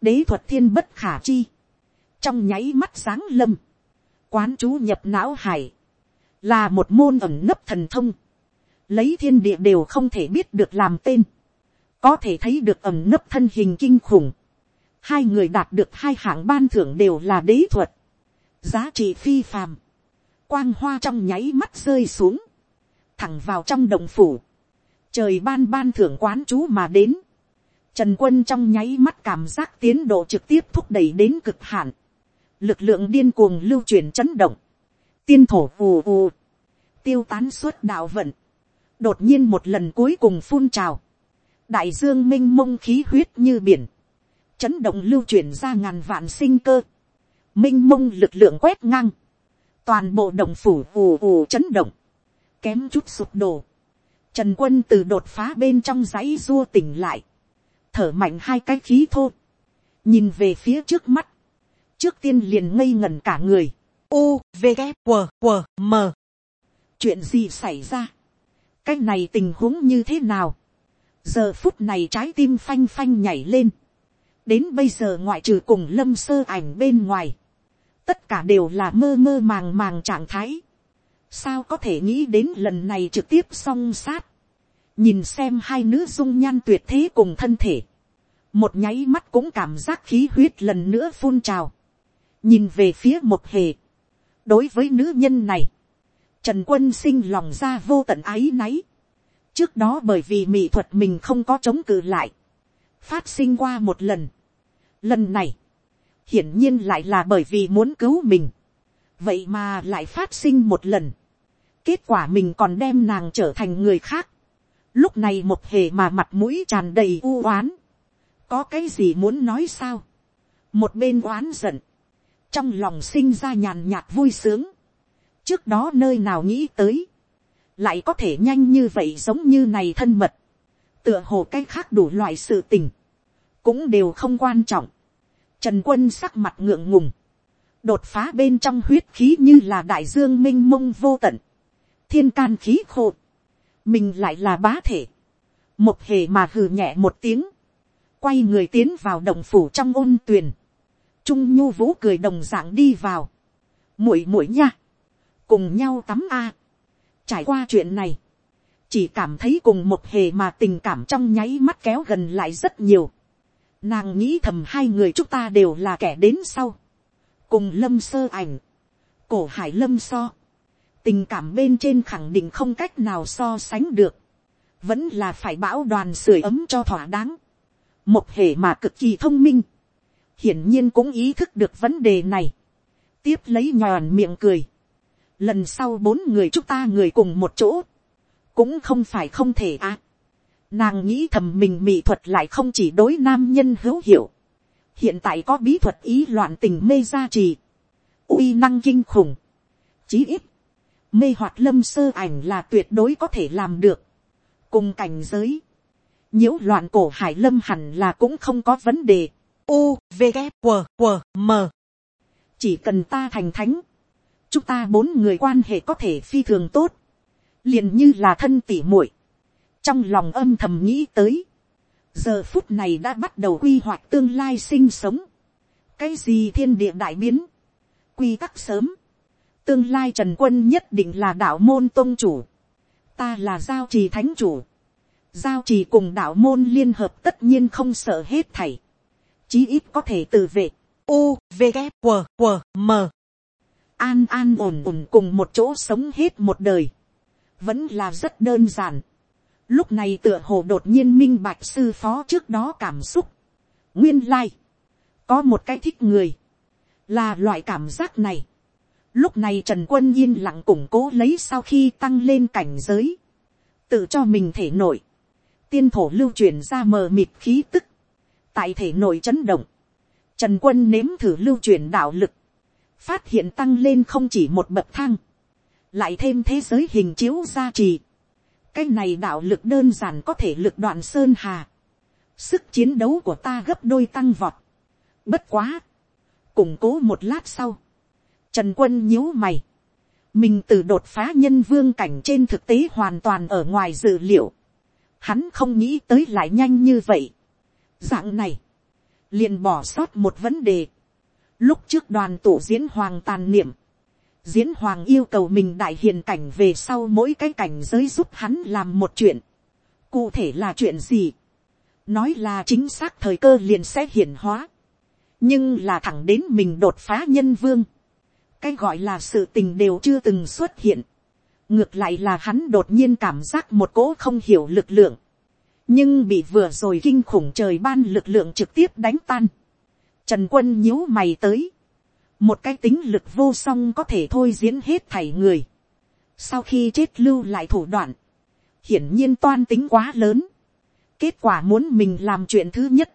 [SPEAKER 1] đế thuật thiên bất khả chi, trong nháy mắt sáng lâm, quán chú nhập não hải, là một môn ẩn nấp thần thông, lấy thiên địa đều không thể biết được làm tên, có thể thấy được ẩm nấp thân hình kinh khủng, hai người đạt được hai hạng ban thưởng đều là đế thuật, giá trị phi phàm, quang hoa trong nháy mắt rơi xuống, thẳng vào trong đồng phủ, trời ban ban thưởng quán chú mà đến, trần quân trong nháy mắt cảm giác tiến độ trực tiếp thúc đẩy đến cực hạn, lực lượng điên cuồng lưu chuyển chấn động, tiên thổ vù vù, tiêu tán suốt đạo vận, đột nhiên một lần cuối cùng phun trào, đại dương minh mông khí huyết như biển, chấn động lưu chuyển ra ngàn vạn sinh cơ, minh mông lực lượng quét ngang, toàn bộ đồng phủ vù vù chấn động, kém chút sụp đổ, trần quân từ đột phá bên trong giấy rua tỉnh lại, thở mạnh hai cái khí thô, nhìn về phía trước mắt, trước tiên liền ngây ngẩn cả người, u v g q q m. Chuyện gì xảy ra, cái này tình huống như thế nào, giờ phút này trái tim phanh phanh nhảy lên, đến bây giờ ngoại trừ cùng lâm sơ ảnh bên ngoài, tất cả đều là mơ mơ màng màng trạng thái, sao có thể nghĩ đến lần này trực tiếp song sát, nhìn xem hai nữ dung nhan tuyệt thế cùng thân thể, một nháy mắt cũng cảm giác khí huyết lần nữa phun trào, nhìn về phía một hề, đối với nữ nhân này, trần quân sinh lòng ra vô tận áy náy, trước đó bởi vì mỹ thuật mình không có chống cự lại, phát sinh qua một lần. Lần này, hiển nhiên lại là bởi vì muốn cứu mình, vậy mà lại phát sinh một lần. kết quả mình còn đem nàng trở thành người khác lúc này một hề mà mặt mũi tràn đầy u oán. có cái gì muốn nói sao. một bên oán giận, trong lòng sinh ra nhàn nhạt vui sướng. trước đó nơi nào nghĩ tới, lại có thể nhanh như vậy giống như này thân mật, tựa hồ cái khác đủ loại sự tình, cũng đều không quan trọng. Trần quân sắc mặt ngượng ngùng, đột phá bên trong huyết khí như là đại dương m i n h mông vô tận, thiên can khí khô, mình lại là bá thể, một hề mà hừ nhẹ một tiếng, quay người tiến vào đồng phủ trong ôn tuyền, trung nhu vũ cười đồng dạng đi vào, muội muội nha, cùng nhau tắm a, Trải qua chuyện này, chỉ cảm thấy cùng một hề mà tình cảm trong nháy mắt kéo gần lại rất nhiều. Nàng nghĩ thầm hai người chúng ta đều là kẻ đến sau. Cùng lâm sơ ảnh, cổ hải lâm so. Tình cảm bên trên khẳng định không cách nào so sánh được. Vẫn là phải bão đoàn sưởi ấm cho thỏa đáng. Một hệ mà cực kỳ thông minh. Hiển nhiên cũng ý thức được vấn đề này. Tiếp lấy nhòn miệng cười lần sau bốn người chúng ta người cùng một chỗ, cũng không phải không thể à. Nàng nghĩ thầm mình mỹ thuật lại không chỉ đối nam nhân hữu hiệu, hiện tại có bí thuật ý loạn tình mê gia trì, uy năng kinh khủng, chí ít, mê hoạt lâm sơ ảnh là tuyệt đối có thể làm được, cùng cảnh giới, nhiễu loạn cổ hải lâm hẳn là cũng không có vấn đề, u v g q q m. Chỉ cần ta thành thánh, chúng ta bốn người quan hệ có thể phi thường tốt, liền như là thân tỉ muội, trong lòng âm thầm nghĩ tới, giờ phút này đã bắt đầu quy hoạch tương lai sinh sống, cái gì thiên địa đại biến, quy tắc sớm, tương lai trần quân nhất định là đạo môn tôn chủ, ta là giao trì thánh chủ, giao trì cùng đạo môn liên hợp tất nhiên không sợ hết thảy, chí ít có thể tự vệ, u v g q q m. An an ổn ổn cùng một chỗ sống hết một đời, vẫn là rất đơn giản. Lúc này tựa hồ đột nhiên minh bạch sư phó trước đó cảm xúc. Nguyên lai, có một cái thích người, là loại cảm giác này. Lúc này Trần Quân yên lặng củng cố lấy sau khi tăng lên cảnh giới. Tự cho mình thể nổi. Tiên thổ lưu truyền ra mờ mịt khí tức. Tại thể nổi chấn động. Trần Quân nếm thử lưu truyền đạo lực phát hiện tăng lên không chỉ một bậc thang, lại thêm thế giới hình chiếu gia trì. cái này đạo lực đơn giản có thể lực đoạn sơn hà, sức chiến đấu của ta gấp đôi tăng vọt. bất quá, củng cố một lát sau, trần quân nhíu mày, mình từ đột phá nhân vương cảnh trên thực tế hoàn toàn ở ngoài dự liệu, hắn không nghĩ tới lại nhanh như vậy. dạng này, liền bỏ sót một vấn đề, Lúc trước đoàn tổ diễn hoàng tàn niệm. diễn hoàng yêu cầu mình đại hiền cảnh về sau mỗi cái cảnh giới giúp hắn làm một chuyện. cụ thể là chuyện gì. nói là chính xác thời cơ liền sẽ hiển hóa. nhưng là thẳng đến mình đột phá nhân vương cái gọi là sự tình đều chưa từng xuất hiện. ngược lại là hắn đột nhiên cảm giác một cỗ không hiểu lực lượng. nhưng bị vừa rồi kinh khủng trời ban lực lượng trực tiếp đánh tan. trần quân nhíu mày tới một cái tính lực vô song có thể thôi diễn hết thảy người. sau khi chết lưu lại thủ đoạn, hiển nhiên toan tính quá lớn. kết quả muốn mình làm chuyện thứ nhất,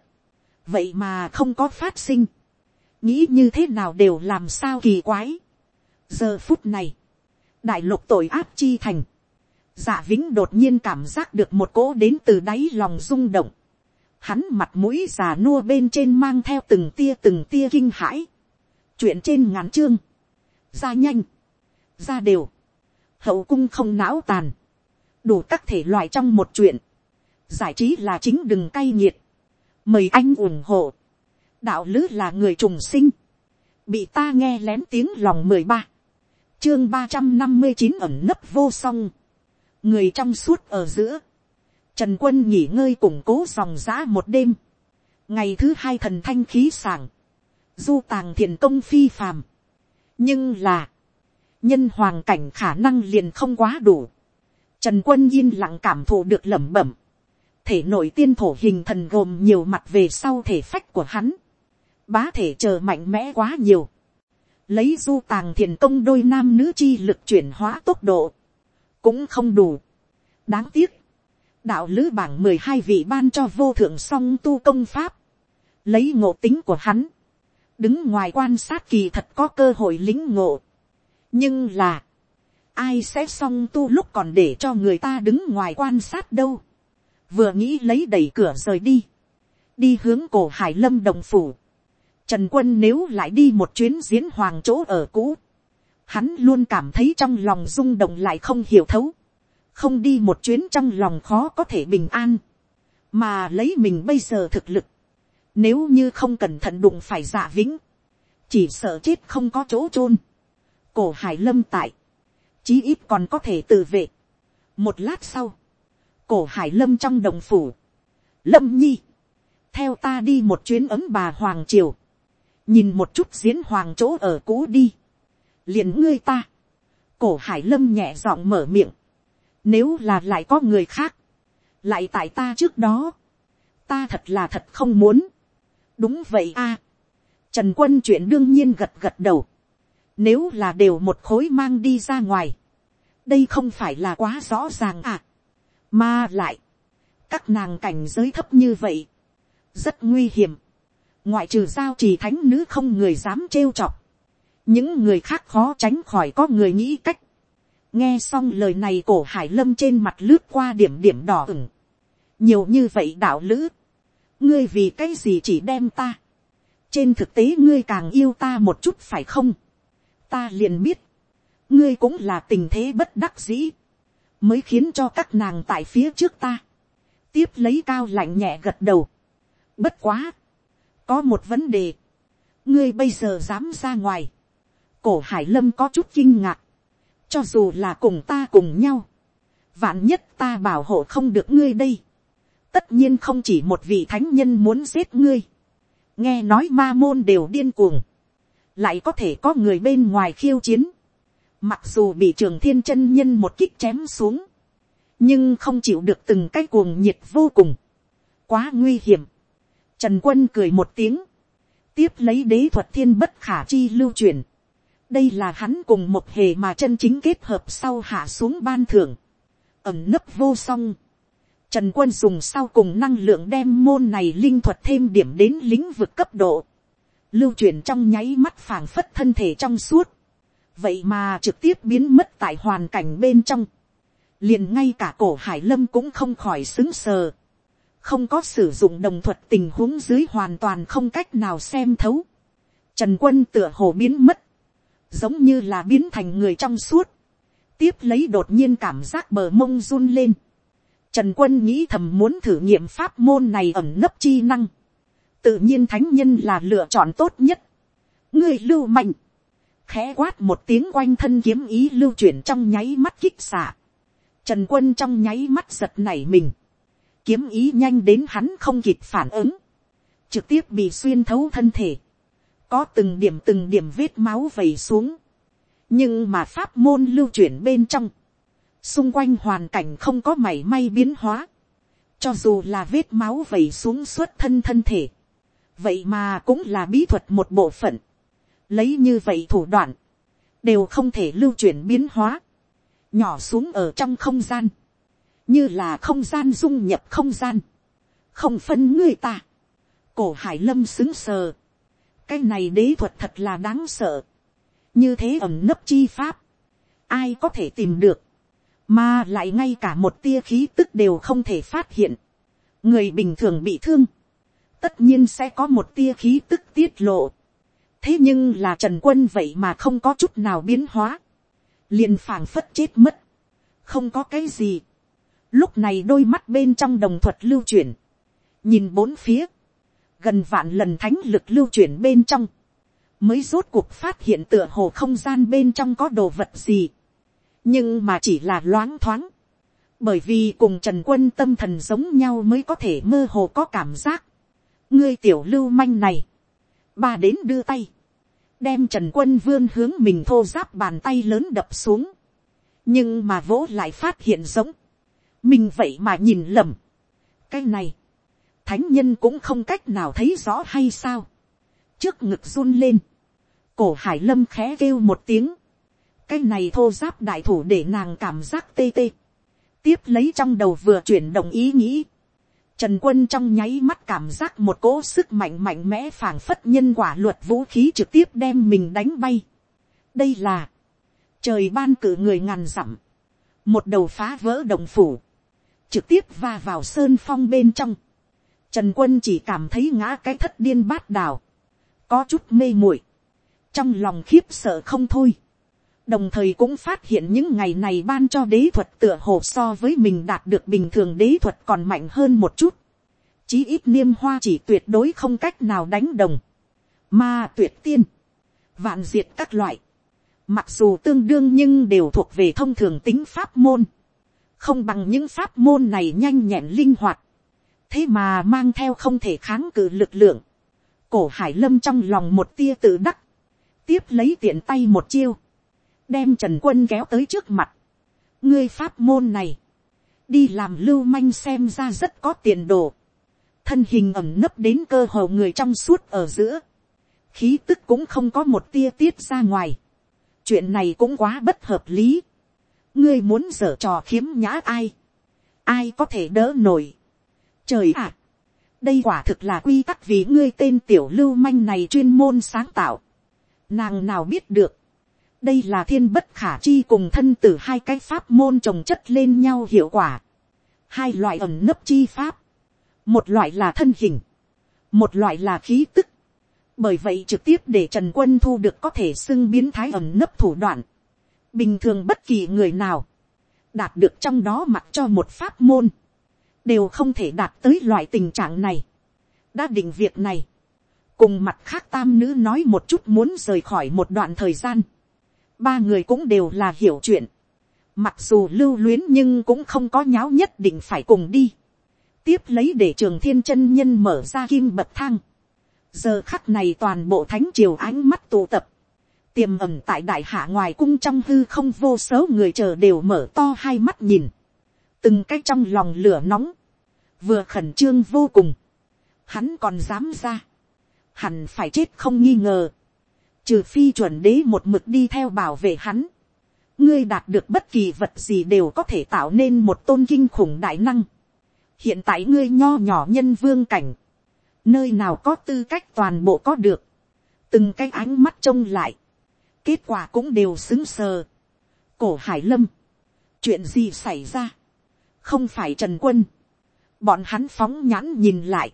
[SPEAKER 1] vậy mà không có phát sinh nghĩ như thế nào đều làm sao kỳ quái. giờ phút này, đại lục tội áp chi thành, dạ vĩnh đột nhiên cảm giác được một cỗ đến từ đáy lòng rung động. Hắn mặt mũi già nua bên trên mang theo từng tia từng tia kinh hãi. Chuyện trên ngắn chương, ra nhanh, ra đều, hậu cung không não tàn, đủ các thể loại trong một chuyện, giải trí là chính đừng cay nghiệt, mời anh ủng hộ, đạo lữ là người trùng sinh, bị ta nghe lén tiếng lòng mười ba, chương ba trăm năm mươi chín ẩm nấp vô song, người trong suốt ở giữa, trần quân nghỉ ngơi củng cố dòng giã một đêm, ngày thứ hai thần thanh khí sảng, du tàng thiền công phi phàm. nhưng là, nhân hoàng cảnh khả năng liền không quá đủ. Trần quân yên lặng cảm thụ được lẩm bẩm. thể nội tiên thổ hình thần gồm nhiều mặt về sau thể phách của hắn bá thể chờ mạnh mẽ quá nhiều. lấy du tàng thiền công đôi nam nữ chi lực chuyển hóa tốc độ. cũng không đủ. đáng tiếc. đạo lữ bảng mười hai vị ban cho vô thượng song tu công pháp. lấy ngộ tính của hắn đứng ngoài quan sát kỳ thật có cơ hội lính ngộ. nhưng là, ai sẽ song tu lúc còn để cho người ta đứng ngoài quan sát đâu. vừa nghĩ lấy đẩy cửa rời đi, đi hướng cổ hải lâm đồng phủ. Trần quân nếu lại đi một chuyến diễn hoàng chỗ ở cũ, hắn luôn cảm thấy trong lòng rung động lại không hiểu thấu. không đi một chuyến trong lòng khó có thể bình an, mà lấy mình bây giờ thực lực, nếu như không cẩn thận đụng phải giả vĩnh. Chỉ sợ chết không có chỗ chôn Cổ hải lâm tại. Chí ít còn có thể tự vệ. Một lát sau. Cổ hải lâm trong đồng phủ. Lâm nhi. Theo ta đi một chuyến ấm bà Hoàng Triều. Nhìn một chút diễn hoàng chỗ ở cũ đi. liền ngươi ta. Cổ hải lâm nhẹ giọng mở miệng. Nếu là lại có người khác. Lại tại ta trước đó. Ta thật là thật không muốn đúng vậy a. trần quân chuyện đương nhiên gật gật đầu. nếu là đều một khối mang đi ra ngoài. đây không phải là quá rõ ràng à. mà lại, các nàng cảnh giới thấp như vậy, rất nguy hiểm ngoại trừ giao trì thánh nữ không người dám trêu chọc. những người khác khó tránh khỏi có người nghĩ cách. nghe xong lời này cổ hải lâm trên mặt lướt qua điểm điểm đỏ ửng. nhiều như vậy đạo lữ ngươi vì cái gì chỉ đem ta. trên thực tế ngươi càng yêu ta một chút phải không. ta liền biết, ngươi cũng là tình thế bất đắc dĩ, mới khiến cho các nàng tại phía trước ta. tiếp lấy cao lạnh nhẹ gật đầu. bất quá, có một vấn đề, ngươi bây giờ dám ra ngoài. cổ hải lâm có chút kinh ngạc, cho dù là cùng ta cùng nhau, vạn nhất ta bảo hộ không được ngươi đây. Tất nhiên không chỉ một vị thánh nhân muốn giết ngươi, nghe nói ma môn đều điên cuồng, lại có thể có người bên ngoài khiêu chiến, mặc dù bị trường thiên chân nhân một kích chém xuống, nhưng không chịu được từng cái cuồng nhiệt vô cùng, quá nguy hiểm. Trần quân cười một tiếng, tiếp lấy đế thuật thiên bất khả chi lưu truyền, đây là hắn cùng một hề mà chân chính kết hợp sau hạ xuống ban thưởng, ẩm nấp vô song, Trần quân dùng sau cùng năng lượng đem môn này linh thuật thêm điểm đến lĩnh vực cấp độ. Lưu chuyển trong nháy mắt phảng phất thân thể trong suốt. Vậy mà trực tiếp biến mất tại hoàn cảnh bên trong. Liền ngay cả cổ hải lâm cũng không khỏi xứng sờ. Không có sử dụng đồng thuật tình huống dưới hoàn toàn không cách nào xem thấu. Trần quân tựa hồ biến mất. Giống như là biến thành người trong suốt. Tiếp lấy đột nhiên cảm giác bờ mông run lên Trần quân nghĩ thầm muốn thử nghiệm pháp môn này ẩn nấp chi năng. Tự nhiên thánh nhân là lựa chọn tốt nhất. Người lưu mạnh. khẽ quát một tiếng quanh thân kiếm ý lưu chuyển trong nháy mắt kích xạ. Trần quân trong nháy mắt giật nảy mình. Kiếm ý nhanh đến hắn không kịp phản ứng. Trực tiếp bị xuyên thấu thân thể. Có từng điểm từng điểm vết máu vầy xuống. Nhưng mà pháp môn lưu chuyển bên trong. Xung quanh hoàn cảnh không có mảy may biến hóa. Cho dù là vết máu vầy xuống suốt thân thân thể. Vậy mà cũng là bí thuật một bộ phận. Lấy như vậy thủ đoạn. Đều không thể lưu chuyển biến hóa nhỏ xuống ở trong không gian, như là không gian dung nhập không gian, không phân người ta. cổ hải lâm xứng sờ, cái này đế thuật thật là đáng sợ, như thế ẩm nấp chi pháp, ai có thể tìm được, mà lại ngay cả một tia khí tức đều không thể phát hiện, người bình thường bị thương, tất nhiên sẽ có một tia khí tức tiết lộ, thế nhưng là trần quân vậy mà không có chút nào biến hóa, liền phảng phất chết mất, không có cái gì. Lúc này đôi mắt bên trong đồng thuật lưu chuyển, nhìn bốn phía, gần vạn lần thánh lực lưu chuyển bên trong, mới rốt cuộc phát hiện tựa hồ không gian bên trong có đồ vật gì, nhưng mà chỉ là loáng thoáng, bởi vì cùng trần quân tâm thần giống nhau mới có thể mơ hồ có cảm giác, ngươi tiểu lưu manh này, ba đến đưa tay, đem trần quân vươn hướng mình thô giáp bàn tay lớn đập xuống, nhưng mà vỗ lại phát hiện giống, mình vậy mà nhìn lầm. cái này, thánh nhân cũng không cách nào thấy rõ hay sao, trước ngực run lên, cổ hải lâm khẽ kêu một tiếng, cái này thô giáp đại thủ để nàng cảm giác tê tê, tiếp lấy trong đầu vừa chuyển động ý nghĩ, Trần quân trong nháy mắt cảm giác một cỗ sức mạnh mạnh mẽ phảng phất nhân quả luật vũ khí trực tiếp đem mình đánh bay. Đây là trời ban cử người ngàn dặm, một đầu phá vỡ đồng phủ, trực tiếp va vào sơn phong bên trong. Trần quân chỉ cảm thấy ngã cái thất điên bát đảo, có chút mê muội, trong lòng khiếp sợ không thôi. đồng thời cũng phát hiện những ngày này ban cho đế thuật tựa hồ so với mình đạt được bình thường đế thuật còn mạnh hơn một chút. chí ít niêm hoa chỉ tuyệt đối không cách nào đánh đồng, mà tuyệt tiên, vạn diệt các loại, Mặc dù tương đương nhưng đều thuộc về thông thường tính pháp môn. Không bằng những pháp môn này nhanh nhẹn linh hoạt. Thế mà mang theo không thể kháng cự lực lượng. Cổ hải lâm trong lòng một tia tự đắc. Tiếp lấy tiện tay một chiêu. Đem Trần Quân kéo tới trước mặt. Ngươi pháp môn này. Đi làm lưu manh xem ra rất có tiền đồ. Thân hình ẩm nấp đến cơ hồ người trong suốt ở giữa. Khí tức cũng không có một tia tiết ra ngoài chuyện này cũng quá bất hợp lý ngươi muốn dở trò khiếm nhã ai, ai có thể đỡ nổi. trời ạ, đây quả thực là quy tắc vì ngươi tên tiểu lưu manh này chuyên môn sáng tạo. nàng nào biết được, đây là thiên bất khả chi cùng thân từ hai cái pháp môn trồng chất lên nhau hiệu quả. hai loại ẩm nấp chi pháp, một loại là thân hình, một loại là khí tức bởi vậy trực tiếp để trần quân thu được có thể xưng biến thái ẩm nấp thủ đoạn bình thường bất kỳ người nào, đạt được trong đó mặc cho một pháp môn, đều không thể đạt tới loại tình trạng này. đã định việc này, cùng mặt khác tam nữ nói một chút muốn rời khỏi một đoạn thời gian. ba người cũng đều là hiểu chuyện. mặc dù lưu luyến nhưng cũng không có nháo nhất định phải cùng đi. tiếp lấy để trường thiên chân nhân mở ra kim bậc thang giờ khắc này toàn bộ thánh triều ánh mắt tụ tập, tiềm ẩm tại đại hạ ngoài cung trong hư không vô số người chờ đều mở to hai mắt nhìn, từng cái trong lòng lửa nóng, vừa khẩn trương vô cùng, hắn còn dám ra, hẳn phải chết không nghi ngờ, trừ phi chuẩn đế một mực đi theo bảo vệ hắn, ngươi đạt được bất kỳ vật gì đều có thể tạo nên một tôn kinh khủng đại năng, hiện tại ngươi nho nhỏ nhân vương cảnh, nơi nào có tư cách toàn bộ có được, từng cái ánh mắt trông lại, kết quả cũng đều xứng sờ. cổ hải lâm, chuyện gì xảy ra, không phải trần quân, bọn hắn phóng nhãn nhìn lại,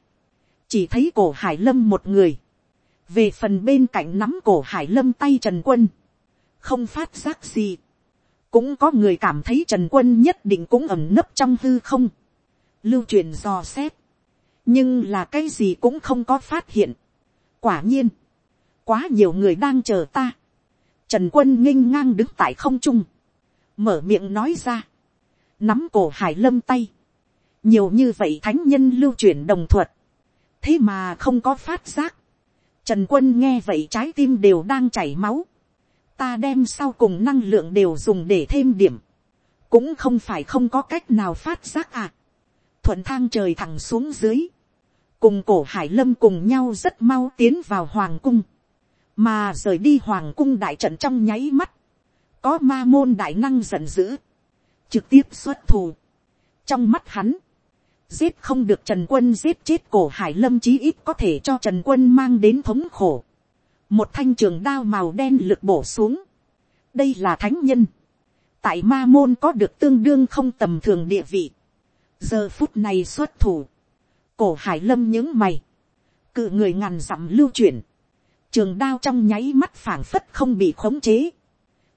[SPEAKER 1] chỉ thấy cổ hải lâm một người, về phần bên cạnh nắm cổ hải lâm tay trần quân, không phát giác gì, cũng có người cảm thấy trần quân nhất định cũng ẩm nấp trong hư không, lưu truyền dò xét, nhưng là cái gì cũng không có phát hiện. quả nhiên, quá nhiều người đang chờ ta trần quân nghênh ngang đứng tại không trung, mở miệng nói ra, nắm cổ hải lâm tay, nhiều như vậy thánh nhân lưu chuyển đồng thuật, thế mà không có phát giác, trần quân nghe vậy trái tim đều đang chảy máu, ta đem sau cùng năng lượng đều dùng để thêm điểm, cũng không phải không có cách nào phát giác à. thuận thang trời thẳng xuống dưới, cùng cổ hải lâm cùng nhau rất mau tiến vào hoàng cung, mà rời đi hoàng cung đại trận trong nháy mắt, có ma môn đại năng giận dữ, trực tiếp xuất thù. trong mắt hắn, giết không được trần quân giết chết cổ hải lâm chí ít có thể cho trần quân mang đến thống khổ. một thanh trường đao màu đen lực bổ xuống. đây là thánh nhân. tại ma môn có được tương đương không tầm thường địa vị. giờ phút này xuất thủ. cổ hải lâm những mày. cự người ngàn dặm lưu chuyển trường đao trong nháy mắt phảng phất không bị khống chế.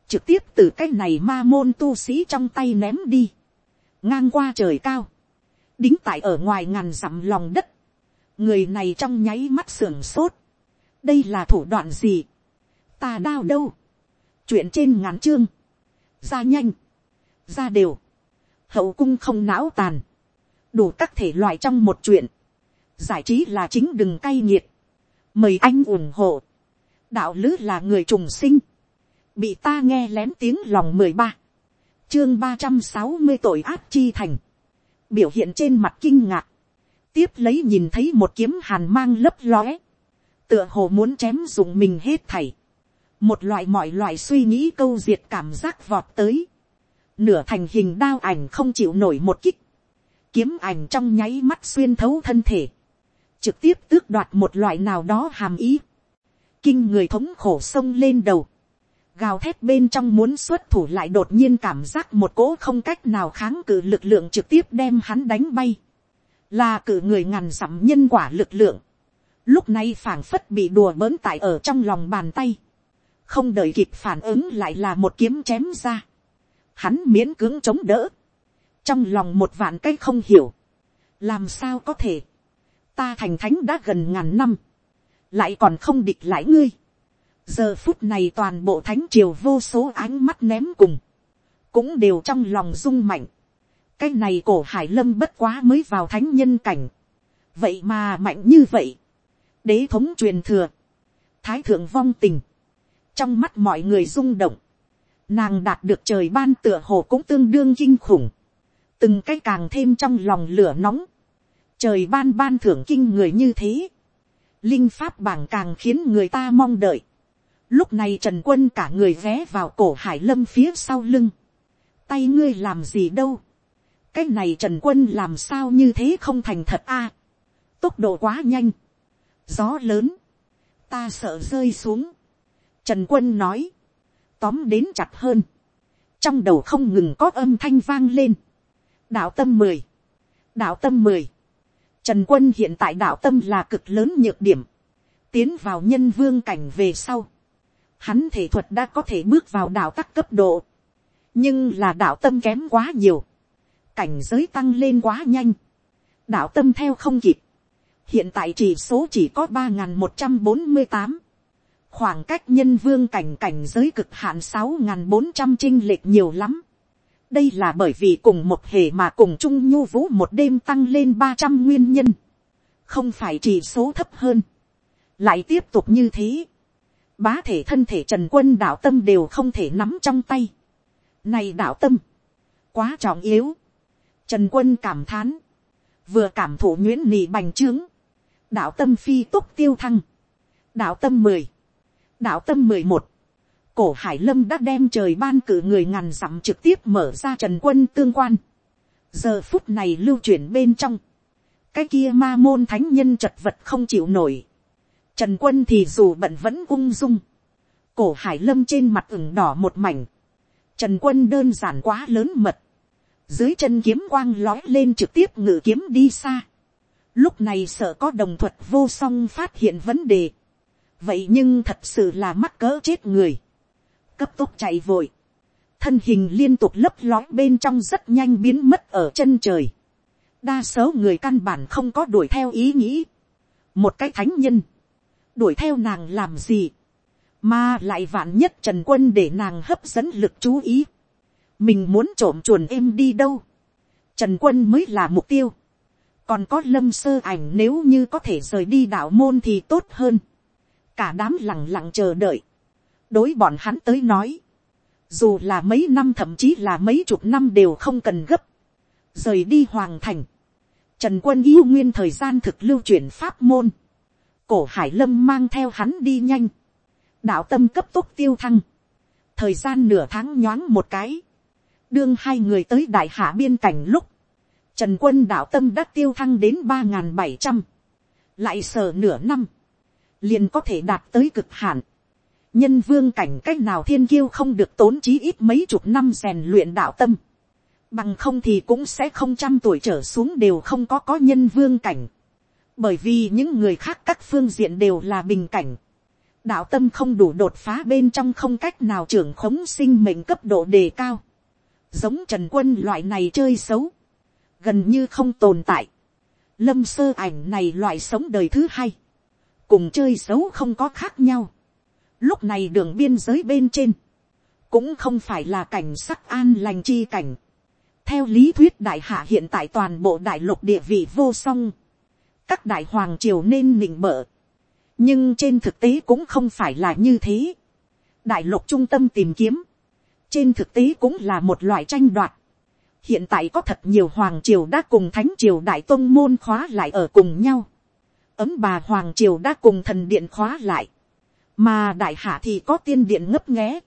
[SPEAKER 1] trực tiếp từ cái này ma môn tu sĩ trong tay ném đi. ngang qua trời cao. Đính tại ở ngoài ngàn dặm lòng đất, người này trong nháy mắt sưởng sốt, đây là thủ đoạn gì, ta đao đâu, chuyện trên ngàn chương, ra nhanh, ra đều, hậu cung không não tàn, đủ các thể loại trong một chuyện, giải trí là chính đừng cay nghiệt, mời anh ủng hộ, đạo lữ là người trùng sinh, bị ta nghe lén tiếng lòng mười ba, chương ba trăm sáu mươi tội ác chi thành, biểu hiện trên mặt kinh ngạc, tiếp lấy nhìn thấy một kiếm hàn mang lấp lóe, tựa hồ muốn chém dùng mình hết thảy, một loại mọi loại suy nghĩ câu diệt cảm giác vọt tới, nửa thành hình đao ảnh không chịu nổi một kích, kiếm ảnh trong nháy mắt xuyên thấu thân thể, trực tiếp tước đoạt một loại nào đó hàm ý, kinh người thống khổ sông lên đầu, gào thét bên trong muốn xuất thủ lại đột nhiên cảm giác một cỗ không cách nào kháng cự lực lượng trực tiếp đem hắn đánh bay. Là cử người ngàn dặm nhân quả lực lượng. Lúc này phảng phất bị đùa bỡn tại ở trong lòng bàn tay. Không đợi kịp phản ứng lại là một kiếm chém ra. Hắn miễn cưỡng chống đỡ. Trong lòng một vạn cái không hiểu. Làm sao có thể. Ta thành thánh đã gần ngàn năm. Lại còn không địch lại ngươi. Giờ phút này toàn bộ thánh triều vô số ánh mắt ném cùng, cũng đều trong lòng rung mạnh. cái này cổ hải lâm bất quá mới vào thánh nhân cảnh, vậy mà mạnh như vậy, đế thống truyền thừa, thái thượng vong tình, trong mắt mọi người rung động, nàng đạt được trời ban tựa hồ cũng tương đương kinh khủng, từng cái càng thêm trong lòng lửa nóng, trời ban ban thưởng kinh người như thế, linh pháp bảng càng khiến người ta mong đợi, Lúc này Trần Quân cả người vé vào cổ Hải Lâm phía sau lưng. Tay ngươi làm gì đâu. Cái này Trần Quân làm sao như thế không thành thật a Tốc độ quá nhanh. Gió lớn. Ta sợ rơi xuống. Trần Quân nói. Tóm đến chặt hơn. Trong đầu không ngừng có âm thanh vang lên. Đạo tâm mười Đạo tâm mười Trần Quân hiện tại đạo tâm là cực lớn nhược điểm. Tiến vào nhân vương cảnh về sau. Hắn thể thuật đã có thể bước vào đạo tắc cấp độ, nhưng là đạo tâm kém quá nhiều, cảnh giới tăng lên quá nhanh, đạo tâm theo không kịp, hiện tại chỉ số chỉ có ba n g h n một trăm bốn mươi tám, khoảng cách nhân vương cảnh cảnh giới cực hạn sáu n bốn trăm trinh lệch nhiều lắm đây là bởi vì cùng một hề mà cùng chung nhu vũ một đêm tăng lên ba trăm nguyên nhân, không phải chỉ số thấp hơn, lại tiếp tục như thế, bá thể thân thể trần quân đạo tâm đều không thể nắm trong tay. Này đạo tâm, quá trọng yếu. Trần quân cảm thán, vừa cảm thụ nguyễn nị bành trướng, đạo tâm phi túc tiêu thăng, đạo tâm mười, đạo tâm mười một, cổ hải lâm đã đem trời ban cử người ngàn dặm trực tiếp mở ra trần quân tương quan. giờ phút này lưu chuyển bên trong, cái kia ma môn thánh nhân chật vật không chịu nổi, Trần quân thì dù bận vẫn ung dung. Cổ hải lâm trên mặt ửng đỏ một mảnh. Trần quân đơn giản quá lớn mật. Dưới chân kiếm quang lói lên trực tiếp ngự kiếm đi xa. Lúc này sợ có đồng thuật vô song phát hiện vấn đề. Vậy nhưng thật sự là mắc cỡ chết người. Cấp tốc chạy vội. Thân hình liên tục lấp lói bên trong rất nhanh biến mất ở chân trời. Đa số người căn bản không có đuổi theo ý nghĩ. Một cái thánh nhân. Đuổi theo nàng làm gì, mà lại vạn nhất trần quân để nàng hấp dẫn lực chú ý, mình muốn trộm chuồn em đi đâu, trần quân mới là mục tiêu, còn có lâm sơ ảnh nếu như có thể rời đi đạo môn thì tốt hơn, cả đám lẳng lặng chờ đợi, đối bọn hắn tới nói, dù là mấy năm thậm chí là mấy chục năm đều không cần gấp, rời đi hoàng thành, trần quân yêu nguyên thời gian thực lưu chuyển pháp môn, cổ hải lâm mang theo hắn đi nhanh, đạo tâm cấp tốc tiêu thăng, thời gian nửa tháng nhoáng một cái, đương hai người tới đại hạ biên cảnh lúc, trần quân đạo tâm đã tiêu thăng đến ba n g h n bảy trăm, lại sờ nửa năm, liền có thể đạt tới cực hạn, nhân vương cảnh c á c h nào thiên kiêu không được tốn chí ít mấy chục năm rèn luyện đạo tâm, bằng không thì cũng sẽ không trăm tuổi trở xuống đều không có có nhân vương cảnh, bởi vì những người khác các phương diện đều là bình cảnh, đạo tâm không đủ đột phá bên trong không cách nào trưởng khống sinh mệnh cấp độ đề cao. Giống trần quân loại này chơi xấu. Gần như không tồn tại. Lâm sơ ảnh này loại sống đời thứ hai. Cùng chơi xấu không có khác nhau. Lúc này đường biên giới bên trên. Cũng không phải là cảnh sắc an lành chi cảnh. Theo lý thuyết đại hạ hiện tại toàn bộ đại lục địa vị vô song. Các đại hoàng triều nên nịnh bợ nhưng trên thực tế cũng không phải là như thế. đại lục trung tâm tìm kiếm, trên thực tế cũng là một loại tranh đoạt. hiện tại có thật nhiều hoàng triều đã cùng thánh triều đại tôn môn khóa lại ở cùng nhau. ấm bà hoàng triều đã cùng thần điện khóa lại mà đại hạ thì có tiên điện ngấp nghé.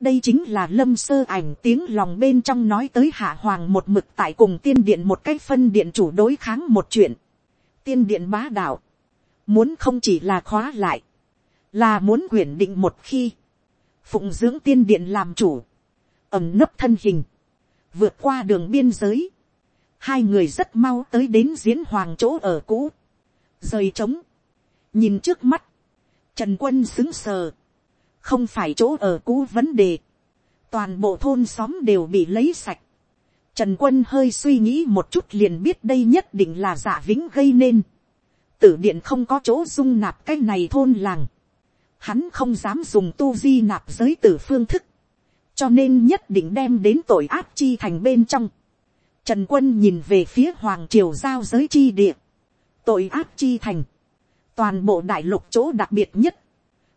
[SPEAKER 1] đây chính là lâm sơ ảnh tiếng lòng bên trong nói tới hạ hoàng một mực tại cùng tiên điện một cách phân điện chủ đối kháng một chuyện. tiên điện bá đạo. Muốn không chỉ là khóa lại, là muốn quyển định một khi, phụng dưỡng tiên điện làm chủ, ẩm nấp thân hình, vượt qua đường biên giới, hai người rất mau tới đến diễn hoàng chỗ ở cũ, rời trống, nhìn trước mắt, trần quân xứng sờ, không phải chỗ ở cũ vấn đề, toàn bộ thôn xóm đều bị lấy sạch, trần quân hơi suy nghĩ một chút liền biết đây nhất định là giả vĩnh gây nên, tử điện không có chỗ dung nạp cái này thôn làng. Hắn không dám dùng tu di nạp giới tử phương thức. Cho nên nhất định đem đến tội ác chi thành bên trong. Trần quân nhìn về phía hoàng triều giao giới chi địa. Tội ác chi thành. Toàn bộ đại lục chỗ đặc biệt nhất.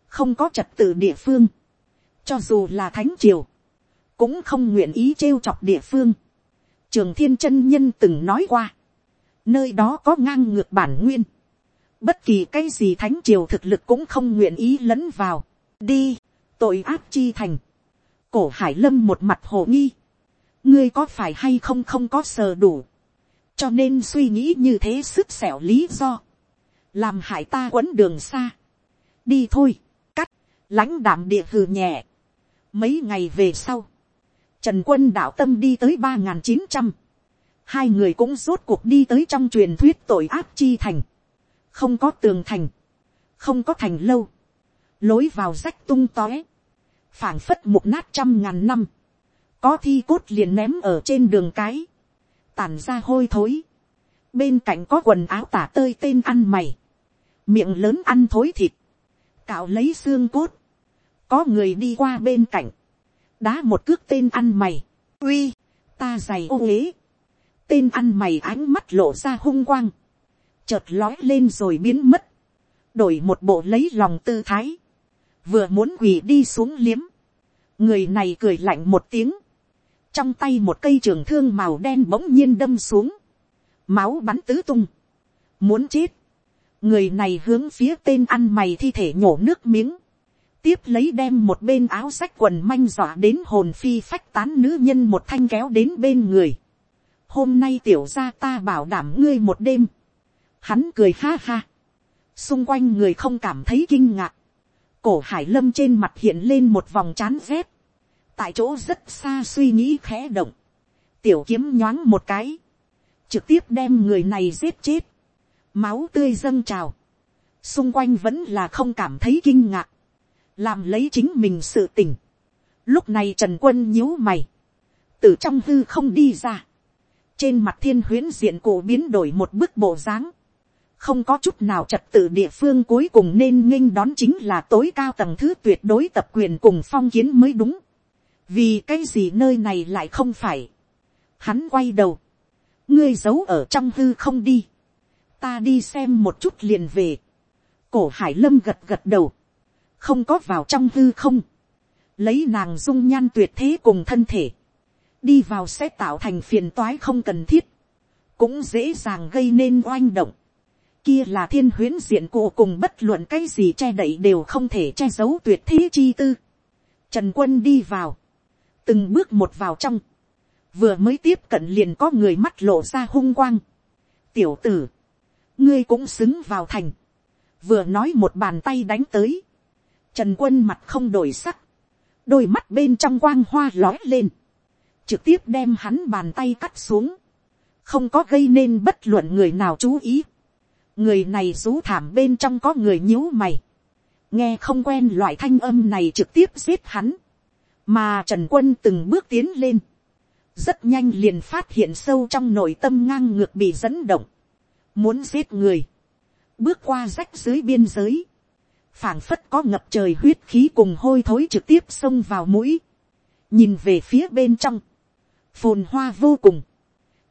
[SPEAKER 1] Không có trật tự địa phương. Cho dù là thánh triều. Cũng không nguyện ý trêu chọc địa phương. Trường thiên chân nhân từng nói qua. Nơi đó có ngang ngược bản nguyên bất kỳ cái gì thánh triều thực lực cũng không nguyện ý lẫn vào. đi, tội ác chi thành. cổ hải lâm một mặt hồ nghi. ngươi có phải hay không không có sờ đủ. cho nên suy nghĩ như thế sức xẻo lý do làm hại ta quấn đường xa. đi thôi, cắt, lãnh đạm địa hừ nhẹ. mấy ngày về sau, trần quân đạo tâm đi tới ba n g h n chín trăm. Hai người cũng rốt cuộc đi tới trong truyền thuyết tội ác chi thành. Không có tường thành, không có thành lâu, lối vào rách tung tóe, phảng phất một nát trăm ngàn năm, có thi cốt liền ném ở trên đường cái, tàn ra hôi thối, bên cạnh có quần áo tả tơi tên ăn mày, miệng lớn ăn thối thịt, cạo lấy xương cốt, có người đi qua bên cạnh, đá một cước tên ăn mày, uy, ta dày ô ế, tên ăn mày ánh mắt lộ ra hung quang, chợt lói lên rồi biến mất, đổi một bộ lấy lòng tư thái, vừa muốn quỳ đi xuống liếm, người này cười lạnh một tiếng, trong tay một cây trường thương màu đen bỗng nhiên đâm xuống, máu bắn tứ tung, muốn chết, người này hướng phía tên ăn mày thi thể nhổ nước miếng, tiếp lấy đem một bên áo sách quần manh dọa đến hồn phi phách tán nữ nhân một thanh kéo đến bên người. Hôm nay tiểu ra ta bảo đảm ngươi một đêm. Hắn cười ha ha. Xung quanh người không cảm thấy kinh ngạc. Cổ hải lâm trên mặt hiện lên một vòng chán rét. Tại chỗ rất xa suy nghĩ khẽ động. Tiểu kiếm nhoáng một cái. Trực tiếp đem người này giết chết. Máu tươi dâng trào. Xung quanh vẫn là không cảm thấy kinh ngạc. Làm lấy chính mình sự tỉnh. Lúc này Trần Quân nhíu mày. Từ trong hư không đi ra. Trên mặt thiên huyến diện cổ biến đổi một bức bộ dáng không có chút nào trật tự địa phương cuối cùng nên nghênh đón chính là tối cao tầng thứ tuyệt đối tập quyền cùng phong kiến mới đúng. vì cái gì nơi này lại không phải. hắn quay đầu. ngươi giấu ở trong hư không đi ta đi xem một chút liền về. cổ hải lâm gật gật đầu. không có vào trong hư không. lấy nàng dung nhan tuyệt thế cùng thân thể. đi vào sẽ tạo thành phiền toái không cần thiết. cũng dễ dàng gây nên oanh động kia là thiên huyến diện cổ cùng bất luận cái gì che đậy đều không thể che giấu tuyệt thế chi tư. Trần quân đi vào, từng bước một vào trong, vừa mới tiếp cận liền có người mắt lộ ra hung quang. tiểu tử, ngươi cũng xứng vào thành, vừa nói một bàn tay đánh tới, trần quân mặt không đổi sắc, đôi mắt bên trong quang hoa lói lên, trực tiếp đem hắn bàn tay cắt xuống, không có gây nên bất luận người nào chú ý. Người này rú thảm bên trong có người nhíu mày, nghe không quen loại thanh âm này trực tiếp giết hắn, mà trần quân từng bước tiến lên, rất nhanh liền phát hiện sâu trong nội tâm ngang ngược bị dẫn động, muốn giết người, bước qua rách dưới biên giới, phảng phất có ngập trời huyết khí cùng hôi thối trực tiếp xông vào mũi, nhìn về phía bên trong, phồn hoa vô cùng,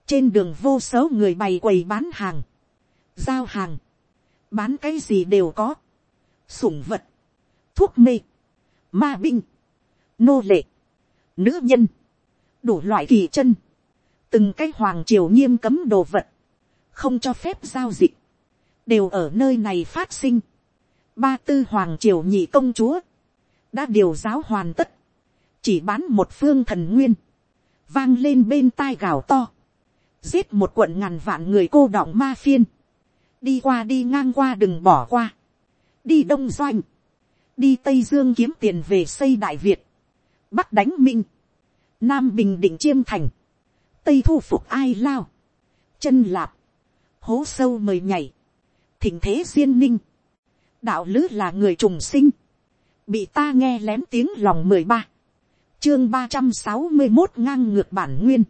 [SPEAKER 1] trên đường vô số người bày quầy bán hàng, giao hàng, bán cái gì đều có, sủng vật, thuốc mê, ma binh, nô lệ, nữ nhân, đủ loại kỳ chân, từng cái hoàng triều nghiêm cấm đồ vật, không cho phép giao dịch, đều ở nơi này phát sinh. Ba tư hoàng triều nhị công chúa, đã điều giáo hoàn tất, chỉ bán một phương thần nguyên, vang lên bên tai gào to, giết một quận ngàn vạn người cô đọng ma phiên, đi qua đi ngang qua đừng bỏ qua, đi đông doanh, đi tây dương kiếm tiền về xây đại việt, bắc đánh minh, nam bình định chiêm thành, tây thu phục ai lao, chân lạp, hố sâu mời nhảy, thỉnh thế duyên ninh, đạo lứ là người trùng sinh, bị ta nghe lén tiếng lòng mười ba, chương ba trăm sáu mươi một ngang ngược bản nguyên,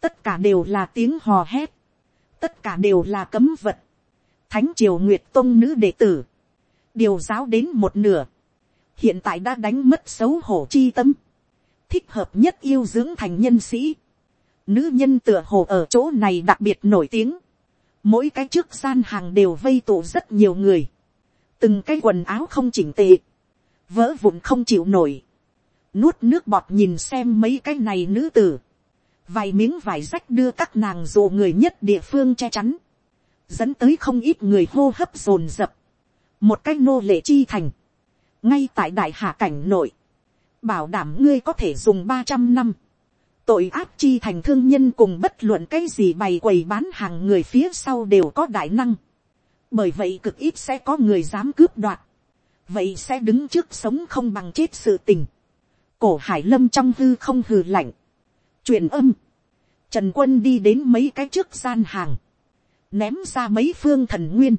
[SPEAKER 1] tất cả đều là tiếng hò hét, tất cả đều là cấm vật, thánh triều nguyệt tông nữ đệ tử, điều giáo đến một nửa, hiện tại đã đánh mất xấu hổ chi tâm, thích hợp nhất yêu dưỡng thành nhân sĩ, nữ nhân tựa hồ ở chỗ này đặc biệt nổi tiếng, mỗi cái trước gian hàng đều vây tụ rất nhiều người, từng cái quần áo không chỉnh tề, vỡ vụn không chịu nổi, nuốt nước bọt nhìn xem mấy cái này nữ tử, vài miếng vải rách đưa các nàng dụ người nhất địa phương che chắn, dẫn tới không ít người hô hấp dồn dập, một cái nô lệ chi thành, ngay tại đại hạ cảnh nội, bảo đảm ngươi có thể dùng ba trăm năm, tội ác chi thành thương nhân cùng bất luận cái gì bày quầy bán hàng người phía sau đều có đại năng, bởi vậy cực ít sẽ có người dám cướp đoạt, vậy sẽ đứng trước sống không bằng chết sự tình, cổ hải lâm trong hư không hừ lạnh, truyền âm, trần quân đi đến mấy cái trước gian hàng, ném ra mấy phương thần nguyên,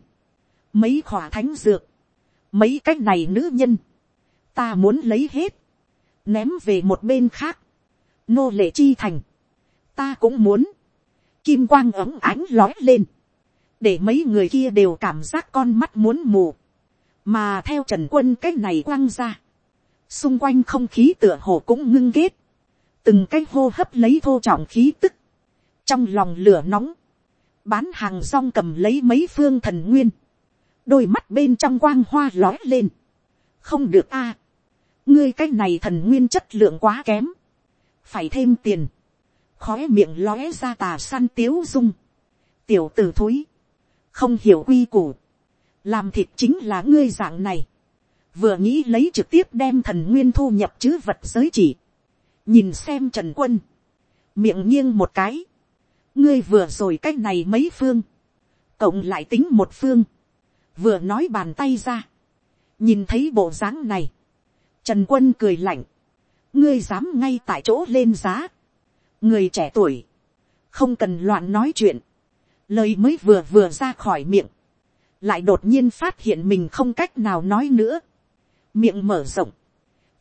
[SPEAKER 1] mấy khỏa thánh dược, mấy cái này nữ nhân, ta muốn lấy hết, ném về một bên khác, nô lệ chi thành, ta cũng muốn, kim quang ấm ánh lói lên, để mấy người kia đều cảm giác con mắt muốn mù, mà theo trần quân cái này quăng ra, xung quanh không khí tựa hồ cũng ngưng kết, từng cái hô hấp lấy thô trọng khí tức, trong lòng lửa nóng, bán hàng rong cầm lấy mấy phương thần nguyên, đôi mắt bên trong quang hoa lói lên, không được a, ngươi cái này thần nguyên chất lượng quá kém, phải thêm tiền, khói miệng lóe ra tà săn tiếu dung, tiểu t ử thúi, không hiểu quy củ, làm thịt chính là ngươi dạng này, vừa nghĩ lấy trực tiếp đem thần nguyên thu nhập chứ vật giới chỉ, nhìn xem trần quân, miệng nghiêng một cái, ngươi vừa rồi cái này mấy phương, cộng lại tính một phương, vừa nói bàn tay ra, nhìn thấy bộ dáng này, trần quân cười lạnh, ngươi dám ngay tại chỗ lên giá, người trẻ tuổi, không cần loạn nói chuyện, lời mới vừa vừa ra khỏi miệng, lại đột nhiên phát hiện mình không cách nào nói nữa, miệng mở rộng,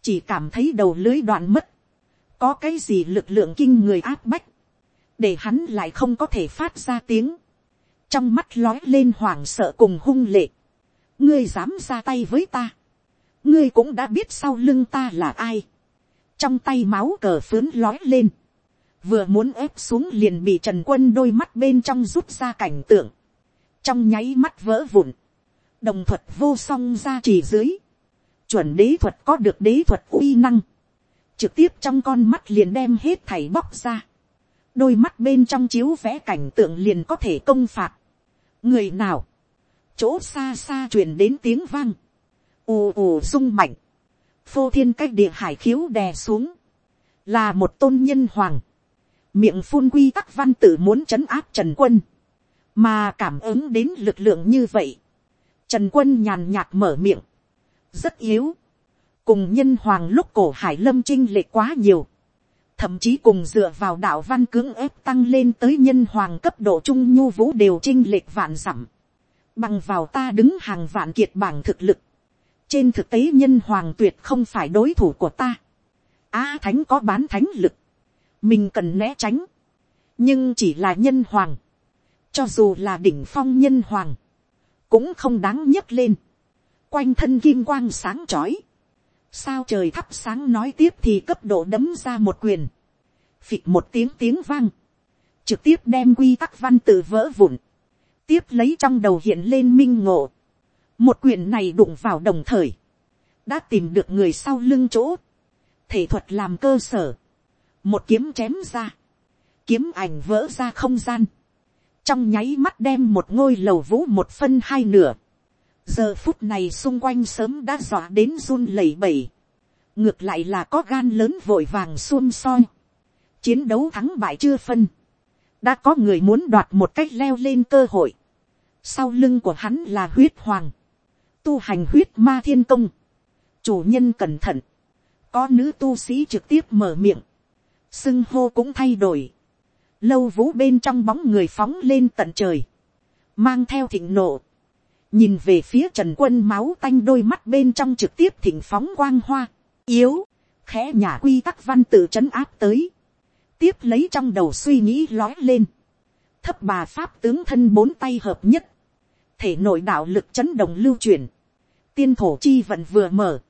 [SPEAKER 1] chỉ cảm thấy đầu lưới đoạn mất, có cái gì lực lượng kinh người áp bách, để hắn lại không có thể phát ra tiếng, trong mắt lói lên hoảng sợ cùng hung lệ, ngươi dám ra tay với ta, ngươi cũng đã biết sau lưng ta là ai, trong tay máu cờ phướn lói lên, vừa muốn ép xuống liền bị trần quân đôi mắt bên trong rút ra cảnh tượng, trong nháy mắt vỡ vụn, đồng thuật vô song ra chỉ dưới, chuẩn đế thuật có được đế thuật uy năng, trực tiếp trong con mắt liền đem hết thảy bóc ra, đôi mắt bên trong chiếu vẽ cảnh tượng liền có thể công phạt, người nào, chỗ xa xa truyền đến tiếng vang, ù ù rung mạnh, phô thiên cách địa hải khiếu đè xuống, là một tôn nhân hoàng, miệng phun quy tắc văn tự muốn trấn áp trần quân, mà cảm ứng đến lực lượng như vậy, trần quân nhàn nhạt mở miệng, rất yếu, cùng nhân hoàng lúc cổ hải lâm trinh lệ quá nhiều, thậm chí cùng dựa vào đạo văn cưỡng ép tăng lên tới nhân hoàng cấp độ trung nhu vũ đều trinh lệch vạn dặm, bằng vào ta đứng hàng vạn kiệt bảng thực lực, trên thực tế nhân hoàng tuyệt không phải đối thủ của ta, á thánh có bán thánh lực, mình cần né tránh, nhưng chỉ là nhân hoàng, cho dù là đỉnh phong nhân hoàng, cũng không đáng nhấc lên, quanh thân kim quang sáng chói, sao trời thắp sáng nói tiếp thì cấp độ đấm ra một quyền, phịch một tiếng tiếng vang, trực tiếp đem quy tắc văn tự vỡ vụn, tiếp lấy trong đầu hiện lên minh ngộ, một quyền này đụng vào đồng thời, đã tìm được người sau lưng chỗ, thể thuật làm cơ sở, một kiếm chém ra, kiếm ảnh vỡ ra không gian, trong nháy mắt đem một ngôi lầu vũ một phân hai nửa, giờ phút này xung quanh sớm đã dọa đến run lẩy bẩy, ngược lại là có gan lớn vội vàng xuôm soi, chiến đấu thắng bại chưa phân, đã có người muốn đoạt một cách leo lên cơ hội, sau lưng của hắn là huyết hoàng, tu hành huyết ma thiên công, chủ nhân cẩn thận, có nữ tu sĩ trực tiếp mở miệng, xưng hô cũng thay đổi, lâu vũ bên trong bóng người phóng lên tận trời, mang theo thịnh nộ, nhìn về phía trần quân máu tanh đôi mắt bên trong trực tiếp thịnh phóng quang hoa, yếu, khẽ nhà quy tắc văn tự trấn áp tới, tiếp lấy trong đầu suy nghĩ lói lên, thấp bà pháp tướng thân bốn tay hợp nhất, thể nội đạo lực chấn động lưu truyền, tiên thổ chi vận vừa mở,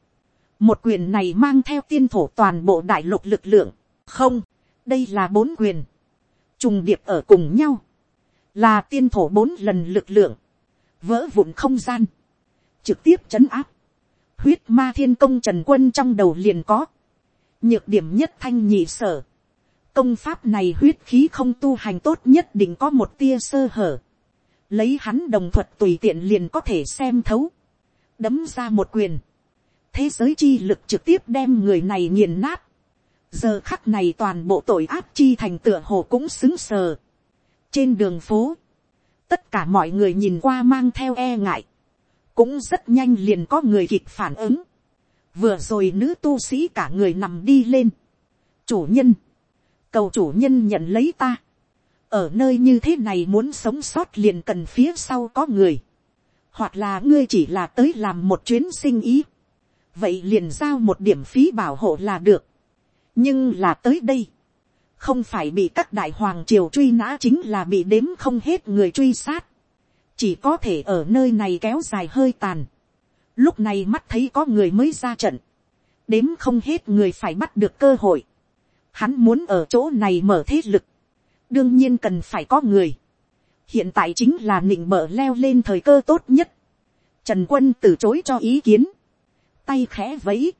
[SPEAKER 1] một quyền này mang theo tiên thổ toàn bộ đại lục lực lượng, không, đây là bốn quyền, trùng điệp ở cùng nhau, là tiên thổ bốn lần lực lượng, vỡ vụn không gian, trực tiếp chấn áp, huyết ma thiên công trần quân trong đầu liền có, nhược điểm nhất thanh nhị sở, công pháp này huyết khí không tu hành tốt nhất định có một tia sơ hở, lấy hắn đồng thuật tùy tiện liền có thể xem thấu, đấm ra một quyền, thế giới chi lực trực tiếp đem người này nghiền nát, giờ khắc này toàn bộ tội áp chi thành tựa hồ cũng xứng sờ. trên đường phố, tất cả mọi người nhìn qua mang theo e ngại, cũng rất nhanh liền có người kịp phản ứng, vừa rồi nữ tu sĩ cả người nằm đi lên, chủ nhân, cầu chủ nhân nhận lấy ta, ở nơi như thế này muốn sống sót liền cần phía sau có người, hoặc là ngươi chỉ là tới làm một chuyến sinh ý, vậy liền giao một điểm phí bảo hộ là được, nhưng là tới đây, không phải bị các đại hoàng triều truy nã chính là bị đếm không hết người truy sát, chỉ có thể ở nơi này kéo dài hơi tàn, lúc này mắt thấy có người mới ra trận, đếm không hết người phải bắt được cơ hội, hắn muốn ở chỗ này mở thế lực, đương nhiên cần phải có người, hiện tại chính là nịnh mở leo lên thời cơ tốt nhất, trần quân từ chối cho ý kiến, tay khẽ vẫy,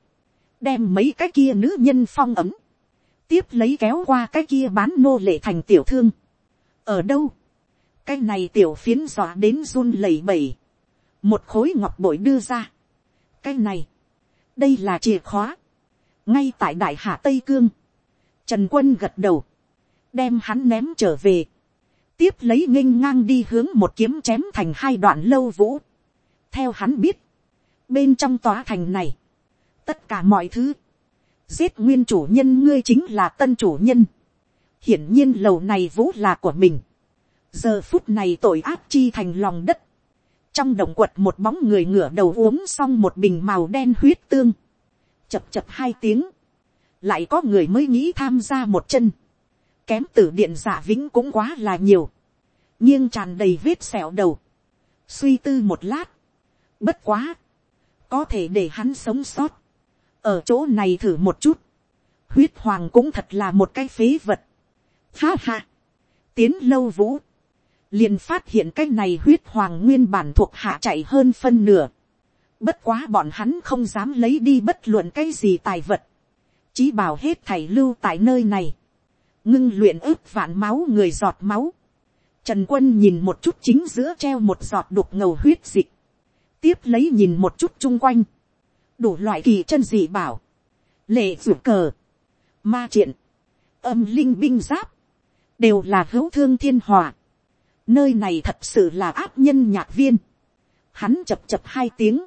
[SPEAKER 1] đem mấy cái kia nữ nhân phong ấm, tiếp lấy kéo qua cái kia bán nô lệ thành tiểu thương. ở đâu, cái này tiểu phiến dọa đến run lẩy bẩy, một khối ngọc bội đưa ra. cái này, đây là chìa khóa, ngay tại đại hạ tây cương, trần quân gật đầu, đem hắn ném trở về, tiếp lấy nghênh ngang đi hướng một kiếm chém thành hai đoạn lâu vũ. theo hắn biết, bên trong tòa thành này, tất cả mọi thứ, giết nguyên chủ nhân ngươi chính là tân chủ nhân, hiển nhiên lầu này vũ là của mình, giờ phút này tội ác chi thành lòng đất, trong động quật một bóng người ngửa đầu uống xong một bình màu đen huyết tương, chập chập hai tiếng, lại có người mới nghĩ tham gia một chân, kém tử điện giả vĩnh cũng quá là nhiều, nghiêng tràn đầy vết sẹo đầu, suy tư một lát, bất quá, có thể để hắn sống sót, ở chỗ này thử một chút, huyết hoàng cũng thật là một cái phế vật, ha ha, tiến lâu vũ, liền phát hiện cái này huyết hoàng nguyên bản thuộc hạ chạy hơn phân nửa, bất quá bọn hắn không dám lấy đi bất luận cái gì tài vật, chí bảo hết thầy lưu tại nơi này, ngưng luyện ướp vạn máu người giọt máu, Trần quân nhìn một chút chính giữa treo một giọt đục ngầu huyết dịch. Tiếp lấy nhìn một chút chung quanh. Đủ loại kỳ chân dị bảo. Lệ rủ cờ. Ma triện. Âm linh binh giáp. Đều là hữu thương thiên hòa. Nơi này thật sự là áp nhân nhạc viên. Hắn chập chập hai tiếng.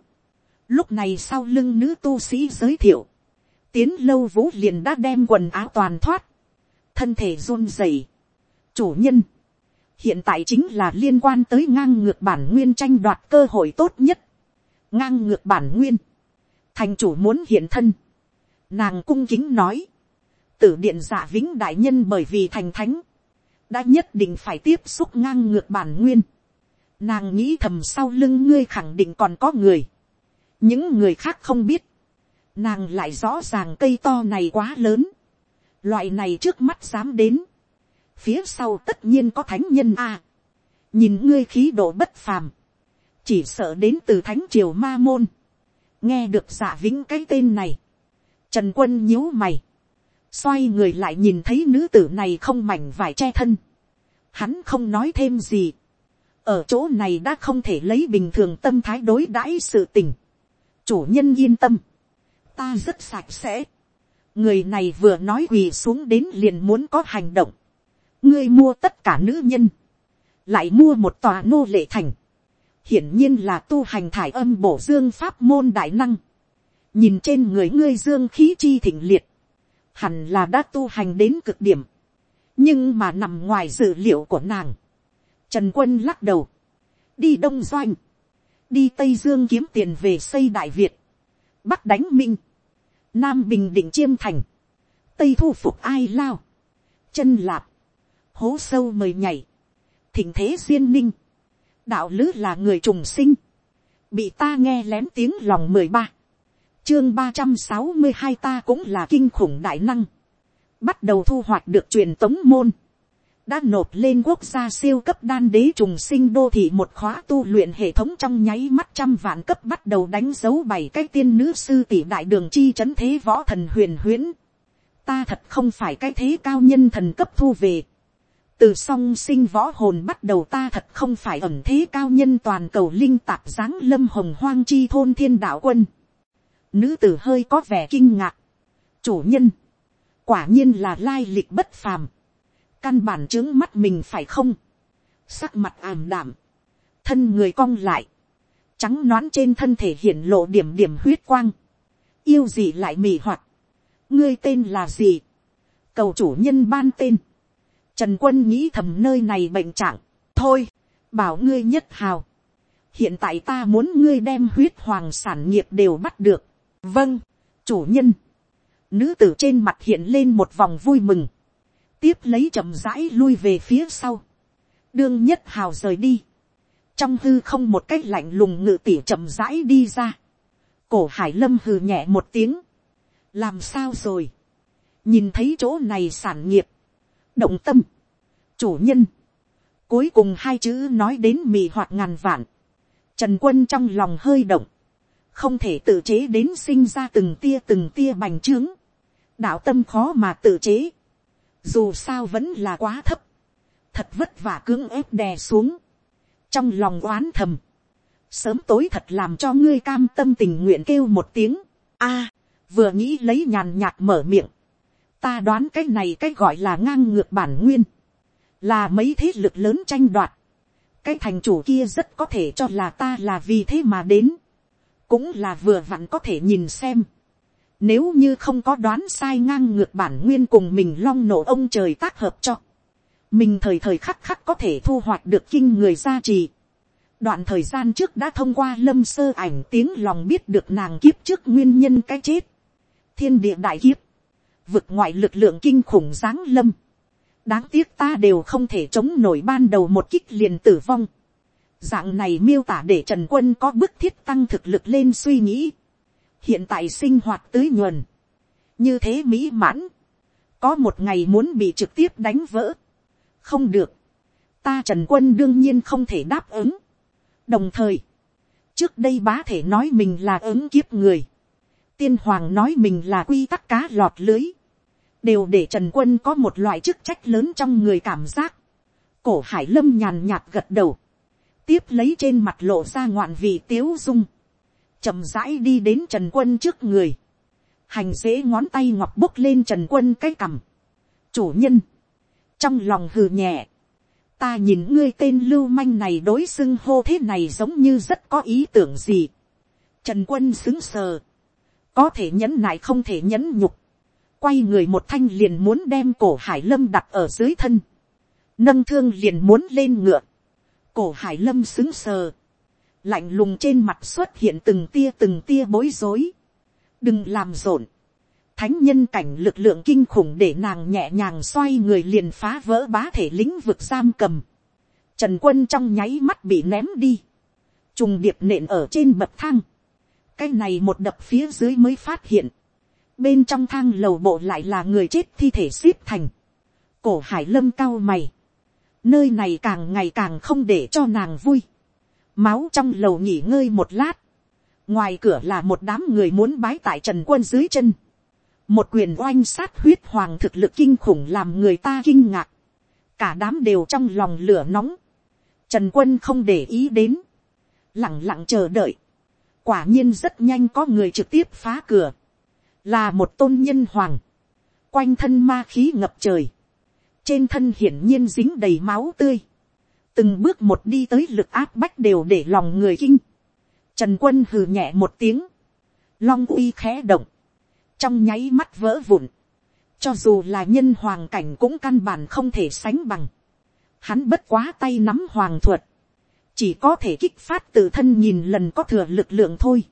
[SPEAKER 1] Lúc này sau lưng nữ tu sĩ giới thiệu. Tiến lâu vũ liền đã đem quần áo toàn thoát. Thân thể run rẩy. Chủ nhân hiện tại chính là liên quan tới ngang ngược bản nguyên tranh đoạt cơ hội tốt nhất. ngang ngược bản nguyên, thành chủ muốn hiện thân. nàng cung kính nói, tử điện giả vĩnh đại nhân bởi vì thành thánh, đã nhất định phải tiếp xúc ngang ngược bản nguyên. nàng nghĩ thầm sau lưng ngươi khẳng định còn có người. những người khác không biết. nàng lại rõ ràng cây to này quá lớn loại này trước mắt dám đến. Phía sau tất nhiên có thánh nhân a. nhìn ngươi khí độ bất phàm, chỉ sợ đến từ thánh triều ma môn, nghe được giả vĩnh cái tên này, trần quân nhíu mày, xoay người lại nhìn thấy nữ tử này không mảnh vải che thân, hắn không nói thêm gì, ở chỗ này đã không thể lấy bình thường tâm thái đối đãi sự tình, chủ nhân yên tâm, ta rất sạch sẽ, người này vừa nói quỳ xuống đến liền muốn có hành động, ngươi mua tất cả nữ nhân, lại mua một tòa nô lệ thành, hiển nhiên là tu hành thải âm bổ dương pháp môn đại năng, nhìn trên người ngươi dương khí chi thịnh liệt, hẳn là đã tu hành đến cực điểm, nhưng mà nằm ngoài dự liệu của nàng, trần quân lắc đầu, đi đông doanh, đi tây dương kiếm tiền về xây đại việt, bắc đánh minh, nam bình định chiêm thành, tây thu phục ai lao, chân lạp, hố sâu mời nhảy, thỉnh thế duyên ninh, đạo lứ là người trùng sinh, bị ta nghe lén tiếng lòng mười ba, chương ba trăm sáu mươi hai ta cũng là kinh khủng đại năng, bắt đầu thu hoạch được truyền tống môn, đã nộp lên quốc gia siêu cấp đan đế trùng sinh đô thị một khóa tu luyện hệ thống trong nháy mắt trăm vạn cấp bắt đầu đánh dấu bảy cái tiên nữ sư tỷ đại đường chi trấn thế võ thần huyền huyễn. Ta thật không phải cái thế cao nhân thần cấp thu về từ song sinh võ hồn bắt đầu ta thật không phải ẩm thế cao nhân toàn cầu linh tạp giáng lâm hồng hoang chi thôn thiên đạo quân. Nữ tử hơi có vẻ kinh ngạc. Chủ nhân. Quả nhiên là lai lịch bất phàm. Căn bản chứng mắt mình phải không? Sắc mặt ảm đảm. Thân người cong lại. Trắng nón trên thân thể hiện lộ điểm điểm huyết quang. Yêu gì lại mì hoạt. Ngươi tên là gì? Cầu chủ nhân ban tên Trần quân nghĩ thầm nơi này bệnh trạng. Thôi, bảo ngươi nhất hào. Hiện tại ta muốn ngươi đem huyết hoàng sản nghiệp đều bắt được. Vâng, chủ nhân. Nữ tử trên mặt hiện lên một vòng vui mừng. Tiếp lấy chậm rãi lui về phía sau. Đương nhất hào rời đi. Trong hư không một cách lạnh lùng ngự tỉ chậm rãi đi ra. Cổ hải lâm hừ nhẹ một tiếng. Làm sao rồi? Nhìn thấy chỗ này sản nghiệp động tâm, chủ nhân, cuối cùng hai chữ nói đến mì hoạt ngàn vạn, trần quân trong lòng hơi động, không thể tự chế đến sinh ra từng tia từng tia bành trướng, đạo tâm khó mà tự chế, dù sao vẫn là quá thấp, thật vất vả cưỡng ép đè xuống, trong lòng oán thầm, sớm tối thật làm cho ngươi cam tâm tình nguyện kêu một tiếng, a, vừa nghĩ lấy nhàn nhạt mở miệng, ta đoán cái này cái gọi là ngang ngược bản nguyên, là mấy thế lực lớn tranh đoạt, cái thành chủ kia rất có thể cho là ta là vì thế mà đến, cũng là vừa vặn có thể nhìn xem, nếu như không có đoán sai ngang ngược bản nguyên cùng mình long nổ ông trời tác hợp cho, mình thời thời khắc khắc có thể thu hoạch được kinh người gia trì. đoạn thời gian trước đã thông qua lâm sơ ảnh tiếng lòng biết được nàng kiếp trước nguyên nhân cái chết, thiên địa đại kiếp, vực ngoại lực lượng kinh khủng giáng lâm, đáng tiếc ta đều không thể chống nổi ban đầu một kích liền tử vong. dạng này miêu tả để trần quân có bức thiết tăng thực lực lên suy nghĩ hiện tại sinh hoạt tưới nhuần. như thế mỹ mãn. có một ngày muốn bị trực tiếp đánh vỡ. không được. ta trần quân đương nhiên không thể đáp ứng. đồng thời, trước đây bá thể nói mình là ứng kiếp người. tiên hoàng nói mình là quy tắc cá lọt lưới đều để trần quân có một loại chức trách lớn trong người cảm giác. cổ hải lâm nhàn nhạt gật đầu, tiếp lấy trên mặt lộ ra ngoạn vị tiếu dung, chậm rãi đi đến trần quân trước người, hành dễ ngón tay ngọc bốc lên trần quân cái cằm, chủ nhân, trong lòng hừ nhẹ, ta nhìn ngươi tên lưu manh này đối xưng hô thế này giống như rất có ý tưởng gì. Trần quân xứng sờ, có thể nhẫn nại không thể nhẫn nhục, quay người một thanh liền muốn đem cổ hải lâm đặt ở dưới thân, nâng thương liền muốn lên ngựa, cổ hải lâm xứng sờ, lạnh lùng trên mặt xuất hiện từng tia từng tia bối rối, đừng làm rộn, thánh nhân cảnh lực lượng kinh khủng để nàng nhẹ nhàng xoay người liền phá vỡ bá thể lĩnh vực giam cầm, trần quân trong nháy mắt bị ném đi, trùng điệp nện ở trên bậc thang, cái này một đập phía dưới mới phát hiện, bên trong thang lầu bộ lại là người chết thi thể xếp thành, cổ hải lâm cao mày, nơi này càng ngày càng không để cho nàng vui, máu trong lầu nghỉ ngơi một lát, ngoài cửa là một đám người muốn bái tại trần quân dưới chân, một quyền oanh sát huyết hoàng thực lực kinh khủng làm người ta kinh ngạc, cả đám đều trong lòng lửa nóng, trần quân không để ý đến, lẳng lặng chờ đợi, quả nhiên rất nhanh có người trực tiếp phá cửa, là một tôn nhân hoàng, quanh thân ma khí ngập trời, trên thân hiển nhiên dính đầy máu tươi, từng bước một đi tới lực áp bách đều để lòng người kinh, trần quân hừ nhẹ một tiếng, long uy khẽ động, trong nháy mắt vỡ vụn, cho dù là nhân hoàng cảnh cũng căn bản không thể sánh bằng, hắn bất quá tay nắm hoàng thuật, chỉ có thể kích phát tự thân nhìn lần có thừa lực lượng thôi.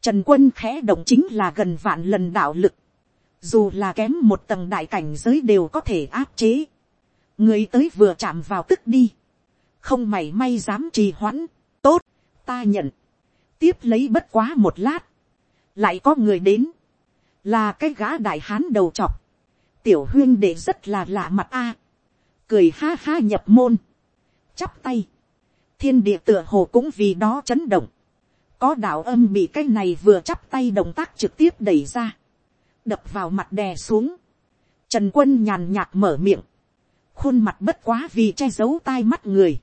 [SPEAKER 1] Trần quân khẽ động chính là gần vạn lần đạo lực. Dù là kém một tầng đại cảnh giới đều có thể áp chế. Người tới vừa chạm vào tức đi. Không mảy may dám trì hoãn. Tốt, ta nhận. Tiếp lấy bất quá một lát. Lại có người đến. Là cái gã đại hán đầu chọc. Tiểu huyên đệ rất là lạ mặt a. Cười ha ha nhập môn. Chắp tay. Thiên địa tựa hồ cũng vì đó chấn động có đạo âm bị cái này vừa chắp tay động tác trực tiếp đẩy ra, đập vào mặt đè xuống, trần quân nhàn nhạt mở miệng, khuôn mặt bất quá vì che giấu tai mắt người,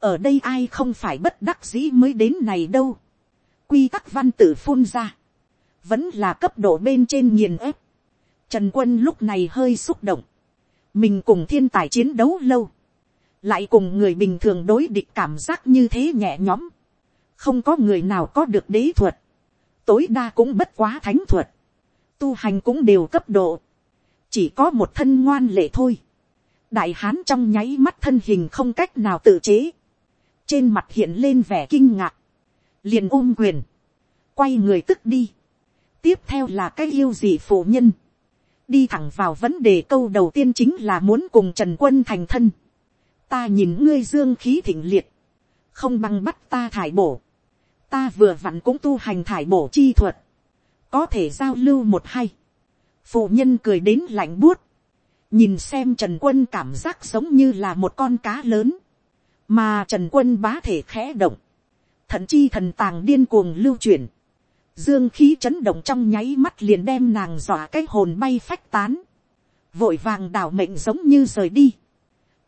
[SPEAKER 1] ở đây ai không phải bất đắc dĩ mới đến này đâu, quy tắc văn tự phun ra, vẫn là cấp độ bên trên nghiền ép, trần quân lúc này hơi xúc động, mình cùng thiên tài chiến đấu lâu, lại cùng người bình thường đối địch cảm giác như thế nhẹ nhõm, không có người nào có được đế thuật, tối đa cũng bất quá thánh thuật, tu hành cũng đều cấp độ, chỉ có một thân ngoan lệ thôi. đại hán trong nháy mắt thân hình không cách nào tự chế, trên mặt hiện lên vẻ kinh ngạc, liền ôm quyền, quay người tức đi, tiếp theo là cái yêu gì phụ nhân, đi thẳng vào vấn đề câu đầu tiên chính là muốn cùng trần quân thành thân, ta nhìn ngươi dương khí thịnh liệt, không bằng bắt ta thải bổ, ta vừa vặn cũng tu hành thải bổ chi thuật, có thể giao lưu một hay. phụ nhân cười đến lạnh buốt, nhìn xem trần quân cảm giác giống như là một con cá lớn, mà trần quân bá thể khẽ động, thận chi thần tàng điên cuồng lưu chuyển, dương khí chấn động trong nháy mắt liền đem nàng dọa cái hồn bay phách tán, vội vàng đảo mệnh giống như rời đi,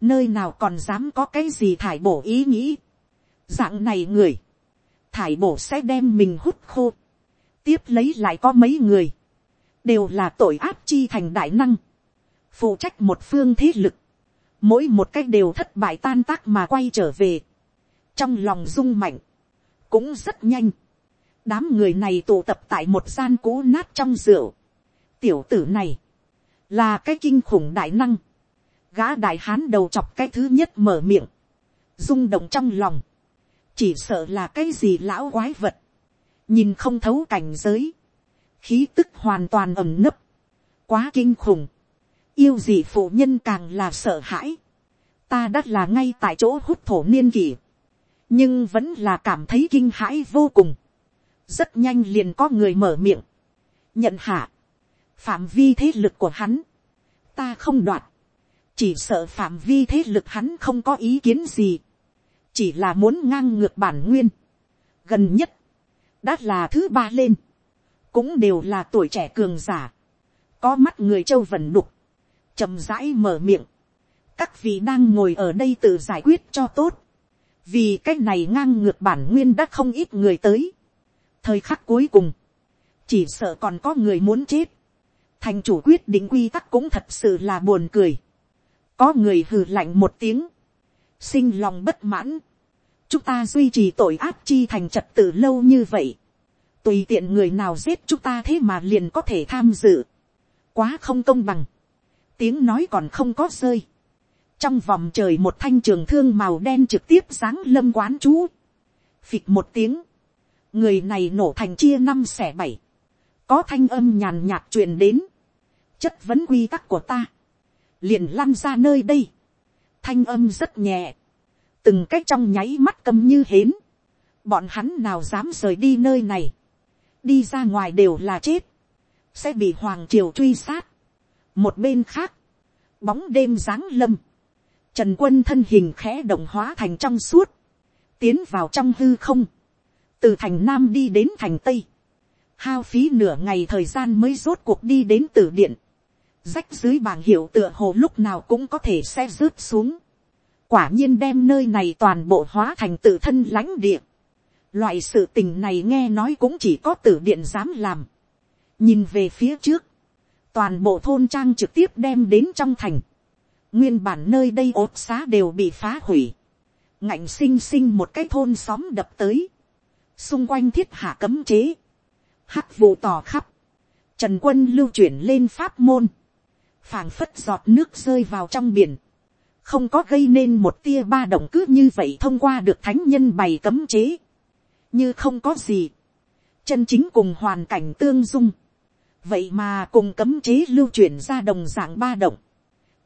[SPEAKER 1] nơi nào còn dám có cái gì thải bổ ý nghĩ, dạng này người, thải bổ sẽ đem mình hút khô. tiếp lấy lại có mấy người, đều là tội áp chi thành đại năng, phụ trách một phương thế lực, mỗi một cách đều thất bại tan tác mà quay trở về, trong lòng rung mạnh, cũng rất nhanh, đám người này tụ tập tại một gian cũ nát trong rượu, tiểu tử này, là cái kinh khủng đại năng, gã đại hán đầu chọc cái thứ nhất mở miệng, rung động trong lòng, chỉ sợ là cái gì lão quái vật, nhìn không thấu cảnh giới, khí tức hoàn toàn ẩm nấp, quá kinh khủng, yêu gì phụ nhân càng là sợ hãi, ta đã là ngay tại chỗ hút thổ niên kỷ, nhưng vẫn là cảm thấy kinh hãi vô cùng, rất nhanh liền có người mở miệng, nhận hạ, phạm vi thế lực của hắn, ta không đoạt, chỉ sợ phạm vi thế lực hắn không có ý kiến gì, chỉ là muốn ngang ngược bản nguyên, gần nhất, đã là thứ ba lên, cũng đều là tuổi trẻ cường giả, có mắt người châu vần đục, chậm rãi mở miệng, các vị đang ngồi ở đây tự giải quyết cho tốt, vì cái này ngang ngược bản nguyên đã không ít người tới, thời khắc cuối cùng, chỉ sợ còn có người muốn chết, thành chủ quyết định quy tắc cũng thật sự là buồn cười, có người hừ lạnh một tiếng, sinh lòng bất mãn, chúng ta duy trì tội ác chi thành trật tự lâu như vậy, tùy tiện người nào giết chúng ta thế mà liền có thể tham dự, quá không công bằng, tiếng nói còn không có rơi, trong vòng trời một thanh trường thương màu đen trực tiếp sáng lâm quán chú, phịch một tiếng, người này nổ thành chia năm xẻ bảy, có thanh âm nhàn nhạt truyền đến, chất vấn quy tắc của ta, liền lăn ra nơi đây, thanh âm rất nhẹ, từng cách trong nháy mắt cầm như hến, bọn hắn nào dám rời đi nơi này, đi ra ngoài đều là chết, sẽ bị hoàng triều truy sát một bên khác, bóng đêm giáng lâm, trần quân thân hình khẽ động hóa thành trong suốt, tiến vào trong hư không, từ thành nam đi đến thành tây, hao phí nửa ngày thời gian mới rốt cuộc đi đến tử điện, rách dưới bảng hiệu tựa hồ lúc nào cũng có thể sẽ rớt xuống, quả nhiên đem nơi này toàn bộ hóa thành tự thân lãnh địa, Loại sự tình này nghe nói cũng chỉ có tử điện dám làm. Nhìn về phía trước. Toàn bộ thôn trang trực tiếp đem đến trong thành. Nguyên bản nơi đây ốt xá đều bị phá hủy. Ngạnh sinh sinh một cái thôn xóm đập tới. Xung quanh thiết hạ cấm chế. Hắc vụ tò khắp. Trần quân lưu chuyển lên pháp môn. phảng phất giọt nước rơi vào trong biển không có gây nên một tia ba động cứ như vậy thông qua được thánh nhân bày cấm chế như không có gì, chân chính cùng hoàn cảnh tương dung, vậy mà cùng cấm chế lưu chuyển ra đồng dạng ba động,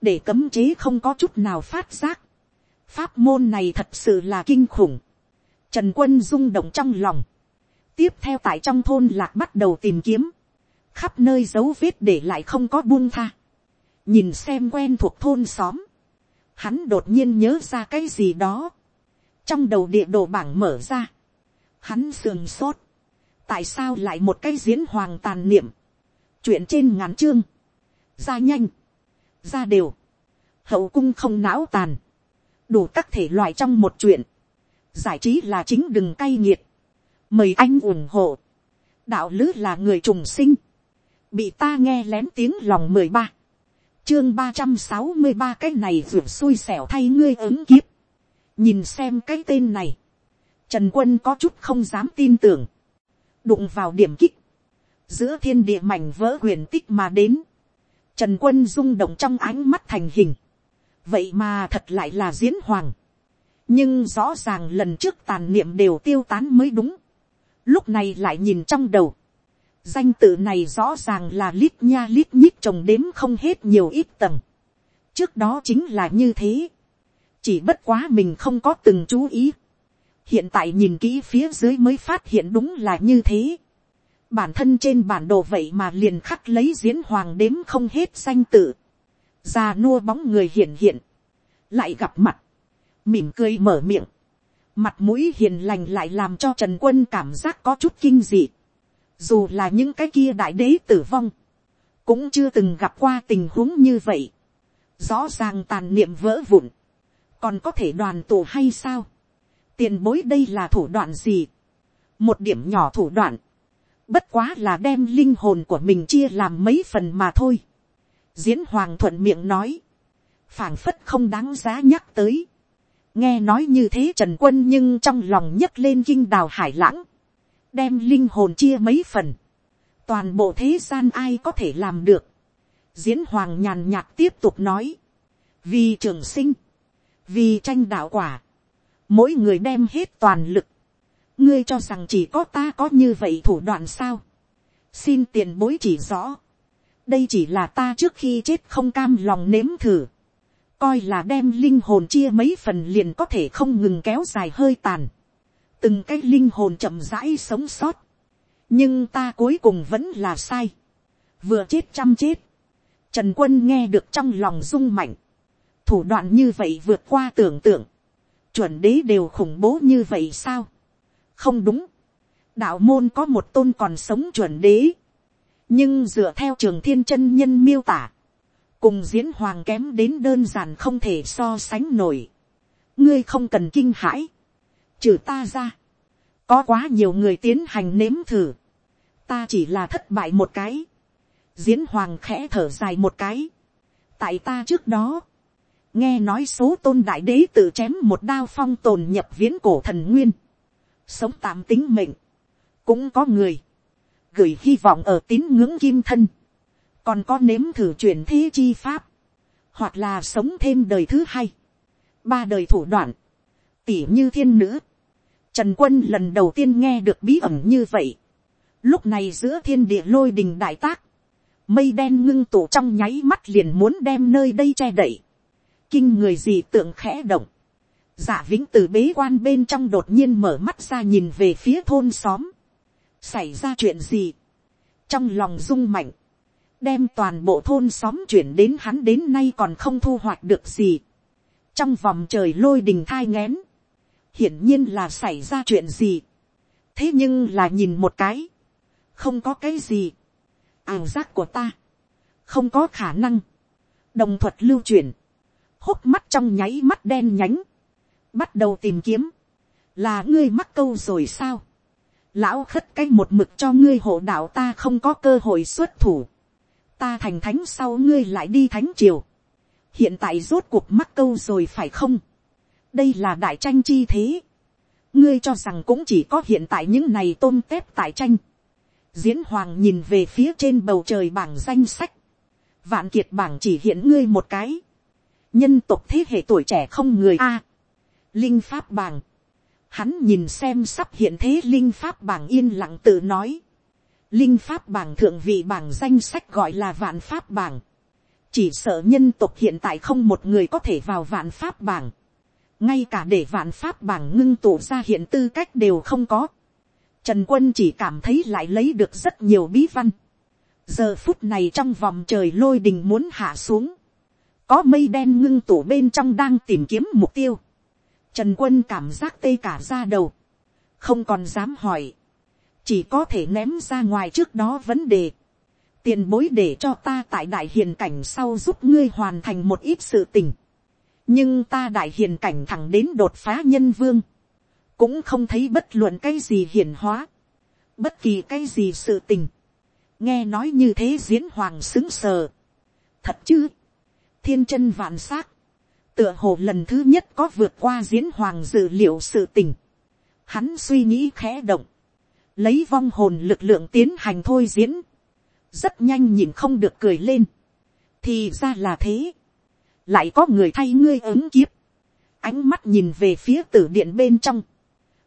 [SPEAKER 1] để cấm chế không có chút nào phát giác, pháp môn này thật sự là kinh khủng, trần quân rung động trong lòng, tiếp theo tại trong thôn lạc bắt đầu tìm kiếm, khắp nơi dấu vết để lại không có buông tha, nhìn xem quen thuộc thôn xóm, hắn đột nhiên nhớ ra cái gì đó, trong đầu địa đồ bảng mở ra, hắn sườn sốt, tại sao lại một cái diễn hoàng tàn niệm, chuyện trên ngắn chương, ra nhanh, ra đều, hậu cung không não tàn, đủ các thể loại trong một chuyện, giải trí là chính đừng cay nghiệt, mời anh ủng hộ, đạo lứ là người trùng sinh, bị ta nghe lén tiếng lòng mười ba, chương ba trăm sáu mươi ba cái này ruột xui xẻo thay ngươi ứng kiếp, nhìn xem cái tên này, Trần quân có chút không dám tin tưởng. Đụng vào điểm kích. Giữa thiên địa mảnh vỡ huyền tích mà đến. Trần quân rung động trong ánh mắt thành hình. Vậy mà thật lại là diễn hoàng. Nhưng rõ ràng lần trước tàn niệm đều tiêu tán mới đúng. Lúc này lại nhìn trong đầu. Danh tự này rõ ràng là lít nha lít nhít trồng đếm không hết nhiều ít tầng. Trước đó chính là như thế. Chỉ bất quá mình không có từng chú ý hiện tại nhìn kỹ phía dưới mới phát hiện đúng là như thế bản thân trên bản đồ vậy mà liền khắc lấy diễn hoàng đếm không hết danh tự. già nua bóng người hiện hiện, lại gặp mặt, mỉm cười mở miệng, mặt mũi hiền lành lại làm cho trần quân cảm giác có chút kinh dị. dù là những cái kia đại đế tử vong, cũng chưa từng gặp qua tình huống như vậy. rõ ràng tàn niệm vỡ vụn, còn có thể đoàn tụ hay sao? Tiền bối đây là thủ đoạn gì, một điểm nhỏ thủ đoạn, bất quá là đem linh hồn của mình chia làm mấy phần mà thôi. diễn hoàng thuận miệng nói, phảng phất không đáng giá nhắc tới. nghe nói như thế trần quân nhưng trong lòng nhấc lên kinh đào hải lãng, đem linh hồn chia mấy phần, toàn bộ thế gian ai có thể làm được. diễn hoàng nhàn nhạt tiếp tục nói, vì trường sinh, vì tranh đạo quả, mỗi người đem hết toàn lực, ngươi cho rằng chỉ có ta có như vậy thủ đoạn sao, xin tiền bối chỉ rõ, đây chỉ là ta trước khi chết không cam lòng nếm thử, coi là đem linh hồn chia mấy phần liền có thể không ngừng kéo dài hơi tàn, từng cái linh hồn chậm rãi sống sót, nhưng ta cuối cùng vẫn là sai, vừa chết chăm chết, trần quân nghe được trong lòng rung mạnh, thủ đoạn như vậy vượt qua tưởng tượng, chuẩn đế đều khủng bố như vậy sao, không đúng, đạo môn có một tôn còn sống chuẩn đế, nhưng dựa theo trường thiên chân nhân miêu tả, cùng diễn hoàng kém đến đơn giản không thể so sánh nổi. ngươi không cần kinh hãi, trừ ta ra, có quá nhiều người tiến hành nếm thử, ta chỉ là thất bại một cái, diễn hoàng khẽ thở dài một cái, tại ta trước đó, nghe nói số tôn đại đế tự chém một đao phong tồn nhập viễn cổ thần nguyên, sống tạm tính mệnh, cũng có người, gửi hy vọng ở tín ngưỡng kim thân, còn có nếm thử chuyển thế chi pháp, hoặc là sống thêm đời thứ hai, ba đời thủ đoạn, tỉ như thiên nữ, trần quân lần đầu tiên nghe được bí ẩn như vậy, lúc này giữa thiên địa lôi đình đại tác, mây đen ngưng tụ trong nháy mắt liền muốn đem nơi đây che đậy, kinh người gì tượng khẽ động, dạ vĩnh từ bế quan bên trong đột nhiên mở mắt ra nhìn về phía thôn xóm, xảy ra chuyện gì, trong lòng rung mạnh, đem toàn bộ thôn xóm chuyển đến hắn đến nay còn không thu hoạch được gì, trong vòng trời lôi đình thai ngén, hiển nhiên là xảy ra chuyện gì, thế nhưng là nhìn một cái, không có cái gì, ảo giác của ta, không có khả năng, đồng thuật lưu chuyển, hốc mắt trong nháy mắt đen nhánh, bắt đầu tìm kiếm, là ngươi mắc câu rồi sao, lão khất cái một mực cho ngươi hộ đạo ta không có cơ hội xuất thủ, ta thành thánh sau ngươi lại đi thánh triều, hiện tại rốt cuộc mắc câu rồi phải không, đây là đại tranh chi thế, ngươi cho rằng cũng chỉ có hiện tại những này tôm tép tại tranh, diễn hoàng nhìn về phía trên bầu trời bảng danh sách, vạn kiệt bảng chỉ hiện ngươi một cái, nhân tộc thế hệ tuổi trẻ không người a, linh pháp bảng, hắn nhìn xem sắp hiện thế linh pháp bảng yên lặng tự nói, linh pháp bảng thượng vị bảng danh sách gọi là vạn pháp bảng, chỉ sợ nhân tộc hiện tại không một người có thể vào vạn pháp bảng, ngay cả để vạn pháp bảng ngưng tụ ra hiện tư cách đều không có, trần quân chỉ cảm thấy lại lấy được rất nhiều bí văn, giờ phút này trong vòng trời lôi đình muốn hạ xuống, có mây đen ngưng tụ bên trong đang tìm kiếm mục tiêu, Trần quân cảm giác tê cả ra đầu. Không còn dám hỏi. Chỉ có thể ném ra ngoài trước đó vấn đề. Tiền bối để cho ta tại đại hiền cảnh sau giúp ngươi hoàn thành một ít sự tình. Nhưng ta đại hiền cảnh thẳng đến đột phá nhân vương. Cũng không thấy bất luận cái gì hiền hóa. Bất kỳ cái gì sự tình. Nghe nói như thế diễn hoàng xứng sờ. Thật chứ. Thiên chân vạn xác tựa hồ lần thứ nhất có vượt qua diễn hoàng dự liệu sự tình. Hắn suy nghĩ khẽ động, lấy vong hồn lực lượng tiến hành thôi diễn, rất nhanh nhìn không được cười lên. thì ra là thế, lại có người thay ngươi ứng kiếp, ánh mắt nhìn về phía tử điện bên trong,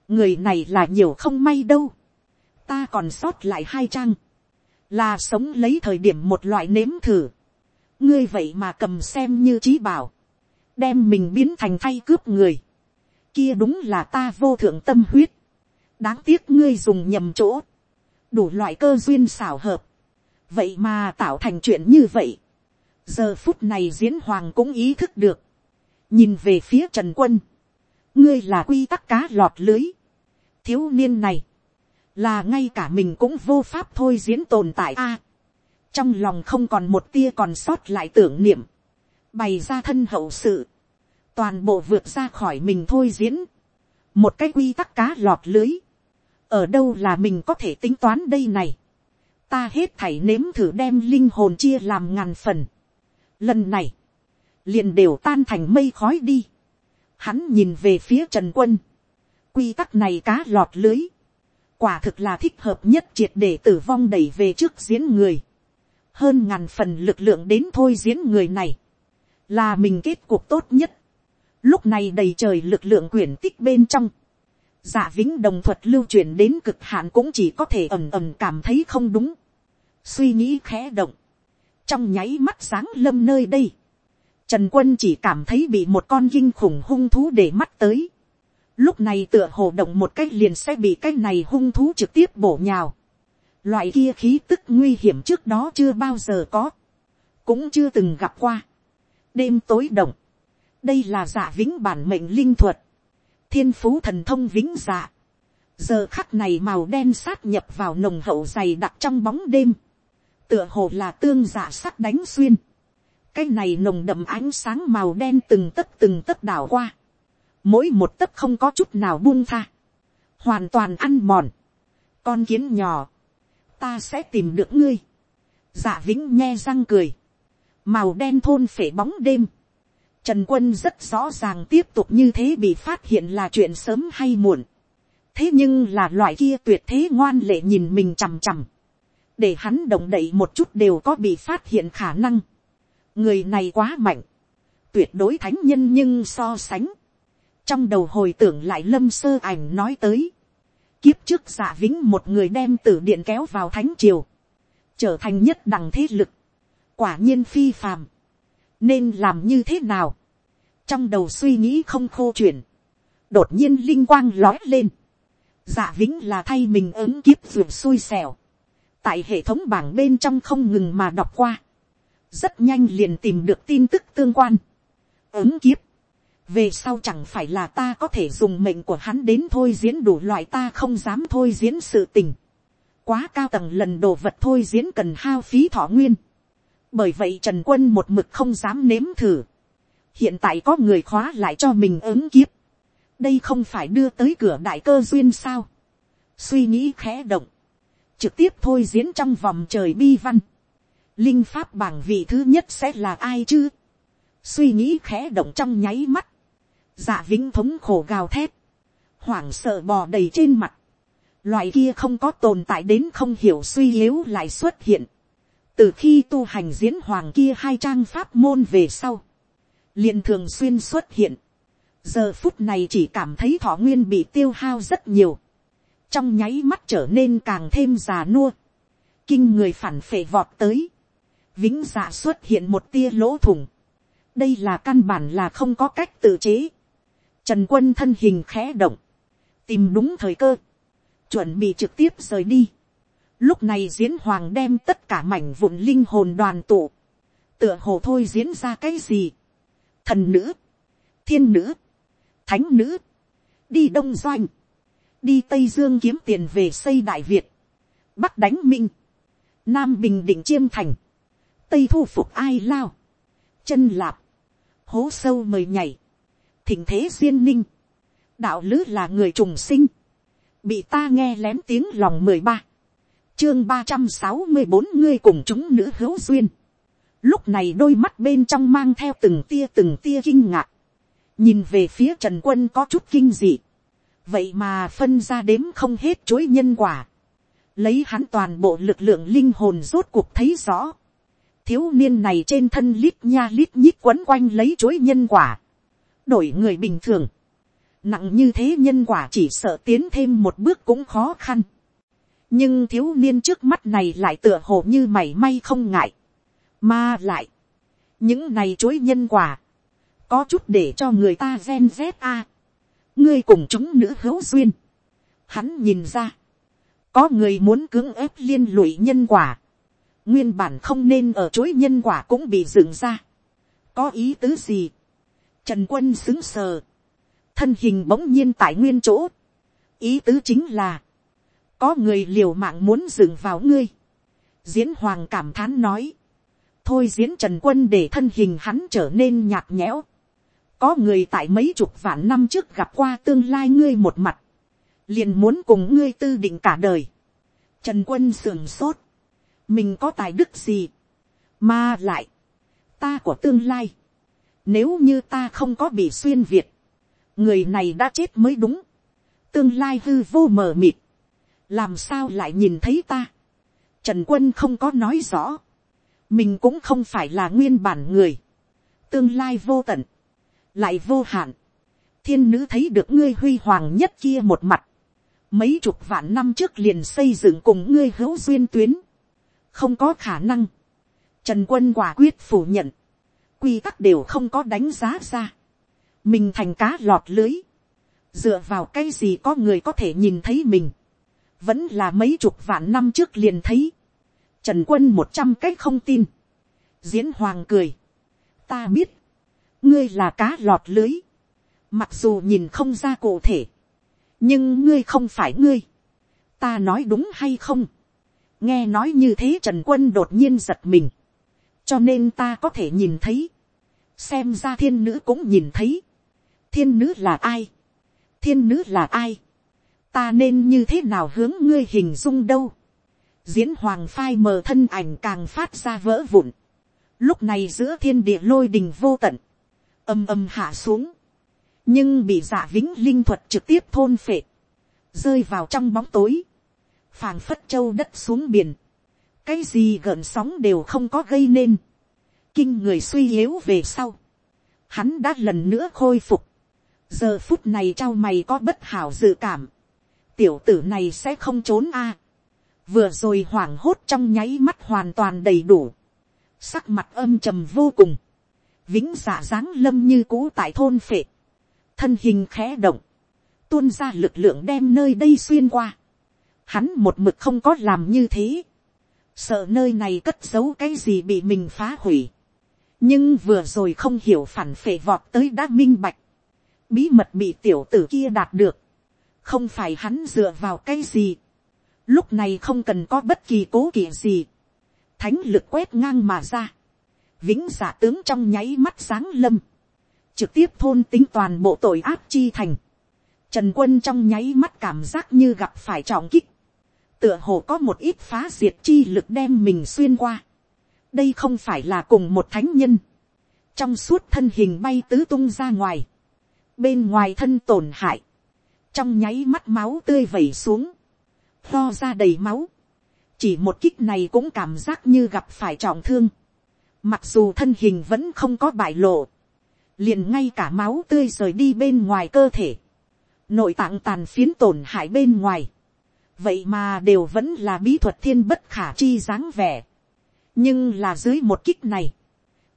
[SPEAKER 1] người này là nhiều không may đâu, ta còn sót lại hai trang, là sống lấy thời điểm một loại nếm thử, ngươi vậy mà cầm xem như trí bảo, đem mình biến thành thay cướp người, kia đúng là ta vô thượng tâm huyết, đáng tiếc ngươi dùng nhầm chỗ, đủ loại cơ duyên xảo hợp, vậy mà tạo thành chuyện như vậy, giờ phút này diễn hoàng cũng ý thức được, nhìn về phía trần quân, ngươi là quy tắc cá lọt lưới, thiếu niên này, là ngay cả mình cũng vô pháp thôi diễn tồn tại a, trong lòng không còn một tia còn sót lại tưởng niệm, bày ra thân hậu sự, toàn bộ vượt ra khỏi mình thôi diễn, một cái quy tắc cá lọt lưới, ở đâu là mình có thể tính toán đây này, ta hết thảy nếm thử đem linh hồn chia làm ngàn phần, lần này, liền đều tan thành mây khói đi, hắn nhìn về phía trần quân, quy tắc này cá lọt lưới, quả thực là thích hợp nhất triệt để tử vong đẩy về trước diễn người, hơn ngàn phần lực lượng đến thôi diễn người này, là mình kết cuộc tốt nhất. Lúc này đầy trời lực lượng quyển tích bên trong. giả vĩnh đồng thuật lưu truyền đến cực hạn cũng chỉ có thể ầm ầm cảm thấy không đúng. Suy nghĩ khẽ động. trong nháy mắt sáng lâm nơi đây, trần quân chỉ cảm thấy bị một con kinh khủng hung thú để mắt tới, lúc này tựa hồ động một cách liền sẽ bị cái này hung thú trực tiếp bổ nhào, loại kia khí tức nguy hiểm trước đó chưa bao giờ có, cũng chưa từng gặp qua, đêm tối động, đây là giả vĩnh bản mệnh linh thuật, thiên phú thần thông vĩnh giả. giờ khắc này màu đen sát nhập vào nồng hậu dày đặc trong bóng đêm, tựa hồ là tương giả sắc đánh xuyên, cái này nồng đậm ánh sáng màu đen từng tấc từng tấc đảo qua, mỗi một tấc không có chút nào buông tha, hoàn toàn ăn mòn, con kiến nhỏ, ta sẽ tìm được ngươi, dạ vĩnh nghe răng cười, màu đen thôn phể bóng đêm, Trần quân rất rõ ràng tiếp tục như thế bị phát hiện là chuyện sớm hay muộn. Thế nhưng là loại kia tuyệt thế ngoan lệ nhìn mình chằm chằm. Để hắn động đậy một chút đều có bị phát hiện khả năng. Người này quá mạnh. Tuyệt đối thánh nhân nhưng so sánh. Trong đầu hồi tưởng lại lâm sơ ảnh nói tới. Kiếp trước giả vĩnh một người đem tử điện kéo vào thánh triều. Trở thành nhất đẳng thế lực. Quả nhiên phi phàm. Nên làm như thế nào, trong đầu suy nghĩ không khô chuyển, đột nhiên linh quang lói lên, dạ vĩnh là thay mình ứng kiếp ruột xui xẻo, tại hệ thống bảng bên trong không ngừng mà đọc qua, rất nhanh liền tìm được tin tức tương quan, ứng kiếp, về sau chẳng phải là ta có thể dùng mệnh của hắn đến thôi diễn đủ loại ta không dám thôi diễn sự tình, quá cao tầng lần đồ vật thôi diễn cần hao phí thọ nguyên, bởi vậy trần quân một mực không dám nếm thử. hiện tại có người khóa lại cho mình ứng kiếp. đây không phải đưa tới cửa đại cơ duyên sao. suy nghĩ khẽ động. trực tiếp thôi diễn trong vòng trời bi văn. linh pháp bảng vị thứ nhất sẽ là ai chứ. suy nghĩ khẽ động trong nháy mắt. dạ vĩnh thống khổ gào thét. hoảng sợ bò đầy trên mặt. loại kia không có tồn tại đến không hiểu suy yếu lại xuất hiện từ khi tu hành diễn hoàng kia hai trang pháp môn về sau, liền thường xuyên xuất hiện, giờ phút này chỉ cảm thấy thọ nguyên bị tiêu hao rất nhiều, trong nháy mắt trở nên càng thêm già nua, kinh người phản phệ vọt tới, vĩnh dạ xuất hiện một tia lỗ thủng, đây là căn bản là không có cách tự chế, trần quân thân hình khẽ động, tìm đúng thời cơ, chuẩn bị trực tiếp rời đi, Lúc này diễn hoàng đem tất cả mảnh vụn linh hồn đoàn tụ. Tựa hồ thôi diễn ra cái gì? Thần nữ, thiên nữ, thánh nữ, đi đông doanh, đi tây dương kiếm tiền về xây đại việt, bắc đánh minh, nam bình định chiêm thành, tây thu phục ai lao, chân lạp, hố sâu mời nhảy, thỉnh thế duyên ninh, đạo lứ là người trùng sinh, bị ta nghe lén tiếng lòng mười ba, chương ba trăm sáu mươi bốn ngươi cùng chúng nữ hữu duyên. Lúc này đôi mắt bên trong mang theo từng tia từng tia kinh ngạc. Nhìn về phía Trần Quân có chút kinh dị. Vậy mà phân ra đếm không hết chối nhân quả. Lấy hắn toàn bộ lực lượng linh hồn rốt cuộc thấy rõ. Thiếu niên này trên thân lít nha lít nhít quấn quanh lấy chối nhân quả. Đổi người bình thường. Nặng như thế nhân quả chỉ sợ tiến thêm một bước cũng khó khăn nhưng thiếu niên trước mắt này lại tựa hồ như mảy may không ngại, mà lại, những này chối nhân quả, có chút để cho người ta gen z a, ngươi cùng chúng nữ hữu duyên, hắn nhìn ra, có người muốn cưỡng ép liên lụy nhân quả, nguyên bản không nên ở chối nhân quả cũng bị dựng ra, có ý tứ gì, trần quân xứng sờ, thân hình bỗng nhiên tại nguyên chỗ, ý tứ chính là, có người liều mạng muốn dừng vào ngươi. diễn hoàng cảm thán nói. thôi diễn trần quân để thân hình hắn trở nên nhạt nhẽo. có người tại mấy chục vạn năm trước gặp qua tương lai ngươi một mặt. liền muốn cùng ngươi tư định cả đời. trần quân sườn sốt. mình có tài đức gì. mà lại. ta của tương lai. nếu như ta không có bị xuyên việt. người này đã chết mới đúng. tương lai hư vô mờ mịt làm sao lại nhìn thấy ta. Trần quân không có nói rõ. mình cũng không phải là nguyên bản người. tương lai vô tận, lại vô hạn. thiên nữ thấy được ngươi huy hoàng nhất kia một mặt. mấy chục vạn năm trước liền xây dựng cùng ngươi hữu duyên tuyến. không có khả năng. Trần quân quả quyết phủ nhận. Quy tắc đều không có đánh giá ra. Mình thành cá lọt lưới. Dựa vào cái gì có người có thể nhìn thấy mình. Vẫn là mấy chục vạn năm trước liền thấy. Trần quân một trăm cái không tin. Diễn hoàng cười. Ta biết. Ngươi là cá lọt lưới. Mặc dù nhìn không ra cụ thể. Nhưng ngươi không phải ngươi. Ta nói đúng hay không? Nghe nói như thế Trần Quân đột nhiên giật mình. Cho nên ta có thể nhìn thấy. Xem ra thiên nữ cũng nhìn thấy. Thiên nữ là ai? Thiên nữ là ai? Ta nên như thế nào hướng ngươi hình dung đâu? Diễn hoàng phai mờ thân ảnh càng phát ra vỡ vụn. Lúc này giữa thiên địa lôi đình vô tận. Âm âm hạ xuống. Nhưng bị giả vĩnh linh thuật trực tiếp thôn phệ. Rơi vào trong bóng tối phàng phất châu đất xuống biển, cái gì gợn sóng đều không có gây nên, kinh người suy yếu về sau, hắn đã lần nữa khôi phục, giờ phút này trao mày có bất hảo dự cảm, tiểu tử này sẽ không trốn a, vừa rồi hoảng hốt trong nháy mắt hoàn toàn đầy đủ, sắc mặt âm trầm vô cùng, vĩnh giả dáng lâm như cũ tại thôn phệ, thân hình khẽ động, tuôn ra lực lượng đem nơi đây xuyên qua, hắn một mực không có làm như thế, sợ nơi này cất giấu cái gì bị mình phá hủy, nhưng vừa rồi không hiểu phản phệ vọt tới đã minh bạch, bí mật bị tiểu tử kia đạt được, không phải hắn dựa vào cái gì, lúc này không cần có bất kỳ cố kỵ gì, thánh lực quét ngang mà ra, vĩnh giả tướng trong nháy mắt sáng lâm, trực tiếp thôn tính toàn bộ tội ác chi thành, trần quân trong nháy mắt cảm giác như gặp phải trọng kích, tựa hồ có một ít phá diệt chi lực đem mình xuyên qua. đây không phải là cùng một thánh nhân. trong suốt thân hình bay tứ tung ra ngoài. bên ngoài thân tổn hại trong nháy mắt máu tươi vẩy xuống. lo ra đầy máu. chỉ một kích này cũng cảm giác như gặp phải trọng thương. mặc dù thân hình vẫn không có bại lộ. liền ngay cả máu tươi rời đi bên ngoài cơ thể. nội tạng tàn phiến tổn hại bên ngoài vậy mà đều vẫn là bí thuật thiên bất khả chi dáng vẻ. nhưng là dưới một kích này,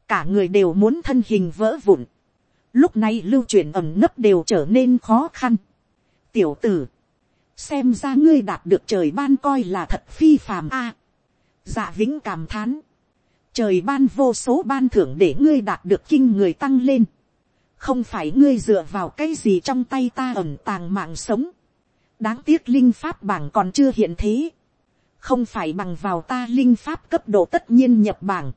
[SPEAKER 1] cả người đều muốn thân hình vỡ vụn. lúc này lưu chuyển ẩm nấp đều trở nên khó khăn tiểu tử, xem ra ngươi đạt được trời ban coi là thật phi phàm a. dạ vĩnh cảm thán. trời ban vô số ban thưởng để ngươi đạt được kinh người tăng lên. không phải ngươi dựa vào cái gì trong tay ta ẩm tàng mạng sống đáng tiếc linh pháp bảng còn chưa hiện thế, không phải bằng vào ta linh pháp cấp độ tất nhiên nhập bảng,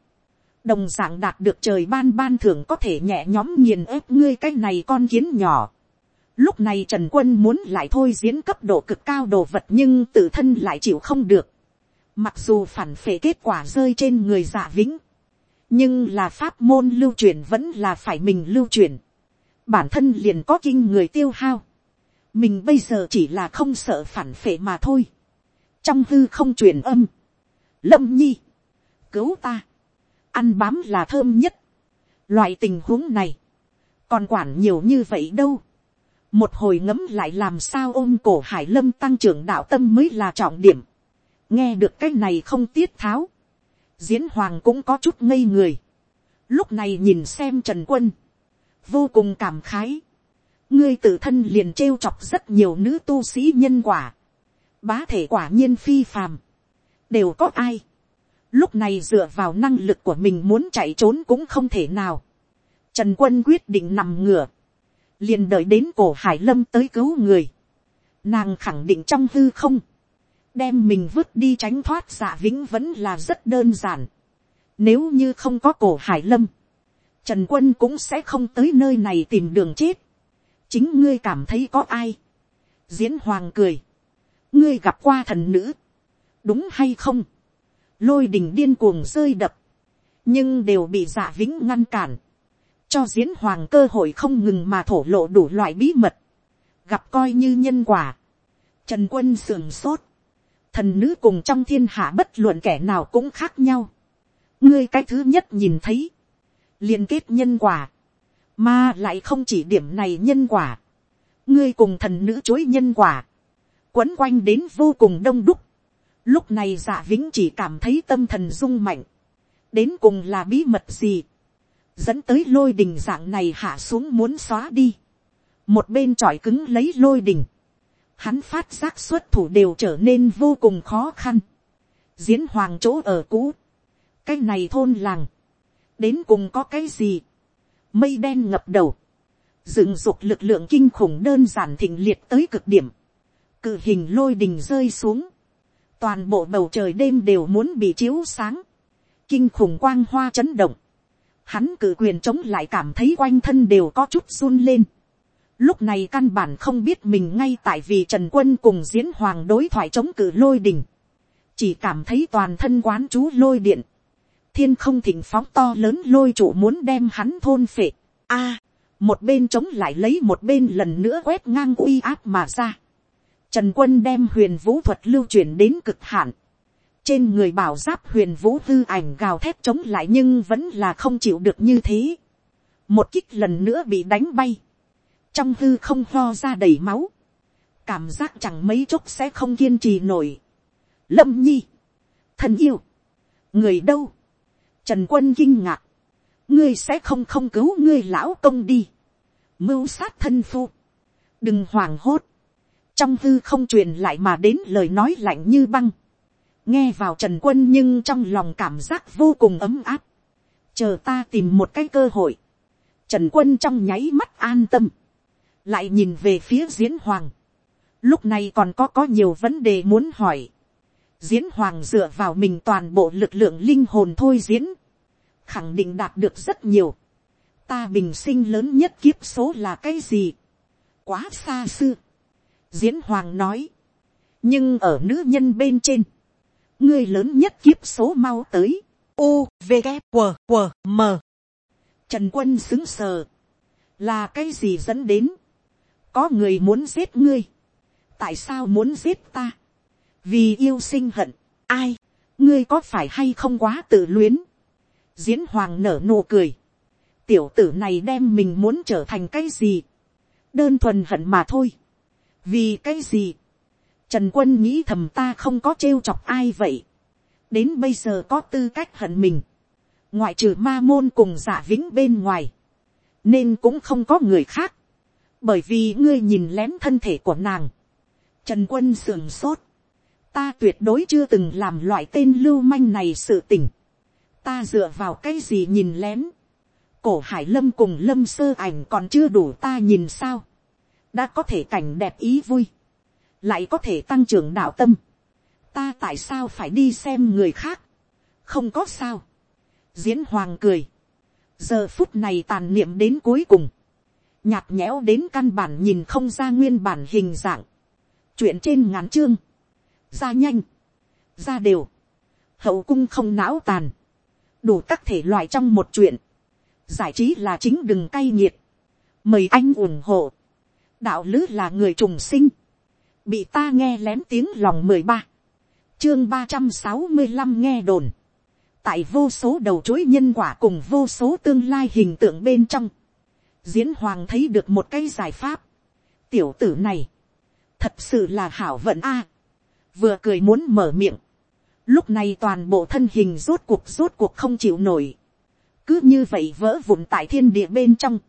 [SPEAKER 1] đồng d ạ n g đạt được trời ban ban thưởng có thể nhẹ nhóm nghiền ép ngươi cái này con kiến nhỏ. Lúc này Trần Quân muốn lại thôi diễn cấp độ cực cao đồ vật nhưng tự thân lại chịu không được. Mặc dù phản phệ kết quả rơi trên người giả vĩnh. Nhưng là pháp môn lưu truyền vẫn là phải mình lưu truyền. Bản thân liền có kinh người tiêu hao mình bây giờ chỉ là không sợ phản phệ mà thôi. trong hư không truyền âm. lâm nhi, cứu ta, ăn bám là thơm nhất. loại tình huống này, còn quản nhiều như vậy đâu một hồi ngấm lại làm sao ôm cổ hải lâm tăng trưởng đạo tâm mới là trọng điểm. nghe được cái này không tiết tháo. diễn hoàng cũng có chút ngây người. lúc này nhìn xem trần quân, vô cùng cảm khái. Ngươi tự thân liền trêu chọc rất nhiều nữ tu sĩ nhân quả, bá thể quả nhiên phi phàm, đều có ai, lúc này dựa vào năng lực của mình muốn chạy trốn cũng không thể nào, trần quân quyết định nằm ngửa, liền đợi đến cổ hải lâm tới cứu người, nàng khẳng định trong hư không, đem mình vứt đi tránh thoát giả vĩnh vẫn là rất đơn giản, nếu như không có cổ hải lâm, trần quân cũng sẽ không tới nơi này tìm đường chết, chính ngươi cảm thấy có ai. diễn hoàng cười. ngươi gặp qua thần nữ. đúng hay không. lôi đình điên cuồng rơi đập. nhưng đều bị giả vĩnh ngăn cản cho diễn hoàng cơ hội không ngừng mà thổ lộ đủ loại bí mật. gặp coi như nhân quả. trần quân sườn sốt. thần nữ cùng trong thiên hạ bất luận kẻ nào cũng khác nhau. ngươi cái thứ nhất nhìn thấy. liên kết nhân quả mà lại không chỉ điểm này nhân quả. Ngươi cùng thần nữ chối nhân quả. Quấn quanh đến vô cùng đông đúc. Lúc này dạ vĩnh chỉ cảm thấy tâm thần rung mạnh. đến cùng là bí mật gì, dẫn tới lôi đình dạng này hạ xuống muốn xóa đi, một bên tròi cứng lấy lôi đình, hắn phát giác xuất thủ đều trở nên vô cùng khó khăn, diễn hoàng chỗ ở cũ, cái này thôn làng, đến cùng có cái gì, mây đen ngập đầu, dựng dục lực lượng kinh khủng đơn giản thịnh liệt tới cực điểm, cự hình lôi đình rơi xuống, toàn bộ bầu trời đêm đều muốn bị chiếu sáng, kinh khủng quang hoa chấn động, hắn cử quyền chống lại cảm thấy quanh thân đều có chút run lên, lúc này căn bản không biết mình ngay tại vì trần quân cùng diễn hoàng đối thoại chống cử lôi đỉnh chỉ cảm thấy toàn thân quán chú lôi điện, thiên không thỉnh phóng to lớn lôi trụ muốn đem hắn thôn phệ. A, một bên chống lại lấy một bên lần nữa quét ngang uy áp mà ra. Trần quân đem huyền vũ thuật lưu chuyển đến cực hạn. Trên người bảo giáp huyền vũ hư ảnh gào thét chống lại nhưng vẫn là không chịu được như thế. Một kích lần nữa bị đánh bay. Trong hư không ho ra đầy máu. Cảm giác chẳng mấy chốc sẽ không kiên trì nổi. Lâm nhi. Thân yêu. Người đâu? Trần quân kinh ngạc. Ngươi sẽ không không cứu ngươi lão công đi. Mưu sát thân phu. Đừng hoảng hốt. Trong hư không truyền lại mà đến lời nói lạnh như băng. Nghe vào Trần quân nhưng trong lòng cảm giác vô cùng ấm áp. Chờ ta tìm một cái cơ hội. Trần quân trong nháy mắt an tâm. Lại nhìn về phía diễn hoàng. Lúc này còn có có nhiều vấn đề muốn hỏi diễn hoàng dựa vào mình toàn bộ lực lượng linh hồn thôi diễn, khẳng định đạt được rất nhiều. ta bình sinh lớn nhất kiếp số là cái gì, quá xa xưa. diễn hoàng nói, nhưng ở nữ nhân bên trên, ngươi lớn nhất kiếp số mau tới, u v g q q m. Trần quân xứng sờ, là cái gì dẫn đến, có người muốn giết ngươi, tại sao muốn giết ta, vì yêu sinh hận, ai, ngươi có phải hay không quá tự luyến, diễn hoàng nở nụ cười, tiểu tử này đem mình muốn trở thành cái gì, đơn thuần hận mà thôi, vì cái gì, trần quân nghĩ thầm ta không có trêu chọc ai vậy, đến bây giờ có tư cách hận mình, ngoại trừ ma môn cùng giả vĩnh bên ngoài, nên cũng không có người khác, bởi vì ngươi nhìn lén thân thể của nàng, trần quân sườn sốt, ta tuyệt đối chưa từng làm loại tên lưu manh này sự tình. ta dựa vào cái gì nhìn lén. cổ hải lâm cùng lâm sơ ảnh còn chưa đủ ta nhìn sao. đã có thể cảnh đẹp ý vui lại có thể tăng trưởng đạo tâm. ta tại sao phải đi xem người khác. không có sao. diễn hoàng cười. giờ phút này tàn niệm đến cuối cùng. nhạt nhẽo đến căn bản nhìn không ra nguyên bản hình dạng. chuyện trên ngắn chương ra nhanh, ra đều, hậu cung không não tàn, đủ các thể loại trong một chuyện, giải trí là chính đừng cay nghiệt, mời anh ủng hộ, đạo lứ là người trùng sinh, bị ta nghe lén tiếng lòng mười ba, chương ba trăm sáu mươi năm nghe đồn, tại vô số đầu chối nhân quả cùng vô số tương lai hình tượng bên trong, diễn hoàng thấy được một cái giải pháp, tiểu tử này, thật sự là hảo vận a, vừa cười muốn mở miệng, lúc này toàn bộ thân hình rốt cuộc rốt cuộc không chịu nổi, cứ như vậy vỡ vụn tại thiên địa bên trong,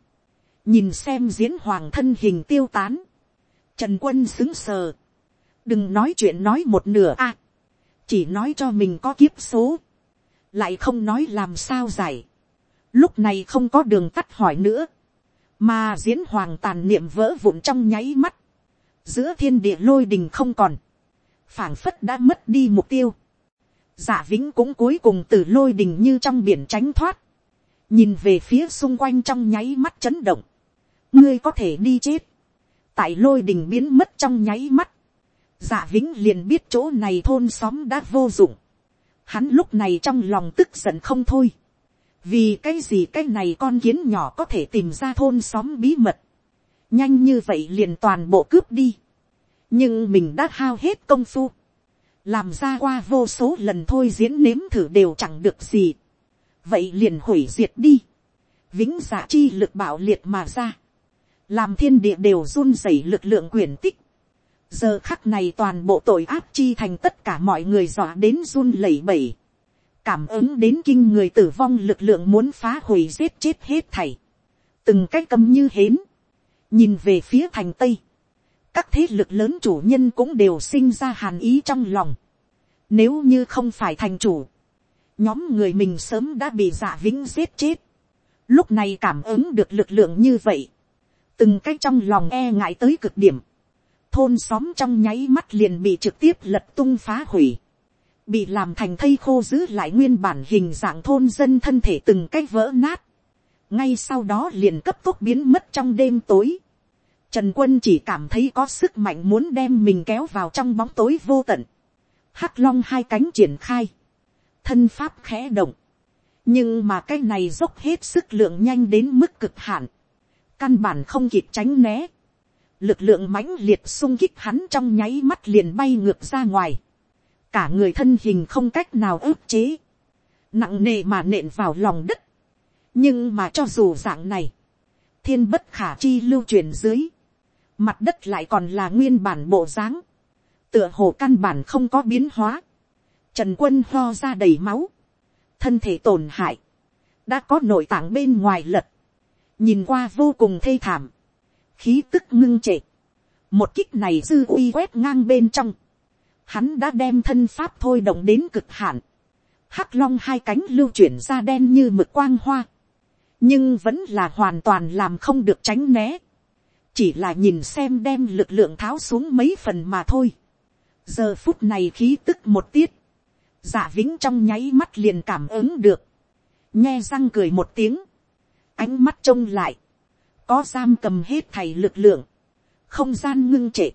[SPEAKER 1] nhìn xem diễn hoàng thân hình tiêu tán, trần quân xứng sờ, đừng nói chuyện nói một nửa a, chỉ nói cho mình có kiếp số, lại không nói làm sao giải, lúc này không có đường tắt hỏi nữa, mà diễn hoàng tàn niệm vỡ vụn trong nháy mắt, giữa thiên địa lôi đình không còn, phảng phất đã mất đi mục tiêu. Dạ vĩnh cũng cuối cùng từ lôi đình như trong biển tránh thoát. Nhìn về phía xung quanh trong nháy mắt chấn động. Ngươi có thể đi chết. Tại lôi đình biến mất trong nháy mắt. giả vĩnh liền biết chỗ này thôn xóm đã vô dụng. Hắn lúc này trong lòng tức giận không thôi. Vì cái gì cái này con kiến nhỏ có thể tìm ra thôn xóm bí mật. Nhanh như vậy liền toàn bộ cướp đi nhưng mình đã hao hết công phu, làm ra qua vô số lần thôi diễn nếm thử đều chẳng được gì, vậy liền hủy diệt đi, vĩnh giả chi lực bảo liệt mà ra, làm thiên địa đều run rẩy lực lượng quyền tích, giờ khắc này toàn bộ tội áp chi thành tất cả mọi người dọa đến run lẩy bẩy, cảm ứng đến kinh người tử vong lực lượng muốn phá hủy giết chết hết thảy, từng cái cầm như hến, nhìn về phía thành tây, các thế lực lớn chủ nhân cũng đều sinh ra hàn ý trong lòng, nếu như không phải thành chủ, nhóm người mình sớm đã bị giả vĩnh giết chết, lúc này cảm ứng được lực lượng như vậy, từng cái trong lòng e ngại tới cực điểm, thôn xóm trong nháy mắt liền bị trực tiếp lật tung phá hủy, bị làm thành thây khô giữ lại nguyên bản hình dạng thôn dân thân thể từng cái vỡ nát, ngay sau đó liền cấp tốc biến mất trong đêm tối, Trần quân chỉ cảm thấy có sức mạnh muốn đem mình kéo vào trong bóng tối vô tận. Hắc long hai cánh triển khai. Thân pháp khẽ động. Nhưng mà cái này dốc hết sức lượng nhanh đến mức cực hạn. Căn bản không kịp tránh né. Lực lượng mãnh liệt xung kích hắn trong nháy mắt liền bay ngược ra ngoài. Cả người thân hình không cách nào ức chế. Nặng nề mà nện vào lòng đất. Nhưng mà cho dù dạng này. Thiên bất khả chi lưu truyền dưới mặt đất lại còn là nguyên bản bộ dáng, tựa hồ căn bản không có biến hóa, trần quân ho ra đầy máu, thân thể tổn hại, đã có nội tạng bên ngoài lật, nhìn qua vô cùng thê thảm, khí tức ngưng trệ, một kích này dư uy quét ngang bên trong, hắn đã đem thân pháp thôi động đến cực hạn, hắc long hai cánh lưu chuyển ra đen như mực quang hoa, nhưng vẫn là hoàn toàn làm không được tránh né, chỉ là nhìn xem đem lực lượng tháo xuống mấy phần mà thôi. giờ phút này khí tức một tiết, giả vĩnh trong nháy mắt liền cảm ứng được, nghe răng cười một tiếng, ánh mắt trông lại, có giam cầm hết thầy lực lượng, không gian ngưng trệ,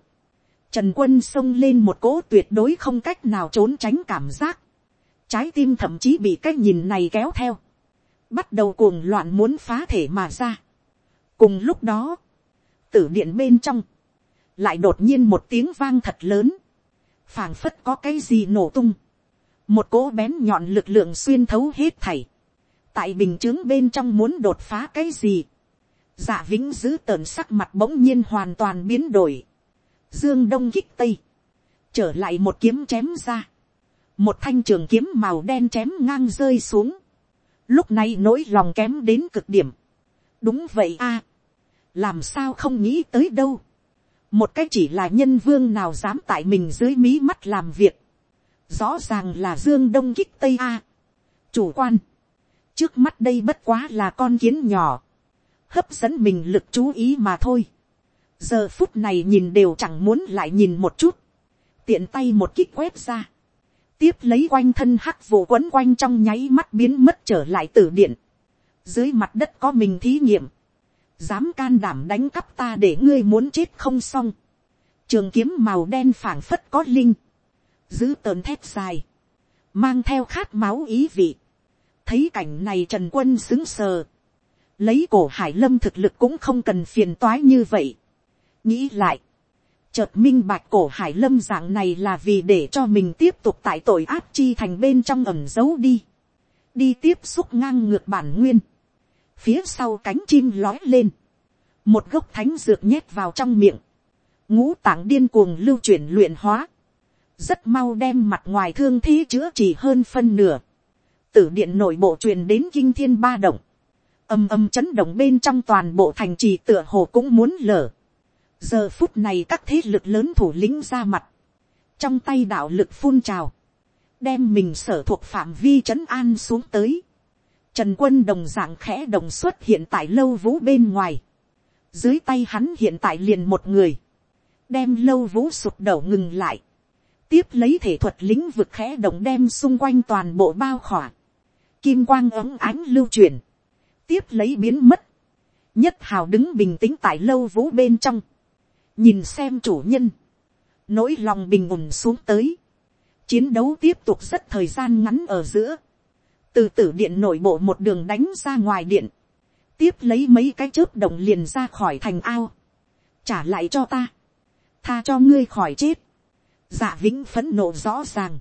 [SPEAKER 1] trần quân xông lên một cỗ tuyệt đối không cách nào trốn tránh cảm giác, trái tim thậm chí bị cái nhìn này kéo theo, bắt đầu cuồng loạn muốn phá thể mà ra. cùng lúc đó, tử điện bên trong, lại đột nhiên một tiếng vang thật lớn, phảng phất có cái gì nổ tung, một cỗ bén nhọn lực lượng xuyên thấu hết thảy, tại bình chướng bên trong muốn đột phá cái gì, dạ vĩnh giữ tờn sắc mặt bỗng nhiên hoàn toàn biến đổi, dương đông kích tây, trở lại một kiếm chém ra, một thanh trường kiếm màu đen chém ngang rơi xuống, lúc này nỗi lòng kém đến cực điểm, đúng vậy a, làm sao không nghĩ tới đâu. một cái chỉ là nhân vương nào dám tại mình dưới mí mắt làm việc. rõ ràng là dương đông kích tây a. chủ quan trước mắt đây bất quá là con kiến nhỏ. hấp dẫn mình lực chú ý mà thôi. giờ phút này nhìn đều chẳng muốn lại nhìn một chút. tiện tay một kích quét ra. tiếp lấy quanh thân hắc vụ quấn quanh trong nháy mắt biến mất trở lại từ điện. dưới mặt đất có mình thí nghiệm dám can đảm đánh cắp ta để ngươi muốn chết không xong. trường kiếm màu đen phảng phất có linh, giữ tờn thép dài, mang theo khát máu ý vị thấy cảnh này trần quân xứng sờ, lấy cổ hải lâm thực lực cũng không cần phiền toái như vậy. nghĩ lại, chợt minh bạch cổ hải lâm dạng này là vì để cho mình tiếp tục tại tội áp chi thành bên trong ẩm giấu đi, đi tiếp xúc ngang ngược bản nguyên. Phía sau cánh chim lói lên, một gốc thánh dược nhét vào trong miệng, ngũ tạng điên cuồng lưu chuyển luyện hóa, rất mau đem mặt ngoài thương thế chữa chỉ hơn phân nửa, tử điện nội bộ truyền đến kinh thiên ba động, âm âm chấn động bên trong toàn bộ thành trì tựa hồ cũng muốn lở. giờ phút này các thế lực lớn thủ lĩnh ra mặt, trong tay đạo lực phun trào, đem mình sở thuộc phạm vi trấn an xuống tới. Trần quân đồng dạng khẽ đồng xuất hiện tại lâu vũ bên ngoài. Dưới tay hắn hiện tại liền một người. Đem lâu vũ sụp đầu ngừng lại. Tiếp lấy thể thuật lĩnh vực khẽ động đem xung quanh toàn bộ bao khỏa. Kim quang ấm ánh lưu truyền. Tiếp lấy biến mất. Nhất hào đứng bình tĩnh tại lâu vũ bên trong. Nhìn xem chủ nhân. Nỗi lòng bình ổn xuống tới. Chiến đấu tiếp tục rất thời gian ngắn ở giữa từ tử điện nội bộ một đường đánh ra ngoài điện, tiếp lấy mấy cái chớp động liền ra khỏi thành ao, trả lại cho ta, tha cho ngươi khỏi chết, dạ vĩnh phấn nộ rõ ràng,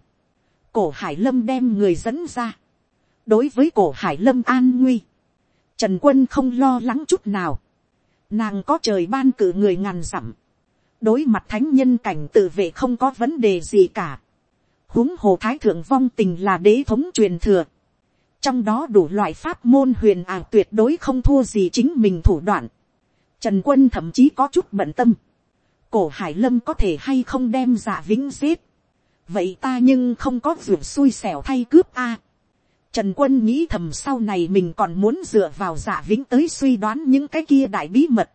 [SPEAKER 1] cổ hải lâm đem người dẫn ra, đối với cổ hải lâm an nguy, trần quân không lo lắng chút nào, nàng có trời ban cử người ngàn dặm, đối mặt thánh nhân cảnh tự vệ không có vấn đề gì cả, huống hồ thái thượng vong tình là đế thống truyền thừa. trong đó đủ loại pháp môn huyền ảo tuyệt đối không thua gì chính mình thủ đoạn. trần quân thậm chí có chút bận tâm. cổ hải lâm có thể hay không đem giả vĩnh giết. vậy ta nhưng không có ruột xui xẻo thay cướp a. Trần quân nghĩ thầm sau này mình còn muốn dựa vào giả vĩnh tới suy đoán những cái kia đại bí mật.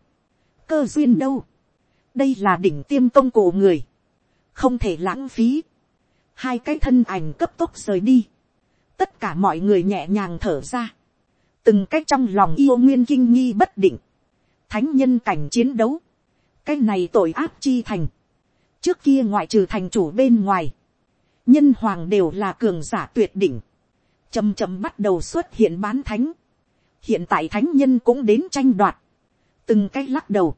[SPEAKER 1] Cơ duyên đâu? Đây là đỉnh tiêm công cổ người. Không thể lãng phí. Hai cái thân ảnh cấp tốc rời đi. Tất cả mọi người nhẹ nhàng thở ra. Từng cái trong lòng yêu nguyên kinh nghi bất định. Thánh nhân cảnh chiến đấu. Cái này tội ác chi thành. Trước kia ngoại trừ thành chủ bên ngoài. Nhân hoàng đều là cường giả tuyệt đỉnh chầm chầm bắt đầu xuất hiện bán thánh. hiện tại thánh nhân cũng đến tranh đoạt. từng cái lắc đầu.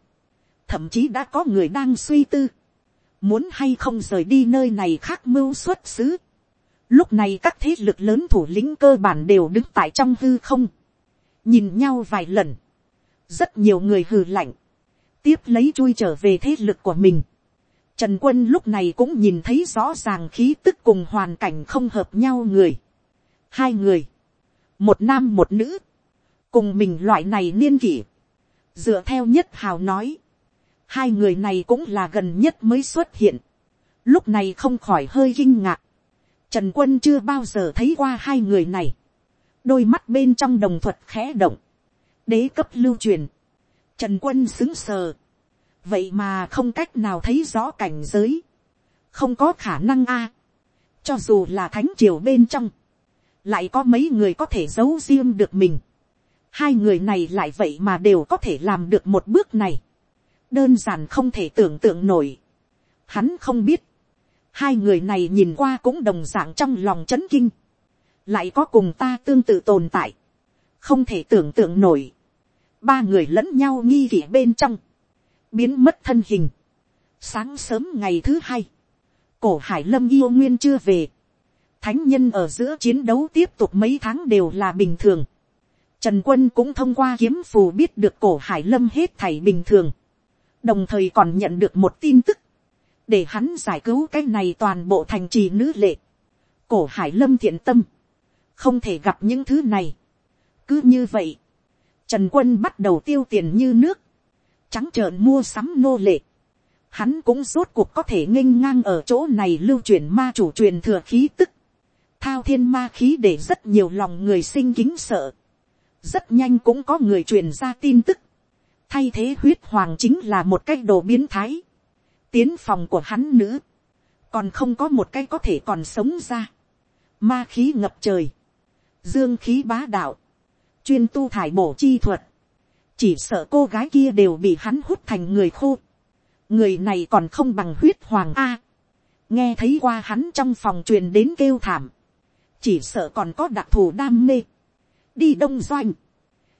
[SPEAKER 1] thậm chí đã có người đang suy tư. muốn hay không rời đi nơi này khác mưu xuất xứ. lúc này các thế lực lớn thủ lĩnh cơ bản đều đứng tại trong hư không. nhìn nhau vài lần. rất nhiều người hừ lạnh. tiếp lấy chui trở về thế lực của mình. Trần quân lúc này cũng nhìn thấy rõ ràng khí tức cùng hoàn cảnh không hợp nhau người hai người, một nam một nữ, cùng mình loại này niên kỷ, dựa theo nhất hào nói, hai người này cũng là gần nhất mới xuất hiện, lúc này không khỏi hơi kinh ngạc, trần quân chưa bao giờ thấy qua hai người này, đôi mắt bên trong đồng thuật khẽ động, đế cấp lưu truyền, trần quân xứng sờ, vậy mà không cách nào thấy rõ cảnh giới, không có khả năng a, cho dù là thánh triều bên trong, lại có mấy người có thể giấu riêng được mình. hai người này lại vậy mà đều có thể làm được một bước này. đơn giản không thể tưởng tượng nổi. hắn không biết. hai người này nhìn qua cũng đồng dạng trong lòng c h ấ n kinh. lại có cùng ta tương tự tồn tại. không thể tưởng tượng nổi. ba người lẫn nhau nghi kỵ bên trong. biến mất thân hình. sáng sớm ngày thứ hai. cổ hải lâm yêu nguyên chưa về thánh nhân ở giữa chiến đấu tiếp tục mấy tháng đều là bình thường. Trần quân cũng thông qua kiếm phù biết được cổ hải lâm hết thảy bình thường. Đồng thời còn nhận được một tin tức. Để hắn giải cứu cái này toàn bộ thành trì nữ lệ. Cổ hải lâm thiện tâm. Không thể gặp những thứ này. Cứ như vậy. Trần quân bắt đầu tiêu tiền như nước. Trắng trợn mua sắm nô lệ. Hắn cũng rốt cuộc có thể nghênh ngang ở chỗ này lưu truyền ma chủ truyền thừa khí tức thao thiên ma khí để rất nhiều lòng người sinh kính sợ. rất nhanh cũng có người truyền ra tin tức. thay thế huyết hoàng chính là một cái đồ biến thái. tiến phòng của hắn nữ còn không có một cái có thể còn sống ra. ma khí ngập trời. dương khí bá đạo. chuyên tu thải bổ chi thuật. chỉ sợ cô gái kia đều bị hắn hút thành người khô. người này còn không bằng huyết hoàng a. nghe thấy qua hắn trong phòng truyền đến kêu thảm chỉ sợ còn có đặc thù đam mê, đi đông doanh,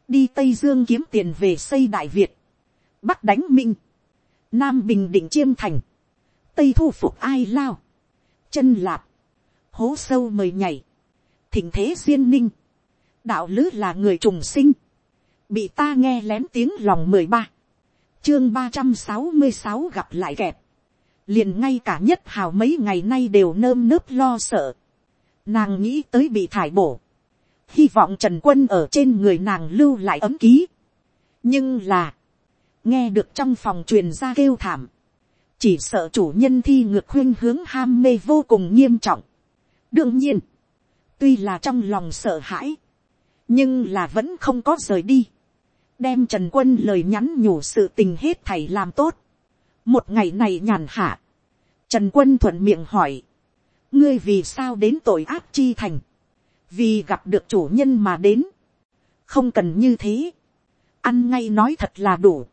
[SPEAKER 1] đi tây dương kiếm tiền về xây đại việt, bắc đánh minh, nam bình định chiêm thành, tây thu phục ai lao, chân lạp, hố sâu mời nhảy, thỉnh thế duyên ninh, đạo lứ là người trùng sinh, bị ta nghe lén tiếng lòng mười ba, chương ba trăm sáu mươi sáu gặp lại kẹp, liền ngay cả nhất hào mấy ngày nay đều nơm nớp lo sợ, Nàng nghĩ tới bị thải bổ. Hy vọng Trần Quân ở trên người nàng lưu lại ấm ký. Nhưng là. Nghe được trong phòng truyền ra kêu thảm. Chỉ sợ chủ nhân thi ngược khuyên hướng ham mê vô cùng nghiêm trọng. Đương nhiên. Tuy là trong lòng sợ hãi. Nhưng là vẫn không có rời đi. Đem Trần Quân lời nhắn nhủ sự tình hết thầy làm tốt. Một ngày này nhàn hạ. Trần Quân thuận miệng hỏi ngươi vì sao đến tội ác chi thành, vì gặp được chủ nhân mà đến, không cần như thế, ăn ngay nói thật là đủ,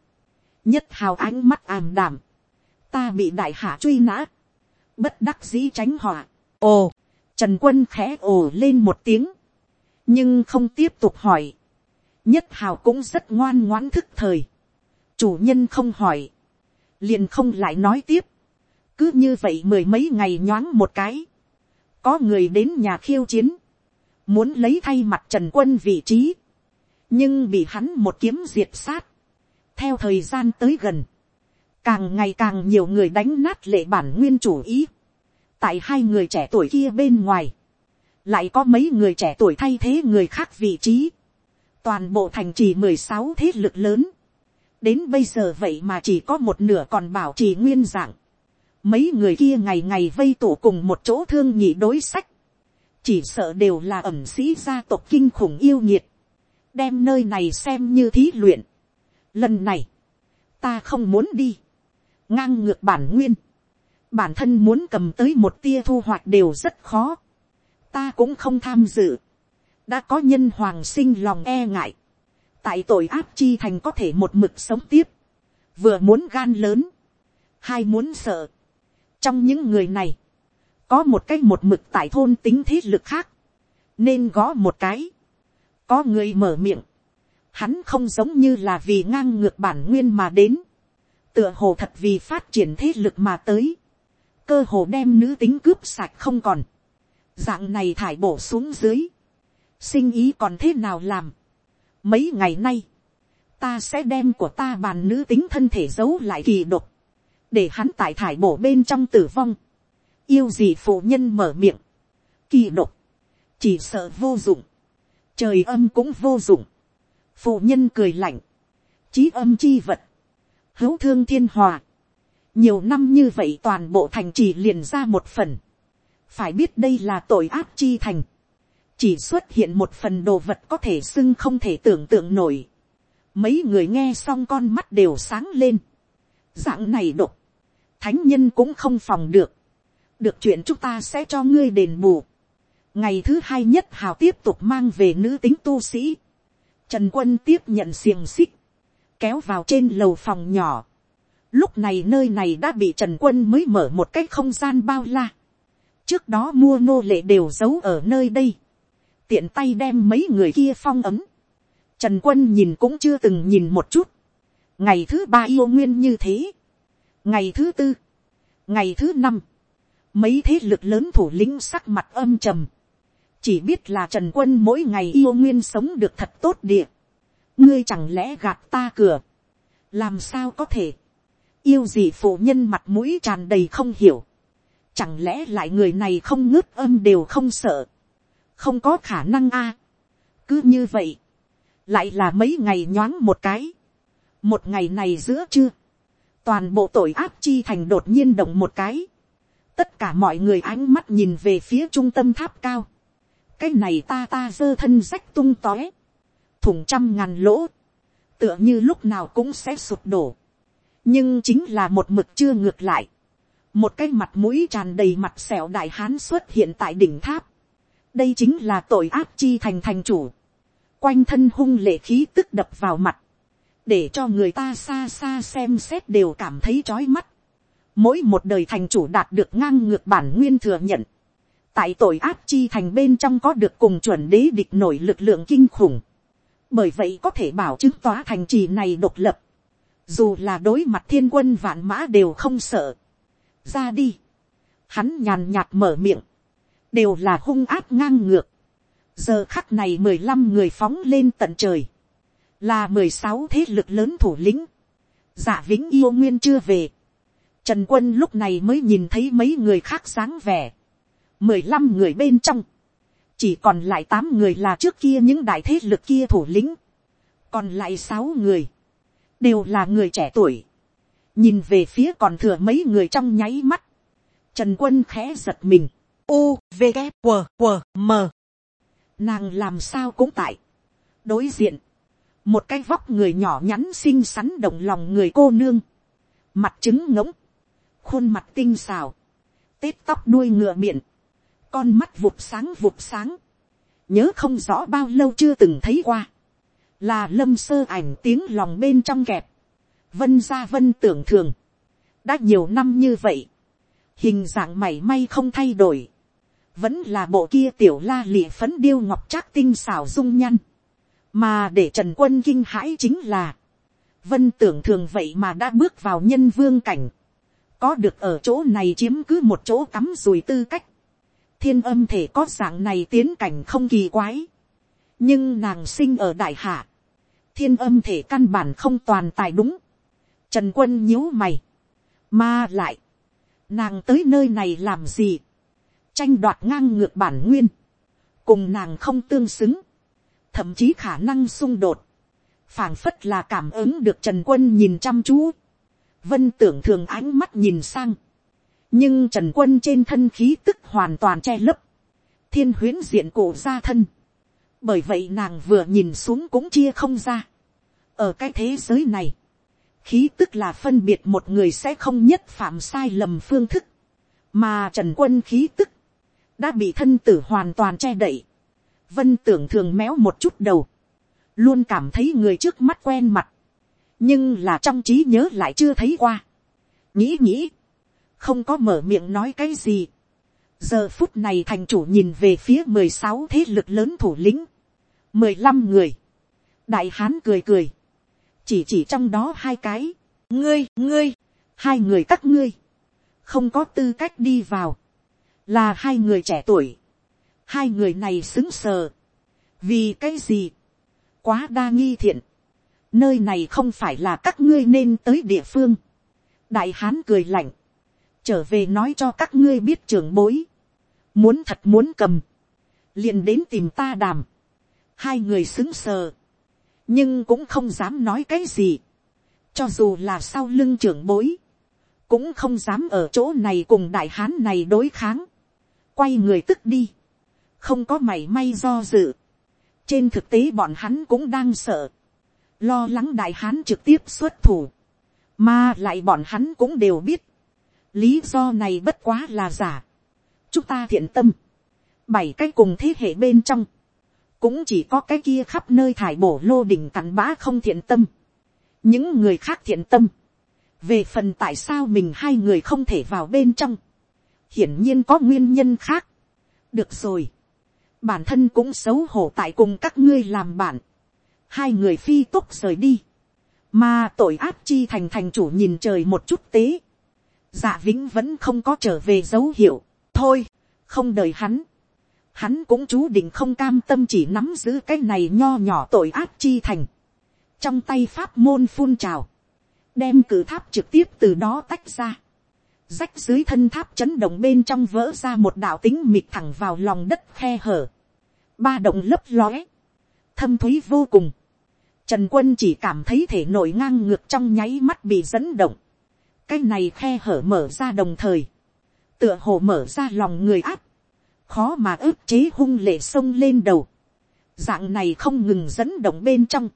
[SPEAKER 1] nhất hào ánh mắt ảm đảm, ta bị đại hạ truy nã, bất đắc dĩ tránh họa, ồ, trần quân khẽ ồ lên một tiếng, nhưng không tiếp tục hỏi, nhất hào cũng rất ngoan ngoãn thức thời, chủ nhân không hỏi, liền không lại nói tiếp, cứ như vậy mười mấy ngày nhoáng một cái, có người đến nhà khiêu chiến, muốn lấy thay mặt trần quân vị trí, nhưng bị hắn một kiếm diệt sát. theo thời gian tới gần, càng ngày càng nhiều người đánh nát lệ bản nguyên chủ ý, tại hai người trẻ tuổi kia bên ngoài, lại có mấy người trẻ tuổi thay thế người khác vị trí, toàn bộ thành trì mười sáu thế lực lớn, đến bây giờ vậy mà chỉ có một nửa còn bảo trì nguyên dạng, mấy người kia ngày ngày vây tụ cùng một chỗ thương nhị đối sách, chỉ sợ đều là ẩm sĩ gia tộc kinh khủng yêu nhiệt, đem nơi này xem như thí luyện. Lần này, ta không muốn đi, ngang ngược bản nguyên, bản thân muốn cầm tới một tia thu hoạch đều rất khó, ta cũng không tham dự, đã có nhân hoàng sinh lòng e ngại, tại tội áp chi thành có thể một mực sống tiếp, vừa muốn gan lớn, hai muốn sợ trong những người này, có một cái một mực tại thôn tính thế lực khác, nên gõ một cái, có người mở miệng, hắn không giống như là vì ngang ngược bản nguyên mà đến, tựa hồ thật vì phát triển thế lực mà tới, cơ hồ đem nữ tính cướp sạch không còn, dạng này thải bổ xuống dưới, sinh ý còn thế nào làm, mấy ngày nay, ta sẽ đem của ta bàn nữ tính thân thể giấu lại kỳ độc, để hắn tại thải bổ bên trong tử vong, yêu gì phụ nhân mở miệng, kỳ độc, chỉ sợ vô dụng, trời âm cũng vô dụng, phụ nhân cười lạnh, trí âm chi vật, hữu thương thiên hòa, nhiều năm như vậy toàn bộ thành trì liền ra một phần, phải biết đây là tội ác chi thành, chỉ xuất hiện một phần đồ vật có thể xưng không thể tưởng tượng nổi, mấy người nghe xong con mắt đều sáng lên, dạng này độc, thánh nhân cũng không phòng được, được chuyện chúng ta sẽ cho ngươi đền bù, ngày thứ hai nhất hào tiếp tục mang về nữ tính tu sĩ, trần quân tiếp nhận xiềng xích, kéo vào trên lầu phòng nhỏ, lúc này nơi này đã bị trần quân mới mở một cái không gian bao la, trước đó mua nô lệ đều giấu ở nơi đây, tiện tay đem mấy người kia phong ấm, trần quân nhìn cũng chưa từng nhìn một chút, ngày thứ ba yêu nguyên như thế, ngày thứ tư, ngày thứ năm, mấy thế lực lớn thủ lĩnh sắc mặt âm trầm, chỉ biết là trần quân mỗi ngày yêu nguyên sống được thật tốt địa, ngươi chẳng lẽ gạt ta cửa, làm sao có thể, yêu gì phụ nhân mặt mũi tràn đầy không hiểu, chẳng lẽ lại người này không ngớt âm đều không sợ, không có khả năng a, cứ như vậy, lại là mấy ngày nhoáng một cái, một ngày này giữa trưa, toàn bộ tội ác chi thành đột nhiên động một cái, tất cả mọi người ánh mắt nhìn về phía trung tâm tháp cao, cái này ta ta giơ thân rách tung tóe, thủng trăm ngàn lỗ, tựa như lúc nào cũng sẽ sụp đổ, nhưng chính là một mực chưa ngược lại, một cái mặt mũi tràn đầy mặt sẹo đại hán xuất hiện tại đỉnh tháp, đây chính là tội ác chi thành thành chủ, quanh thân hung lệ khí tức đập vào mặt, để cho người ta xa xa xem xét đều cảm thấy trói mắt. Mỗi một đời thành chủ đạt được ngang ngược bản nguyên thừa nhận, tại tội ác chi thành bên trong có được cùng chuẩn đế địch nổi lực lượng kinh khủng, bởi vậy có thể bảo chứng tòa thành trì này độc lập, dù là đối mặt thiên quân vạn mã đều không sợ, ra đi, hắn nhàn nhạt mở miệng, đều là hung áp ngang ngược, giờ khắc này mười lăm người phóng lên tận trời, là mười sáu thế lực lớn thủ lĩnh, giả dạ vĩnh yêu nguyên chưa về, trần quân lúc này mới nhìn thấy mấy người khác sáng vẻ, mười lăm người bên trong, chỉ còn lại tám người là trước kia những đại thế lực kia thủ lĩnh, còn lại sáu người, đều là người trẻ tuổi, nhìn về phía còn thừa mấy người trong nháy mắt, trần quân khẽ giật mình, u v g q q m. Nàng làm sao cũng tại, đối diện, một cái vóc người nhỏ nhắn xinh xắn động lòng người cô nương, mặt trứng ngỗng, khuôn mặt tinh xào, tết tóc đuôi ngựa miệng, con mắt vụt sáng vụt sáng, nhớ không rõ bao lâu chưa từng thấy qua, là lâm sơ ảnh tiếng lòng bên trong kẹp, vân ra vân tưởng thường, đã nhiều năm như vậy, hình dạng mảy may không thay đổi, vẫn là bộ kia tiểu la lịa phấn điêu ngọc trác tinh xảo dung nhăn, mà để trần quân kinh hãi chính là, vân tưởng thường vậy mà đã bước vào nhân vương cảnh, có được ở chỗ này chiếm cứ một chỗ cắm rùi tư cách, thiên âm thể có dạng này tiến cảnh không kỳ quái, nhưng nàng sinh ở đại hạ, thiên âm thể căn bản không toàn tài đúng, trần quân nhíu mày, mà lại, nàng tới nơi này làm gì, tranh đoạt ngang ngược bản nguyên, cùng nàng không tương xứng, thậm chí khả năng xung đột, phảng phất là cảm ứng được trần quân nhìn chăm chú, vân tưởng thường ánh mắt nhìn sang, nhưng trần quân trên thân khí tức hoàn toàn che lấp, thiên huyến diện cổ ra thân, bởi vậy nàng vừa nhìn xuống cũng chia không ra, ở cái thế giới này, khí tức là phân biệt một người sẽ không nhất phạm sai lầm phương thức, mà trần quân khí tức đã bị thân tử hoàn toàn che đậy, vân tưởng thường méo một chút đầu, luôn cảm thấy người trước mắt quen mặt, nhưng là trong trí nhớ lại chưa thấy qua. nghĩ nghĩ, không có mở miệng nói cái gì. giờ phút này thành chủ nhìn về phía mười sáu thế lực lớn thủ lĩnh, mười lăm người, đại hán cười cười, chỉ chỉ trong đó hai cái, ngươi, ngươi, hai người các ngươi, không có tư cách đi vào, là hai người trẻ tuổi, hai người này xứng sờ, vì cái gì, quá đa nghi thiện, nơi này không phải là các ngươi nên tới địa phương, đại hán cười lạnh, trở về nói cho các ngươi biết trưởng bối, muốn thật muốn cầm, liền đến tìm ta đàm, hai người xứng sờ, nhưng cũng không dám nói cái gì, cho dù là sau lưng trưởng bối, cũng không dám ở chỗ này cùng đại hán này đối kháng, quay người tức đi, không có mảy may do dự, trên thực tế bọn hắn cũng đang sợ, lo lắng đại hán trực tiếp xuất thủ, mà lại bọn hắn cũng đều biết, lý do này bất quá là giả, chúng ta thiện tâm, bảy cái cùng thế hệ bên trong, cũng chỉ có cái kia khắp nơi thải bổ lô đỉnh cặn bã không thiện tâm, những người khác thiện tâm, về phần tại sao mình hai người không thể vào bên trong, hiển nhiên có nguyên nhân khác. được rồi, bản thân cũng xấu hổ tại cùng các ngươi làm bạn, hai người phi tốc rời đi, mà tội ác chi thành thành chủ nhìn trời một chút tế, dạ vĩnh vẫn không có trở về dấu hiệu, thôi, không đợi hắn, hắn cũng chú định không cam tâm chỉ nắm giữ cái này nho nhỏ tội ác chi thành, trong tay pháp môn phun trào, đem cử tháp trực tiếp từ đó tách ra, rách dưới thân tháp chấn động bên trong vỡ ra một đạo tính mịt thẳng vào lòng đất khe hở, ba động lấp lóe, thâm thúy vô cùng, trần quân chỉ cảm thấy thể nội ngang ngược trong nháy mắt bị dẫn động, cái này khe hở mở ra đồng thời, tựa hồ mở ra lòng người áp, khó mà ức chế hung lệ sông lên đầu, dạng này không ngừng dẫn động bên trong,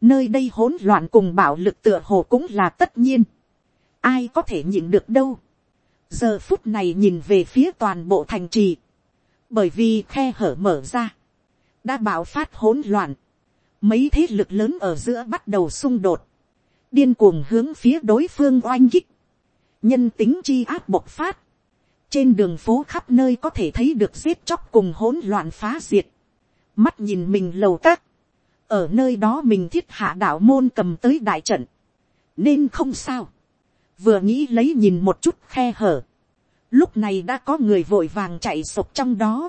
[SPEAKER 1] nơi đây hỗn loạn cùng bạo lực tựa hồ cũng là tất nhiên, ai có thể nhịn được đâu, giờ phút này nhìn về phía toàn bộ thành trì, bởi vì khe hở mở ra, đã bạo phát hỗn loạn, mấy thế lực lớn ở giữa bắt đầu xung đột, điên cuồng hướng phía đối phương oanh kích, nhân tính chi áp bộc phát, trên đường phố khắp nơi có thể thấy được giết chóc cùng hỗn loạn phá diệt, mắt nhìn mình lầu các, ở nơi đó mình thiết hạ đạo môn cầm tới đại trận, nên không sao, vừa nghĩ lấy nhìn một chút khe hở, lúc này đã có người vội vàng chạy sộc trong đó,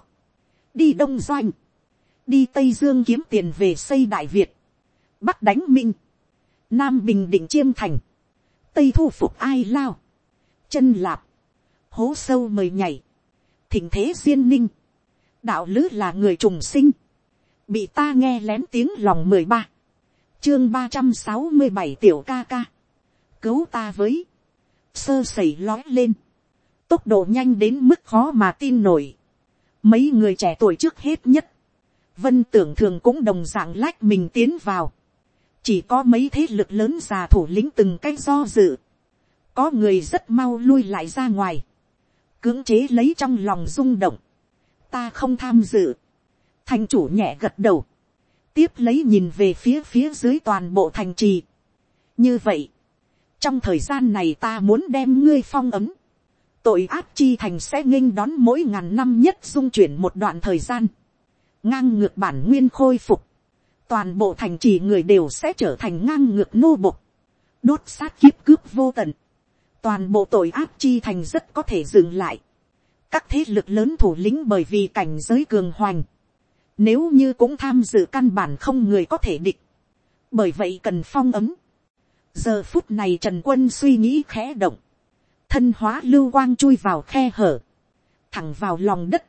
[SPEAKER 1] đi đông doanh, đi tây dương kiếm tiền về xây đại việt, bắc đánh minh, nam bình định chiêm thành, tây thu phục ai lao, chân lạp, hố sâu mời nhảy, thỉnh thế duyên ninh, đạo lứ là người trùng sinh, bị ta nghe lén tiếng lòng mười ba, chương ba trăm sáu mươi bảy tiểu ca ca, cứu ta với, sơ sẩy lói lên, tốc độ nhanh đến mức khó mà tin nổi, mấy người trẻ tuổi trước hết nhất, vân tưởng thường cũng đồng dạng lách mình tiến vào, chỉ có mấy thế lực lớn già thủ lĩnh từng cách do dự, có người rất mau lui lại ra ngoài, cưỡng chế lấy trong lòng rung động, ta không tham dự, thành chủ nhẹ gật đầu, tiếp lấy nhìn về phía phía dưới toàn bộ thành trì. như vậy, trong thời gian này ta muốn đem ngươi phong ấm, tội ác chi thành sẽ nghênh đón mỗi ngàn năm nhất dung chuyển một đoạn thời gian, ngang ngược bản nguyên khôi phục, toàn bộ thành trì người đều sẽ trở thành ngang ngược nô bộc, đốt sát kiếp cướp vô tận, toàn bộ tội ác chi thành rất có thể dừng lại, các thế lực lớn thủ lĩnh bởi vì cảnh giới cường hoành, nếu như cũng tham dự căn bản không người có thể địch, bởi vậy cần phong ấm. giờ phút này trần quân suy nghĩ khẽ động, thân hóa lưu quang chui vào khe hở, thẳng vào lòng đất,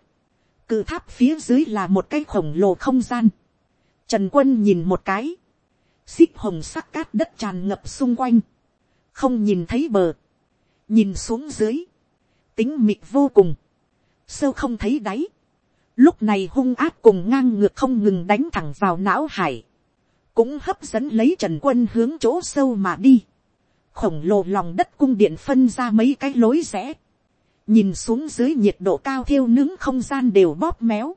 [SPEAKER 1] cự tháp phía dưới là một cái khổng lồ không gian, trần quân nhìn một cái, xích hồng sắc cát đất tràn ngập xung quanh, không nhìn thấy bờ, nhìn xuống dưới, tính mịt vô cùng, sâu không thấy đáy, lúc này hung áp cùng ngang ngược không ngừng đánh thẳng vào não hải, cũng hấp dẫn lấy trần quân hướng chỗ sâu mà đi, khổng lồ lòng đất cung điện phân ra mấy cái lối rẽ, nhìn xuống dưới nhiệt độ cao thiêu nướng không gian đều bóp méo,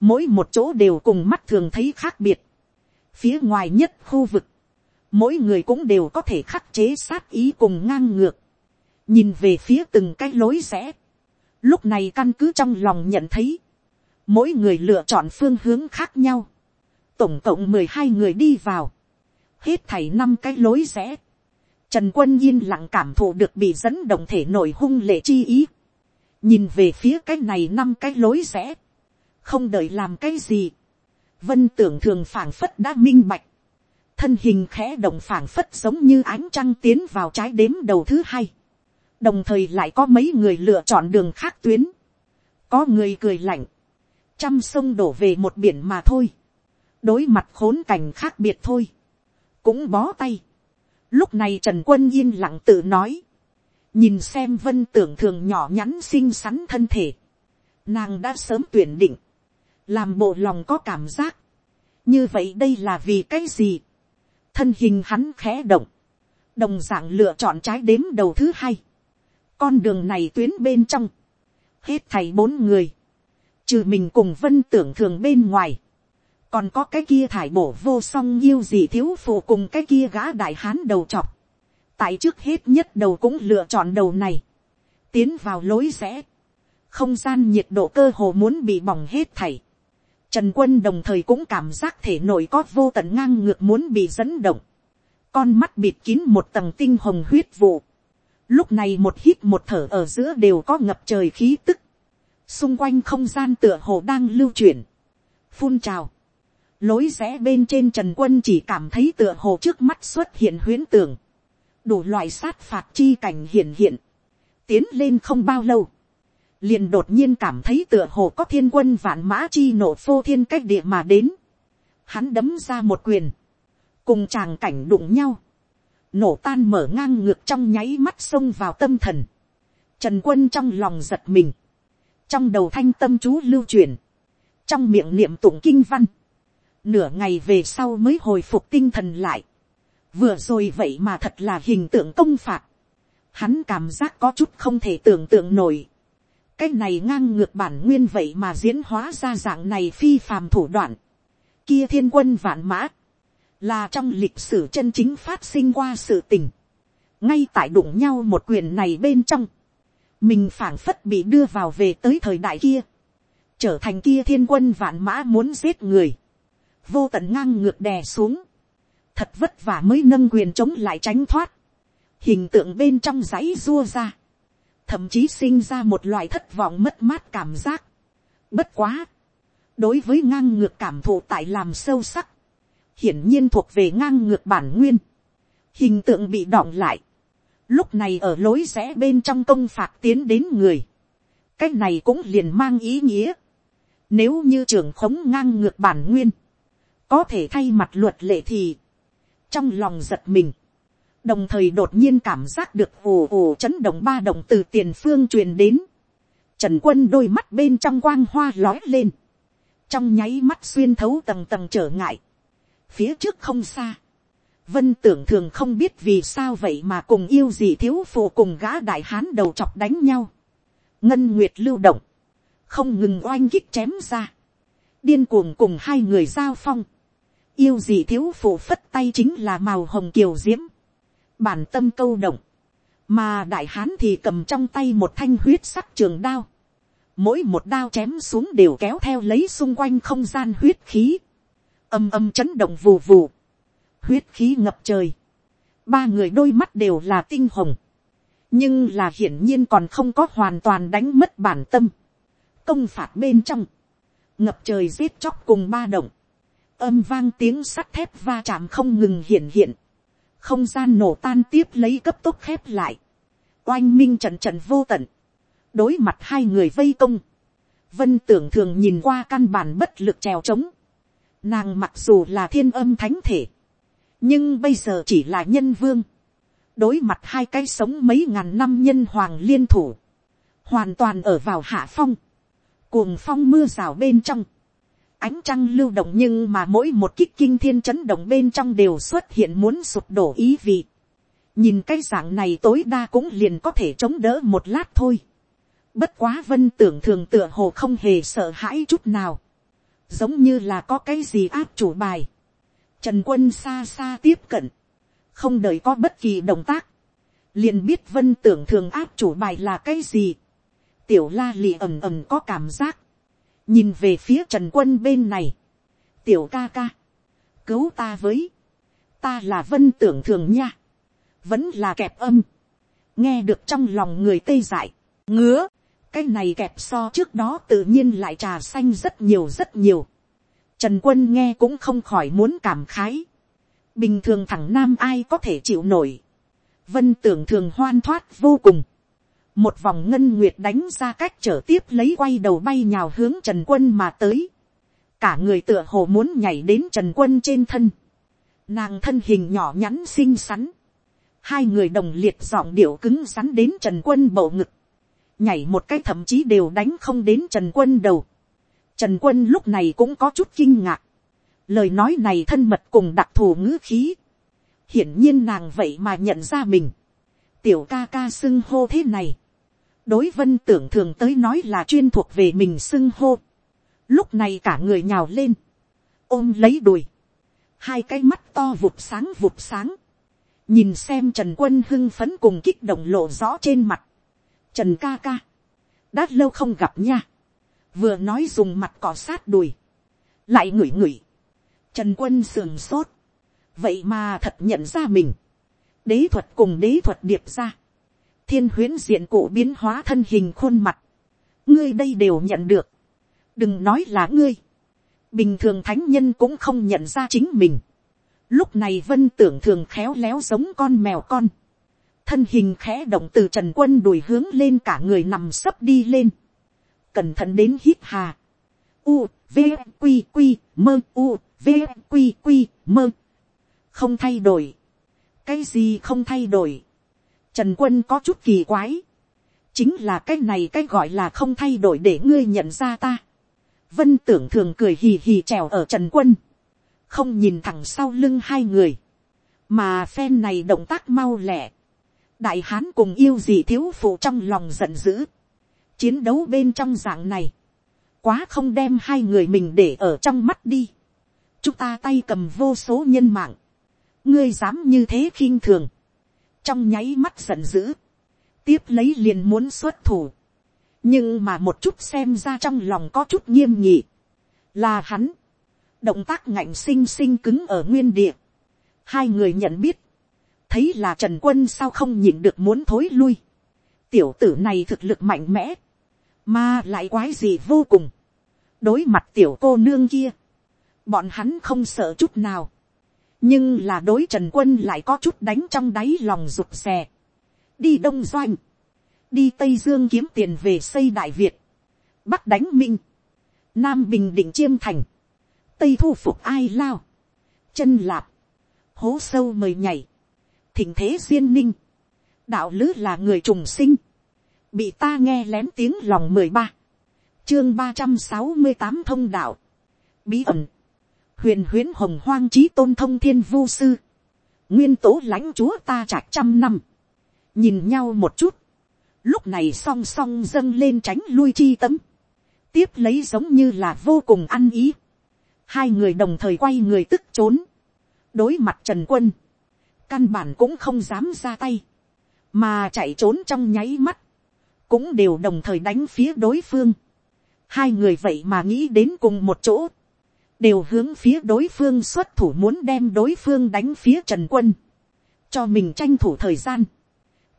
[SPEAKER 1] mỗi một chỗ đều cùng mắt thường thấy khác biệt, phía ngoài nhất khu vực, mỗi người cũng đều có thể khắc chế sát ý cùng ngang ngược, nhìn về phía từng cái lối rẽ, lúc này căn cứ trong lòng nhận thấy, mỗi người lựa chọn phương hướng khác nhau, tổng cộng mười hai người đi vào, hết thảy năm cái lối rẽ, trần quân yên lặng cảm thụ được bị dẫn động thể nổi hung lệ chi ý, nhìn về phía cái này năm cái lối rẽ, không đợi làm cái gì, vân tưởng thường phảng phất đã minh bạch, thân hình khẽ động phảng phất giống như ánh trăng tiến vào trái đếm đầu thứ hai, đồng thời lại có mấy người lựa chọn đường khác tuyến, có người cười lạnh, trăm sông đổ về một biển mà thôi, đối mặt khốn cảnh khác biệt thôi, cũng bó tay. Lúc này trần quân yên lặng tự nói, nhìn xem vân tưởng thường nhỏ nhắn xinh xắn thân thể, nàng đã sớm tuyển định, làm bộ lòng có cảm giác, như vậy đây là vì cái gì, thân hình hắn khẽ động, đồng dạng lựa chọn trái đếm đầu thứ hai, con đường này tuyến bên trong, hết thầy bốn người, trừ mình cùng vân tưởng thường bên ngoài, còn có cái kia thải bổ vô song yêu gì thiếu phụ cùng cái kia gã đại hán đầu chọc, tại trước hết nhất đầu cũng lựa chọn đầu này, tiến vào lối rẽ, không gian nhiệt độ cơ hồ muốn bị bỏng hết thảy, Trần quân đồng thời cũng cảm giác thể nội có vô tận ngang ngược muốn bị dẫn động. Con mắt bịt kín một tầng tinh hồng huyết vụ. Lúc này một hít một thở ở giữa đều có ngập trời khí tức. Xung quanh không gian tựa hồ đang lưu chuyển. Phun trào. Lối rẽ bên trên trần quân chỉ cảm thấy tựa hồ trước mắt xuất hiện huyến tưởng. Đủ loại sát phạt chi cảnh hiện hiện. Tiến lên không bao lâu liền đột nhiên cảm thấy tựa hồ có thiên quân vạn mã chi nổ phô thiên cách địa mà đến. Hắn đấm ra một quyền, cùng chàng cảnh đụng nhau, nổ tan mở ngang ngược trong nháy mắt xông vào tâm thần. Trần quân trong lòng giật mình, trong đầu thanh tâm chú lưu truyền, trong miệng niệm tụng kinh văn, nửa ngày về sau mới hồi phục tinh thần lại. Vừa rồi vậy mà thật là hình tượng công phạt. Hắn cảm giác có chút không thể tưởng tượng nổi cái này ngang ngược bản nguyên vậy mà diễn hóa ra dạng này phi phàm thủ đoạn. Kia thiên quân vạn mã, là trong lịch sử chân chính phát sinh qua sự tình. ngay tại đụng nhau một quyền này bên trong, mình phảng phất bị đưa vào về tới thời đại kia, trở thành kia thiên quân vạn mã muốn giết người, vô tận ngang ngược đè xuống, thật vất vả mới nâng quyền chống lại tránh thoát, hình tượng bên trong dãy dua ra, thậm chí sinh ra một loại thất vọng mất mát cảm giác. Bất quá, đối với ngang ngược cảm thụ tại làm sâu sắc, hiển nhiên thuộc về ngang ngược bản nguyên, hình tượng bị đọng lại, lúc này ở lối rẽ bên trong công phạt tiến đến người, cái này cũng liền mang ý nghĩa, nếu như trưởng khống ngang ngược bản nguyên, có thể thay mặt luật lệ thì, trong lòng giật mình, đồng thời đột nhiên cảm giác được ồ ồ chấn động ba động từ tiền phương truyền đến. Trần quân đôi mắt bên trong quang hoa lói lên. Trong nháy mắt xuyên thấu tầng tầng trở ngại. Phía trước không xa. Vân tưởng thường không biết vì sao vậy mà cùng yêu gì thiếu phụ cùng gã đại hán đầu chọc đánh nhau. Ngân Nguyệt lưu động. Không ngừng oanh kích chém ra. Điên cuồng cùng hai người giao phong. Yêu gì thiếu phụ phất tay chính là màu hồng kiều diễm. Bản tâm câu động, mà đại hán thì cầm trong tay một thanh huyết sắc trường đao, mỗi một đao chém xuống đều kéo theo lấy xung quanh không gian huyết khí, âm âm chấn động vù vù, huyết khí ngập trời, ba người đôi mắt đều là tinh hồng, nhưng là hiển nhiên còn không có hoàn toàn đánh mất bản tâm, công phạt bên trong, ngập trời giết chóc cùng ba động, âm vang tiếng sắt thép va chạm không ngừng hiện hiện, không gian nổ tan tiếp lấy cấp tốc khép lại, oanh minh trận trận vô tận, đối mặt hai người vây công, vân tưởng thường nhìn qua căn bản bất lực trèo trống, nàng mặc dù là thiên âm thánh thể, nhưng bây giờ chỉ là nhân vương, đối mặt hai cái sống mấy ngàn năm nhân hoàng liên thủ, hoàn toàn ở vào hạ phong, cuồng phong mưa rào bên trong, ánh trăng lưu động nhưng mà mỗi một kích kinh thiên chấn động bên trong đều xuất hiện muốn sụp đổ ý vị. nhìn cái dạng này tối đa cũng liền có thể chống đỡ một lát thôi. bất quá vân tưởng thường tựa hồ không hề sợ hãi chút nào. giống như là có cái gì áp chủ bài. trần quân xa xa tiếp cận. không đợi có bất kỳ động tác. liền biết vân tưởng thường áp chủ bài là cái gì. tiểu la lì ầm ầm có cảm giác nhìn về phía trần quân bên này, tiểu ca ca, cứu ta với, ta là vân tưởng thường nha, vẫn là kẹp âm, nghe được trong lòng người tê dại, ngứa, cái này kẹp so trước đó tự nhiên lại trà xanh rất nhiều rất nhiều. Trần quân nghe cũng không khỏi muốn cảm khái. Bình thường thằng nam ai có thể chịu nổi. Vân tưởng thường hoan thoát vô cùng một vòng ngân nguyệt đánh ra cách trở tiếp lấy quay đầu bay nhào hướng trần quân mà tới. cả người tựa hồ muốn nhảy đến trần quân trên thân. nàng thân hình nhỏ nhắn xinh xắn. hai người đồng liệt giọng điệu cứng rắn đến trần quân bầu ngực. nhảy một cái thậm chí đều đánh không đến trần quân đầu. trần quân lúc này cũng có chút kinh ngạc. lời nói này thân mật cùng đặc thù ngữ khí. hiển nhiên nàng vậy mà nhận ra mình tiểu ca ca xưng hô thế này đối vân tưởng thường tới nói là chuyên thuộc về mình xưng hô. lúc này cả người nhào lên, ôm lấy đùi, hai cái mắt to vụt sáng vụt sáng, nhìn xem trần quân hưng phấn cùng kích động lộ rõ trên mặt. trần ca ca, đã lâu không gặp nha, vừa nói dùng mặt cỏ sát đùi, lại ngửi ngửi, trần quân sườn sốt, vậy mà thật nhận ra mình, đế thuật cùng đế thuật điệp ra, thiên huyến diện cụ biến hóa thân hình khuôn mặt, ngươi đây đều nhận được, đừng nói là ngươi, bình thường thánh nhân cũng không nhận ra chính mình, lúc này vân tưởng thường khéo léo giống con mèo con, thân hình khẽ động từ trần quân đùi hướng lên cả người nằm sấp đi lên, cẩn thận đến hít hà, u, v, q, q, mơ, u, v, q, q, mơ, không thay đổi, cái gì không thay đổi, Trần quân có chút kỳ quái. Chính là cái này cái gọi là không thay đổi để ngươi nhận ra ta. Vân tưởng thường cười hì hì trèo ở Trần quân. Không nhìn thẳng sau lưng hai người. Mà phen này động tác mau lẹ. Đại hán cùng yêu gì thiếu phụ trong lòng giận dữ. Chiến đấu bên trong dạng này. Quá không đem hai người mình để ở trong mắt đi. Chúng ta tay cầm vô số nhân mạng. Ngươi dám như thế khinh thường trong nháy mắt giận dữ, tiếp lấy liền muốn xuất thủ, nhưng mà một chút xem ra trong lòng có chút nghiêm nhị, là hắn, động tác ngạnh xinh xinh cứng ở nguyên địa, hai người nhận biết, thấy là trần quân sao không nhìn được muốn thối lui, tiểu tử này thực lực mạnh mẽ, mà lại quái gì vô cùng, đối mặt tiểu cô nương kia, bọn hắn không sợ chút nào, nhưng là đối trần quân lại có chút đánh trong đáy lòng rụt rè. đi đông doanh, đi tây dương kiếm tiền về xây đại việt, bắc đánh minh, nam bình định chiêm thành, tây thu phục ai lao, chân lạp, hố sâu mời nhảy, thỉnh thế duyên ninh, đạo lứ là người trùng sinh, bị ta nghe lén tiếng lòng mười ba, chương ba trăm sáu mươi tám thông đạo, bí ẩn, huyền huyến hồng hoang trí tôn thông thiên vô sư, nguyên tố lãnh chúa ta trạc trăm năm, nhìn nhau một chút, lúc này song song dâng lên tránh lui chi tấm, tiếp lấy giống như là vô cùng ăn ý, hai người đồng thời quay người tức trốn, đối mặt trần quân, căn bản cũng không dám ra tay, mà chạy trốn trong nháy mắt, cũng đều đồng thời đánh phía đối phương, hai người vậy mà nghĩ đến cùng một chỗ, đều hướng phía đối phương xuất thủ muốn đem đối phương đánh phía trần quân, cho mình tranh thủ thời gian,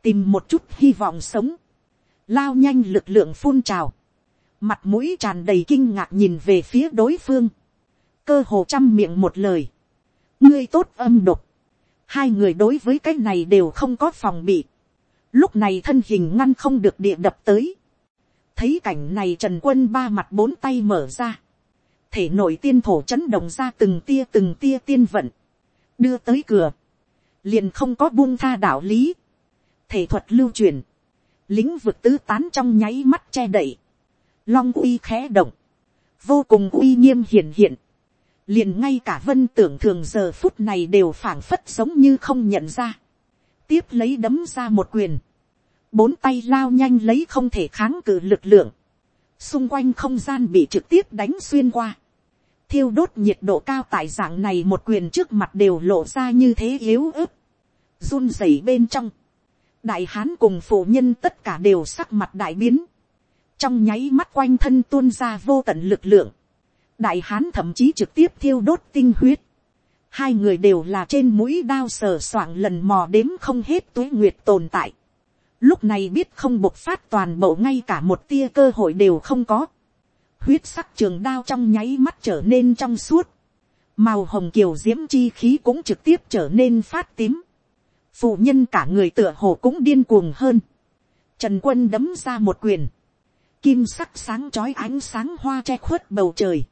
[SPEAKER 1] tìm một chút hy vọng sống, lao nhanh lực lượng phun trào, mặt mũi tràn đầy kinh ngạc nhìn về phía đối phương, cơ hồ chăm miệng một lời, ngươi tốt âm độc, hai người đối với cái này đều không có phòng bị, lúc này thân hình ngăn không được địa đập tới, thấy cảnh này trần quân ba mặt bốn tay mở ra, thể nội tiên thổ chấn động ra từng tia từng tia tiên vận, đưa tới cửa, liền không có buông tha đạo lý, thể thuật lưu truyền, lĩnh vực tứ tán trong nháy mắt che đậy, long uy khẽ động, vô cùng uy nghiêm hiển hiện, liền ngay cả vân tưởng thường giờ phút này đều phảng phất giống như không nhận ra, tiếp lấy đấm ra một quyền, bốn tay lao nhanh lấy không thể kháng cự lực lượng, xung quanh không gian bị trực tiếp đánh xuyên qua, thiêu đốt nhiệt độ cao tại dạng này một quyền trước mặt đều lộ ra như thế yếu ớt, run rẩy bên trong, đại hán cùng phụ nhân tất cả đều sắc mặt đại biến, trong nháy mắt quanh thân tuôn ra vô tận lực lượng, đại hán thậm chí trực tiếp thiêu đốt tinh huyết, hai người đều là trên mũi đao sờ soạng lần mò đếm không hết tuế nguyệt tồn tại, lúc này biết không bộc phát toàn bộ ngay cả một tia cơ hội đều không có, huyết sắc trường đao trong nháy mắt trở nên trong suốt, màu hồng kiều diễm chi khí cũng trực tiếp trở nên phát tím, phụ nhân cả người tựa hồ cũng điên cuồng hơn, trần quân đấm ra một quyền, kim sắc sáng chói ánh sáng hoa che khuất bầu trời,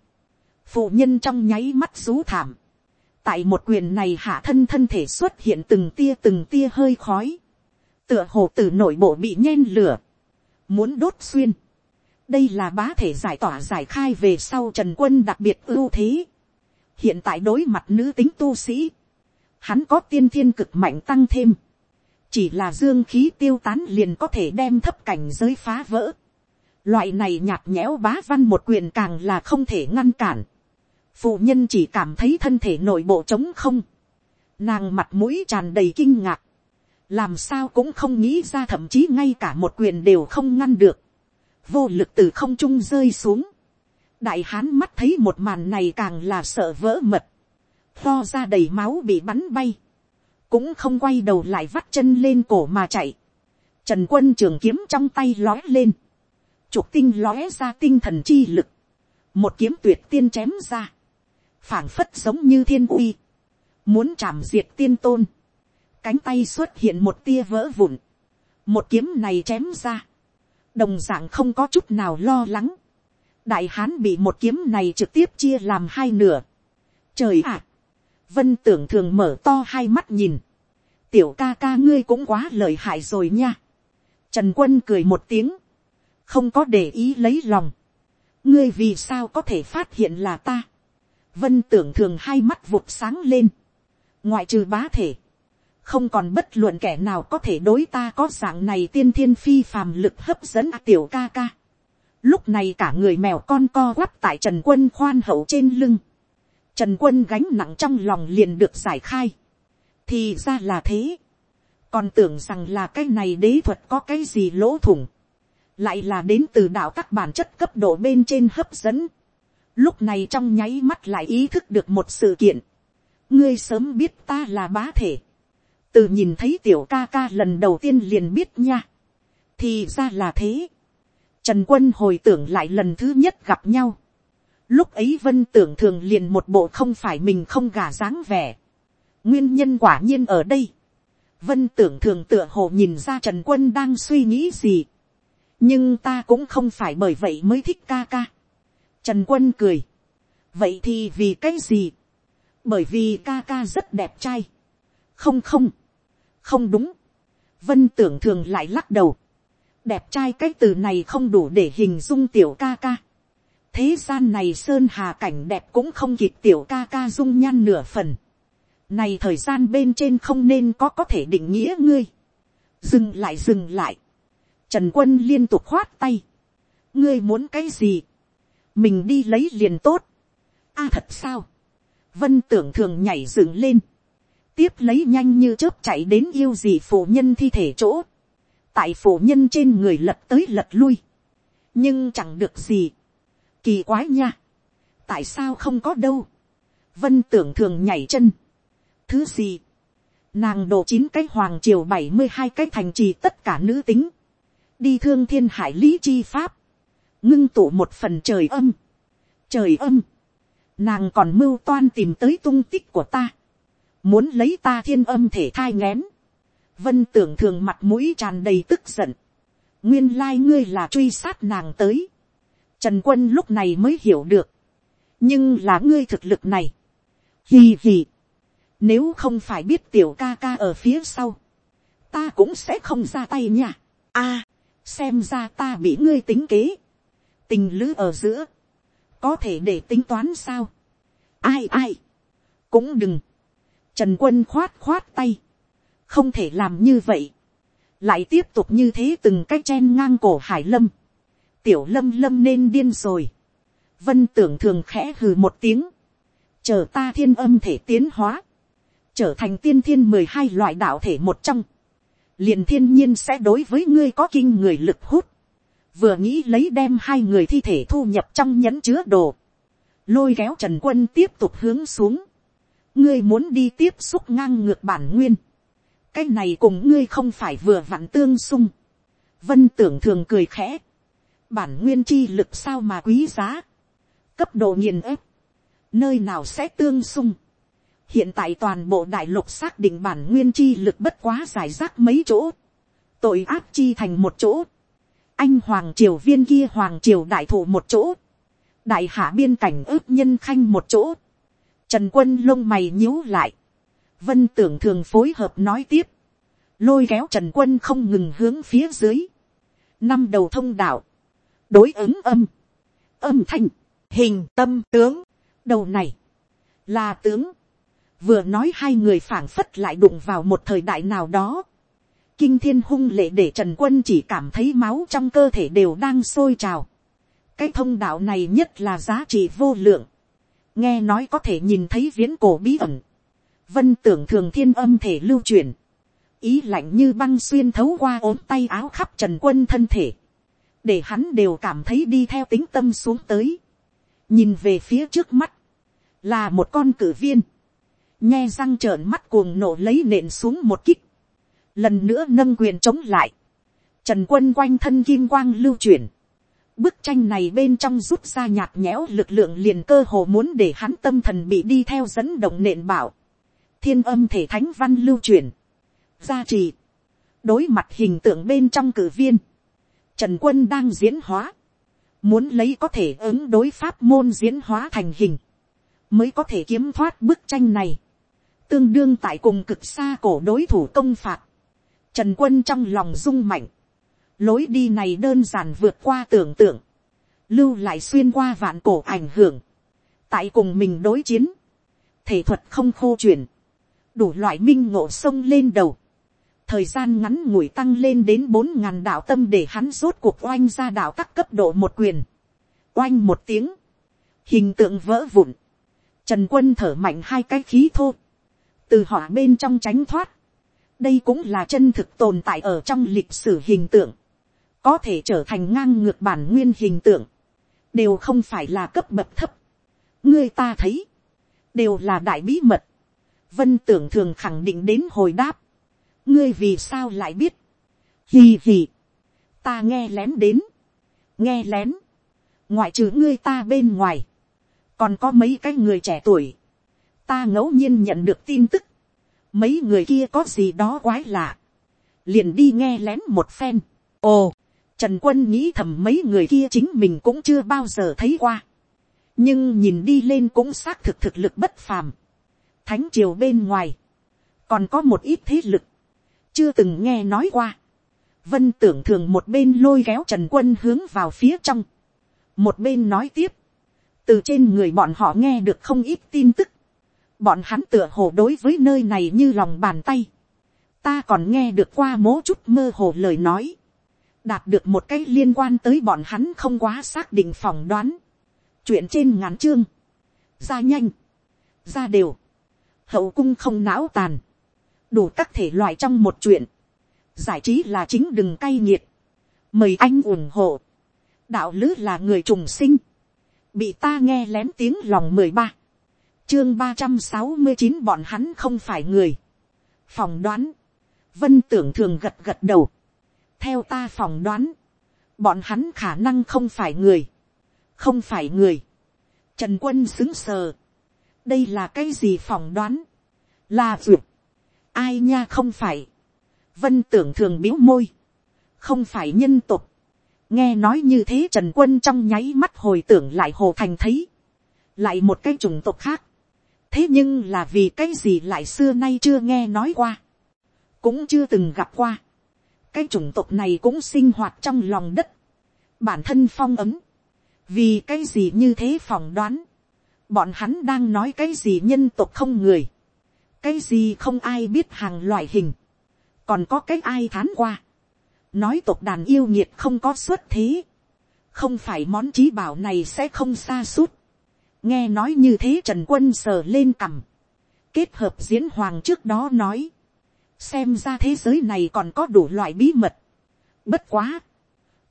[SPEAKER 1] phụ nhân trong nháy mắt rú thảm, tại một quyền này hạ thân thân thể xuất hiện từng tia từng tia hơi khói, tựa hồ từ nội bộ bị nhen lửa, muốn đốt xuyên, đây là bá thể giải tỏa giải khai về sau trần quân đặc biệt ưu thế, hiện tại đối mặt nữ tính tu sĩ, hắn có tiên thiên cực mạnh tăng thêm, chỉ là dương khí tiêu tán liền có thể đem thấp cảnh giới phá vỡ, loại này nhạt nhẽo bá văn một quyền càng là không thể ngăn cản, phụ nhân chỉ cảm thấy thân thể nội bộ trống không, nàng mặt mũi tràn đầy kinh ngạc, làm sao cũng không nghĩ ra thậm chí ngay cả một quyền đều không ngăn được, vô lực từ không trung rơi xuống, đại hán mắt thấy một màn này càng là sợ vỡ mật, lo ra đầy máu bị bắn bay, cũng không quay đầu lại vắt chân lên cổ mà chạy, trần quân trường kiếm trong tay lói lên, trục tinh lóe ra tinh thần chi lực, một kiếm tuyệt tiên chém ra, phảng phất giống như thiên uy, muốn chạm diệt tiên tôn, cánh tay xuất hiện một tia vỡ vụn, một kiếm này chém ra, đồng d ạ n g không có chút nào lo lắng, đại hán bị một kiếm này trực tiếp chia làm hai nửa. Trời ạ, vân tưởng thường mở to hai mắt nhìn, tiểu ca ca ngươi cũng quá lợi hại rồi nha. Trần quân cười một tiếng, không có để ý lấy lòng, ngươi vì sao có thể phát hiện là ta? Vân tưởng thường hai mắt vụt sáng lên, ngoại trừ bá thể, không còn bất luận kẻ nào có thể đối ta có dạng này tiên thiên phi phàm lực hấp dẫn à, tiểu ca ca. Lúc này cả người mèo con co quắp tại trần quân khoan hậu trên lưng. Trần quân gánh nặng trong lòng liền được giải khai. Thì ra là thế. Còn tưởng rằng là cái này đế thuật có cái gì lỗ thủng. Lại là đến từ đạo các bản chất cấp độ bên trên hấp dẫn lúc này trong nháy mắt lại ý thức được một sự kiện, ngươi sớm biết ta là bá thể, từ nhìn thấy tiểu ca ca lần đầu tiên liền biết nha, thì ra là thế, trần quân hồi tưởng lại lần thứ nhất gặp nhau, lúc ấy vân tưởng thường liền một bộ không phải mình không gà dáng vẻ, nguyên nhân quả nhiên ở đây, vân tưởng thường tựa hồ nhìn ra trần quân đang suy nghĩ gì, nhưng ta cũng không phải bởi vậy mới thích ca ca, Trần quân cười. Vậy thì vì cái gì? Bởi vì ca ca rất đẹp trai. Không không. Không đúng. Vân tưởng thường lại lắc đầu. Đẹp trai cái từ này không đủ để hình dung tiểu ca ca. Thế gian này sơn hà cảnh đẹp cũng không kịp tiểu ca ca dung nhan nửa phần. Này thời gian bên trên không nên có có thể định nghĩa ngươi. Dừng lại dừng lại. Trần quân liên tục khoát tay. Ngươi muốn cái gì? mình đi lấy liền tốt. a à, thật sao, vân tưởng thường nhảy dựng lên, tiếp lấy nhanh như chớp chạy đến yêu gì phụ nhân thi thể chỗ, tại phụ nhân trên người lật tới lật lui, nhưng chẳng được gì, kỳ quái nha, tại sao không có đâu, vân tưởng thường nhảy chân, thứ gì, nàng đổ chín cái hoàng triều bảy mươi hai cái thành trì tất cả nữ tính, đi thương thiên hải lý chi pháp, ngưng tụ một phần trời âm, trời âm, nàng còn mưu toan tìm tới tung tích của ta, muốn lấy ta thiên âm thể thai ngén, vân tưởng thường mặt mũi tràn đầy tức giận, nguyên lai ngươi là truy sát nàng tới, trần quân lúc này mới hiểu được, nhưng là ngươi thực lực này, hì hì, nếu không phải biết tiểu ca ca ở phía sau, ta cũng sẽ không ra tay nha. a, xem ra ta bị ngươi tính kế, tình lữ ở giữa, có thể để tính toán sao. ai ai, cũng đừng, trần quân khoát khoát tay, không thể làm như vậy, lại tiếp tục như thế từng cách chen ngang cổ hải lâm, tiểu lâm lâm nên điên rồi, vân tưởng thường khẽ hừ một tiếng, chờ ta thiên âm thể tiến hóa, trở thành tiên thiên mười hai loại đạo thể một trong, liền thiên nhiên sẽ đối với ngươi có kinh người lực hút, vừa nghĩ lấy đem hai người thi thể thu nhập trong nhẫn chứa đồ, lôi kéo trần quân tiếp tục hướng xuống, ngươi muốn đi tiếp xúc ngang ngược bản nguyên, cái này cùng ngươi không phải vừa vặn tương xung, vân tưởng thường cười khẽ, bản nguyên chi lực sao mà quý giá, cấp độ nghiền ép, nơi nào sẽ tương xung, hiện tại toàn bộ đại lục xác định bản nguyên chi lực bất quá giải rác mấy chỗ, tội ác chi thành một chỗ, anh hoàng triều viên kia hoàng triều đại thủ một chỗ, đại hạ biên cảnh ước nhân khanh một chỗ, trần quân lông mày nhíu lại, vân tưởng thường phối hợp nói tiếp, lôi kéo trần quân không ngừng hướng phía dưới, năm đầu thông đạo, đối ứng âm, âm thanh, hình tâm tướng, đầu này, là tướng, vừa nói hai người phảng phất lại đụng vào một thời đại nào đó, kinh thiên hung lệ để trần quân chỉ cảm thấy máu trong cơ thể đều đang sôi trào, cái thông đạo này nhất là giá trị vô lượng, nghe nói có thể nhìn thấy viễn cổ bí ẩn, vân tưởng thường thiên âm thể lưu truyền, ý lạnh như băng xuyên thấu qua ốm tay áo khắp trần quân thân thể, để hắn đều cảm thấy đi theo tính tâm xuống tới, nhìn về phía trước mắt, là một con cử viên, nhe răng trợn mắt cuồng nổ lấy nện xuống một kích, lần nữa nâng quyền chống lại, trần quân quanh thân kim quang lưu chuyển, bức tranh này bên trong rút ra nhạt nhẽo lực lượng liền cơ hồ muốn để hắn tâm thần bị đi theo dẫn động nện bảo, thiên âm thể thánh văn lưu chuyển, gia trì, đối mặt hình tượng bên trong cử viên, trần quân đang diễn hóa, muốn lấy có thể ứng đối pháp môn diễn hóa thành hình, mới có thể kiếm thoát bức tranh này, tương đương tại cùng cực xa cổ đối thủ công phạt, trần quân trong lòng rung mạnh, lối đi này đơn giản vượt qua tưởng tượng, lưu lại xuyên qua vạn cổ ảnh hưởng, tại cùng mình đối chiến, thể thuật không khô chuyển, đủ loại minh ngộ sông lên đầu, thời gian ngắn ngủi tăng lên đến bốn ngàn đạo tâm để hắn rốt cuộc oanh ra đạo các cấp độ một quyền, oanh một tiếng, hình tượng vỡ vụn, trần quân thở mạnh hai cái khí thô, từ họ bên trong tránh thoát, đây cũng là chân thực tồn tại ở trong lịch sử hình tượng, có thể trở thành ngang ngược bản nguyên hình tượng, đều không phải là cấp bậc thấp. ngươi ta thấy, đều là đại bí mật. vân tưởng thường khẳng định đến hồi đáp, ngươi vì sao lại biết, hì hì, ta nghe lén đến, nghe lén, ngoại trừ ngươi ta bên ngoài, còn có mấy cái người trẻ tuổi, ta ngẫu nhiên nhận được tin tức, mấy người kia có gì đó quái lạ, liền đi nghe lén một phen. ồ, trần quân nghĩ thầm mấy người kia chính mình cũng chưa bao giờ thấy qua, nhưng nhìn đi lên cũng xác thực thực lực bất phàm. thánh triều bên ngoài, còn có một ít thế lực, chưa từng nghe nói qua. vân tưởng thường một bên lôi kéo trần quân hướng vào phía trong, một bên nói tiếp, từ trên người bọn họ nghe được không ít tin tức, bọn hắn tựa hồ đối với nơi này như lòng bàn tay, ta còn nghe được qua mố chút mơ hồ lời nói, đạt được một cái liên quan tới bọn hắn không quá xác định phỏng đoán, chuyện trên ngắn chương, ra nhanh, ra đều, hậu cung không não tàn, đủ các thể loại trong một chuyện, giải trí là chính đừng cay nghiệt, mời anh ủng hộ, đạo lứ là người trùng sinh, bị ta nghe lén tiếng lòng mười ba, chương ba trăm sáu mươi chín bọn hắn không phải người, phỏng đoán, vân tưởng thường gật gật đầu, theo ta phỏng đoán, bọn hắn khả năng không phải người, không phải người, trần quân xứng sờ, đây là cái gì phỏng đoán, là duyệt, ai nha không phải, vân tưởng thường biếu môi, không phải nhân tục. nghe nói như thế trần quân trong nháy mắt hồi tưởng lại hồ thành thấy, lại một cái chủng tộc khác. thế nhưng là vì cái gì lại xưa nay chưa nghe nói qua, cũng chưa từng gặp qua cái chủng tộc này cũng sinh hoạt trong lòng đất, bản thân phong ấm, vì cái gì như thế phỏng đoán, bọn hắn đang nói cái gì nhân tộc không người, cái gì không ai biết hàng loại hình, còn có cái ai thán qua, nói tộc đàn yêu nhiệt không có xuất thế, không phải món trí bảo này sẽ không xa suốt, nghe nói như thế trần quân sờ lên cằm, kết hợp diễn hoàng trước đó nói, xem ra thế giới này còn có đủ loại bí mật, bất quá,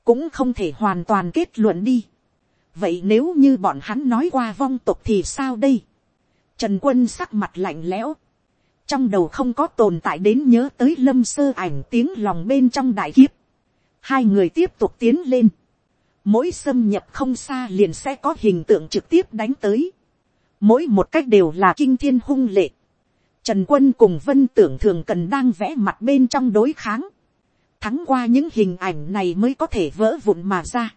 [SPEAKER 1] cũng không thể hoàn toàn kết luận đi, vậy nếu như bọn hắn nói qua vong tục thì sao đây, trần quân sắc mặt lạnh lẽo, trong đầu không có tồn tại đến nhớ tới lâm sơ ảnh tiếng lòng bên trong đại kiếp. hai người tiếp tục tiến lên. mỗi xâm nhập không xa liền sẽ có hình tượng trực tiếp đánh tới. mỗi một cách đều là kinh thiên hung lệ trần quân cùng vân tưởng thường cần đang vẽ mặt bên trong đối kháng. thắng qua những hình ảnh này mới có thể vỡ vụn mà ra.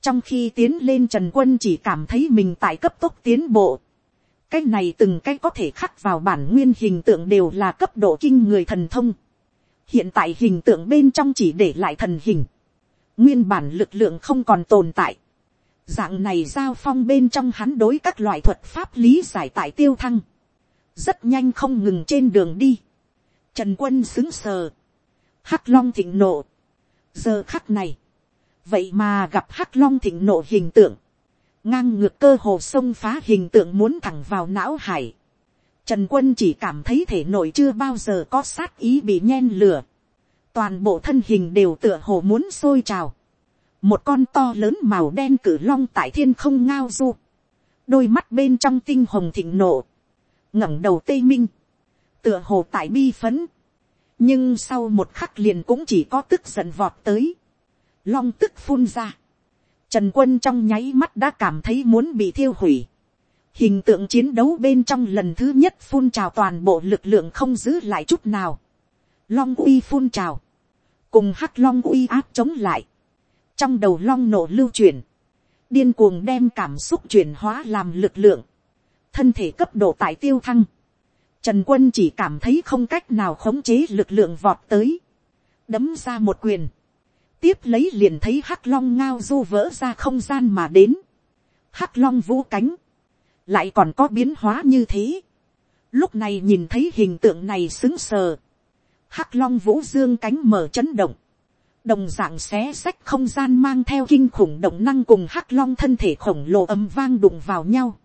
[SPEAKER 1] trong khi tiến lên trần quân chỉ cảm thấy mình tại cấp tốc tiến bộ cái này từng cái có thể khắc vào bản nguyên hình tượng đều là cấp độ kinh người thần thông. hiện tại hình tượng bên trong chỉ để lại thần hình. nguyên bản lực lượng không còn tồn tại. dạng này giao phong bên trong hắn đối các loại thuật pháp lý giải tại tiêu thăng rất nhanh không ngừng trên đường đi. trần quân xứng sờ. hắc long thịnh nộ. giờ khắc này. vậy mà gặp hắc long thịnh nộ hình tượng ngang ngược cơ hồ sông phá hình tượng muốn thẳng vào não hải. Trần quân chỉ cảm thấy thể nội chưa bao giờ có sát ý bị nhen lửa. Toàn bộ thân hình đều tựa hồ muốn sôi trào. Một con to lớn màu đen cử long tại thiên không ngao du. Đôi mắt bên trong tinh hồng thịnh nộ ngẩng đầu tây minh. Tựa hồ tại bi phấn. Nhưng sau một khắc liền cũng chỉ có tức giận vọt tới. Long tức phun ra Trần quân trong nháy mắt đã cảm thấy muốn bị thiêu hủy. Hình tượng chiến đấu bên trong lần thứ nhất phun trào toàn bộ lực lượng không giữ lại chút nào. Long uy phun trào. Cùng hắc long uy áp chống lại. Trong đầu long nổ lưu chuyển. Điên cuồng đem cảm xúc chuyển hóa làm lực lượng. Thân thể cấp độ tại tiêu thăng. Trần quân chỉ cảm thấy không cách nào khống chế lực lượng vọt tới. Đấm ra một quyền tiếp lấy liền thấy hắc long ngao du vỡ ra không gian mà đến. hắc long vũ cánh, lại còn có biến hóa như thế. lúc này nhìn thấy hình tượng này xứng sờ. hắc long vũ dương cánh mở chấn động. đồng dạng xé sách không gian mang theo kinh khủng động năng cùng hắc long thân thể khổng lồ ấm vang đụng vào nhau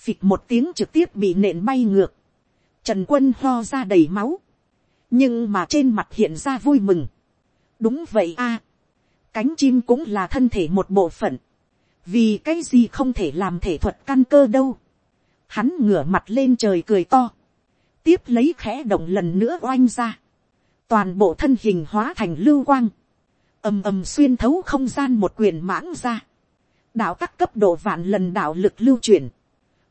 [SPEAKER 1] phịch một tiếng trực tiếp bị nện bay ngược. trần quân ho ra đầy máu. nhưng mà trên mặt hiện ra vui mừng đúng vậy a. cánh chim cũng là thân thể một bộ phận. vì cái gì không thể làm thể thuật căn cơ đâu. hắn ngửa mặt lên trời cười to. tiếp lấy khẽ động lần nữa oanh ra. toàn bộ thân hình hóa thành lưu quang. ầm ầm xuyên thấu không gian một quyền mãng ra. đạo các cấp độ vạn lần đạo lực lưu chuyển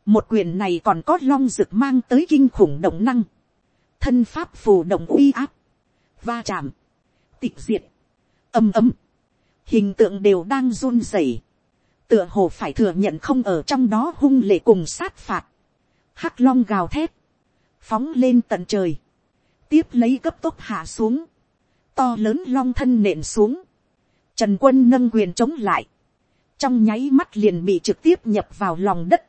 [SPEAKER 1] một quyền này còn có long rực mang tới kinh khủng động năng. thân pháp phù động uy áp. va chạm. Tịch diệt, âm âm. Hình tượng đều đang run rẩy, tựa hồ phải thừa nhận không ở trong đó hung lệ cùng sát phạt, hắc long gào thét, phóng lên tận trời, tiếp lấy cấp tốc hạ xuống, to lớn long thân nện xuống, trần quân nâng quyền chống lại, trong nháy mắt liền bị trực tiếp nhập vào lòng đất,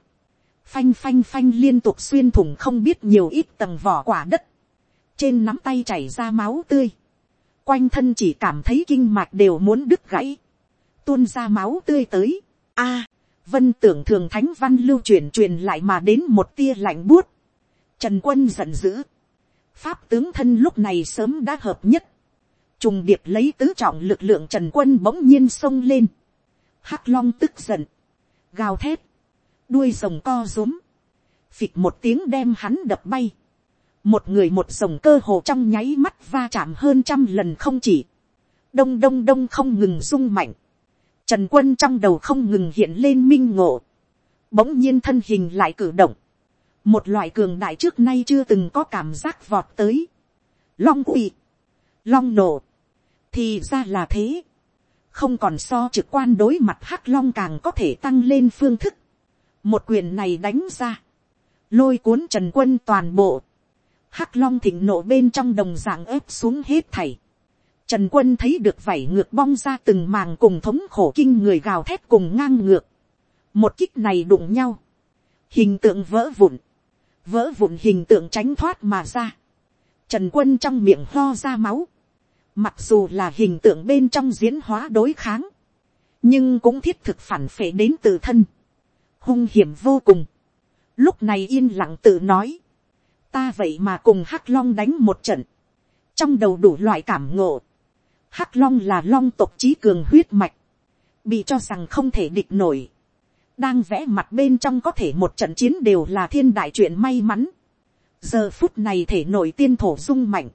[SPEAKER 1] phanh phanh phanh liên tục xuyên thủng không biết nhiều ít tầng vỏ quả đất, trên nắm tay chảy ra máu tươi, quanh thân chỉ cảm thấy kinh mạch đều muốn đứt gãy, tuôn ra máu tươi tới. A, vân tưởng thường thánh văn lưu truyền truyền lại mà đến một tia lạnh buốt. Trần quân giận dữ. Pháp tướng thân lúc này sớm đã hợp nhất. Trùng điệp lấy tứ trọng lực lượng trần quân bỗng nhiên xông lên. hắc long tức giận. Gào thét. Đuôi rồng co rúm. Phịch một tiếng đem hắn đập bay. Một người một rồng cơ hồ trong nháy mắt va chạm hơn trăm lần không chỉ, đông đông đông không ngừng rung mạnh, trần quân trong đầu không ngừng hiện lên minh ngộ, bỗng nhiên thân hình lại cử động, một loại cường đại trước nay chưa từng có cảm giác vọt tới, long quỵ, long nổ, thì ra là thế, không còn so trực quan đối mặt hắc long càng có thể tăng lên phương thức, một quyền này đánh ra, lôi cuốn trần quân toàn bộ, hắc long thịnh nộ bên trong đồng dạng ép xuống hết thảy, trần quân thấy được vảy ngược bong ra từng màng cùng thống khổ kinh người gào thét cùng ngang ngược, một kích này đụng nhau, hình tượng vỡ vụn, vỡ vụn hình tượng tránh thoát mà ra, trần quân trong miệng ho ra máu, mặc dù là hình tượng bên trong diễn hóa đối kháng, nhưng cũng thiết thực phản phệ đến từ thân, hung hiểm vô cùng, lúc này yên lặng tự nói, ta vậy mà cùng hắc long đánh một trận, trong đầu đủ loại cảm ngộ, hắc long là long tộc trí cường huyết mạch, bị cho rằng không thể địch nổi, đang vẽ mặt bên trong có thể một trận chiến đều là thiên đại chuyện may mắn. giờ phút này thể nổi tiên thổ dung mạnh.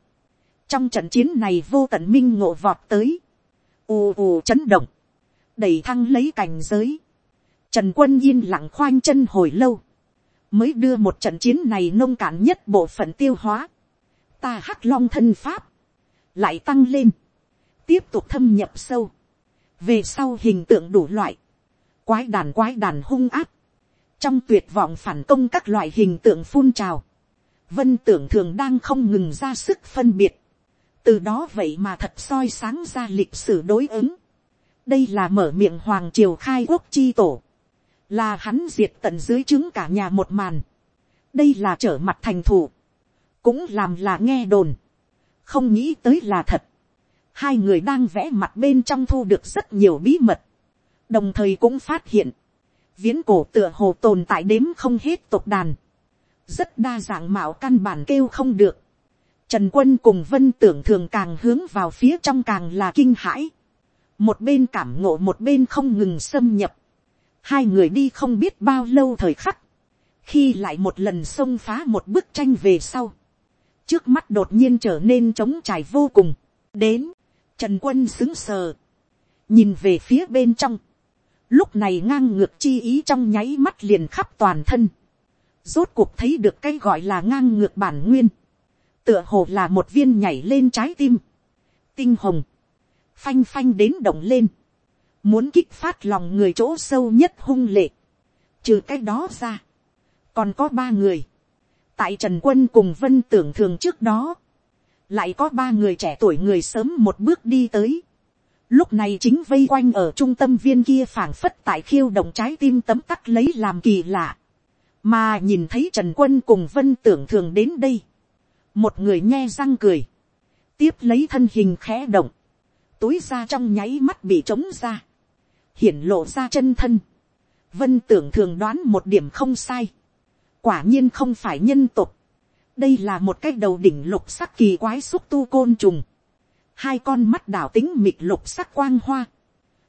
[SPEAKER 1] trong trận chiến này vô tận minh ngộ vọt tới. ù ù chấn động. đẩy thăng lấy cảnh giới trần quân yên lặng khoanh chân hồi lâu. mới đưa một trận chiến này nông cạn nhất bộ phận tiêu hóa. ta hắc long thân pháp. lại tăng lên. tiếp tục thâm nhập sâu. về sau hình tượng đủ loại quái đàn quái đàn hung áp, trong tuyệt vọng phản công các loại hình tượng phun trào, vân tưởng thường đang không ngừng ra sức phân biệt, từ đó vậy mà thật soi sáng ra lịch sử đối ứng, đây là mở miệng hoàng triều khai quốc chi tổ, là hắn diệt tận dưới trứng cả nhà một màn, đây là trở mặt thành thủ, cũng làm là nghe đồn, không nghĩ tới là thật, hai người đang vẽ mặt bên trong thu được rất nhiều bí mật, đồng thời cũng phát hiện, viễn cổ tựa hồ tồn tại đếm không hết tộc đàn, rất đa dạng mạo căn bản kêu không được. Trần quân cùng vân tưởng thường càng hướng vào phía trong càng là kinh hãi. Một bên cảm ngộ một bên không ngừng xâm nhập. Hai người đi không biết bao lâu thời khắc. Khi lại một lần xông phá một bức tranh về sau. Trước mắt đột nhiên trở nên trống trải vô cùng. Đến, Trần quân xứng sờ. Nhìn về phía bên trong lúc này ngang ngược chi ý trong nháy mắt liền khắp toàn thân, rốt cuộc thấy được cái gọi là ngang ngược bản nguyên, tựa hồ là một viên nhảy lên trái tim, tinh hồng, phanh phanh đến động lên, muốn kích phát lòng người chỗ sâu nhất hung lệ, trừ cái đó ra, còn có ba người, tại trần quân cùng vân tưởng thường trước đó, lại có ba người trẻ tuổi người sớm một bước đi tới, lúc này chính vây quanh ở trung tâm viên kia phảng phất tại khiêu động trái tim tấm tắc lấy làm kỳ lạ, mà nhìn thấy trần quân cùng vân tưởng thường đến đây, một người nghe răng cười, tiếp lấy thân hình khẽ động, túi ra trong nháy mắt bị trống ra, hiển lộ ra chân thân, vân tưởng thường đoán một điểm không sai, quả nhiên không phải nhân tục, đây là một cái đầu đỉnh lục sắc kỳ quái xúc tu côn trùng, hai con mắt đảo tính mịt lục sắc quang hoa,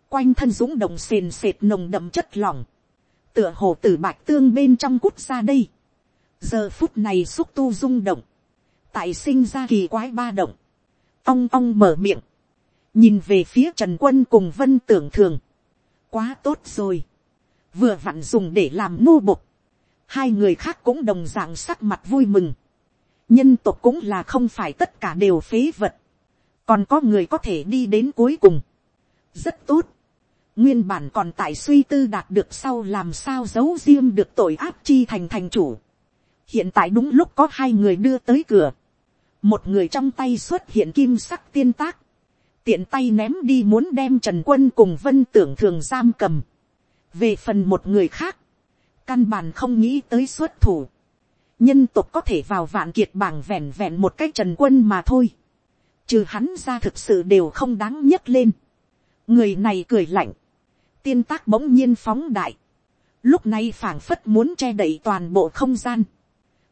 [SPEAKER 1] quanh thân dũng đồng sền sệt nồng đậm chất lỏng, tựa hồ từ bạch tương bên trong cút ra đây, giờ phút này xúc tu rung động, tại sinh ra kỳ quái ba động, ong ong mở miệng, nhìn về phía trần quân cùng vân tưởng thường, quá tốt rồi, vừa vặn dùng để làm nô bộc. hai người khác cũng đồng dạng sắc mặt vui mừng, nhân tộc cũng là không phải tất cả đều phế vật, còn có người có thể đi đến cuối cùng, rất tốt, nguyên bản còn tại suy tư đạt được sau làm sao giấu riêng được tội áp chi thành thành chủ, hiện tại đúng lúc có hai người đưa tới cửa, một người trong tay xuất hiện kim sắc tiên tác, tiện tay ném đi muốn đem trần quân cùng vân tưởng thường giam cầm, về phần một người khác, căn bản không nghĩ tới xuất thủ, nhân tục có thể vào vạn kiệt bảng vẹn vẹn một cách trần quân mà thôi. Trừ hắn ra thực sự đều không đáng nhấc lên. người này cười lạnh, tiên tác bỗng nhiên phóng đại, lúc này phảng phất muốn che đậy toàn bộ không gian,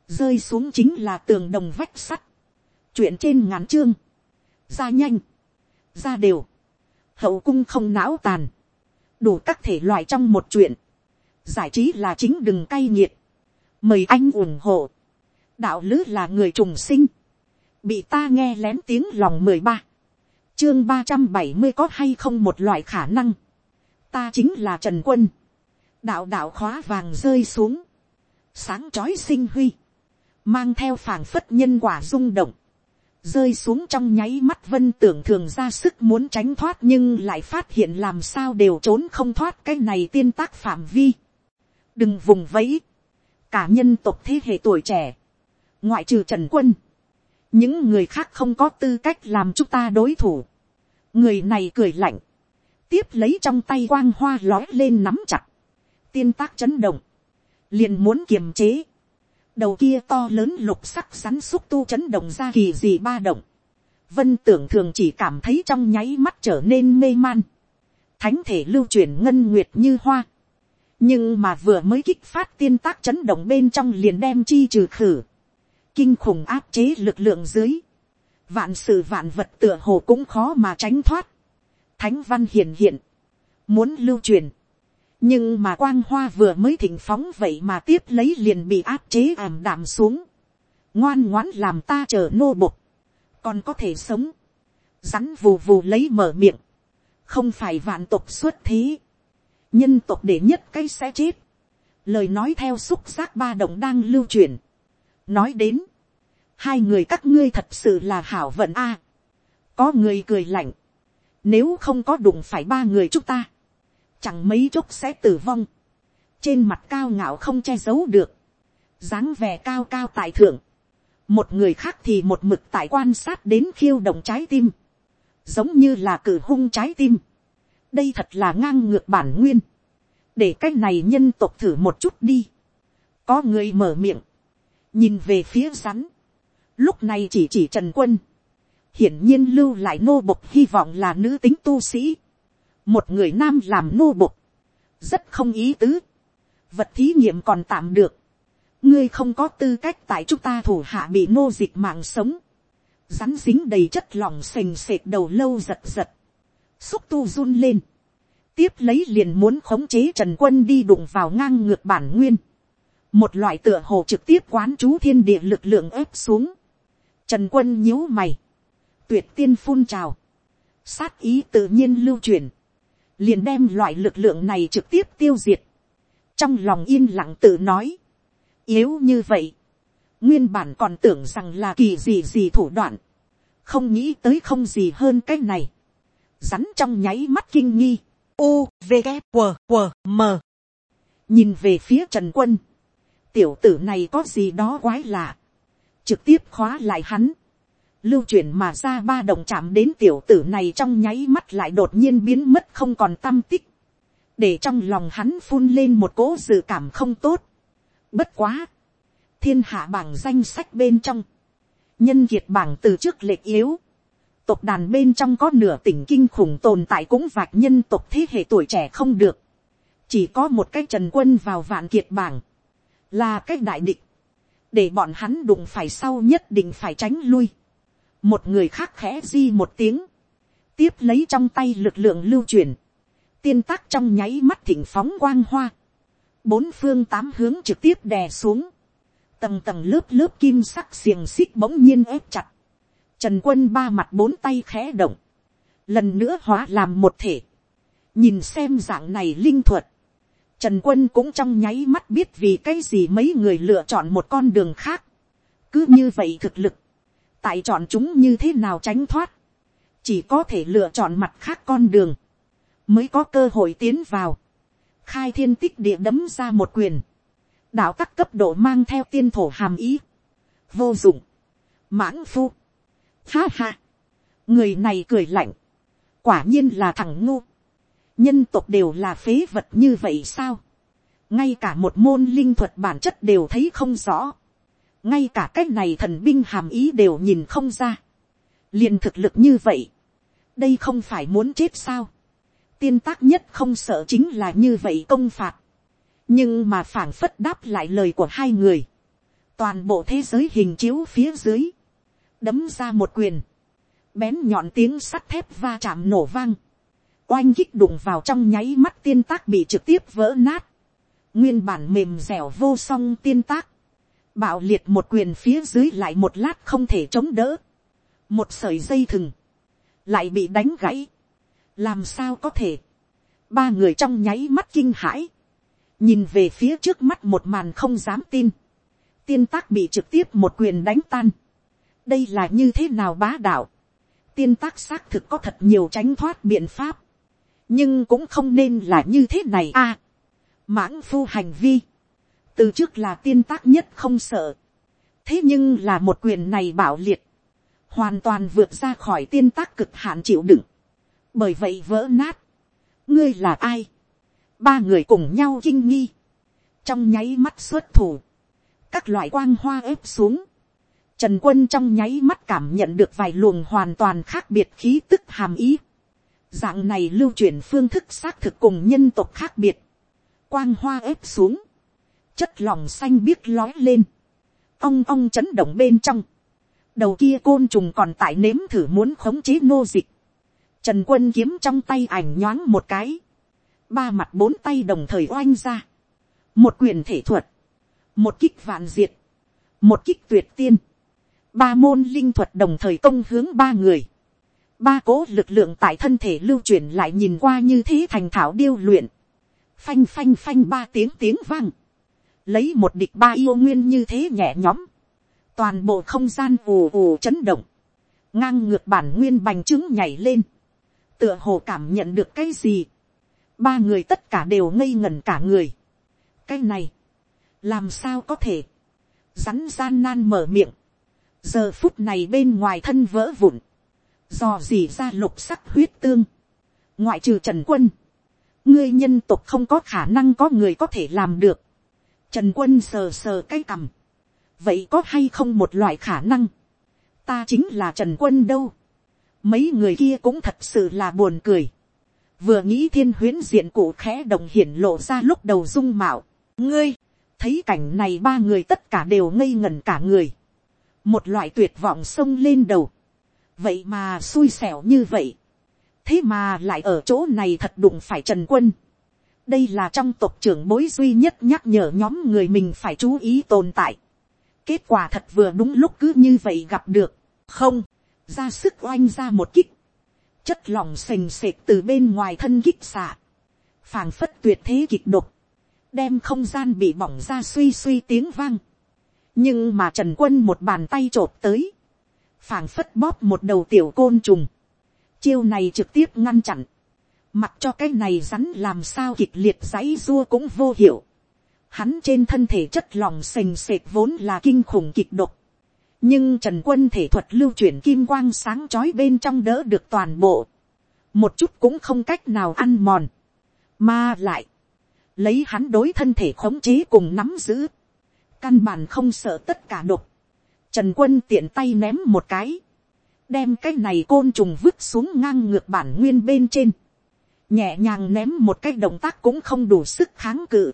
[SPEAKER 1] rơi xuống chính là tường đồng vách sắt, chuyện trên ngắn chương, ra nhanh, ra đều, hậu cung không não tàn, đủ các thể loại trong một chuyện, giải trí là chính đừng cay nghiệt, mời anh ủng hộ, đạo lứ là người trùng sinh, bị ta nghe lén tiếng lòng mười ba, chương ba trăm bảy mươi có hay không một loại khả năng, ta chính là trần quân, đạo đạo khóa vàng rơi xuống, sáng trói sinh huy, mang theo phảng phất nhân quả rung động, rơi xuống trong nháy mắt vân tưởng thường ra sức muốn tránh thoát nhưng lại phát hiện làm sao đều trốn không thoát cái này tiên tác phạm vi. đừng vùng vẫy, cả nhân tộc thế hệ tuổi trẻ, ngoại trừ trần quân, những người khác không có tư cách làm chúng ta đối thủ. người này cười lạnh, tiếp lấy trong tay quang hoa lói lên nắm chặt, tiên tác chấn động, liền muốn kiềm chế, đầu kia to lớn lục sắc sắn xúc tu chấn động ra kỳ gì ba động, vân tưởng thường chỉ cảm thấy trong nháy mắt trở nên mê man, thánh thể lưu chuyển ngân nguyệt như hoa, nhưng mà vừa mới kích phát tiên tác chấn động bên trong liền đem chi trừ khử, kinh khủng áp chế lực lượng dưới, vạn sự vạn vật tựa hồ cũng khó mà tránh thoát, thánh văn hiển hiện, muốn lưu truyền, nhưng mà quang hoa vừa mới thỉnh phóng vậy mà tiếp lấy liền bị áp chế ảm đạm xuống, ngoan ngoãn làm ta chờ nô bục còn có thể sống, rắn vù vù lấy mở miệng, không phải vạn tộc xuất thế, nhân tộc để nhất cái sẽ chết, lời nói theo xúc giác ba động đang lưu truyền, nói đến, hai người các ngươi thật sự là hảo vận a, có người cười lạnh, nếu không có đụng phải ba người chúng ta, chẳng mấy chốc sẽ tử vong, trên mặt cao ngạo không che giấu được, dáng vẻ cao cao tại thượng, một người khác thì một mực tại quan sát đến khiêu động trái tim, giống như là cử hung trái tim, đây thật là ngang ngược bản nguyên, để cái này nhân tộc thử một chút đi, có người mở miệng, nhìn về phía rắn, lúc này chỉ chỉ trần quân, hiển nhiên lưu lại nô bộc hy vọng là nữ tính tu sĩ, một người nam làm nô bộc, rất không ý tứ, vật thí nghiệm còn tạm được, ngươi không có tư cách tại chúng ta thủ hạ bị nô dịch mạng sống, rắn dính đầy chất lỏng sềnh sệt đầu lâu giật giật, xúc tu run lên, tiếp lấy liền muốn khống chế trần quân đi đụng vào ngang ngược bản nguyên, một loại tựa hồ trực tiếp quán chú thiên địa lực lượng ép xuống, trần quân nhíu mày, tuyệt tiên phun trào, sát ý tự nhiên lưu truyền, liền đem loại lực lượng này trực tiếp tiêu diệt, trong lòng yên lặng tự nói, yếu như vậy, nguyên bản còn tưởng rằng là kỳ gì gì thủ đoạn, không nghĩ tới không gì hơn cái này, rắn trong nháy mắt kinh nghi, u v g q q m. Nhìn về phía trần quân, tiểu tử này có gì đó quái lạ, trực tiếp khóa lại hắn, lưu chuyển mà ra ba đồng chạm đến tiểu tử này trong nháy mắt lại đột nhiên biến mất không còn tâm tích, để trong lòng hắn phun lên một cỗ dự cảm không tốt. Bất quá, thiên hạ bảng danh sách bên trong, nhân kiệt bảng từ trước lệch yếu, tộc đàn bên trong có nửa tỉnh kinh khủng tồn tại cũng vạch nhân tộc thế hệ tuổi trẻ không được, chỉ có một cái trần quân vào vạn kiệt bảng, là cái đại địch, để bọn hắn đụng phải sau nhất định phải tránh lui một người khác khẽ di một tiếng, tiếp lấy trong tay lực lượng lưu truyền, tiên tác trong nháy mắt thỉnh phóng quang hoa, bốn phương tám hướng trực tiếp đè xuống, tầng tầng lớp lớp kim sắc xiềng xích bỗng nhiên ép chặt, trần quân ba mặt bốn tay khẽ động, lần nữa hóa làm một thể, nhìn xem dạng này linh thuật, trần quân cũng trong nháy mắt biết vì cái gì mấy người lựa chọn một con đường khác, cứ như vậy thực lực, tại chọn chúng như thế nào tránh thoát, chỉ có thể lựa chọn mặt khác con đường, mới có cơ hội tiến vào, khai thiên tích địa đấm ra một quyền, đạo các cấp độ mang theo tiên thổ hàm ý, vô dụng, mãng phu, ha ha, người này cười lạnh, quả nhiên là thằng ngu, nhân tộc đều là phế vật như vậy sao, ngay cả một môn linh thuật bản chất đều thấy không rõ, ngay cả cái này thần binh hàm ý đều nhìn không ra, liền thực lực như vậy, đây không phải muốn chết sao, tiên tác nhất không sợ chính là như vậy công phạt, nhưng mà phảng phất đáp lại lời của hai người, toàn bộ thế giới hình chiếu phía dưới, đấm ra một quyền, bén nhọn tiếng sắt thép va chạm nổ vang, oanh kích đụng vào trong nháy mắt tiên tác bị trực tiếp vỡ nát, nguyên bản mềm dẻo vô song tiên tác, bạo liệt một quyền phía dưới lại một lát không thể chống đỡ, một sợi dây thừng, lại bị đánh gãy, làm sao có thể, ba người trong nháy mắt kinh hãi, nhìn về phía trước mắt một màn không dám tin, tiên tác bị trực tiếp một quyền đánh tan, đây là như thế nào bá đạo, tiên tác xác thực có thật nhiều tránh thoát biện pháp, nhưng cũng không nên là như thế này a. mãng phu hành vi, từ trước là tiên tác nhất không sợ, thế nhưng là một quyền này bảo liệt, hoàn toàn vượt ra khỏi tiên tác cực hạn chịu đựng, bởi vậy vỡ nát, ngươi là ai, ba người cùng nhau kinh nghi, trong nháy mắt xuất thủ, các loại quang hoa ép xuống, trần quân trong nháy mắt cảm nhận được vài luồng hoàn toàn khác biệt khí tức hàm ý, dạng này lưu truyền phương thức xác thực cùng nhân tộc khác biệt, quang hoa ép xuống, chất lòng xanh biếc lói lên, ong ong chấn động bên trong, đầu kia côn trùng còn tại nếm thử muốn khống chế nô dịch, trần quân kiếm trong tay ảnh nhoáng một cái, ba mặt bốn tay đồng thời oanh ra, một quyền thể thuật, một kích vạn diệt, một kích tuyệt tiên, ba môn linh thuật đồng thời công hướng ba người, ba cố lực lượng tại thân thể lưu truyền lại nhìn qua như thế thành thảo điêu luyện, phanh phanh phanh ba tiếng tiếng vang, lấy một địch ba yêu nguyên như thế nhẹ nhõm, toàn bộ không gian ù ù chấn động, ngang ngược bản nguyên bành trướng nhảy lên, tựa hồ cảm nhận được cái gì, ba người tất cả đều ngây ngẩn cả người, cái này, làm sao có thể, rắn gian nan mở miệng, giờ phút này bên ngoài thân vỡ vụn, dò dỉ ra lục sắc huyết tương, ngoại trừ trần quân, ngươi nhân tục không có khả năng có người có thể làm được, trần quân sờ sờ cái cằm, vậy có hay không một loại khả năng, ta chính là trần quân đâu, mấy người kia cũng thật sự là buồn cười, vừa nghĩ thiên huyến diện cụ khẽ đồng hiển lộ ra lúc đầu dung mạo, ngươi, thấy cảnh này ba người tất cả đều ngây ngẩn cả người, một loại tuyệt vọng sông lên đầu, vậy mà xui xẻo như vậy, thế mà lại ở chỗ này thật đụng phải trần quân, đây là trong tộc trưởng bối duy nhất nhắc nhở nhóm người mình phải chú ý tồn tại. kết quả thật vừa đúng lúc cứ như vậy gặp được, không, ra sức oanh ra một kích, chất lỏng sềnh sệt từ bên ngoài thân kích xạ, phảng phất tuyệt thế kịch độc, đem không gian bị bỏng ra suy suy tiếng vang. nhưng mà trần quân một bàn tay t r ộ p tới, phảng phất bóp một đầu tiểu côn trùng, chiêu này trực tiếp ngăn chặn, mặc cho cái này rắn làm sao kịch liệt giấy dua cũng vô hiệu, hắn trên thân thể chất lòng sềnh sệt vốn là kinh khủng kịch độc, nhưng trần quân thể thuật lưu chuyển kim quang sáng chói bên trong đỡ được toàn bộ, một chút cũng không cách nào ăn mòn, mà lại, lấy hắn đối thân thể khống chế cùng nắm giữ, căn bản không sợ tất cả độc, trần quân tiện tay ném một cái, đem cái này côn trùng vứt xuống ngang ngược bản nguyên bên trên, nhẹ nhàng ném một cái động tác cũng không đủ sức kháng cự,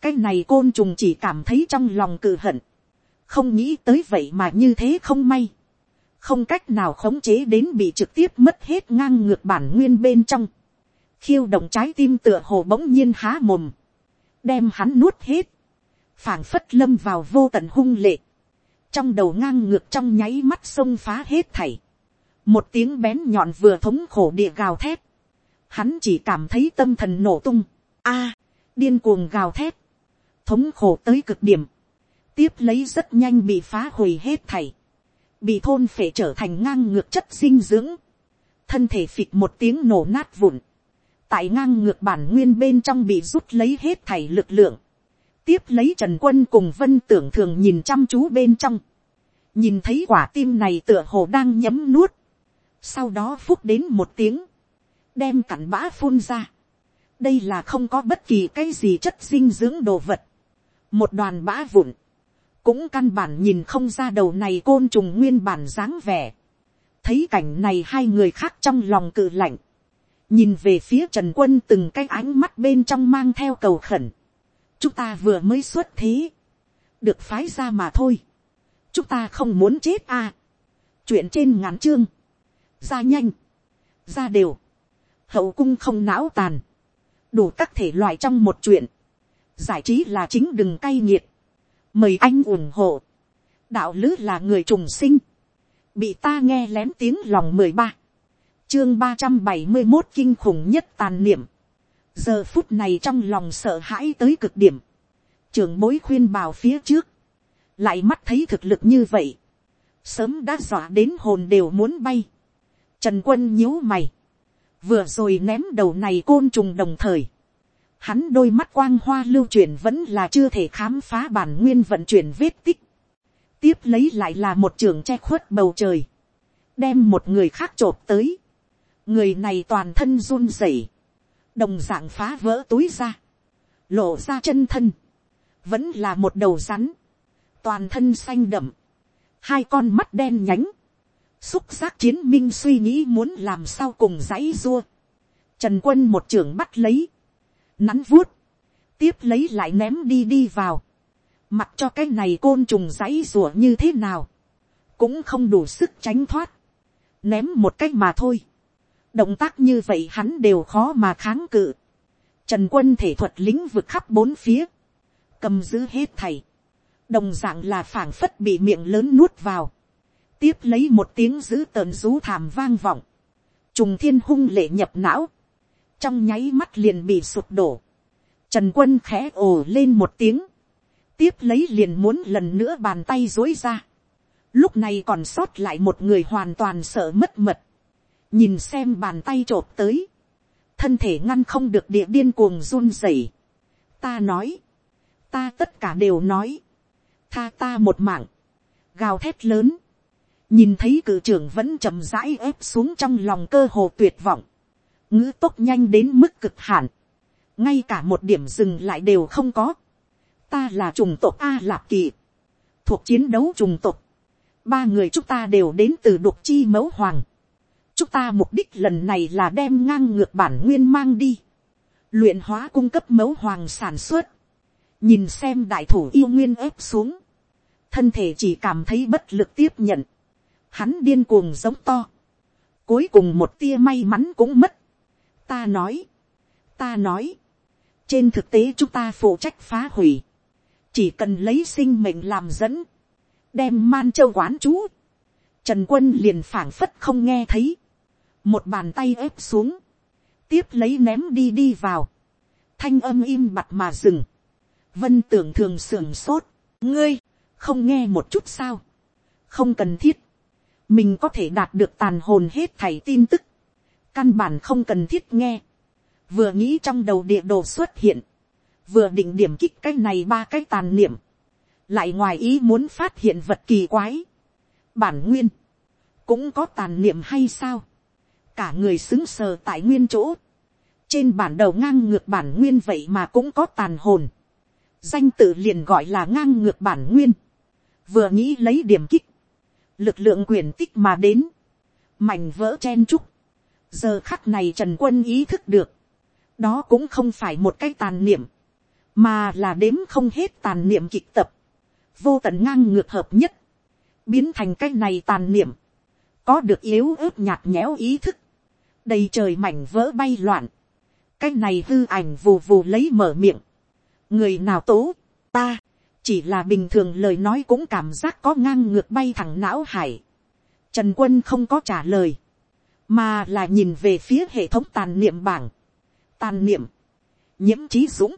[SPEAKER 1] cái này côn trùng chỉ cảm thấy trong lòng cự hận, không nghĩ tới vậy mà như thế không may, không cách nào khống chế đến bị trực tiếp mất hết ngang ngược bản nguyên bên trong, khiêu động trái tim tựa hồ bỗng nhiên há mồm, đem hắn nuốt hết, phảng phất lâm vào vô tận hung lệ, trong đầu ngang ngược trong nháy mắt xông phá hết thảy, một tiếng bén nhọn vừa thống khổ địa gào thét, hắn chỉ cảm thấy tâm thần nổ tung, a, điên cuồng gào thét, thống khổ tới cực điểm, tiếp lấy rất nhanh bị phá hủy hết thảy, bị thôn phệ trở thành ngang ngược chất dinh dưỡng, thân thể phịch một tiếng nổ nát vụn, tại ngang ngược bản nguyên bên trong bị rút lấy hết thảy lực lượng, tiếp lấy trần quân cùng vân tưởng thường nhìn chăm chú bên trong, nhìn thấy quả tim này tựa hồ đang nhấm nuốt, sau đó phúc đến một tiếng, đem cặn bã phun ra, đây là không có bất kỳ cái gì chất dinh dưỡng đồ vật, một đoàn bã vụn, cũng căn bản nhìn không ra đầu này côn trùng nguyên bản dáng vẻ, thấy cảnh này hai người khác trong lòng cự lạnh, nhìn về phía trần quân từng cái ánh mắt bên trong mang theo cầu khẩn. chúng ta vừa mới xuất thế, được phái ra mà thôi. chúng ta không muốn chết à. chuyện trên ngắn chương, ra nhanh, ra đều, hậu cung không não tàn, đủ các thể loại trong một chuyện, giải trí là chính đừng cay nghiệt, mời anh ủng hộ, đạo lứ là người trùng sinh, bị ta nghe lén tiếng lòng mười ba, chương ba trăm bảy mươi một kinh khủng nhất tàn niệm. giờ phút này trong lòng sợ hãi tới cực điểm. trưởng bối khuyên bảo phía trước. lại mắt thấy thực lực như vậy. sớm đã dọa đến hồn đều muốn bay. Trần quân nhíu mày, vừa rồi ném đầu này côn trùng đồng thời, hắn đôi mắt quang hoa lưu chuyển vẫn là chưa thể khám phá bản nguyên vận chuyển vết tích. tiếp lấy lại là một trường che khuất bầu trời, đem một người khác t r ộ p tới. người này toàn thân run rẩy, đồng d ạ n g phá vỡ túi ra, lộ ra chân thân, vẫn là một đầu rắn, toàn thân xanh đậm, hai con mắt đen nhánh, xúc giác chiến minh suy nghĩ muốn làm sao cùng dãy dua, trần quân một trưởng bắt lấy, nắn vuốt, tiếp lấy lại ném đi đi vào, mặc cho cái này côn trùng dãy rùa như thế nào, cũng không đủ sức tránh thoát, ném một cách mà thôi. động tác như vậy hắn đều khó mà kháng cự. trần quân thể thuật lĩnh vực khắp bốn phía, cầm giữ hết thầy, đồng dạng là phảng phất bị miệng lớn nuốt vào, tiếp lấy một tiếng giữ tợn rú thảm vang vọng, trùng thiên hung lệ nhập não, trong nháy mắt liền bị sụp đổ, trần quân khẽ ồ lên một tiếng, tiếp lấy liền muốn lần nữa bàn tay dối ra, lúc này còn sót lại một người hoàn toàn sợ mất mật, nhìn xem bàn tay t r ộ p tới, thân thể ngăn không được địa điên cuồng run rẩy. ta nói, ta tất cả đều nói, tha ta một mạng, gào thét lớn, nhìn thấy cử trưởng vẫn chậm rãi ép xuống trong lòng cơ hồ tuyệt vọng, ngữ tốc nhanh đến mức cực hạn, ngay cả một điểm dừng lại đều không có, ta là trùng tộc a lạp kỳ, thuộc chiến đấu trùng tộc, ba người chúng ta đều đến từ đục chi mẫu hoàng. chúng ta mục đích lần này là đem ngang ngược bản nguyên mang đi. luyện hóa cung cấp mẫu hoàng sản xuất. nhìn xem đại thủ yêu nguyên ép xuống. thân thể chỉ cảm thấy bất lực tiếp nhận hắn điên cuồng giống to. cuối cùng một tia may mắn cũng mất. ta nói. ta nói. trên thực tế chúng ta phụ trách phá hủy. chỉ cần lấy sinh mệnh làm dẫn đem man châu quán chú, trần quân liền phảng phất không nghe thấy, một bàn tay ép xuống, tiếp lấy ném đi đi vào, thanh âm im bặt mà dừng, vân tưởng thường sưởng sốt, ngươi, không nghe một chút sao, không cần thiết, mình có thể đạt được tàn hồn hết thảy tin tức, căn bản không cần thiết nghe, vừa nghĩ trong đầu địa đồ xuất hiện, vừa định điểm kích cái này ba cái tàn niệm, lại ngoài ý muốn phát hiện vật kỳ quái, bản nguyên, cũng có tàn niệm hay sao, cả người xứng sờ tại nguyên chỗ, trên bản đầu ngang ngược bản nguyên vậy mà cũng có tàn hồn, danh tự liền gọi là ngang ngược bản nguyên, vừa nghĩ lấy điểm kích, lực lượng quyền tích mà đến, mảnh vỡ chen trúc, giờ khắc này trần quân ý thức được, đó cũng không phải một cái tàn niệm, mà là đếm không hết tàn niệm kịch tập, vô tận ngang ngược hợp nhất, biến thành cái này tàn niệm, có được yếu ớt nhạt nhẽo ý thức, đầy trời mảnh vỡ bay loạn, cái này hư ảnh vù vù lấy mở miệng, người nào tố, ta, chỉ là bình thường lời nói cũng cảm giác có ngang ngược bay thẳng não hải. Trần quân không có trả lời, mà là nhìn về phía hệ thống tàn niệm bảng, tàn niệm, nhiễm trí dũng,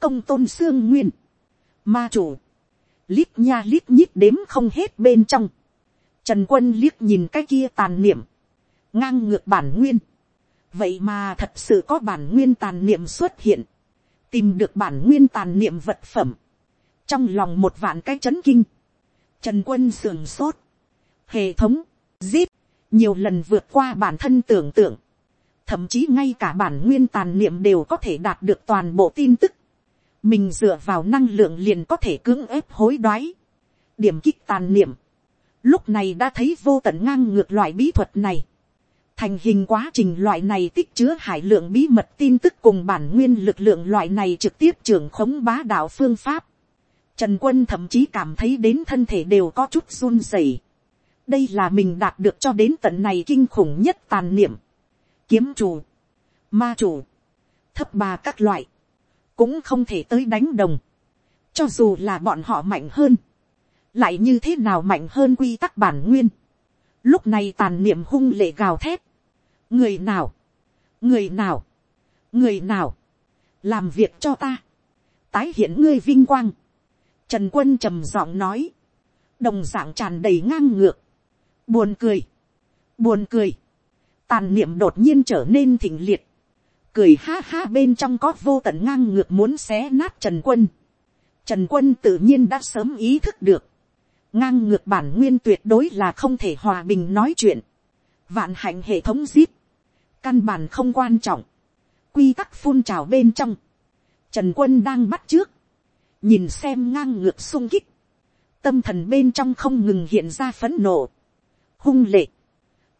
[SPEAKER 1] công tôn xương nguyên, ma chủ, lít nha lít nhít đếm không hết bên trong. Trần quân liếc nhìn cái kia tàn niệm, ngang ngược bản nguyên. Vậy mà thật sự có bản nguyên tàn niệm xuất hiện, tìm được bản nguyên tàn niệm vật phẩm. Trong lòng một vạn cái chấn kinh, Trần quân sườn sốt, hệ thống, zip, nhiều lần vượt qua bản thân tưởng tượng. Thậm chí ngay cả bản nguyên tàn niệm đều có thể đạt được toàn bộ tin tức. Mình dựa vào năng lượng liền có thể cưỡng ép hối đoái, điểm kích tàn niệm, lúc này đã thấy vô tận ngang ngược loại bí thuật này, thành hình quá trình loại này tích chứa hải lượng bí mật tin tức cùng bản nguyên lực lượng loại này trực tiếp trưởng khống bá đạo phương pháp. Trần quân thậm chí cảm thấy đến thân thể đều có chút run rẩy. đây là mình đạt được cho đến tận này kinh khủng nhất tàn niệm. kiếm chủ, ma chủ, thấp bà các loại, cũng không thể tới đánh đồng, cho dù là bọn họ mạnh hơn, lại như thế nào mạnh hơn quy tắc bản nguyên, lúc này tàn niệm hung lệ gào thét, người nào, người nào, người nào, làm việc cho ta, tái hiện ngươi vinh quang, trần quân trầm giọng nói, đồng dạng tràn đầy ngang ngược, buồn cười, buồn cười, tàn niệm đột nhiên trở nên thịnh liệt, cười ha ha bên trong có vô tận ngang ngược muốn xé nát trần quân. Trần quân tự nhiên đã sớm ý thức được, ngang ngược bản nguyên tuyệt đối là không thể hòa bình nói chuyện, vạn hạnh hệ thống zip, căn bản không quan trọng, quy tắc phun trào bên trong, trần quân đang bắt trước, nhìn xem ngang ngược sung kích, tâm thần bên trong không ngừng hiện ra phấn nộ, hung lệ,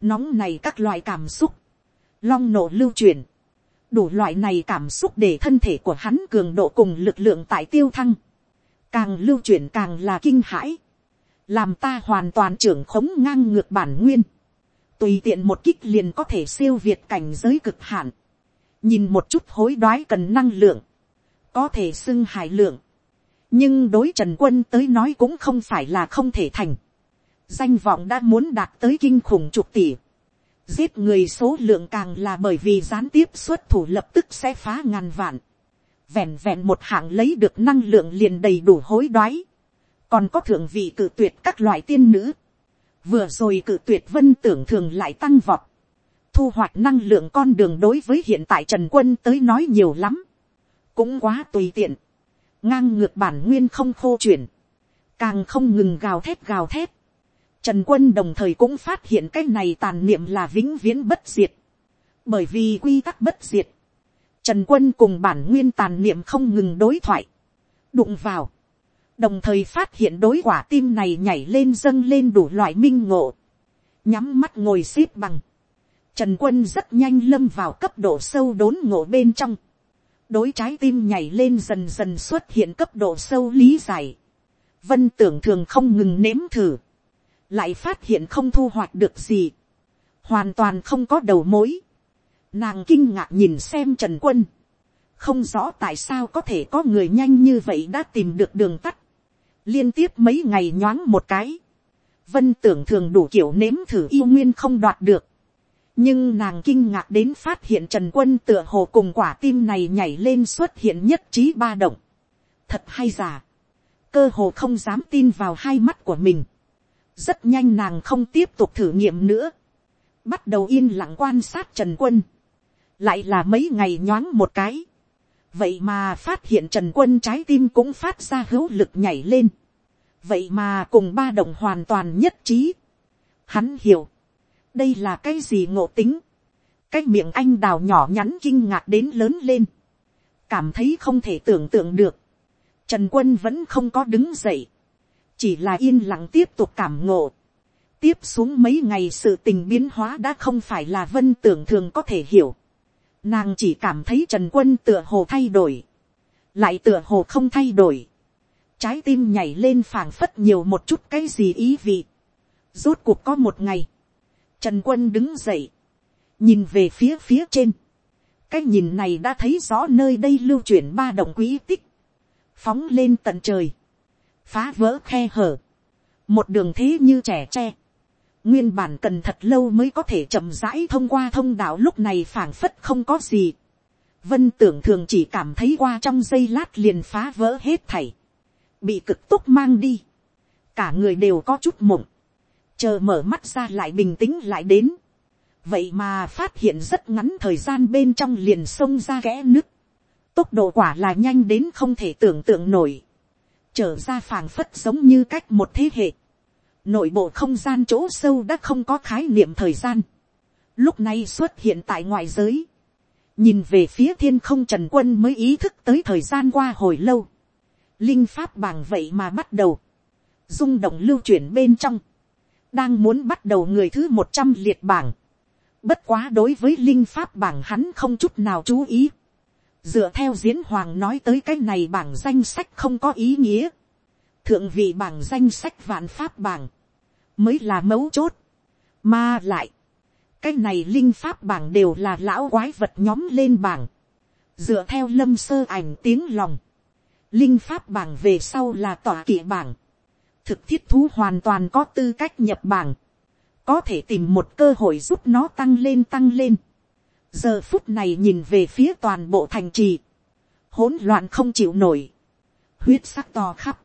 [SPEAKER 1] nóng này các loại cảm xúc, long nộ lưu truyền, đủ loại này cảm xúc để thân thể của hắn cường độ cùng lực lượng tại tiêu thăng, càng lưu chuyển càng là kinh hãi, làm ta hoàn toàn trưởng khống ngang ngược bản nguyên, tùy tiện một kích liền có thể siêu việt cảnh giới cực hạn, nhìn một chút hối đoái cần năng lượng, có thể xưng hải lượng, nhưng đối trần quân tới nói cũng không phải là không thể thành, danh vọng đã muốn đạt tới kinh khủng chục tỷ, giết người số lượng càng là bởi vì gián tiếp xuất thủ lập tức sẽ phá ngàn vạn, vẹn vẹn một hạng lấy được năng lượng liền đầy đủ hối đoái, còn có thượng vị cự tuyệt các loại tiên nữ, vừa rồi cự tuyệt vân tưởng thường lại tăng vọt, thu hoạch năng lượng con đường đối với hiện tại trần quân tới nói nhiều lắm, cũng quá tùy tiện, ngang ngược bản nguyên không khô chuyển, càng không ngừng gào thét gào thét, Trần quân đồng thời cũng phát hiện cái này tàn niệm là vĩnh viễn bất diệt. Bởi vì quy tắc bất diệt. Trần quân cùng bản nguyên tàn niệm không ngừng đối thoại. Đụng vào. Đồng thời phát hiện đối quả tim này nhảy lên dâng lên đủ loại minh ngộ. Nhắm mắt ngồi xếp bằng. Trần quân rất nhanh lâm vào cấp độ sâu đốn ngộ bên trong. Đối trái tim nhảy lên dần dần xuất hiện cấp độ sâu lý giải. Vân tưởng thường không ngừng nếm thử. Lại phát hiện không thu hoạch được gì, hoàn toàn không có đầu mối. Nàng kinh ngạc nhìn xem trần quân, không rõ tại sao có thể có người nhanh như vậy đã tìm được đường tắt, liên tiếp mấy ngày nhoáng một cái, vân tưởng thường đủ kiểu nếm thử yêu nguyên không đoạt được, nhưng nàng kinh ngạc đến phát hiện trần quân tựa hồ cùng quả tim này nhảy lên xuất hiện nhất trí ba động, thật hay giả, cơ hồ không dám tin vào hai mắt của mình, rất nhanh nàng không tiếp tục thử nghiệm nữa, bắt đầu yên lặng quan sát trần quân, lại là mấy ngày nhoáng một cái, vậy mà phát hiện trần quân trái tim cũng phát ra hữu lực nhảy lên, vậy mà cùng ba động hoàn toàn nhất trí. Hắn hiểu, đây là cái gì ngộ tính, cái miệng anh đào nhỏ nhắn kinh ngạc đến lớn lên, cảm thấy không thể tưởng tượng được, trần quân vẫn không có đứng dậy, chỉ là yên lặng tiếp tục cảm ngộ. tiếp xuống mấy ngày sự tình biến hóa đã không phải là vân tưởng thường có thể hiểu. nàng chỉ cảm thấy trần quân tựa hồ thay đổi, lại tựa hồ không thay đổi. trái tim nhảy lên phảng phất nhiều một chút cái gì ý vị. rốt cuộc có một ngày, trần quân đứng dậy, nhìn về phía phía trên. cái nhìn này đã thấy rõ nơi đây lưu chuyển ba động quý tích, phóng lên tận trời phá vỡ khe hở, một đường thế như trẻ tre, nguyên bản cần thật lâu mới có thể chậm rãi thông qua thông đạo lúc này phảng phất không có gì. Vân tưởng thường chỉ cảm thấy qua trong giây lát liền phá vỡ hết thảy, bị cực túc mang đi, cả người đều có chút mộng, chờ mở mắt ra lại bình tĩnh lại đến, vậy mà phát hiện rất ngắn thời gian bên trong liền xông ra kẽ nước, tốc độ quả là nhanh đến không thể tưởng tượng nổi trở ra phảng phất giống như cách một thế hệ. Nội bộ không gian chỗ sâu đã không có khái niệm thời gian. Lúc này xuất hiện tại ngoại giới. Nhìn về phía thiên không trần quân mới ý thức tới thời gian qua hồi lâu. Linh pháp bảng vậy mà bắt đầu. rung động lưu chuyển bên trong. Đang muốn bắt đầu người thứ một trăm liệt bảng. Bất quá đối với linh pháp bảng hắn không chút nào chú ý dựa theo diễn hoàng nói tới cái này bảng danh sách không có ý nghĩa. thượng vị bảng danh sách vạn pháp bảng mới là mấu chốt. mà lại, cái này linh pháp bảng đều là lão quái vật nhóm lên bảng. dựa theo lâm sơ ảnh tiếng lòng, linh pháp bảng về sau là tỏa kỵ bảng thực thiết thú hoàn toàn có tư cách nhập bảng. có thể tìm một cơ hội giúp nó tăng lên tăng lên. Giờ phút này nhìn về phía toàn bộ thành trì, hỗn loạn không chịu nổi, huyết sắc to khắp,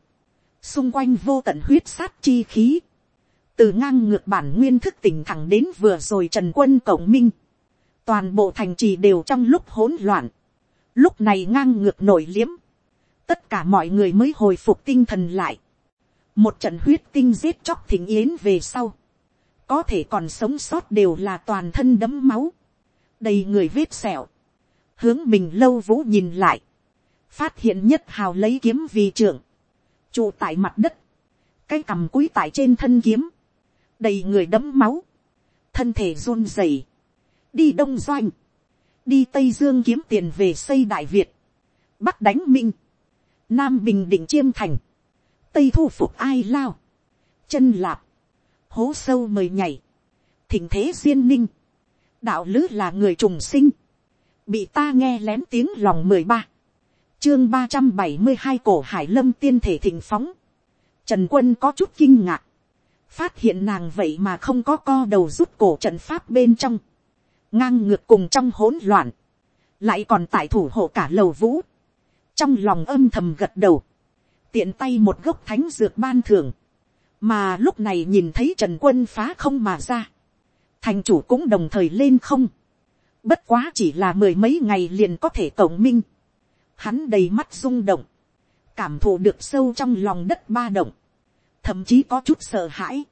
[SPEAKER 1] xung quanh vô tận huyết sát chi khí, từ ngang ngược bản nguyên thức tỉnh thẳng đến vừa rồi trần quân cổng minh, toàn bộ thành trì đều trong lúc hỗn loạn, lúc này ngang ngược nổi liếm, tất cả mọi người mới hồi phục tinh thần lại, một trận huyết tinh giết chóc thỉnh yến về sau, có thể còn sống sót đều là toàn thân đấm máu, đầy người vết sẹo, hướng mình lâu vũ nhìn lại, phát hiện nhất hào lấy kiếm vì trưởng, trụ tại mặt đất, cái cằm cúi tại trên thân kiếm, đầy người đấm máu, thân thể run rẩy, đi đông doanh, đi tây dương kiếm tiền về xây đại việt, bắc đánh minh, nam bình định chiêm thành, tây thu phục ai lao, chân lạp, hố sâu mời nhảy, thỉnh thế duyên ninh, đạo lứ là người trùng sinh, bị ta nghe lén tiếng lòng mười ba, chương ba trăm bảy mươi hai cổ hải lâm tiên thể thịnh phóng, trần quân có chút kinh ngạc, phát hiện nàng vậy mà không có co đầu rút cổ trận pháp bên trong, ngang ngược cùng trong hỗn loạn, lại còn tại thủ hộ cả lầu vũ, trong lòng âm thầm gật đầu, tiện tay một gốc thánh dược ban thưởng, mà lúc này nhìn thấy trần quân phá không mà ra, thành chủ cũng đồng thời lên không, bất quá chỉ là mười mấy ngày liền có thể cộng minh, hắn đầy mắt rung động, cảm thụ được sâu trong lòng đất ba động, thậm chí có chút sợ hãi,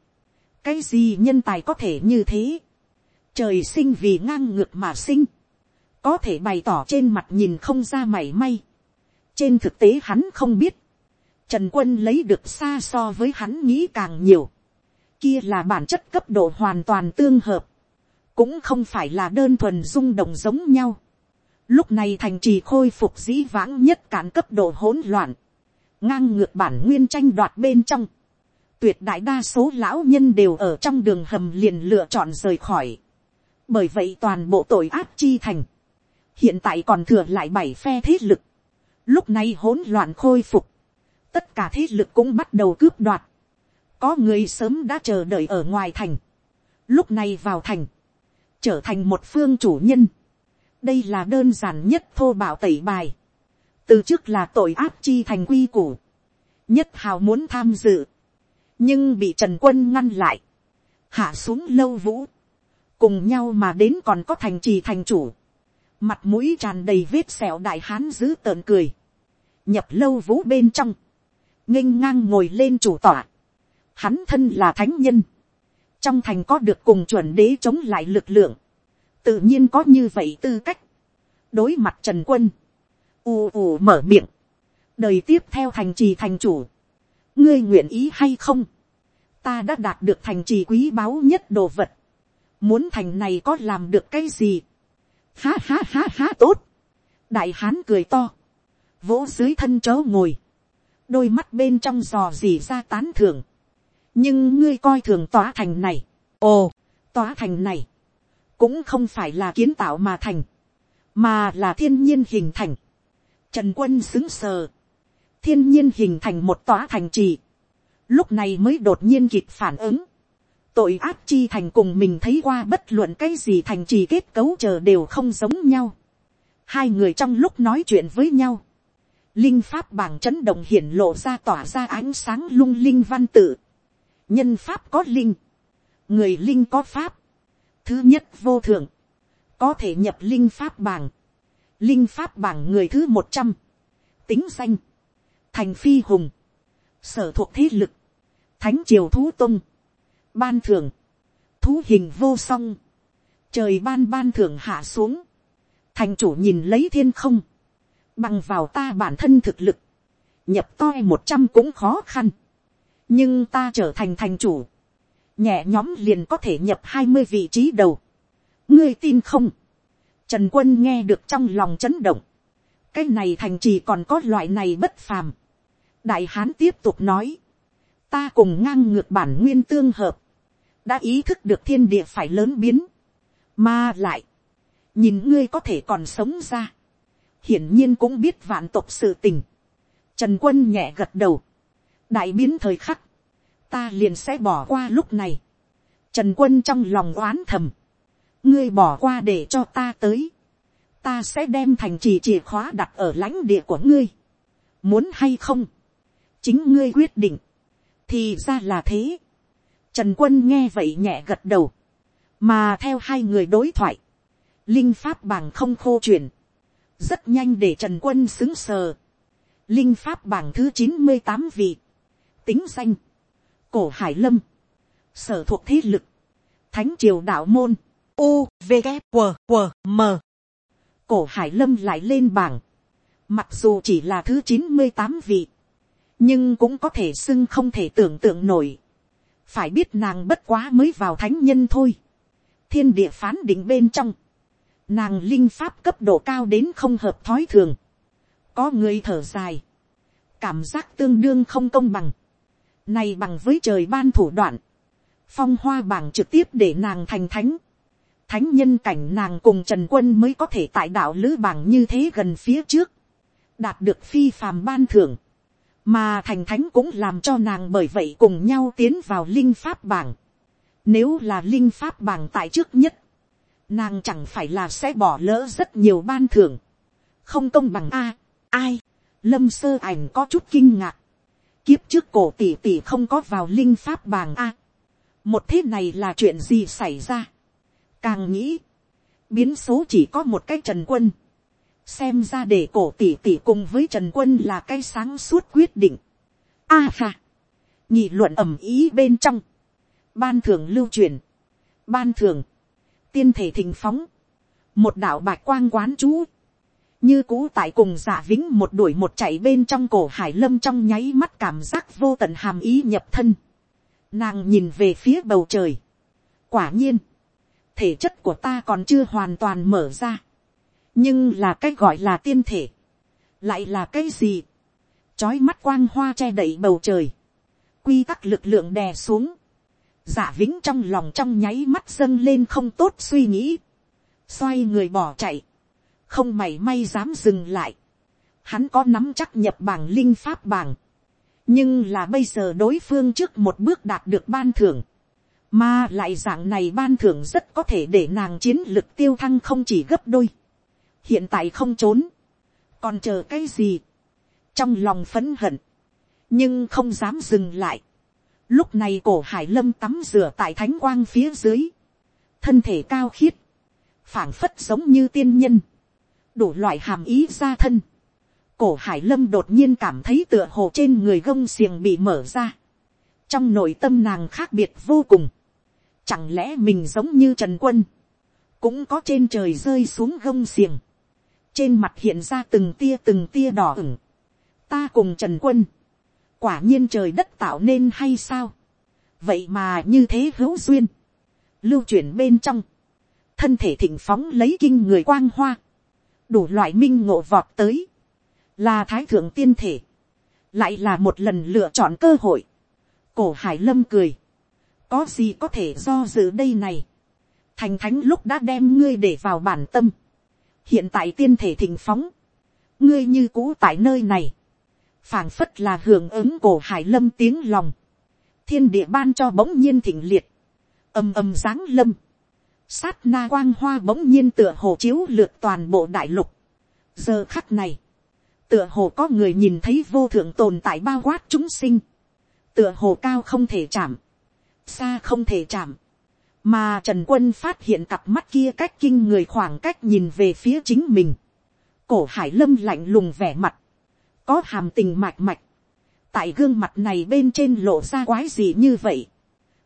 [SPEAKER 1] cái gì nhân tài có thể như thế, trời sinh vì ngang ngược mà sinh, có thể bày tỏ trên mặt nhìn không ra mảy may, trên thực tế hắn không biết, Trần quân lấy được xa so với hắn nghĩ càng nhiều. Kia là bản chất cấp độ hoàn toàn tương hợp. Cũng không phải là đơn thuần rung động giống nhau. Lúc này thành trì khôi phục dĩ vãng nhất cản cấp độ hỗn loạn. Ngang ngược bản nguyên tranh đoạt bên trong. Tuyệt đại đa số lão nhân đều ở trong đường hầm liền lựa chọn rời khỏi. Bởi vậy toàn bộ tội ác chi thành. Hiện tại còn thừa lại bảy phe thế lực. Lúc này hỗn loạn khôi phục tất cả thế lực cũng bắt đầu cướp đoạt. có người sớm đã chờ đợi ở ngoài thành. lúc này vào thành, trở thành một phương chủ nhân. đây là đơn giản nhất thô bảo tẩy bài. từ trước là tội áp chi thành quy củ. nhất hào muốn tham dự. nhưng bị trần quân ngăn lại. hạ xuống lâu vũ. cùng nhau mà đến còn có thành trì thành chủ. mặt mũi tràn đầy vết sẹo đại hán giữ tợn cười. nhập lâu vũ bên trong nghênh ngang ngồi lên chủ tọa. Hắn thân là thánh nhân. Trong thành có được cùng chuẩn đế chống lại lực lượng. Tự nhiên có như vậy tư cách. Đối mặt Trần Quân. ù ù mở miệng. Đời tiếp theo thành trì thành chủ. Ngươi nguyện ý hay không? Ta đã đạt được thành trì quý báu nhất đồ vật. Muốn thành này có làm được cái gì? Ha ha ha ha tốt. Đại hán cười to. Vỗ dưới thân chớ ngồi đôi mắt bên trong dò dỉ ra tán thưởng. nhưng ngươi coi thường tòa thành này. ồ, tòa thành này, cũng không phải là kiến tạo mà thành, mà là thiên nhiên hình thành. trần quân xứng sờ, thiên nhiên hình thành một tòa thành trì, lúc này mới đột nhiên kịp phản ứng. tội ác chi thành cùng mình thấy qua bất luận cái gì thành trì kết cấu chờ đều không giống nhau. hai người trong lúc nói chuyện với nhau, linh pháp bảng chấn động hiển lộ ra tỏa ra ánh sáng lung linh văn tự. nhân pháp có linh, người linh có pháp. thứ nhất vô thượng, có thể nhập linh pháp bảng. linh pháp bảng người thứ một trăm, tính danh, thành phi hùng, sở thuộc thế lực, thánh triều thú tung, ban thưởng, thú hình vô song, trời ban ban thưởng hạ xuống, thành chủ nhìn lấy thiên không, bằng vào ta bản thân thực lực, nhập toi một trăm cũng khó khăn, nhưng ta trở thành thành chủ, nhẹ nhóm liền có thể nhập hai mươi vị trí đầu, ngươi tin không, trần quân nghe được trong lòng chấn động, cái này thành trì còn có loại này bất phàm, đại hán tiếp tục nói, ta cùng ngang ngược bản nguyên tương hợp, đã ý thức được thiên địa phải lớn biến, mà lại, nhìn ngươi có thể còn sống ra, hiển nhiên cũng biết vạn tộc sự tình. Trần quân nhẹ gật đầu. đại biến thời khắc, ta liền sẽ bỏ qua lúc này. Trần quân trong lòng oán thầm. ngươi bỏ qua để cho ta tới. ta sẽ đem thành trì chìa khóa đặt ở lãnh địa của ngươi. muốn hay không. chính ngươi quyết định, thì ra là thế. Trần quân nghe vậy nhẹ gật đầu, mà theo hai người đối thoại, linh pháp bằng không khô chuyển, rất nhanh để trần quân xứng sờ. linh pháp bảng thứ chín mươi tám vị, tính danh, cổ hải lâm, sở thuộc thế lực, thánh triều đạo môn, u v g q q m. Cổ hải lâm lại lên bảng, mặc dù chỉ là thứ chín mươi tám vị, nhưng cũng có thể xưng không thể tưởng tượng nổi. phải biết nàng bất quá mới vào thánh nhân thôi. thiên địa phán định bên trong, nàng linh pháp cấp độ cao đến không hợp thói thường. có người thở dài, cảm giác tương đương không công bằng. này bằng với trời ban thủ đoạn, phong hoa bảng trực tiếp để nàng thành thánh. thánh nhân cảnh nàng cùng trần quân mới có thể tại đạo lữ bảng như thế gần phía trước, đạt được phi phàm ban thưởng mà thành thánh cũng làm cho nàng bởi vậy cùng nhau tiến vào linh pháp bảng. Nếu là linh pháp bảng tại trước nhất, nàng chẳng phải là sẽ bỏ lỡ rất nhiều ban thưởng. không công bằng a, ai, lâm sơ ảnh có chút kinh ngạc. kiếp trước cổ tỷ tỷ không có vào linh pháp bàng a. một thế này là chuyện gì xảy ra. càng nghĩ, biến số chỉ có một cái trần quân xem ra để cổ tỷ tỷ cùng với trần quân là cái sáng suốt quyết định. a à, ha, nhị luận ẩm ý bên trong, ban thường lưu truyền, ban thường, tiên thể thình phóng, một đạo bạch quang quán chú, như cũ tại cùng giả vĩnh một đuổi một chạy bên trong cổ hải lâm trong nháy mắt cảm giác vô tận hàm ý nhập thân. Nàng nhìn về phía bầu trời. quả nhiên, thể chất của ta còn chưa hoàn toàn mở ra. Nhưng là cái gọi là tiên thể, lại là cái gì, trói mắt quang hoa che đậy bầu trời, quy tắc lực lượng đè xuống, giả vĩnh trong lòng trong nháy mắt dâng lên không tốt suy nghĩ, xoay người bỏ chạy, không mảy may dám dừng lại, hắn có nắm chắc nhập bảng linh pháp bảng, nhưng là bây giờ đối phương trước một bước đạt được ban thưởng, mà lại dạng này ban thưởng rất có thể để nàng chiến lực tiêu thăng không chỉ gấp đôi, hiện tại không trốn, còn chờ cái gì, trong lòng phấn hận, nhưng không dám dừng lại. Lúc này cổ hải lâm tắm rửa tại thánh quang phía dưới, thân thể cao khiết, phảng phất giống như tiên nhân, đủ loại hàm ý ra thân. Cổ hải lâm đột nhiên cảm thấy tựa hồ trên người gông xiềng bị mở ra. Trong nội tâm nàng khác biệt vô cùng. Chẳng lẽ mình giống như Trần Quân. Cũng có trên trời rơi xuống gông xiềng trên mặt hiện ra từng tia từng tia đỏ ửng. ta cùng trần quân, quả nhiên trời đất tạo nên hay sao, vậy mà như thế hữu duyên, lưu chuyển bên trong, thân thể thịnh phóng lấy kinh người quang hoa, đủ loại minh ngộ vọt tới, là thái thượng tiên thể, lại là một lần lựa chọn cơ hội, cổ hải lâm cười, có gì có thể do dự đây này, thành thánh lúc đã đem ngươi để vào bản tâm, hiện tại tiên thể thịnh phóng, ngươi như cũ tại nơi này, phảng phất là hưởng ứng cổ hải lâm tiếng lòng, thiên địa ban cho bỗng nhiên thịnh liệt, ầm ầm giáng lâm, sát na quang hoa bỗng nhiên tựa hồ chiếu lượt toàn bộ đại lục. giờ khắc này, tựa hồ có người nhìn thấy vô thượng tồn tại bao quát chúng sinh, tựa hồ cao không thể chạm, xa không thể chạm, mà trần quân phát hiện cặp mắt kia cách kinh người khoảng cách nhìn về phía chính mình. cổ hải lâm lạnh lùng vẻ mặt, có hàm tình mạch mạch, tại gương mặt này bên trên lộ ra quái gì như vậy.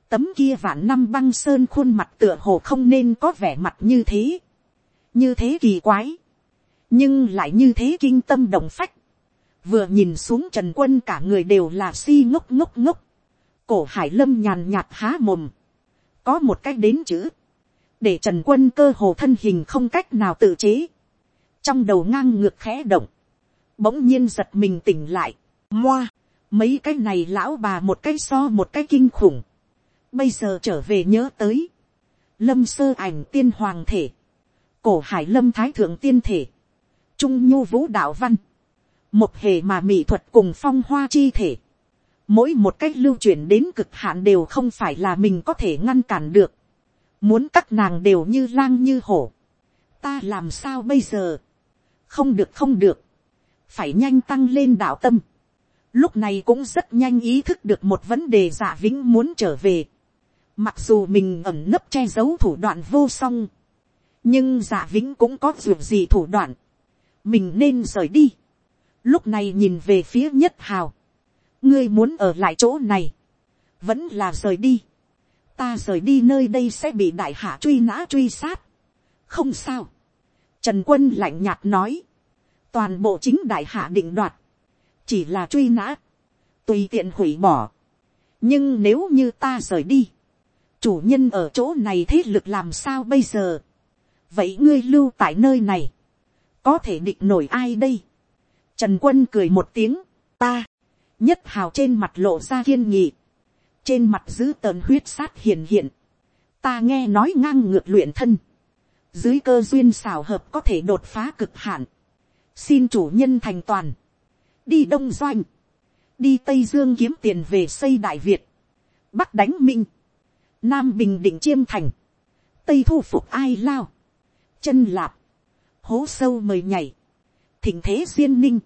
[SPEAKER 1] tấm kia vạn năm băng sơn khuôn mặt tựa hồ không nên có vẻ mặt như thế. như thế kỳ quái. nhưng lại như thế kinh tâm động phách. vừa nhìn xuống trần quân cả người đều là si ngốc ngốc ngốc. cổ hải lâm nhàn nhạt há mồm có một cách đến chữ, để trần quân cơ hồ thân hình không cách nào tự chế, trong đầu ngang ngược khẽ động, bỗng nhiên giật mình tỉnh lại, moa, mấy cái này lão bà một cái so một cái kinh khủng, bây giờ trở về nhớ tới, lâm sơ ảnh tiên hoàng thể, cổ hải lâm thái thượng tiên thể, trung nhu vũ đạo văn, một hề mà mỹ thuật cùng phong hoa chi thể, mỗi một cách lưu chuyển đến cực hạn đều không phải là mình có thể ngăn cản được. Muốn các nàng đều như lang như hổ. Ta làm sao bây giờ? Không được không được. Phải nhanh tăng lên đạo tâm. lúc này cũng rất nhanh ý thức được một vấn đề giả vĩnh muốn trở về. Mặc dù mình ẩn nấp che giấu thủ đoạn vô song, nhưng giả vĩnh cũng có dù gì thủ đoạn, mình nên rời đi. Lúc này nhìn về phía nhất hào, ngươi muốn ở lại chỗ này, vẫn là rời đi. ta rời đi nơi đây sẽ bị đại hạ truy nã truy sát. không sao. trần quân lạnh nhạt nói, toàn bộ chính đại hạ định đoạt, chỉ là truy nã, tùy tiện hủy bỏ. nhưng nếu như ta rời đi, chủ nhân ở chỗ này thế lực làm sao bây giờ. vậy ngươi lưu tại nơi này, có thể định nổi ai đây. trần quân cười một tiếng, ta, nhất hào trên mặt lộ ra kiên nghị, trên mặt giữ tợn huyết sát hiền hiện, ta nghe nói ngang ngược luyện thân, dưới cơ duyên xào hợp có thể đột phá cực hạn, xin chủ nhân thành toàn, đi đông doanh, đi tây dương kiếm tiền về xây đại việt, bắc đánh minh, nam bình định chiêm thành, tây thu phục ai lao, chân lạp, hố sâu mời nhảy, thỉnh thế duyên ninh,